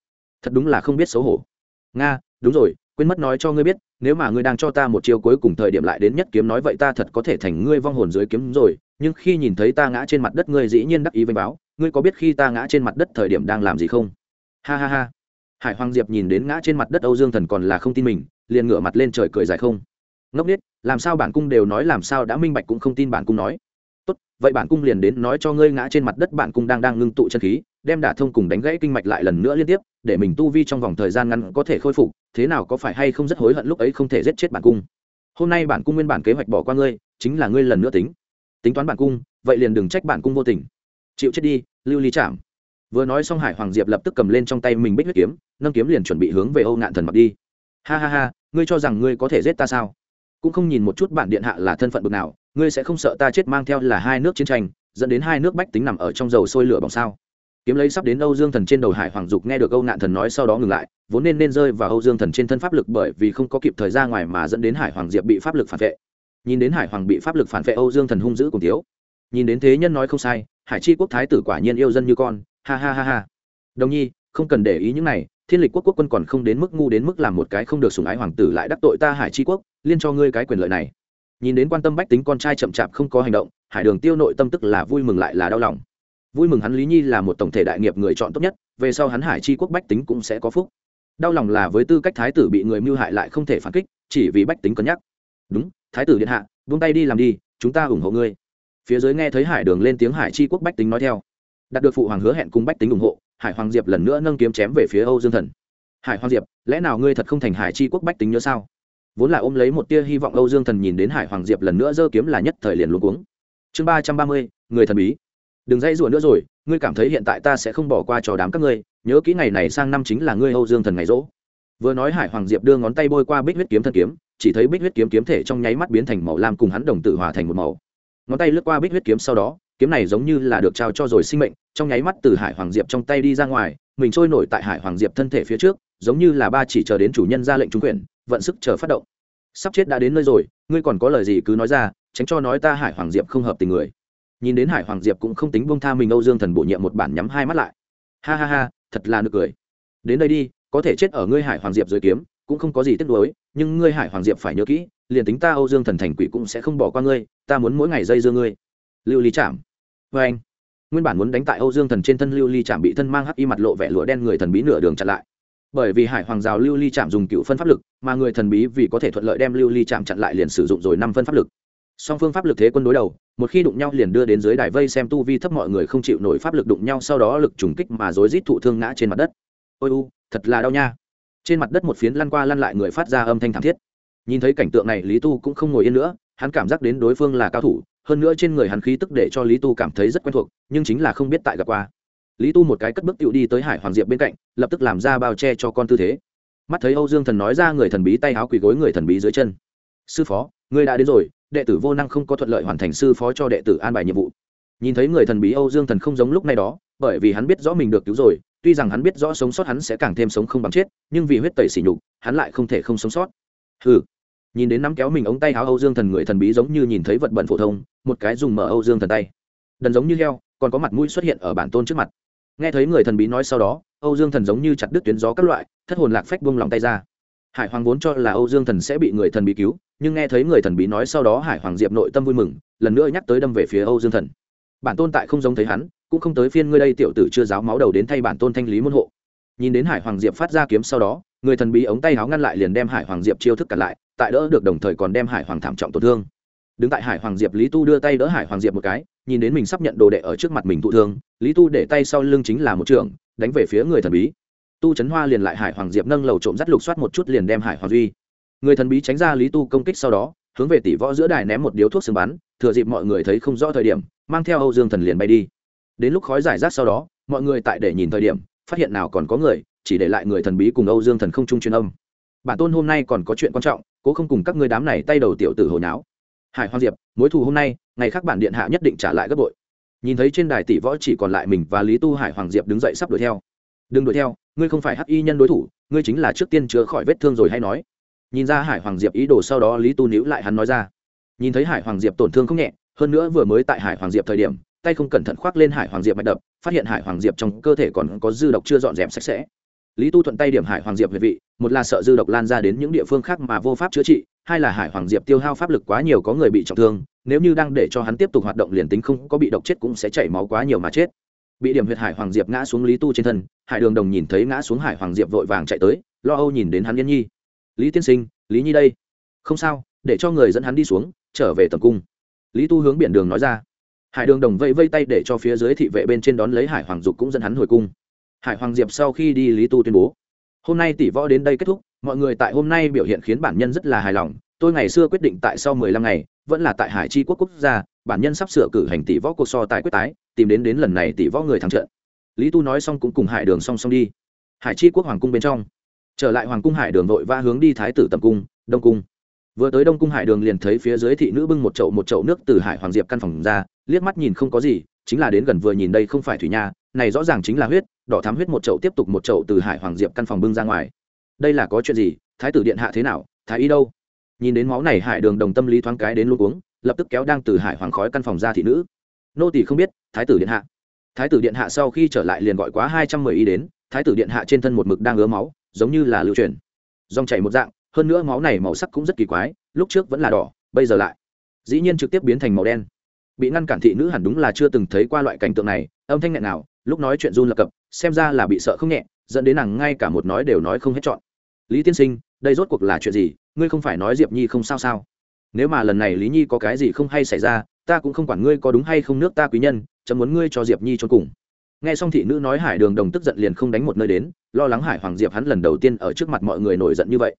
Speaker 1: Thật đúng là không biết xấu hổ. Nga, đúng rồi, quên mất nói cho ngươi biết, nếu mà ngươi đang cho ta một chiêu cuối cùng thời điểm lại đến nhất kiếm nói vậy ta thật có thể thành ngươi vong hồn dưới kiếm rồi nhưng khi nhìn thấy ta ngã trên mặt đất, ngươi dĩ nhiên đắc ý vênh báo. Ngươi có biết khi ta ngã trên mặt đất thời điểm đang làm gì không? Ha ha ha. Hải hoàng diệp nhìn đến ngã trên mặt đất âu dương thần còn là không tin mình, liền ngửa mặt lên trời cười dài không. Ngốc biết làm sao bản cung đều nói làm sao đã minh bạch cũng không tin bản cung nói. Tốt, vậy bản cung liền đến nói cho ngươi ngã trên mặt đất bản cung đang đang ngưng tụ chân khí, đem đả thông cùng đánh gãy kinh mạch lại lần nữa liên tiếp, để mình tu vi trong vòng thời gian ngắn có thể khôi phục, thế nào có phải hay không rất hối hận lúc ấy không thể giết chết bản cung. Hôm nay bản cung nguyên bản kế hoạch bỏ qua ngươi, chính là ngươi lần nữa tính tính toán bản cung, vậy liền đừng trách bản cung vô tình. Chịu chết đi, lưu ly chạm. Vừa nói xong hải hoàng diệp lập tức cầm lên trong tay mình bích huyết kiếm, nâng kiếm liền chuẩn bị hướng về âu ngạn thần mặc đi. Ha ha ha, ngươi cho rằng ngươi có thể giết ta sao? Cũng không nhìn một chút bản điện hạ là thân phận bực nào, ngươi sẽ không sợ ta chết mang theo là hai nước chiến tranh, dẫn đến hai nước bách tính nằm ở trong dầu sôi lửa bằng sao? Kiếm lấy sắp đến âu dương thần trên đầu hải hoàng dục nghe được âu nạn thần nói sau đó ngừng lại, vốn nên nên rơi vào âu dương thần trên thân pháp lực bởi vì không có kịp thời ra ngoài mà dẫn đến hải hoàng diệp bị pháp lực phản vệ nhìn đến hải hoàng bị pháp lực phản vệ âu dương thần hung dữ cùng thiếu. Nhìn đến thế nhân nói không sai, hải chi quốc thái tử quả nhiên yêu dân như con, ha ha ha ha. Đồng nhi, không cần để ý những này, thiên lịch quốc quốc quân còn không đến mức ngu đến mức làm một cái không được sủng ái hoàng tử lại đắc tội ta hải chi quốc, liên cho ngươi cái quyền lợi này. Nhìn đến quan tâm bách tính con trai chậm chạp không có hành động, hải đường tiêu nội tâm tức là vui mừng lại là đau lòng. Vui mừng hắn lý nhi là một tổng thể đại nghiệp người chọn tốt nhất, về sau hắn hải chi quốc bách tính cũng sẽ có phúc. Đau lòng là với tư cách thái tử bị người mưu hại lại không thể phản kích, chỉ vì bách tính cân nhắc. Đúng thái tử điện hạ, buông tay đi làm đi, chúng ta ủng hộ ngươi. Phía dưới nghe thấy hải đường lên tiếng hải chi quốc bách tính nói theo. Đạt được phụ hoàng hứa hẹn cùng bách tính ủng hộ, hải hoàng diệp lần nữa nâng kiếm chém về phía âu dương thần. Hải hoàng diệp, lẽ nào ngươi thật không thành hải chi quốc bách tính nhớ sao? Vốn là ôm lấy một tia hy vọng âu dương thần nhìn đến hải hoàng diệp lần nữa giơ kiếm là nhất thời liền luôn cuống. Chương ba trăm ba mươi, người thần bí. Đừng dây rủa nữa rồi, ngươi cảm thấy hiện tại ta sẽ không bỏ qua trò đám các ngươi, nhớ kỹ ngày này sang năm chính là ngươi âu dương thần ngày rỗ. Vừa nói hải hoàng diệp đưa ngón tay bôi qua bích huyết kiếm thần kiếm chỉ thấy bích huyết kiếm kiếm thể trong nháy mắt biến thành màu lam cùng hắn đồng tử hòa thành một màu. Ngón tay lướt qua bích huyết kiếm sau đó, kiếm này giống như là được trao cho rồi sinh mệnh, trong nháy mắt từ hải hoàng diệp trong tay đi ra ngoài, mình trôi nổi tại hải hoàng diệp thân thể phía trước, giống như là ba chỉ chờ đến chủ nhân ra lệnh trúng quyền, vận sức chờ phát động. Sắp chết đã đến nơi rồi, ngươi còn có lời gì cứ nói ra, tránh cho nói ta hải hoàng diệp không hợp tình người. Nhìn đến hải hoàng diệp cũng không tính buông tha mình âu dương thần bổ nhiệm một bản nhắm hai mắt lại. Ha ha ha, thật là nực cười. Đến đây đi, có thể chết ở ngươi hải hoàng diệp dưới kiếm cũng không có gì tiếc nuối, nhưng ngươi hải hoàng diệp phải nhớ kỹ, liền tính ta âu dương thần thành quỷ cũng sẽ không bỏ qua ngươi, ta muốn mỗi ngày dây dưa ngươi. Lưu ly chạm vê anh, nguyên bản muốn đánh tại âu dương thần trên thân lưu ly chạm bị thân mang hắc y mặt lộ vẻ lụa đen người thần bí nửa đường chặn lại. Bởi vì hải hoàng rào lưu ly chạm dùng cựu phân pháp lực, mà người thần bí vì có thể thuận lợi đem lưu ly chạm chặn lại liền sử dụng rồi năm phân pháp lực. Song phương pháp lực thế quân đối đầu, một khi đụng nhau liền đưa đến dưới đài vây xem tu vi thấp mọi người không chịu nổi pháp lực đụng nhau sau đó lực trùng kích mà rối rít thụ thương ngã trên mặt đất. Ôi u, thật là đau nha trên mặt đất một phiến lăn qua lăn lại người phát ra âm thanh thảm thiết. Nhìn thấy cảnh tượng này, lý tu cũng không ngồi yên nữa, hắn cảm giác đến đối phương là cao thủ, hơn nữa trên người hắn khí tức để cho lý tu cảm thấy rất quen thuộc, nhưng chính là không biết tại gặp qua. Lý tu một cái cất bước tựu đi tới hải hoàng diệp bên cạnh, lập tức làm ra bao che cho con tư thế. Mắt thấy âu dương thần nói ra người thần bí tay áo quỳ gối người thần bí dưới chân. Sư phó người đã đến rồi, đệ tử vô năng không có thuận lợi hoàn thành sư phó cho đệ tử an bài nhiệm vụ. Nhìn thấy người thần bí âu dương thần không giống lúc này đó, bởi vì hắn biết rõ mình được cứu rồi tuy rằng hắn biết rõ sống sót hắn sẽ càng thêm sống không bằng chết, nhưng vì huyết tẩy xỉ nhục, hắn lại không thể không sống sót. Hừ. Nhìn đến nắm kéo mình ống tay áo âu dương thần người thần bí giống như nhìn thấy vật bẩn phổ thông, một cái dùng mở âu dương thần tay. Đần giống như heo, còn có mặt mũi xuất hiện ở bản tôn trước mặt. Nghe thấy người thần bí nói sau đó, âu dương thần giống như chặt đứt tuyến gió các loại, thất hồn lạc phách buông lòng tay ra. Hải hoàng vốn cho là âu dương thần sẽ bị người thần bí cứu, nhưng nghe thấy người thần bí nói sau đó hải hoàng diệp nội tâm vui mừng, lần nữa nhắc tới đâm về phía âu dương thần. Bản tôn tại không giống thấy hắn cũng không tới phiên ngươi đây, tiểu tử chưa giáo máu đầu đến thay bản tôn thanh lý môn hộ. Nhìn đến hải hoàng diệp phát ra kiếm sau đó, người thần bí ống tay áo ngăn lại liền đem hải hoàng diệp chiêu thức cản lại, tại đỡ được đồng thời còn đem hải hoàng thảm trọng tổn thương. Đứng tại hải hoàng diệp, lý tu đưa tay đỡ hải hoàng diệp một cái, nhìn đến mình sắp nhận đồ đệ ở trước mặt mình thụ thương, lý tu để tay sau lưng chính là một trường, đánh về phía người thần bí. Tu trấn hoa liền lại hải hoàng diệp nâng lầu trộm dắt lục soát một chút liền đem hải hoàng duy. Người thần bí tránh ra lý tu công kích sau đó, hướng về tỷ võ giữa đài ném một điếu thuốc sừng bắn, thừa dịp mọi người thấy không rõ thời điểm, mang theo âu dương thần liền bay đi đến lúc khói giải rác sau đó, mọi người tại để nhìn thời điểm, phát hiện nào còn có người, chỉ để lại người thần bí cùng âu dương thần không trung truyền âm. Bản tôn hôm nay còn có chuyện quan trọng, cố không cùng các ngươi đám này tay đầu tiểu tử hồi náo. Hải hoàng diệp, mối thù hôm nay, ngày khác bản điện hạ nhất định trả lại gấp bội. Nhìn thấy trên đài tỷ võ chỉ còn lại mình và lý tu hải hoàng diệp đứng dậy sắp đuổi theo. Đừng đuổi theo, ngươi không phải hắc y nhân đối thủ, ngươi chính là trước tiên chữa khỏi vết thương rồi hay nói. Nhìn ra hải hoàng diệp ý đồ sau đó lý tu níu lại hắn nói ra. Nhìn thấy hải hoàng diệp tổn thương không nhẹ, hơn nữa vừa mới tại hải hoàng diệp thời điểm tay không cẩn thận khoác lên hải hoàng diệp mạch đập, phát hiện hải hoàng diệp trong cơ thể còn có dư độc chưa dọn dẹp sạch sẽ. Lý tu thuận tay điểm hải hoàng diệp về vị, một là sợ dư độc lan ra đến những địa phương khác mà vô pháp chữa trị, hai là hải hoàng diệp tiêu hao pháp lực quá nhiều có người bị trọng thương, nếu như đang để cho hắn tiếp tục hoạt động liền tính không có bị độc chết cũng sẽ chảy máu quá nhiều mà chết. Bị điểm huyệt hải hoàng diệp ngã xuống lý tu trên thân, hải đường đồng nhìn thấy ngã xuống hải hoàng diệp vội vàng chạy tới, lo âu nhìn đến hắn yên nhi. Lý tiên sinh, lý nhi đây. Không sao, để cho người dẫn hắn đi xuống, trở về tầm cung. Lý tu hướng biển đường nói ra hải đường đồng vây vây tay để cho phía dưới thị vệ bên trên đón lấy hải hoàng dục cũng dẫn hắn hồi cung. Hải hoàng diệp sau khi đi lý tu tuyên bố, hôm nay tỷ võ đến đây kết thúc, mọi người tại hôm nay biểu hiện khiến bản nhân rất là hài lòng. Tôi ngày xưa quyết định tại sau mười lăm ngày, vẫn là tại hải tri quốc quốc gia, bản nhân sắp sửa cử hành tỷ võ cuộc so tài quyết tái, tìm đến đến lần này tỷ võ người thắng trận. Lý tu nói xong cũng cùng hải đường song song đi. Hải tri quốc hoàng cung bên trong, trở lại hoàng cung hải đường vội va hướng đi thái tử tầm cung, đông cung vừa tới đông cung hải đường liền thấy phía dưới thị nữ bưng một chậu một chậu nước từ hải hoàng diệp căn phòng ra, liếc mắt nhìn không có gì, chính là đến gần vừa nhìn đây không phải thủy nha, này rõ ràng chính là huyết, đỏ thám huyết một chậu tiếp tục một chậu từ hải hoàng diệp căn phòng bưng ra ngoài. Đây là có chuyện gì, thái tử điện hạ thế nào, thái y đâu? Nhìn đến máu này hải đường đồng tâm lý thoáng cái đến luôn uống lập tức kéo đang từ hải hoàng khói căn phòng ra thị nữ. Nô tỳ không biết, thái tử điện hạ. Thái tử điện hạ sau khi trở lại liền gọi quá hai trăm mười y đến, thái tử điện hạ trên thân một mực đang ứa máu, giống như là lưu truyền. Dòng chảy một dạng hơn nữa máu này màu sắc cũng rất kỳ quái, lúc trước vẫn là đỏ, bây giờ lại. Dĩ nhiên trực tiếp biến thành màu đen. Bị ngăn cản thị nữ hẳn đúng là chưa từng thấy qua loại cảnh tượng này, âm thanh nghẹn nào, lúc nói chuyện run lập cập, xem ra là bị sợ không nhẹ, dẫn đến nàng ngay cả một nói đều nói không hết chọn. Lý tiên sinh, đây rốt cuộc là chuyện gì? Ngươi không phải nói diệp nhi không sao sao? Nếu mà lần này lý nhi có cái gì không hay xảy ra, ta cũng không quản ngươi có đúng hay không nước ta quý nhân, chấm muốn ngươi cho diệp nhi cho cùng. Nghe xong thị nữ nói hải đường đồng tức giận liền không đánh một nơi đến, lo lắng hải hoàng diệp hắn lần đầu tiên ở trước mặt mọi người nổi giận như vậy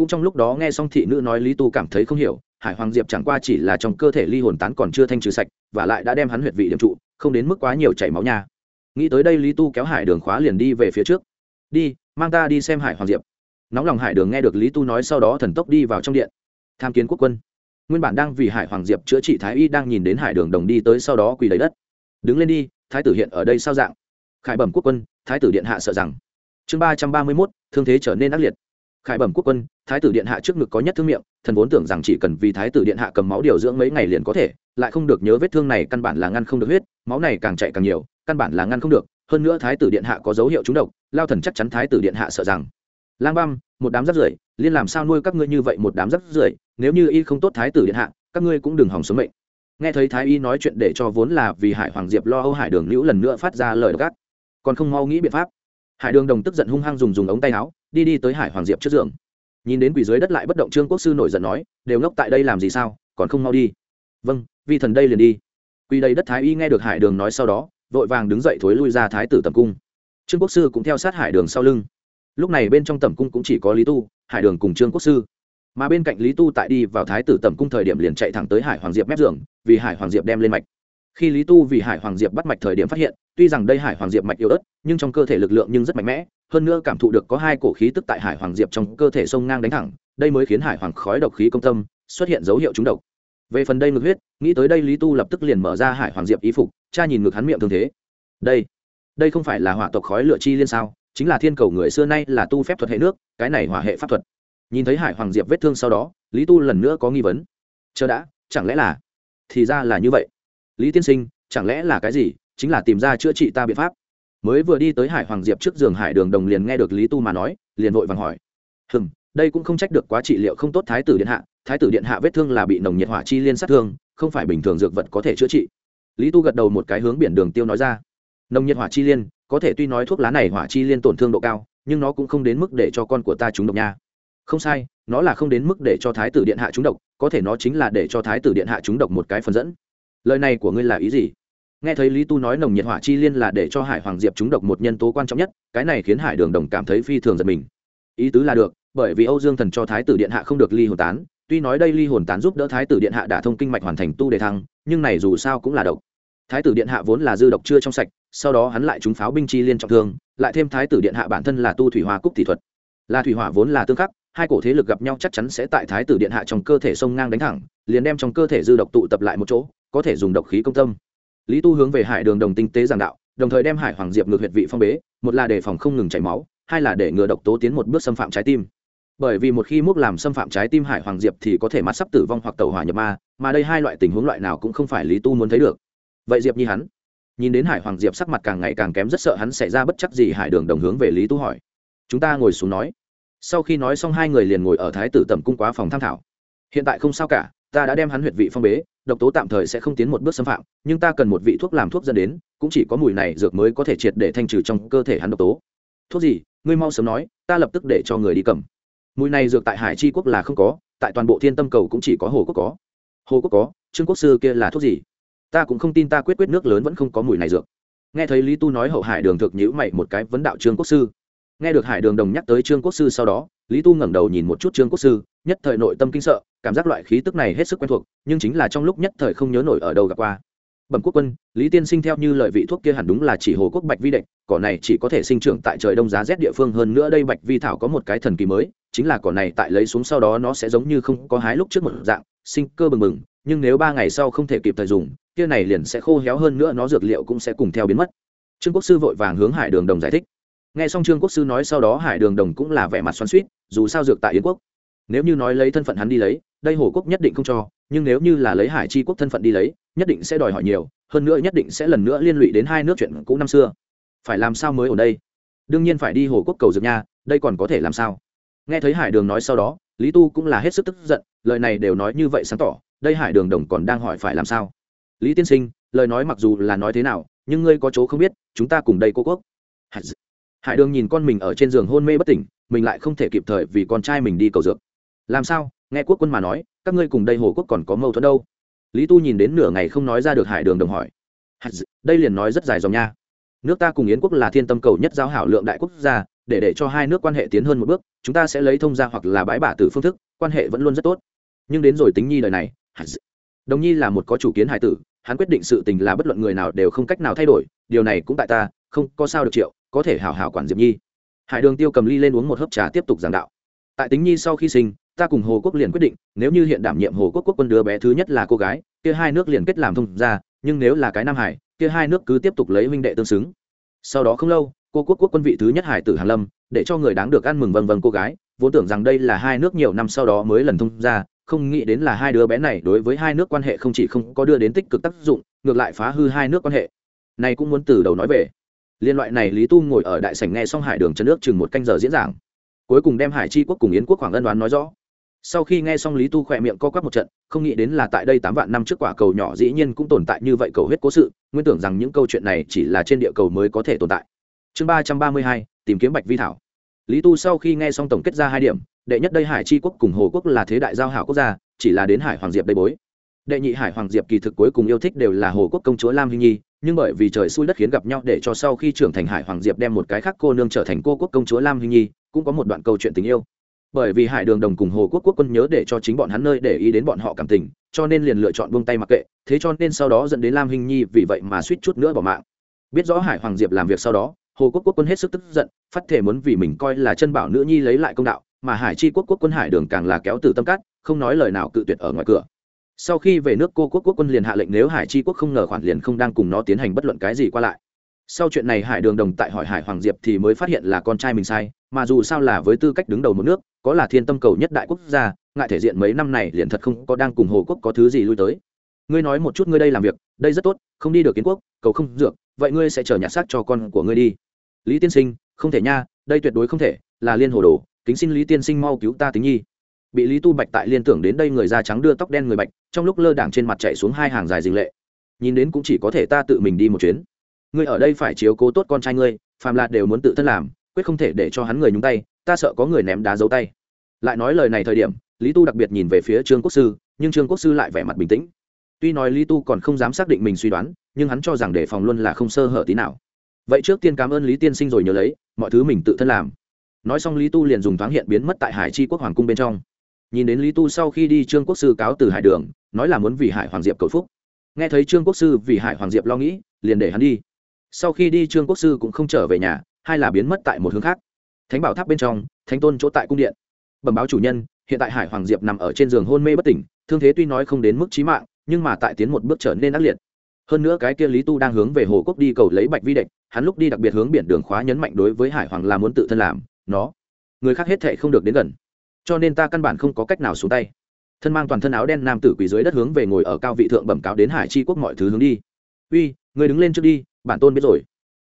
Speaker 1: cũng trong lúc đó nghe xong thị nữ nói lý tu cảm thấy không hiểu, hải hoàng diệp chẳng qua chỉ là trong cơ thể ly hồn tán còn chưa thanh trừ sạch, và lại đã đem hắn huyệt vị điểm trụ, không đến mức quá nhiều chảy máu nha. Nghĩ tới đây lý tu kéo hải đường khóa liền đi về phía trước. Đi, mang ta đi xem hải hoàng diệp. Nóng lòng hải đường nghe được lý tu nói sau đó thần tốc đi vào trong điện. Tham kiến quốc quân. Nguyên bản đang vì hải hoàng diệp chữa trị thái y đang nhìn đến hải đường đồng đi tới sau đó quỳ lấy đất. Đứng lên đi, thái tử hiện ở đây sao dạng? Khải bẩm quốc quân, thái tử điện hạ sợ rằng. Chương ba trăm ba mươi mốt, thương thế trở nên ác liệt khải bẩm quốc quân, thái tử điện hạ trước ngực có nhất thương miệng, thần vốn tưởng rằng chỉ cần vì thái tử điện hạ cầm máu điều dưỡng mấy ngày liền có thể, lại không được nhớ vết thương này căn bản là ngăn không được huyết, máu này càng chạy càng nhiều, căn bản là ngăn không được, hơn nữa thái tử điện hạ có dấu hiệu trúng độc, lao thần chắc chắn thái tử điện hạ sợ rằng. Lang băm, một đám rắc rưởi, liên làm sao nuôi các ngươi như vậy một đám rắc rưởi, nếu như y không tốt thái tử điện hạ, các ngươi cũng đừng hỏng sống mệnh. Nghe thấy thái y nói chuyện để cho vốn là vì hải hoàng diệp lo âu hải đường nữ lần nữa phát ra lời gắt. Còn không mau nghĩ biện pháp. Hải đường đồng tức giận hung hăng dùng dùng ống tay áo đi đi tới hải hoàng diệp trước giường. Nhìn đến quỷ dưới đất lại bất động trương quốc sư nổi giận nói, đều ngốc tại đây làm gì sao? Còn không mau đi. Vâng vi thần đây liền đi. Quỳ đầy đất thái y nghe được hải đường nói sau đó, vội vàng đứng dậy thối lui ra thái tử tầm cung. Trương quốc sư cũng theo sát hải đường sau lưng. Lúc này bên trong tầm cung cũng chỉ có lý tu, hải đường cùng trương quốc sư. Mà bên cạnh lý tu tại đi vào thái tử tầm cung thời điểm liền chạy thẳng tới hải hoàng diệp mép giường, vì hải hoàng diệp đem lên mạch. Khi lý tu vì hải hoàng diệp bắt mạch thời điểm phát hiện tuy rằng đây hải hoàng diệp mạch yếu ớt, nhưng trong cơ thể lực lượng nhưng rất mạnh mẽ, hơn nữa cảm thụ được có hai cổ khí tức tại hải hoàng diệp trong cơ thể sông ngang đánh thẳng, đây mới khiến hải hoàng khói độc khí công tâm, xuất hiện dấu hiệu trúng độc. Về phần đây ngược huyết, nghĩ tới đây lý tu lập tức liền mở ra hải hoàng diệp ý phục cha nhìn ngược hắn miệng thương thế. Đây đây không phải là hỏa tộc khói lựa chi liên sao, chính là thiên cầu người xưa nay là tu phép thuật hệ nước, cái này hỏa hệ pháp thuật. Nhìn thấy hải hoàng diệp vết thương sau đó, lý tu lần nữa có nghi vấn. Chờ đã, chẳng lẽ là, thì ra là như vậy. Lý tiên sinh, chẳng lẽ là cái gì chính là tìm ra chữa trị ta biện pháp. Mới vừa đi tới hải hoàng diệp trước giường hải đường đồng liền nghe được lý tu mà nói, liền vội vàng hỏi. Hừm, đây cũng không trách được quá trị liệu không tốt thái tử điện hạ, thái tử điện hạ vết thương là bị nồng nhiệt hỏa chi liên sát thương, không phải bình thường dược vật có thể chữa trị. Lý tu gật đầu một cái hướng biển đường tiêu nói ra. Nồng nhiệt hỏa chi liên, có thể tuy nói thuốc lá này hỏa chi liên tổn thương độ cao, nhưng nó cũng không đến mức để cho con của ta trúng độc nha. Không sai, nó là không đến mức để cho thái tử điện hạ trúng độc, có thể nó chính là để cho thái tử điện hạ trúng độc một cái phần dẫn. Lời này của ngươi là ý gì? Nghe thấy lý tu nói nồng nhiệt hỏa chi liên là để cho hải hoàng diệp trúng độc một nhân tố quan trọng nhất, cái này khiến hải đường đồng cảm thấy phi thường giật mình. Ý tứ là được, bởi vì âu dương thần cho thái tử điện hạ không được ly hồn tán, tuy nói đây ly hồn tán giúp đỡ thái tử điện hạ đả thông kinh mạch hoàn thành tu đề thăng, nhưng này dù sao cũng là độc. Thái tử điện hạ vốn là dư độc chưa trong sạch, sau đó hắn lại trúng pháo binh chi liên trọng thương, lại thêm thái tử điện hạ bản thân là tu thủy hòa cúc thị thuật. Là thủy hỏa vốn là tương khắc, hai cổ thế lực gặp nhau chắc chắn sẽ tại thái tử điện hạ trong cơ thể sông ngang đánh thẳng, liền đem trong cơ thể dư độc tụ tập lại một chỗ, có thể dùng độc khí công tâm lý tu hướng về hải đường đồng tinh tế giảng đạo, đồng thời đem hải hoàng diệp ngược huyệt vị phong bế, một là để phòng không ngừng chảy máu, hai là để ngừa độc tố tiến một bước xâm phạm trái tim. Bởi vì một khi múc làm xâm phạm trái tim hải hoàng diệp thì có thể mắt sắp tử vong hoặc tàu hỏa nhập ma, mà đây hai loại tình huống loại nào cũng không phải lý tu muốn thấy được. Vậy diệp nhi hắn, nhìn đến hải hoàng diệp sắc mặt càng ngày càng kém rất sợ hắn xảy ra bất chắc gì hải đường đồng hướng về lý tu hỏi. Chúng ta ngồi xuống nói. Sau khi nói xong hai người liền ngồi ở thái tử Tẩm cung quá phòng tham thảo. Hiện tại không sao cả ta đã đem hắn huyệt vị phong bế, độc tố tạm thời sẽ không tiến một bước xâm phạm, nhưng ta cần một vị thuốc làm thuốc dẫn đến, cũng chỉ có mùi này dược mới có thể triệt để thanh trừ trong cơ thể hắn độc tố. Thuốc gì? Ngươi mau sớm nói, ta lập tức để cho người đi cầm. Mùi này dược tại hải tri quốc là không có, tại toàn bộ thiên tâm cầu cũng chỉ có hồ quốc có. Hồ quốc có, trương quốc sư kia là thuốc gì? Ta cũng không tin ta quyết quyết nước lớn vẫn không có mùi này dược. Nghe thấy lý tu nói hậu hải đường thực nhữ mày một cái vấn đạo trương quốc sư. Nghe được hải đường đồng nhắc tới trương quốc sư sau đó lý tu ngẩng đầu nhìn một chút trương quốc sư, nhất thời nội tâm kinh sợ, cảm giác loại khí tức này hết sức quen thuộc, nhưng chính là trong lúc nhất thời không nhớ nổi ở đâu gặp qua. Bẩm quốc quân, lý tiên sinh theo như lời vị thuốc kia hẳn đúng là chỉ hồ quốc bạch vi đệnh cỏ này chỉ có thể sinh trưởng tại trời đông giá rét địa phương, hơn nữa đây bạch vi thảo có một cái thần kỳ mới, chính là cỏ này tại lấy xuống sau đó nó sẽ giống như không có hái lúc trước một dạng, sinh cơ bừng bừng, nhưng nếu ba ngày sau không thể kịp thời dùng, kia này liền sẽ khô héo hơn nữa, nó dược liệu cũng sẽ cùng theo biến mất. Trương quốc sư vội vàng hướng hải đường đồng giải thích nghe xong trương quốc sư nói sau đó hải đường đồng cũng là vẻ mặt xoắn suýt dù sao dược tại yến quốc. Nếu như nói lấy thân phận hắn đi lấy, đây hồ quốc nhất định không cho, nhưng nếu như là lấy hải chi quốc thân phận đi lấy, nhất định sẽ đòi hỏi nhiều, hơn nữa nhất định sẽ lần nữa liên lụy đến hai nước chuyện cũ năm xưa. Phải làm sao mới ở đây? Đương nhiên phải đi hồ quốc cầu dược nha, đây còn có thể làm sao? Nghe thấy hải đường nói sau đó, lý tu cũng là hết sức tức giận, lời này đều nói như vậy sáng tỏ, đây hải đường đồng còn đang hỏi phải làm sao? Lý tiên sinh, lời nói mặc dù là nói thế nào, nhưng ngươi có chỗ không biết, chúng ta cùng đây cô quốc hải đường nhìn con mình ở trên giường hôn mê bất tỉnh, mình lại không thể kịp thời vì con trai mình đi cầu dược. Làm sao? Nghe quốc quân mà nói, các ngươi cùng đây hồ quốc còn có mâu thuẫn đâu? Lý tu nhìn đến nửa ngày không nói ra được hải đường đồng hỏi. Đây liền nói rất dài dòng nha. Nước ta cùng yến quốc là thiên tâm cầu nhất giao hảo lượng đại quốc gia, để để cho hai nước quan hệ tiến hơn một bước, chúng ta sẽ lấy thông gia hoặc là bãi bả từ phương thức, quan hệ vẫn luôn rất tốt. Nhưng đến rồi tính nhi đời này đồng nhi là một có chủ kiến hải tử, hắn quyết định sự tình là bất luận người nào đều không cách nào thay đổi, điều này cũng tại ta, không có sao được triệu có thể hảo hảo quản diệp nhi. Hải đường tiêu cầm ly lên uống một hớp trà tiếp tục giảng đạo. Tại tính nhi sau khi sinh, ta cùng hồ quốc liền quyết định, nếu như hiện đảm nhiệm hồ quốc quốc quân đứa bé thứ nhất là cô gái, kia hai nước liền kết làm thông ra nhưng nếu là cái nam hải, kia hai nước cứ tiếp tục lấy huynh đệ tương xứng. Sau đó không lâu, cô quốc quốc quân vị thứ nhất hải tử hàn lâm, để cho người đáng được ăn mừng vân vân cô gái, vốn tưởng rằng đây là hai nước nhiều năm sau đó mới lần thông ra không nghĩ đến là hai đứa bé này đối với hai nước quan hệ không chỉ không có đưa đến tích cực tác dụng, ngược lại phá hư hai nước quan hệ. Này cũng muốn từ đầu nói về liên loại này lý tu ngồi ở đại sảnh nghe xong hải đường chân nước chừng một canh giờ diễn giảng, cuối cùng đem hải chi quốc cùng yến quốc hoàng ân đoán nói rõ. Sau khi nghe xong lý tu khỏe miệng co quắp một trận, không nghĩ đến là tại đây tám vạn năm trước quả cầu nhỏ dĩ nhiên cũng tồn tại như vậy cầu huyết cố sự, nguyên tưởng rằng những câu chuyện này chỉ là trên địa cầu mới có thể tồn tại. Chương ba trăm ba mươi hai, tìm kiếm bạch vi thảo. Lý tu sau khi nghe xong tổng kết ra hai điểm, đệ nhất đây hải chi quốc cùng hồ quốc là thế đại giao hảo quốc gia, chỉ là đến hải hoàng diệp đây bối. Đệ nhị hải hoàng diệp kỳ thực cuối cùng yêu thích đều là hồ quốc công chúa lam hinh nhi nhưng bởi vì trời xui đất khiến gặp nhau để cho sau khi trưởng thành hải hoàng diệp đem một cái khác cô nương trở thành cô quốc công chúa lam hinh nhi, cũng có một đoạn câu chuyện tình yêu. Bởi vì hải đường đồng cùng hồ quốc quốc quân nhớ để cho chính bọn hắn nơi để ý đến bọn họ cảm tình, cho nên liền lựa chọn buông tay mặc kệ, thế cho nên sau đó dẫn đến lam hinh nhi vì vậy mà suýt chút nữa bỏ mạng. Biết rõ hải hoàng diệp làm việc sau đó, hồ quốc quốc quân hết sức tức giận, phát thể muốn vì mình coi là chân bảo nữ nhi lấy lại công đạo, mà hải chi quốc quốc quân hải đường càng là kéo từ tâm cát, không nói lời nào cự tuyệt ở ngoài cửa sau khi về nước cô quốc quốc quân liền hạ lệnh nếu hải chi quốc không ngờ khoản liền không đang cùng nó tiến hành bất luận cái gì qua lại. Sau chuyện này hải đường đồng tại hỏi hải hoàng diệp thì mới phát hiện là con trai mình sai, mà dù sao là với tư cách đứng đầu một nước, có là thiên tâm cầu nhất đại quốc gia, ngại thể diện mấy năm này liền thật không có đang cùng hồ quốc có thứ gì lui tới. Ngươi nói một chút ngươi đây làm việc, đây rất tốt, không đi được kiến quốc, cầu không dược, vậy ngươi sẽ chờ nhặt xác cho con của ngươi đi. Lý tiên sinh, không thể nha, đây tuyệt đối không thể, là liên hồ đồ, kính xin lý tiên sinh mau cứu ta tính nhi bị lý tu bạch tại liên tưởng đến đây người da trắng đưa tóc đen người bạch, trong lúc lơ đảng trên mặt chạy xuống hai hàng dài dình lệ. Nhìn đến cũng chỉ có thể ta tự mình đi một chuyến. Ngươi ở đây phải chiếu cố tốt con trai ngươi, phàm lạt đều muốn tự thân làm, quyết không thể để cho hắn người nhúng tay, ta sợ có người ném đá dấu tay. Lại nói lời này thời điểm, lý tu đặc biệt nhìn về phía trương quốc sư, nhưng trương quốc sư lại vẻ mặt bình tĩnh. Tuy nói lý tu còn không dám xác định mình suy đoán, nhưng hắn cho rằng đề phòng luôn là không sơ hở tí nào. Vậy trước tiên cảm ơn lý tiên sinh rồi nhớ lấy, mọi thứ mình tự thân làm. Nói xong lý tu liền dùng thoáng hiện biến mất tại hải chi quốc hoàng cung bên trong nhìn đến lý tu sau khi đi trương quốc sư cáo từ hải đường, nói là muốn vì hải hoàng diệp cầu phúc. Nghe thấy trương quốc sư vì hải hoàng diệp lo nghĩ, liền để hắn đi. Sau khi đi trương quốc sư cũng không trở về nhà, hay là biến mất tại một hướng khác. Thánh bảo tháp bên trong, thánh tôn chỗ tại cung điện. Bẩm báo chủ nhân, hiện tại hải hoàng diệp nằm ở trên giường hôn mê bất tỉnh, thương thế tuy nói không đến mức trí mạng, nhưng mà tại tiến một bước trở nên ác liệt. Hơn nữa cái kia lý tu đang hướng về hồ quốc đi cầu lấy bạch vi đệnh hắn lúc đi đặc biệt hướng biển đường khóa nhấn mạnh đối với hải hoàng là muốn tự thân làm, nó. Người khác hết thệ không được đến gần cho nên ta căn bản không có cách nào xuống tay. Thân mang toàn thân áo đen nam tử quỳ dưới đất hướng về ngồi ở cao vị thượng bẩm cáo đến hải chi quốc mọi thứ hướng đi. Uy người đứng lên trước đi, bản tôn biết rồi.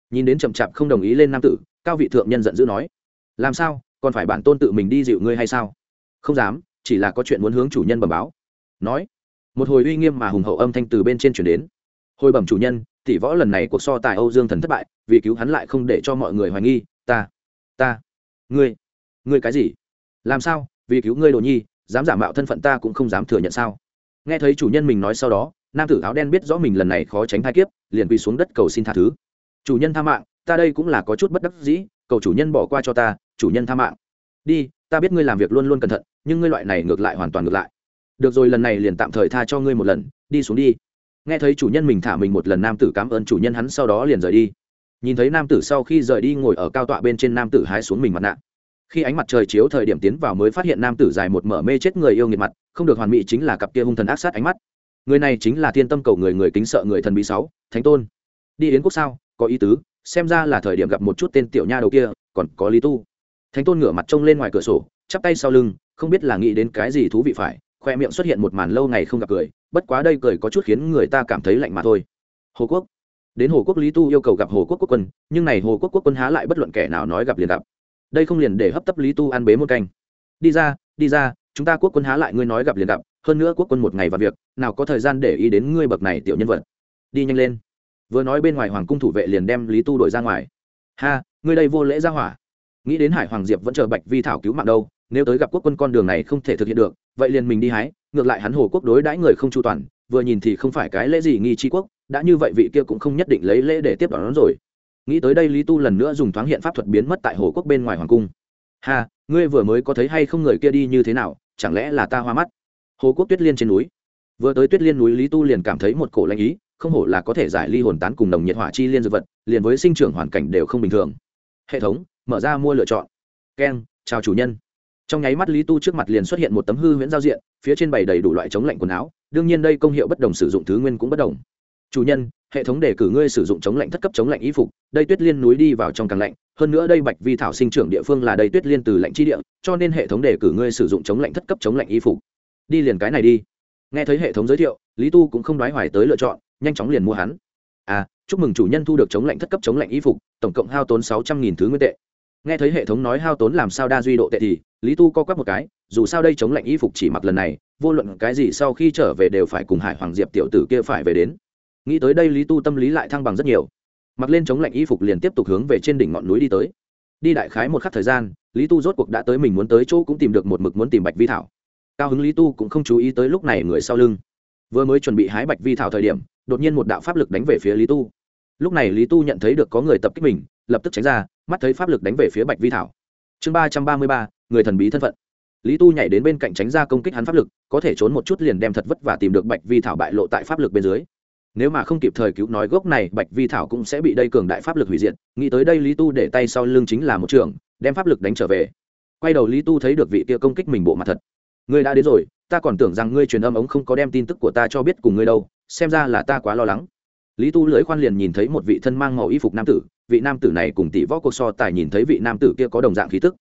Speaker 1: Nhìn đến chậm chạp không đồng ý lên nam tử, cao vị thượng nhân giận dữ nói, làm sao? Còn phải bản tôn tự mình đi dịu ngươi hay sao? Không dám, chỉ là có chuyện muốn hướng chủ nhân bẩm báo. Nói, một hồi uy nghiêm mà hùng hậu âm thanh từ bên trên chuyển đến. Hồi bẩm chủ nhân, tỷ võ lần này cuộc so tài âu dương thần thất bại, vì cứu hắn lại không để cho mọi người hoài nghi, ta ta, ngươi ngươi cái gì? Làm sao? Vì cứu ngươi đồ nhi, dám giả mạo thân phận ta cũng không dám thừa nhận sao? Nghe thấy chủ nhân mình nói sau đó, nam tử áo đen biết rõ mình lần này khó tránh thai kiếp, liền quỳ xuống đất cầu xin tha thứ. Chủ nhân tha mạng, ta đây cũng là có chút bất đắc dĩ, cầu chủ nhân bỏ qua cho ta, chủ nhân tha mạng. Đi, ta biết ngươi làm việc luôn luôn cẩn thận, nhưng ngươi loại này ngược lại hoàn toàn ngược lại. Được rồi, lần này liền tạm thời tha cho ngươi một lần, đi xuống đi. Nghe thấy chủ nhân mình thả mình một lần, nam tử cảm ơn chủ nhân hắn sau đó liền rời đi. Nhìn thấy nam tử sau khi rời đi ngồi ở cao tọa bên trên, nam tử hái xuống mình mặt nạ khi ánh mặt trời chiếu thời điểm tiến vào mới phát hiện nam tử dài một mở mê chết người yêu nghiệt mặt, không được hoàn mỹ chính là cặp kia hung thần ác sát ánh mắt. Người này chính là thiên tâm cầu người người kính sợ người thần bí sáu, thánh tôn. Đi đến quốc sao? Có ý tứ, xem ra là thời điểm gặp một chút tên tiểu nha đầu kia, còn có lý tu. Thánh tôn ngửa mặt trông lên ngoài cửa sổ, chắp tay sau lưng, không biết là nghĩ đến cái gì thú vị phải, khoe miệng xuất hiện một màn lâu ngày không gặp cười, bất quá đây cười có chút khiến người ta cảm thấy lạnh mà thôi. Hồ quốc. Đến hồ quốc lý tu yêu cầu gặp hồ quốc quốc quân, nhưng này hồ quốc quốc quân há lại bất luận kẻ nào nói gặp liền gặp đây không liền để hấp tấp lý tu ăn bế một canh. Đi ra đi ra, chúng ta quốc quân há lại ngươi nói gặp liền gặp, hơn nữa quốc quân một ngày và việc, nào có thời gian để ý đến ngươi bậc này tiểu nhân vật. Đi nhanh lên. Vừa nói bên ngoài hoàng cung thủ vệ liền đem lý tu đổi ra ngoài. Ha, ngươi đây vô lễ ra hỏa. Nghĩ đến hải hoàng diệp vẫn chờ bạch vi thảo cứu mạng đâu, nếu tới gặp quốc quân con đường này không thể thực hiện được, vậy liền mình đi hái, ngược lại hắn hồ quốc đối đãi người không chu toàn, vừa nhìn thì không phải cái lễ gì nghi tri quốc, đã như vậy vị kia cũng không nhất định lấy lễ để tiếp đón rồi nghĩ tới đây lý tu lần nữa dùng thoáng hiện pháp thuật biến mất tại hồ quốc bên ngoài hoàng cung. Ha, ngươi vừa mới có thấy hay không người kia đi như thế nào? Chẳng lẽ là ta hoa mắt? Hồ quốc tuyết liên trên núi. Vừa tới tuyết liên núi, lý tu liền cảm thấy một cổ lanh ý, không hổ là có thể giải ly hồn tán cùng đồng nhiệt hỏa chi liên dược vật, liền với sinh trưởng hoàn cảnh đều không bình thường. Hệ thống, mở ra mua lựa chọn. Keng chào chủ nhân. Trong nháy mắt lý tu trước mặt liền xuất hiện một tấm hư huyễn giao diện, phía trên bày đầy đủ loại chống lạnh quần áo, đương nhiên đây công hiệu bất đồng sử dụng thứ nguyên cũng bất đồng chủ nhân, hệ thống đề cử ngươi sử dụng chống lạnh thất cấp chống lạnh y phục, đây tuyết liên núi đi vào trong càng lạnh, hơn nữa đây bạch vi thảo sinh trưởng địa phương là đây tuyết liên từ lạnh chi địa, cho nên hệ thống đề cử ngươi sử dụng chống lạnh thất cấp chống lạnh y phục. Đi liền cái này đi. Nghe thấy hệ thống giới thiệu, lý tu cũng không đoái hoài tới lựa chọn, nhanh chóng liền mua hắn. À chúc mừng chủ nhân thu được chống lạnh thất cấp chống lạnh y phục, tổng cộng hao tốn sáu trăm nghìn thứ nguyên tệ. Nghe thấy hệ thống nói hao tốn làm sao đa duy độ tệ thì, lý tu co quắp một cái, dù sao đây chống lạnh y phục chỉ mặc lần này, vô luận cái gì sau khi trở về đều phải cùng hải hoàng diệp tiểu tử kia phải về đến nghĩ tới đây lý tu tâm lý lại thăng bằng rất nhiều. Mặc lên chống lạnh y phục liền tiếp tục hướng về trên đỉnh ngọn núi đi tới. Đi đại khái một khắc thời gian, lý tu rốt cuộc đã tới mình muốn tới chỗ cũng tìm được một mực muốn tìm bạch vi thảo. Cao hứng lý tu cũng không chú ý tới lúc này người sau lưng. Vừa mới chuẩn bị hái bạch vi thảo thời điểm, đột nhiên một đạo pháp lực đánh về phía lý tu. Lúc này lý tu nhận thấy được có người tập kích mình, lập tức tránh ra, mắt thấy pháp lực đánh về phía bạch vi thảo. Chương ba trăm ba mươi ba, người thần bí thân phận. Lý tu nhảy đến bên cạnh tránh ra công kích hắn pháp lực, có thể trốn một chút liền đem thật vất và tìm được bạch vi thảo bại lộ tại pháp lực bên dưới nếu mà không kịp thời cứu nói gốc này, bạch vi thảo cũng sẽ bị đây cường đại pháp lực hủy diệt. Nghĩ tới đây lý tu để tay sau lưng chính là một trường, đem pháp lực đánh trở về. Quay đầu lý tu thấy được vị kia công kích mình bộ mặt thật. Ngươi đã đến rồi, ta còn tưởng rằng ngươi truyền âm ống không có đem tin tức của ta cho biết cùng ngươi đâu, xem ra là ta quá lo lắng. Lý tu lưỡi khoan liền nhìn thấy một vị thân mang màu y phục nam tử, vị nam tử này cùng tỷ võ cuộc so tài nhìn thấy vị nam tử kia có đồng dạng khí tức.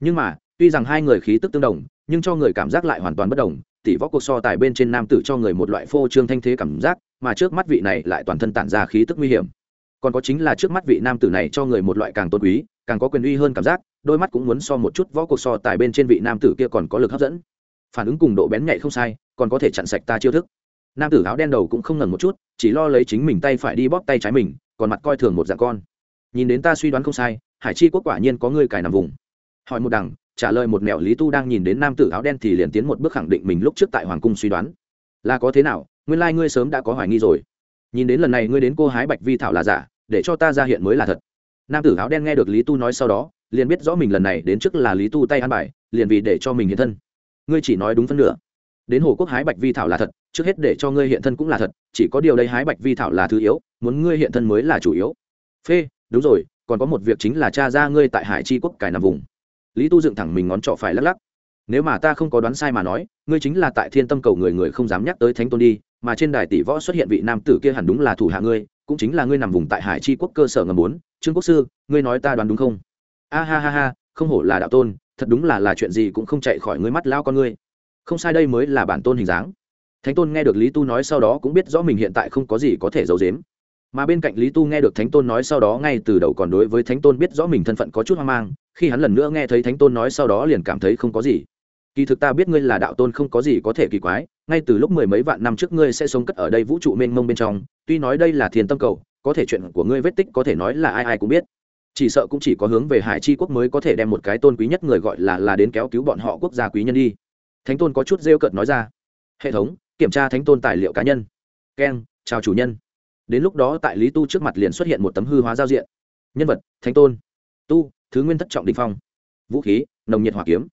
Speaker 1: Nhưng mà, tuy rằng hai người khí tức tương đồng, nhưng cho người cảm giác lại hoàn toàn bất đồng tỷ võ cuộc so tài bên trên nam tử cho người một loại phô trương thanh thế cảm giác, mà trước mắt vị này lại toàn thân tản ra khí tức nguy hiểm. Còn có chính là trước mắt vị nam tử này cho người một loại càng tôn quý, càng có quyền uy hơn cảm giác, đôi mắt cũng muốn so một chút võ cuộc so tài bên trên vị nam tử kia còn có lực hấp dẫn. Phản ứng cùng độ bén nhạy không sai, còn có thể chặn sạch ta chiêu thức. Nam tử áo đen đầu cũng không ngần một chút, chỉ lo lấy chính mình tay phải đi bóp tay trái mình, còn mặt coi thường một dạng con. Nhìn đến ta suy đoán không sai, hải chi quốc quả nhiên có người cài nằm vùng. Hỏi một đằng trả lời một mẹo lý tu đang nhìn đến nam tử áo đen thì liền tiến một bước khẳng định mình lúc trước tại hoàng cung suy đoán. Là có thế nào? Nguyên lai、like、ngươi sớm đã có hoài nghi rồi. Nhìn đến lần này ngươi đến cô hái bạch vi thảo là giả, để cho ta ra hiện mới là thật. Nam tử áo đen nghe được lý tu nói sau đó, liền biết rõ mình lần này đến trước là lý tu tay ăn bài, liền vì để cho mình hiện thân. Ngươi chỉ nói đúng phân nửa. Đến hồ quốc hái bạch vi thảo là thật, trước hết để cho ngươi hiện thân cũng là thật, chỉ có điều đây hái bạch vi thảo là thứ yếu, muốn ngươi hiện thân mới là chủ yếu. Phê, đúng rồi, còn có một việc chính là cha ra ngươi tại hải tri quốc cải nằm vùng lý tu dựng thẳng mình ngón trỏ phải lắc lắc. Nếu mà ta không có đoán sai mà nói, ngươi chính là tại thiên tâm cầu người người không dám nhắc tới thánh tôn đi, mà trên đài tỷ võ xuất hiện vị nam tử kia hẳn đúng là thủ hạ ngươi, cũng chính là ngươi nằm vùng tại hải chi quốc cơ sở ngầm bốn, trương quốc sư, ngươi nói ta đoán đúng không? A ha ha ha, không hổ là đạo tôn, thật đúng là là chuyện gì cũng không chạy khỏi ngươi mắt lao con ngươi. Không sai đây mới là bản tôn hình dáng. Thánh tôn nghe được lý tu nói sau đó cũng biết rõ mình hiện tại không có gì có thể giấu giếm. Mà bên cạnh lý tu nghe được thánh tôn nói sau đó ngay từ đầu còn đối với thánh tôn biết rõ mình thân phận có chút hoang mang khi hắn lần nữa nghe thấy thánh tôn nói sau đó liền cảm thấy không có gì. Kỳ thực ta biết ngươi là đạo tôn không có gì có thể kỳ quái, ngay từ lúc mười mấy vạn năm trước ngươi sẽ sống cất ở đây vũ trụ mênh mông bên trong, tuy nói đây là thiền tâm cầu, có thể chuyện của ngươi vết tích có thể nói là ai ai cũng biết. Chỉ sợ cũng chỉ có hướng về hải chi quốc mới có thể đem một cái tôn quý nhất người gọi là là đến kéo cứu bọn họ quốc gia quý nhân đi. Thánh tôn có chút rêu cợt nói ra. Hệ thống, kiểm tra thánh tôn tài liệu cá nhân. Keng chào chủ nhân. Đến lúc đó tại lý tu trước mặt liền xuất hiện một tấm hư hóa giao diện. Nhân vật, thánh tôn. Tu thứ nguyên thất trọng đình phong. Vũ khí, nồng nhiệt hỏa kiếm.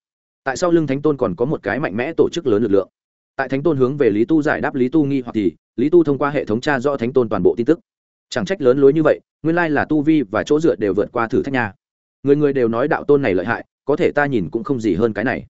Speaker 1: Tại sau lưng thánh tôn còn có một cái mạnh mẽ tổ chức lớn lực lượng. Tại thánh tôn hướng về lý tu giải đáp lý tu nghi hoặc thì, lý tu thông qua hệ thống tra rõ thánh tôn toàn bộ tin tức. Chẳng trách lớn lối như vậy, nguyên lai là tu vi và chỗ dựa đều vượt qua thử thách nha. Người người đều nói đạo tôn này lợi hại, có thể ta nhìn cũng không gì hơn cái này.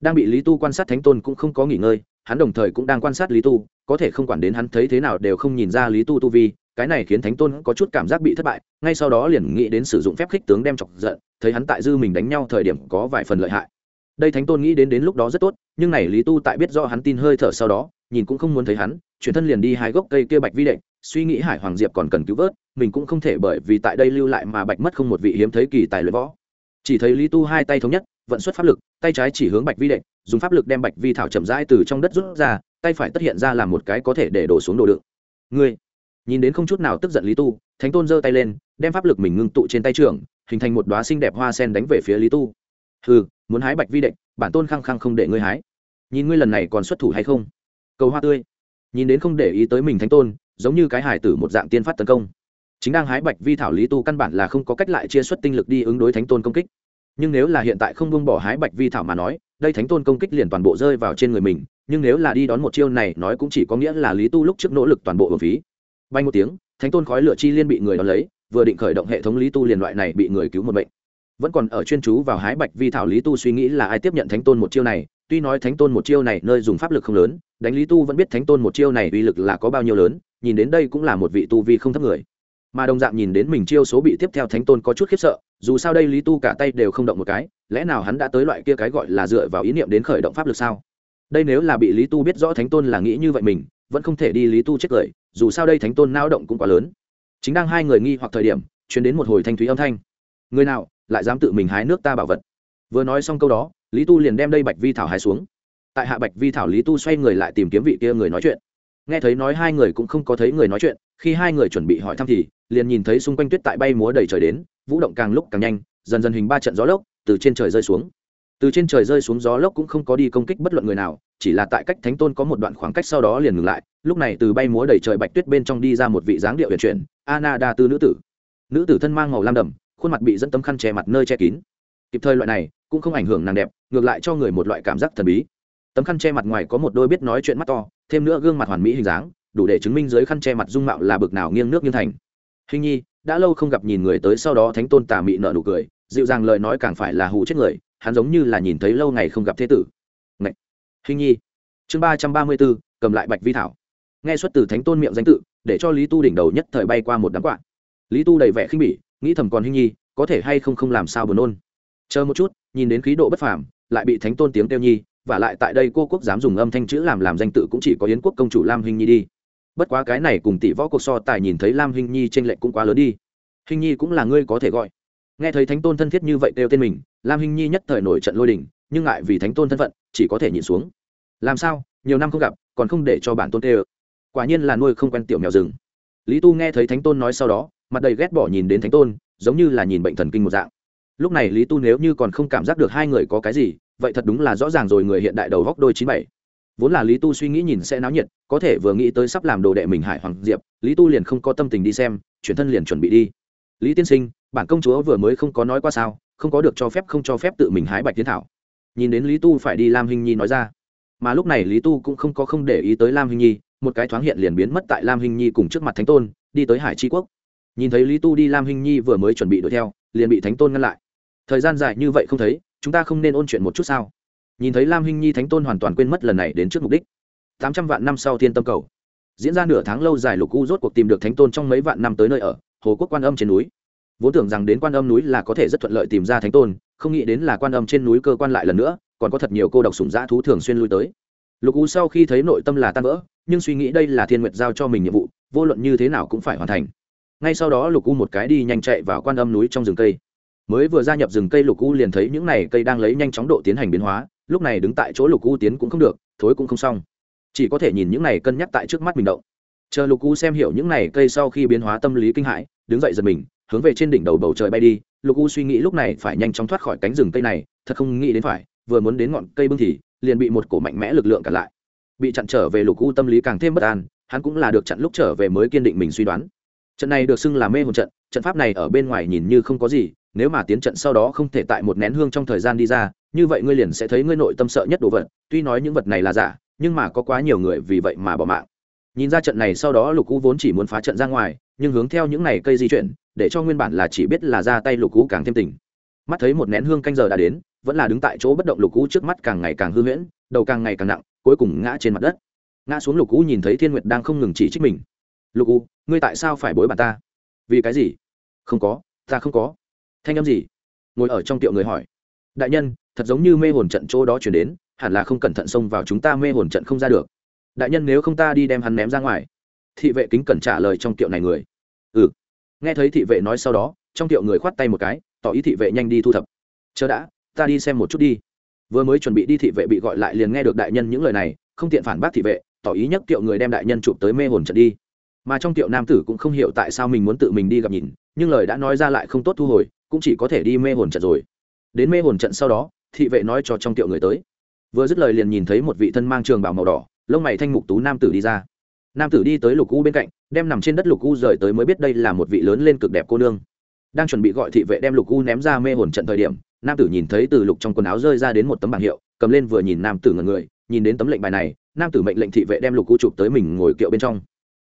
Speaker 1: Đang bị lý tu quan sát thánh tôn cũng không có nghỉ ngơi, hắn đồng thời cũng đang quan sát lý tu, có thể không quản đến hắn thấy thế nào đều không nhìn ra lý tu tu vi, cái này khiến thánh tôn có chút cảm giác bị thất bại, ngay sau đó liền nghĩ đến sử dụng phép khích tướng đem chọc giận thấy hắn tại dư mình đánh nhau thời điểm có vài phần lợi hại. Đây thánh tôn nghĩ đến đến lúc đó rất tốt, nhưng này lý tu tại biết do hắn tin hơi thở sau đó, nhìn cũng không muốn thấy hắn, chuyển thân liền đi hai gốc cây kia bạch vi đệm suy nghĩ hải hoàng diệp còn cần cứu vớt, mình cũng không thể bởi vì tại đây lưu lại mà bạch mất không một vị hiếm thấy kỳ tài luyện võ. Chỉ thấy lý tu hai tay thống nhất, vận xuất pháp lực, tay trái chỉ hướng bạch vi đệm dùng pháp lực đem bạch vi thảo chậm rãi từ trong đất rút ra, tay phải tất hiện ra làm một cái có thể để đổ xuống đồ đựng. Ngươi nhìn đến không chút nào tức giận lý tu thánh tôn giơ tay lên đem pháp lực mình ngưng tụ trên tay trường, hình thành một đoá xinh đẹp hoa sen đánh về phía lý tu hừ muốn hái bạch vi đệ, bản tôn khăng khăng không để ngươi hái nhìn ngươi lần này còn xuất thủ hay không cầu hoa tươi nhìn đến không để ý tới mình thánh tôn giống như cái hải tử một dạng tiên phát tấn công chính đang hái bạch vi thảo lý tu căn bản là không có cách lại chia xuất tinh lực đi ứng đối thánh tôn công kích nhưng nếu là hiện tại không buông bỏ hái bạch vi thảo mà nói đây thánh tôn công kích liền toàn bộ rơi vào trên người mình nhưng nếu là đi đón một chiêu này nói cũng chỉ có nghĩa là lý tu lúc trước nỗ lực toàn bộ hợp phí bay một tiếng, thánh tôn khói lửa chi liên bị người đón lấy, vừa định khởi động hệ thống lý tu liền loại này bị người cứu một bệnh vẫn còn ở chuyên chú vào hái bạch vi thảo lý tu suy nghĩ là ai tiếp nhận thánh tôn một chiêu này, tuy nói thánh tôn một chiêu này nơi dùng pháp lực không lớn, đánh lý tu vẫn biết thánh tôn một chiêu này uy lực là có bao nhiêu lớn, nhìn đến đây cũng là một vị tu vi không thấp người. Mà đồng dạng nhìn đến mình chiêu số bị tiếp theo thánh tôn có chút khiếp sợ, dù sao đây lý tu cả tay đều không động một cái, lẽ nào hắn đã tới loại kia cái gọi là dựa vào ý niệm đến khởi động pháp lực sao? Đây nếu là bị lý tu biết rõ thánh tôn là nghĩ như vậy mình vẫn không thể đi lý tu chết cười, dù sao đây thánh tôn nao động cũng quá lớn. Chính đang hai người nghi hoặc thời điểm chuyển đến một hồi thanh thúy âm thanh. Người nào, lại dám tự mình hái nước ta bảo vật? Vừa nói xong câu đó, lý tu liền đem đây bạch vi thảo hái xuống. Tại hạ bạch vi thảo, lý tu xoay người lại tìm kiếm vị kia người nói chuyện. Nghe thấy nói hai người cũng không có thấy người nói chuyện, khi hai người chuẩn bị hỏi thăm thì, liền nhìn thấy xung quanh tuyết tại bay múa đầy trời đến, vũ động càng lúc càng nhanh, dần dần hình ba trận gió lốc từ trên trời rơi xuống. Từ trên trời rơi xuống gió lốc cũng không có đi công kích bất luận người nào chỉ là tại cách thánh tôn có một đoạn khoảng cách sau đó liền ngừng lại, lúc này từ bay múa đầy trời bạch tuyết bên trong đi ra một vị dáng điệu huyền chuyển ana đa tư nữ tử. Nữ tử thân mang màu lam đậm, khuôn mặt bị dẫn tấm khăn che mặt nơi che kín. Kịp thời loại này, cũng không ảnh hưởng nàng đẹp, ngược lại cho người một loại cảm giác thần bí. Tấm khăn che mặt ngoài có một đôi biết nói chuyện mắt to, thêm nữa gương mặt hoàn mỹ hình dáng, đủ để chứng minh dưới khăn che mặt dung mạo là bực nào nghiêng nước nghiêng thành. Hình nhi, đã lâu không gặp nhìn người tới sau đó thánh tôn tà mị nợ nụ cười, dịu dàng lời nói càng phải là hù chết người, hắn giống như là nhìn thấy lâu ngày không gặp thế tử hình nhi. Chương ba trăm ba mươi bốn, cầm lại bạch vi thảo. Nghe xuất từ thánh tôn miệng danh tự, để cho lý tu đỉnh đầu nhất thời bay qua một đám quạ. Lý tu đầy vẻ khinh bỉ, nghĩ thầm còn hình nhi, có thể hay không không làm sao buồn nôn. Chờ một chút, nhìn đến khí độ bất phàm, lại bị thánh tôn tiếng kêu nhi, và lại tại đây cô quốc dám dùng âm thanh chữ làm làm danh tự cũng chỉ có yến quốc công chủ lam hình nhi đi. Bất quá cái này cùng tỷ võ cuộc so tài nhìn thấy lam hình nhi t r ê n lệch cũng quá lớn đi. Hình nhi cũng là ngươi có thể gọi. Nghe thấy thánh tôn thân thiết như vậy kêu tên mình, lam hình nhi nhất thời nổi trận lôi đình, nhưng ngại vì thánh tôn thân phận chỉ có thể nhìn xuống. Làm sao? Nhiều năm không gặp, còn không để cho bản tôn tê ơ. Quả nhiên là nuôi không quen tiểu mèo rừng. Lý tu nghe thấy thánh tôn nói sau đó, mặt đầy ghét bỏ nhìn đến thánh tôn, giống như là nhìn bệnh thần kinh một dạng. Lúc này lý tu nếu như còn không cảm giác được hai người có cái gì, vậy thật đúng là rõ ràng rồi người hiện đại đầu góc đôi chín bảy. Vốn là lý tu suy nghĩ nhìn sẽ náo nhiệt, có thể vừa nghĩ tới sắp làm đồ đệ mình hải hoàng diệp, lý tu liền không có tâm tình đi xem, chuyển thân liền chuẩn bị đi. Lý tiên sinh, bản công chúa vừa mới không có nói qua sao, không có được cho phép không cho phép tự mình hái bạch tiến thảo nhìn đến lý tu phải đi lam hình nhi nói ra. Mà lúc này lý tu cũng không có không để ý tới lam hình nhi, một cái thoáng hiện liền biến mất tại lam hình nhi cùng trước mặt thánh tôn, đi tới hải tri quốc. Nhìn thấy lý tu đi lam hình nhi vừa mới chuẩn bị đuổi theo, liền bị thánh tôn ngăn lại. Thời gian dài như vậy không thấy, chúng ta không nên ôn chuyện một chút sao? Nhìn thấy lam Hình nhi, thánh tôn hoàn toàn quên mất lần này đến trước mục đích. Tám trăm vạn năm sau thiên tâm cầu. Diễn ra nửa tháng lâu dài lục u rốt cuộc tìm được thánh tôn trong mấy vạn năm tới nơi ở, hồ quốc quan âm trên núi. Vốn tưởng rằng đến quan âm núi là có thể rất thuận lợi tìm ra thánh tôn không nghĩ đến là quan âm trên núi cơ quan lại lần nữa, còn có thật nhiều cô độc sủng dã thú thường xuyên lui tới. Lục u sau khi thấy nội tâm là tan vỡ, nhưng suy nghĩ đây là thiên nguyệt giao cho mình nhiệm vụ, vô luận như thế nào cũng phải hoàn thành. Ngay sau đó lục u một cái đi nhanh chạy vào quan âm núi trong rừng cây. Mới vừa gia nhập rừng cây lục u liền thấy những này cây đang lấy nhanh chóng độ tiến hành biến hóa, lúc này đứng tại chỗ lục u tiến cũng không được, thối cũng không xong. Chỉ có thể nhìn những này cân nhắc tại trước mắt mình động. Chờ lục u xem hiểu những này cây sau khi biến hóa tâm lý kinh hãi, đứng dậy giật mình, hướng về trên đỉnh đầu bầu trời bay đi lục u suy nghĩ lúc này phải nhanh chóng thoát khỏi cánh rừng cây này, thật không nghĩ đến phải, vừa muốn đến ngọn cây bưng thì, liền bị một cổ mạnh mẽ lực lượng cản lại. Bị chặn trở về lục u tâm lý càng thêm bất an, hắn cũng là được chặn lúc trở về mới kiên định mình suy đoán. Trận này được xưng là mê hồn trận trận pháp này ở bên ngoài nhìn như không có gì, nếu mà tiến trận sau đó không thể tại một nén hương trong thời gian đi ra, như vậy ngươi liền sẽ thấy ngươi nội tâm sợ nhất đồ vật, tuy nói những vật này là giả, nhưng mà có quá nhiều người vì vậy mà bỏ mạng. Nhìn ra trận này sau đó lục U vốn chỉ muốn phá trận ra ngoài, nhưng hướng theo những này cây di chuyển để cho nguyên bản là chỉ biết là ra tay lục cũ càng thêm tỉnh, mắt thấy một nén hương canh giờ đã đến vẫn là đứng tại chỗ bất động lục cũ trước mắt càng ngày càng hư huyễn đầu càng ngày càng nặng cuối cùng ngã trên mặt đất. Ngã xuống lục cũ nhìn thấy thiên nguyệt đang không ngừng chỉ trích mình. Lục cũ ngươi tại sao phải bối bàn ta? Vì cái gì? Không có ta không có. Thanh âm gì? Ngồi ở trong tiệu người hỏi. Đại nhân thật giống như mê hồn trận chỗ đó chuyển đến hẳn là không cẩn thận xông vào chúng ta mê hồn trận không ra được. Đại nhân nếu không ta đi đem hắn ném ra ngoài. Thị vệ kính cẩn trả lời trong tiệu này người. Ừ nghe thấy thị vệ nói sau đó, trong thiệu người khoát tay một cái, tỏ ý thị vệ nhanh đi thu thập. Chờ đã, ta đi xem một chút đi. Vừa mới chuẩn bị đi thị vệ bị gọi lại liền nghe được đại nhân những lời này, không tiện phản bác thị vệ, tỏ ý nhắc tiệu người đem đại nhân chụp tới mê hồn trận đi. Mà trong tiệu nam tử cũng không hiểu tại sao mình muốn tự mình đi gặp nhìn, nhưng lời đã nói ra lại không tốt thu hồi, cũng chỉ có thể đi mê hồn trận rồi. Đến mê hồn trận sau đó, thị vệ nói cho trong tiệu người tới. Vừa dứt lời liền nhìn thấy một vị thân mang trường bảo màu đỏ, lông mày thanh mục tú nam tử đi ra. Nam tử đi tới lục u bên cạnh đem nằm trên đất lục u rời tới mới biết đây là một vị lớn lên cực đẹp cô nương. Đang chuẩn bị gọi thị vệ đem lục u ném ra mê hồn trận thời điểm, nam tử nhìn thấy từ lục trong quần áo rơi ra đến một tấm bảng hiệu, cầm lên vừa nhìn nam tử ngần người, nhìn đến tấm lệnh bài này, nam tử mệnh lệnh thị vệ đem lục u chụp tới mình ngồi kiệu bên trong.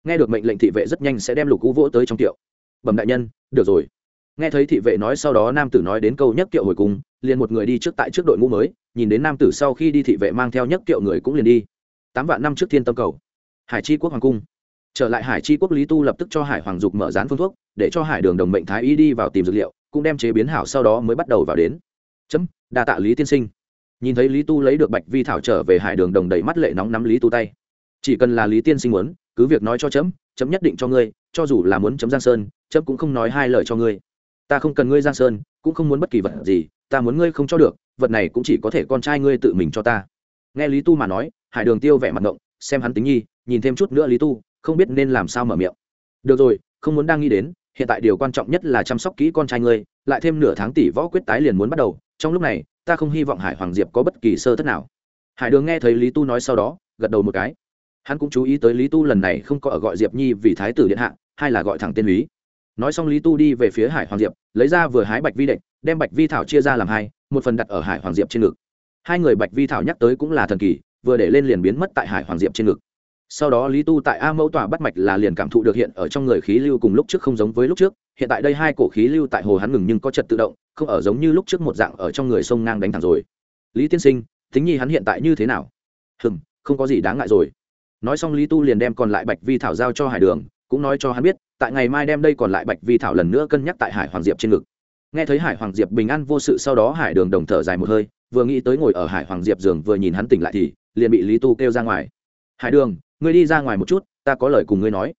Speaker 1: Nghe được mệnh lệnh thị vệ rất nhanh sẽ đem lục u vỗ tới trong kiệu. Bẩm đại nhân, được rồi. Nghe thấy thị vệ nói sau đó nam tử nói đến câu nhất kiệu hồi cung liền một người đi trước tại trước đội ngũ mới, nhìn đến nam tử sau khi đi thị vệ mang theo nhất kiệu người cũng liền đi. Tám vạn năm trước thiên tâm cầu. Hải chi quốc hoàng cung trở lại hải chi quốc lý tu lập tức cho hải hoàng dục mở rán phương thuốc, để cho hải đường đồng mệnh thái y đi vào tìm dược liệu, cũng đem chế biến hảo sau đó mới bắt đầu vào đến. Chấm, đa tạ lý tiên sinh. Nhìn thấy lý tu lấy được bạch vi thảo trở về hải đường đồng đầy mắt lệ nóng nắm lý tu tay. Chỉ cần là lý tiên sinh muốn, cứ việc nói cho chấm chấm nhất định cho ngươi, cho dù là muốn chấm giang sơn, chấm cũng không nói hai lời cho ngươi. Ta không cần ngươi giang sơn, cũng không muốn bất kỳ vật gì, ta muốn ngươi không cho được, vật này cũng chỉ có thể con trai ngươi tự mình cho ta. Nghe lý tu mà nói, hải đường tiêu vẻ mặt ngộng, xem hắn tính nhi, nhìn thêm chút nữa lý tu không biết nên làm sao mở miệng. Được rồi, không muốn đang nghĩ đến, hiện tại điều quan trọng nhất là chăm sóc kỹ con trai ngươi, lại thêm nửa tháng tỷ võ quyết tái liền muốn bắt đầu, trong lúc này, ta không hy vọng hải hoàng diệp có bất kỳ sơ thất nào. Hải đường nghe thấy lý tu nói sau đó, gật đầu một cái. Hắn cũng chú ý tới lý tu lần này không có ở gọi diệp nhi vì thái tử điện hạ, hay là gọi thẳng tên lý nói xong lý tu đi về phía hải hoàng diệp, lấy ra vừa hái bạch vi đệnh, đem bạch vi thảo chia ra làm hai, một phần đặt ở hải hoàng diệp trên ngực. Hai người bạch vi thảo nhắc tới cũng là thần kỳ, vừa để lên liền biến mất tại hải hoàng diệp trên ngực sau đó lý tu tại a mẫu tỏa bắt mạch là liền cảm thụ được hiện ở trong người khí lưu cùng lúc trước không giống với lúc trước. Hiện tại đây hai cổ khí lưu tại hồ hắn ngừng nhưng có trật tự động, không ở giống như lúc trước một dạng ở trong người sông ngang đánh thẳng rồi. Lý tiên sinh tính nhi hắn hiện tại như thế nào? Hừng không có gì đáng ngại rồi. Nói xong lý tu liền đem còn lại bạch vi thảo giao cho hải đường, cũng nói cho hắn biết, tại ngày mai đem đây còn lại bạch vi thảo lần nữa cân nhắc tại hải hoàng diệp trên ngực. Nghe thấy hải hoàng diệp bình an vô sự sau đó hải đường đồng thở dài một hơi, vừa nghĩ tới ngồi ở hải hoàng diệp giường vừa nhìn hắn tỉnh lại thì, liền bị lý tu kêu ra ngoài. Hải đường ngươi đi ra ngoài một chút ta có lời cùng ngươi nói.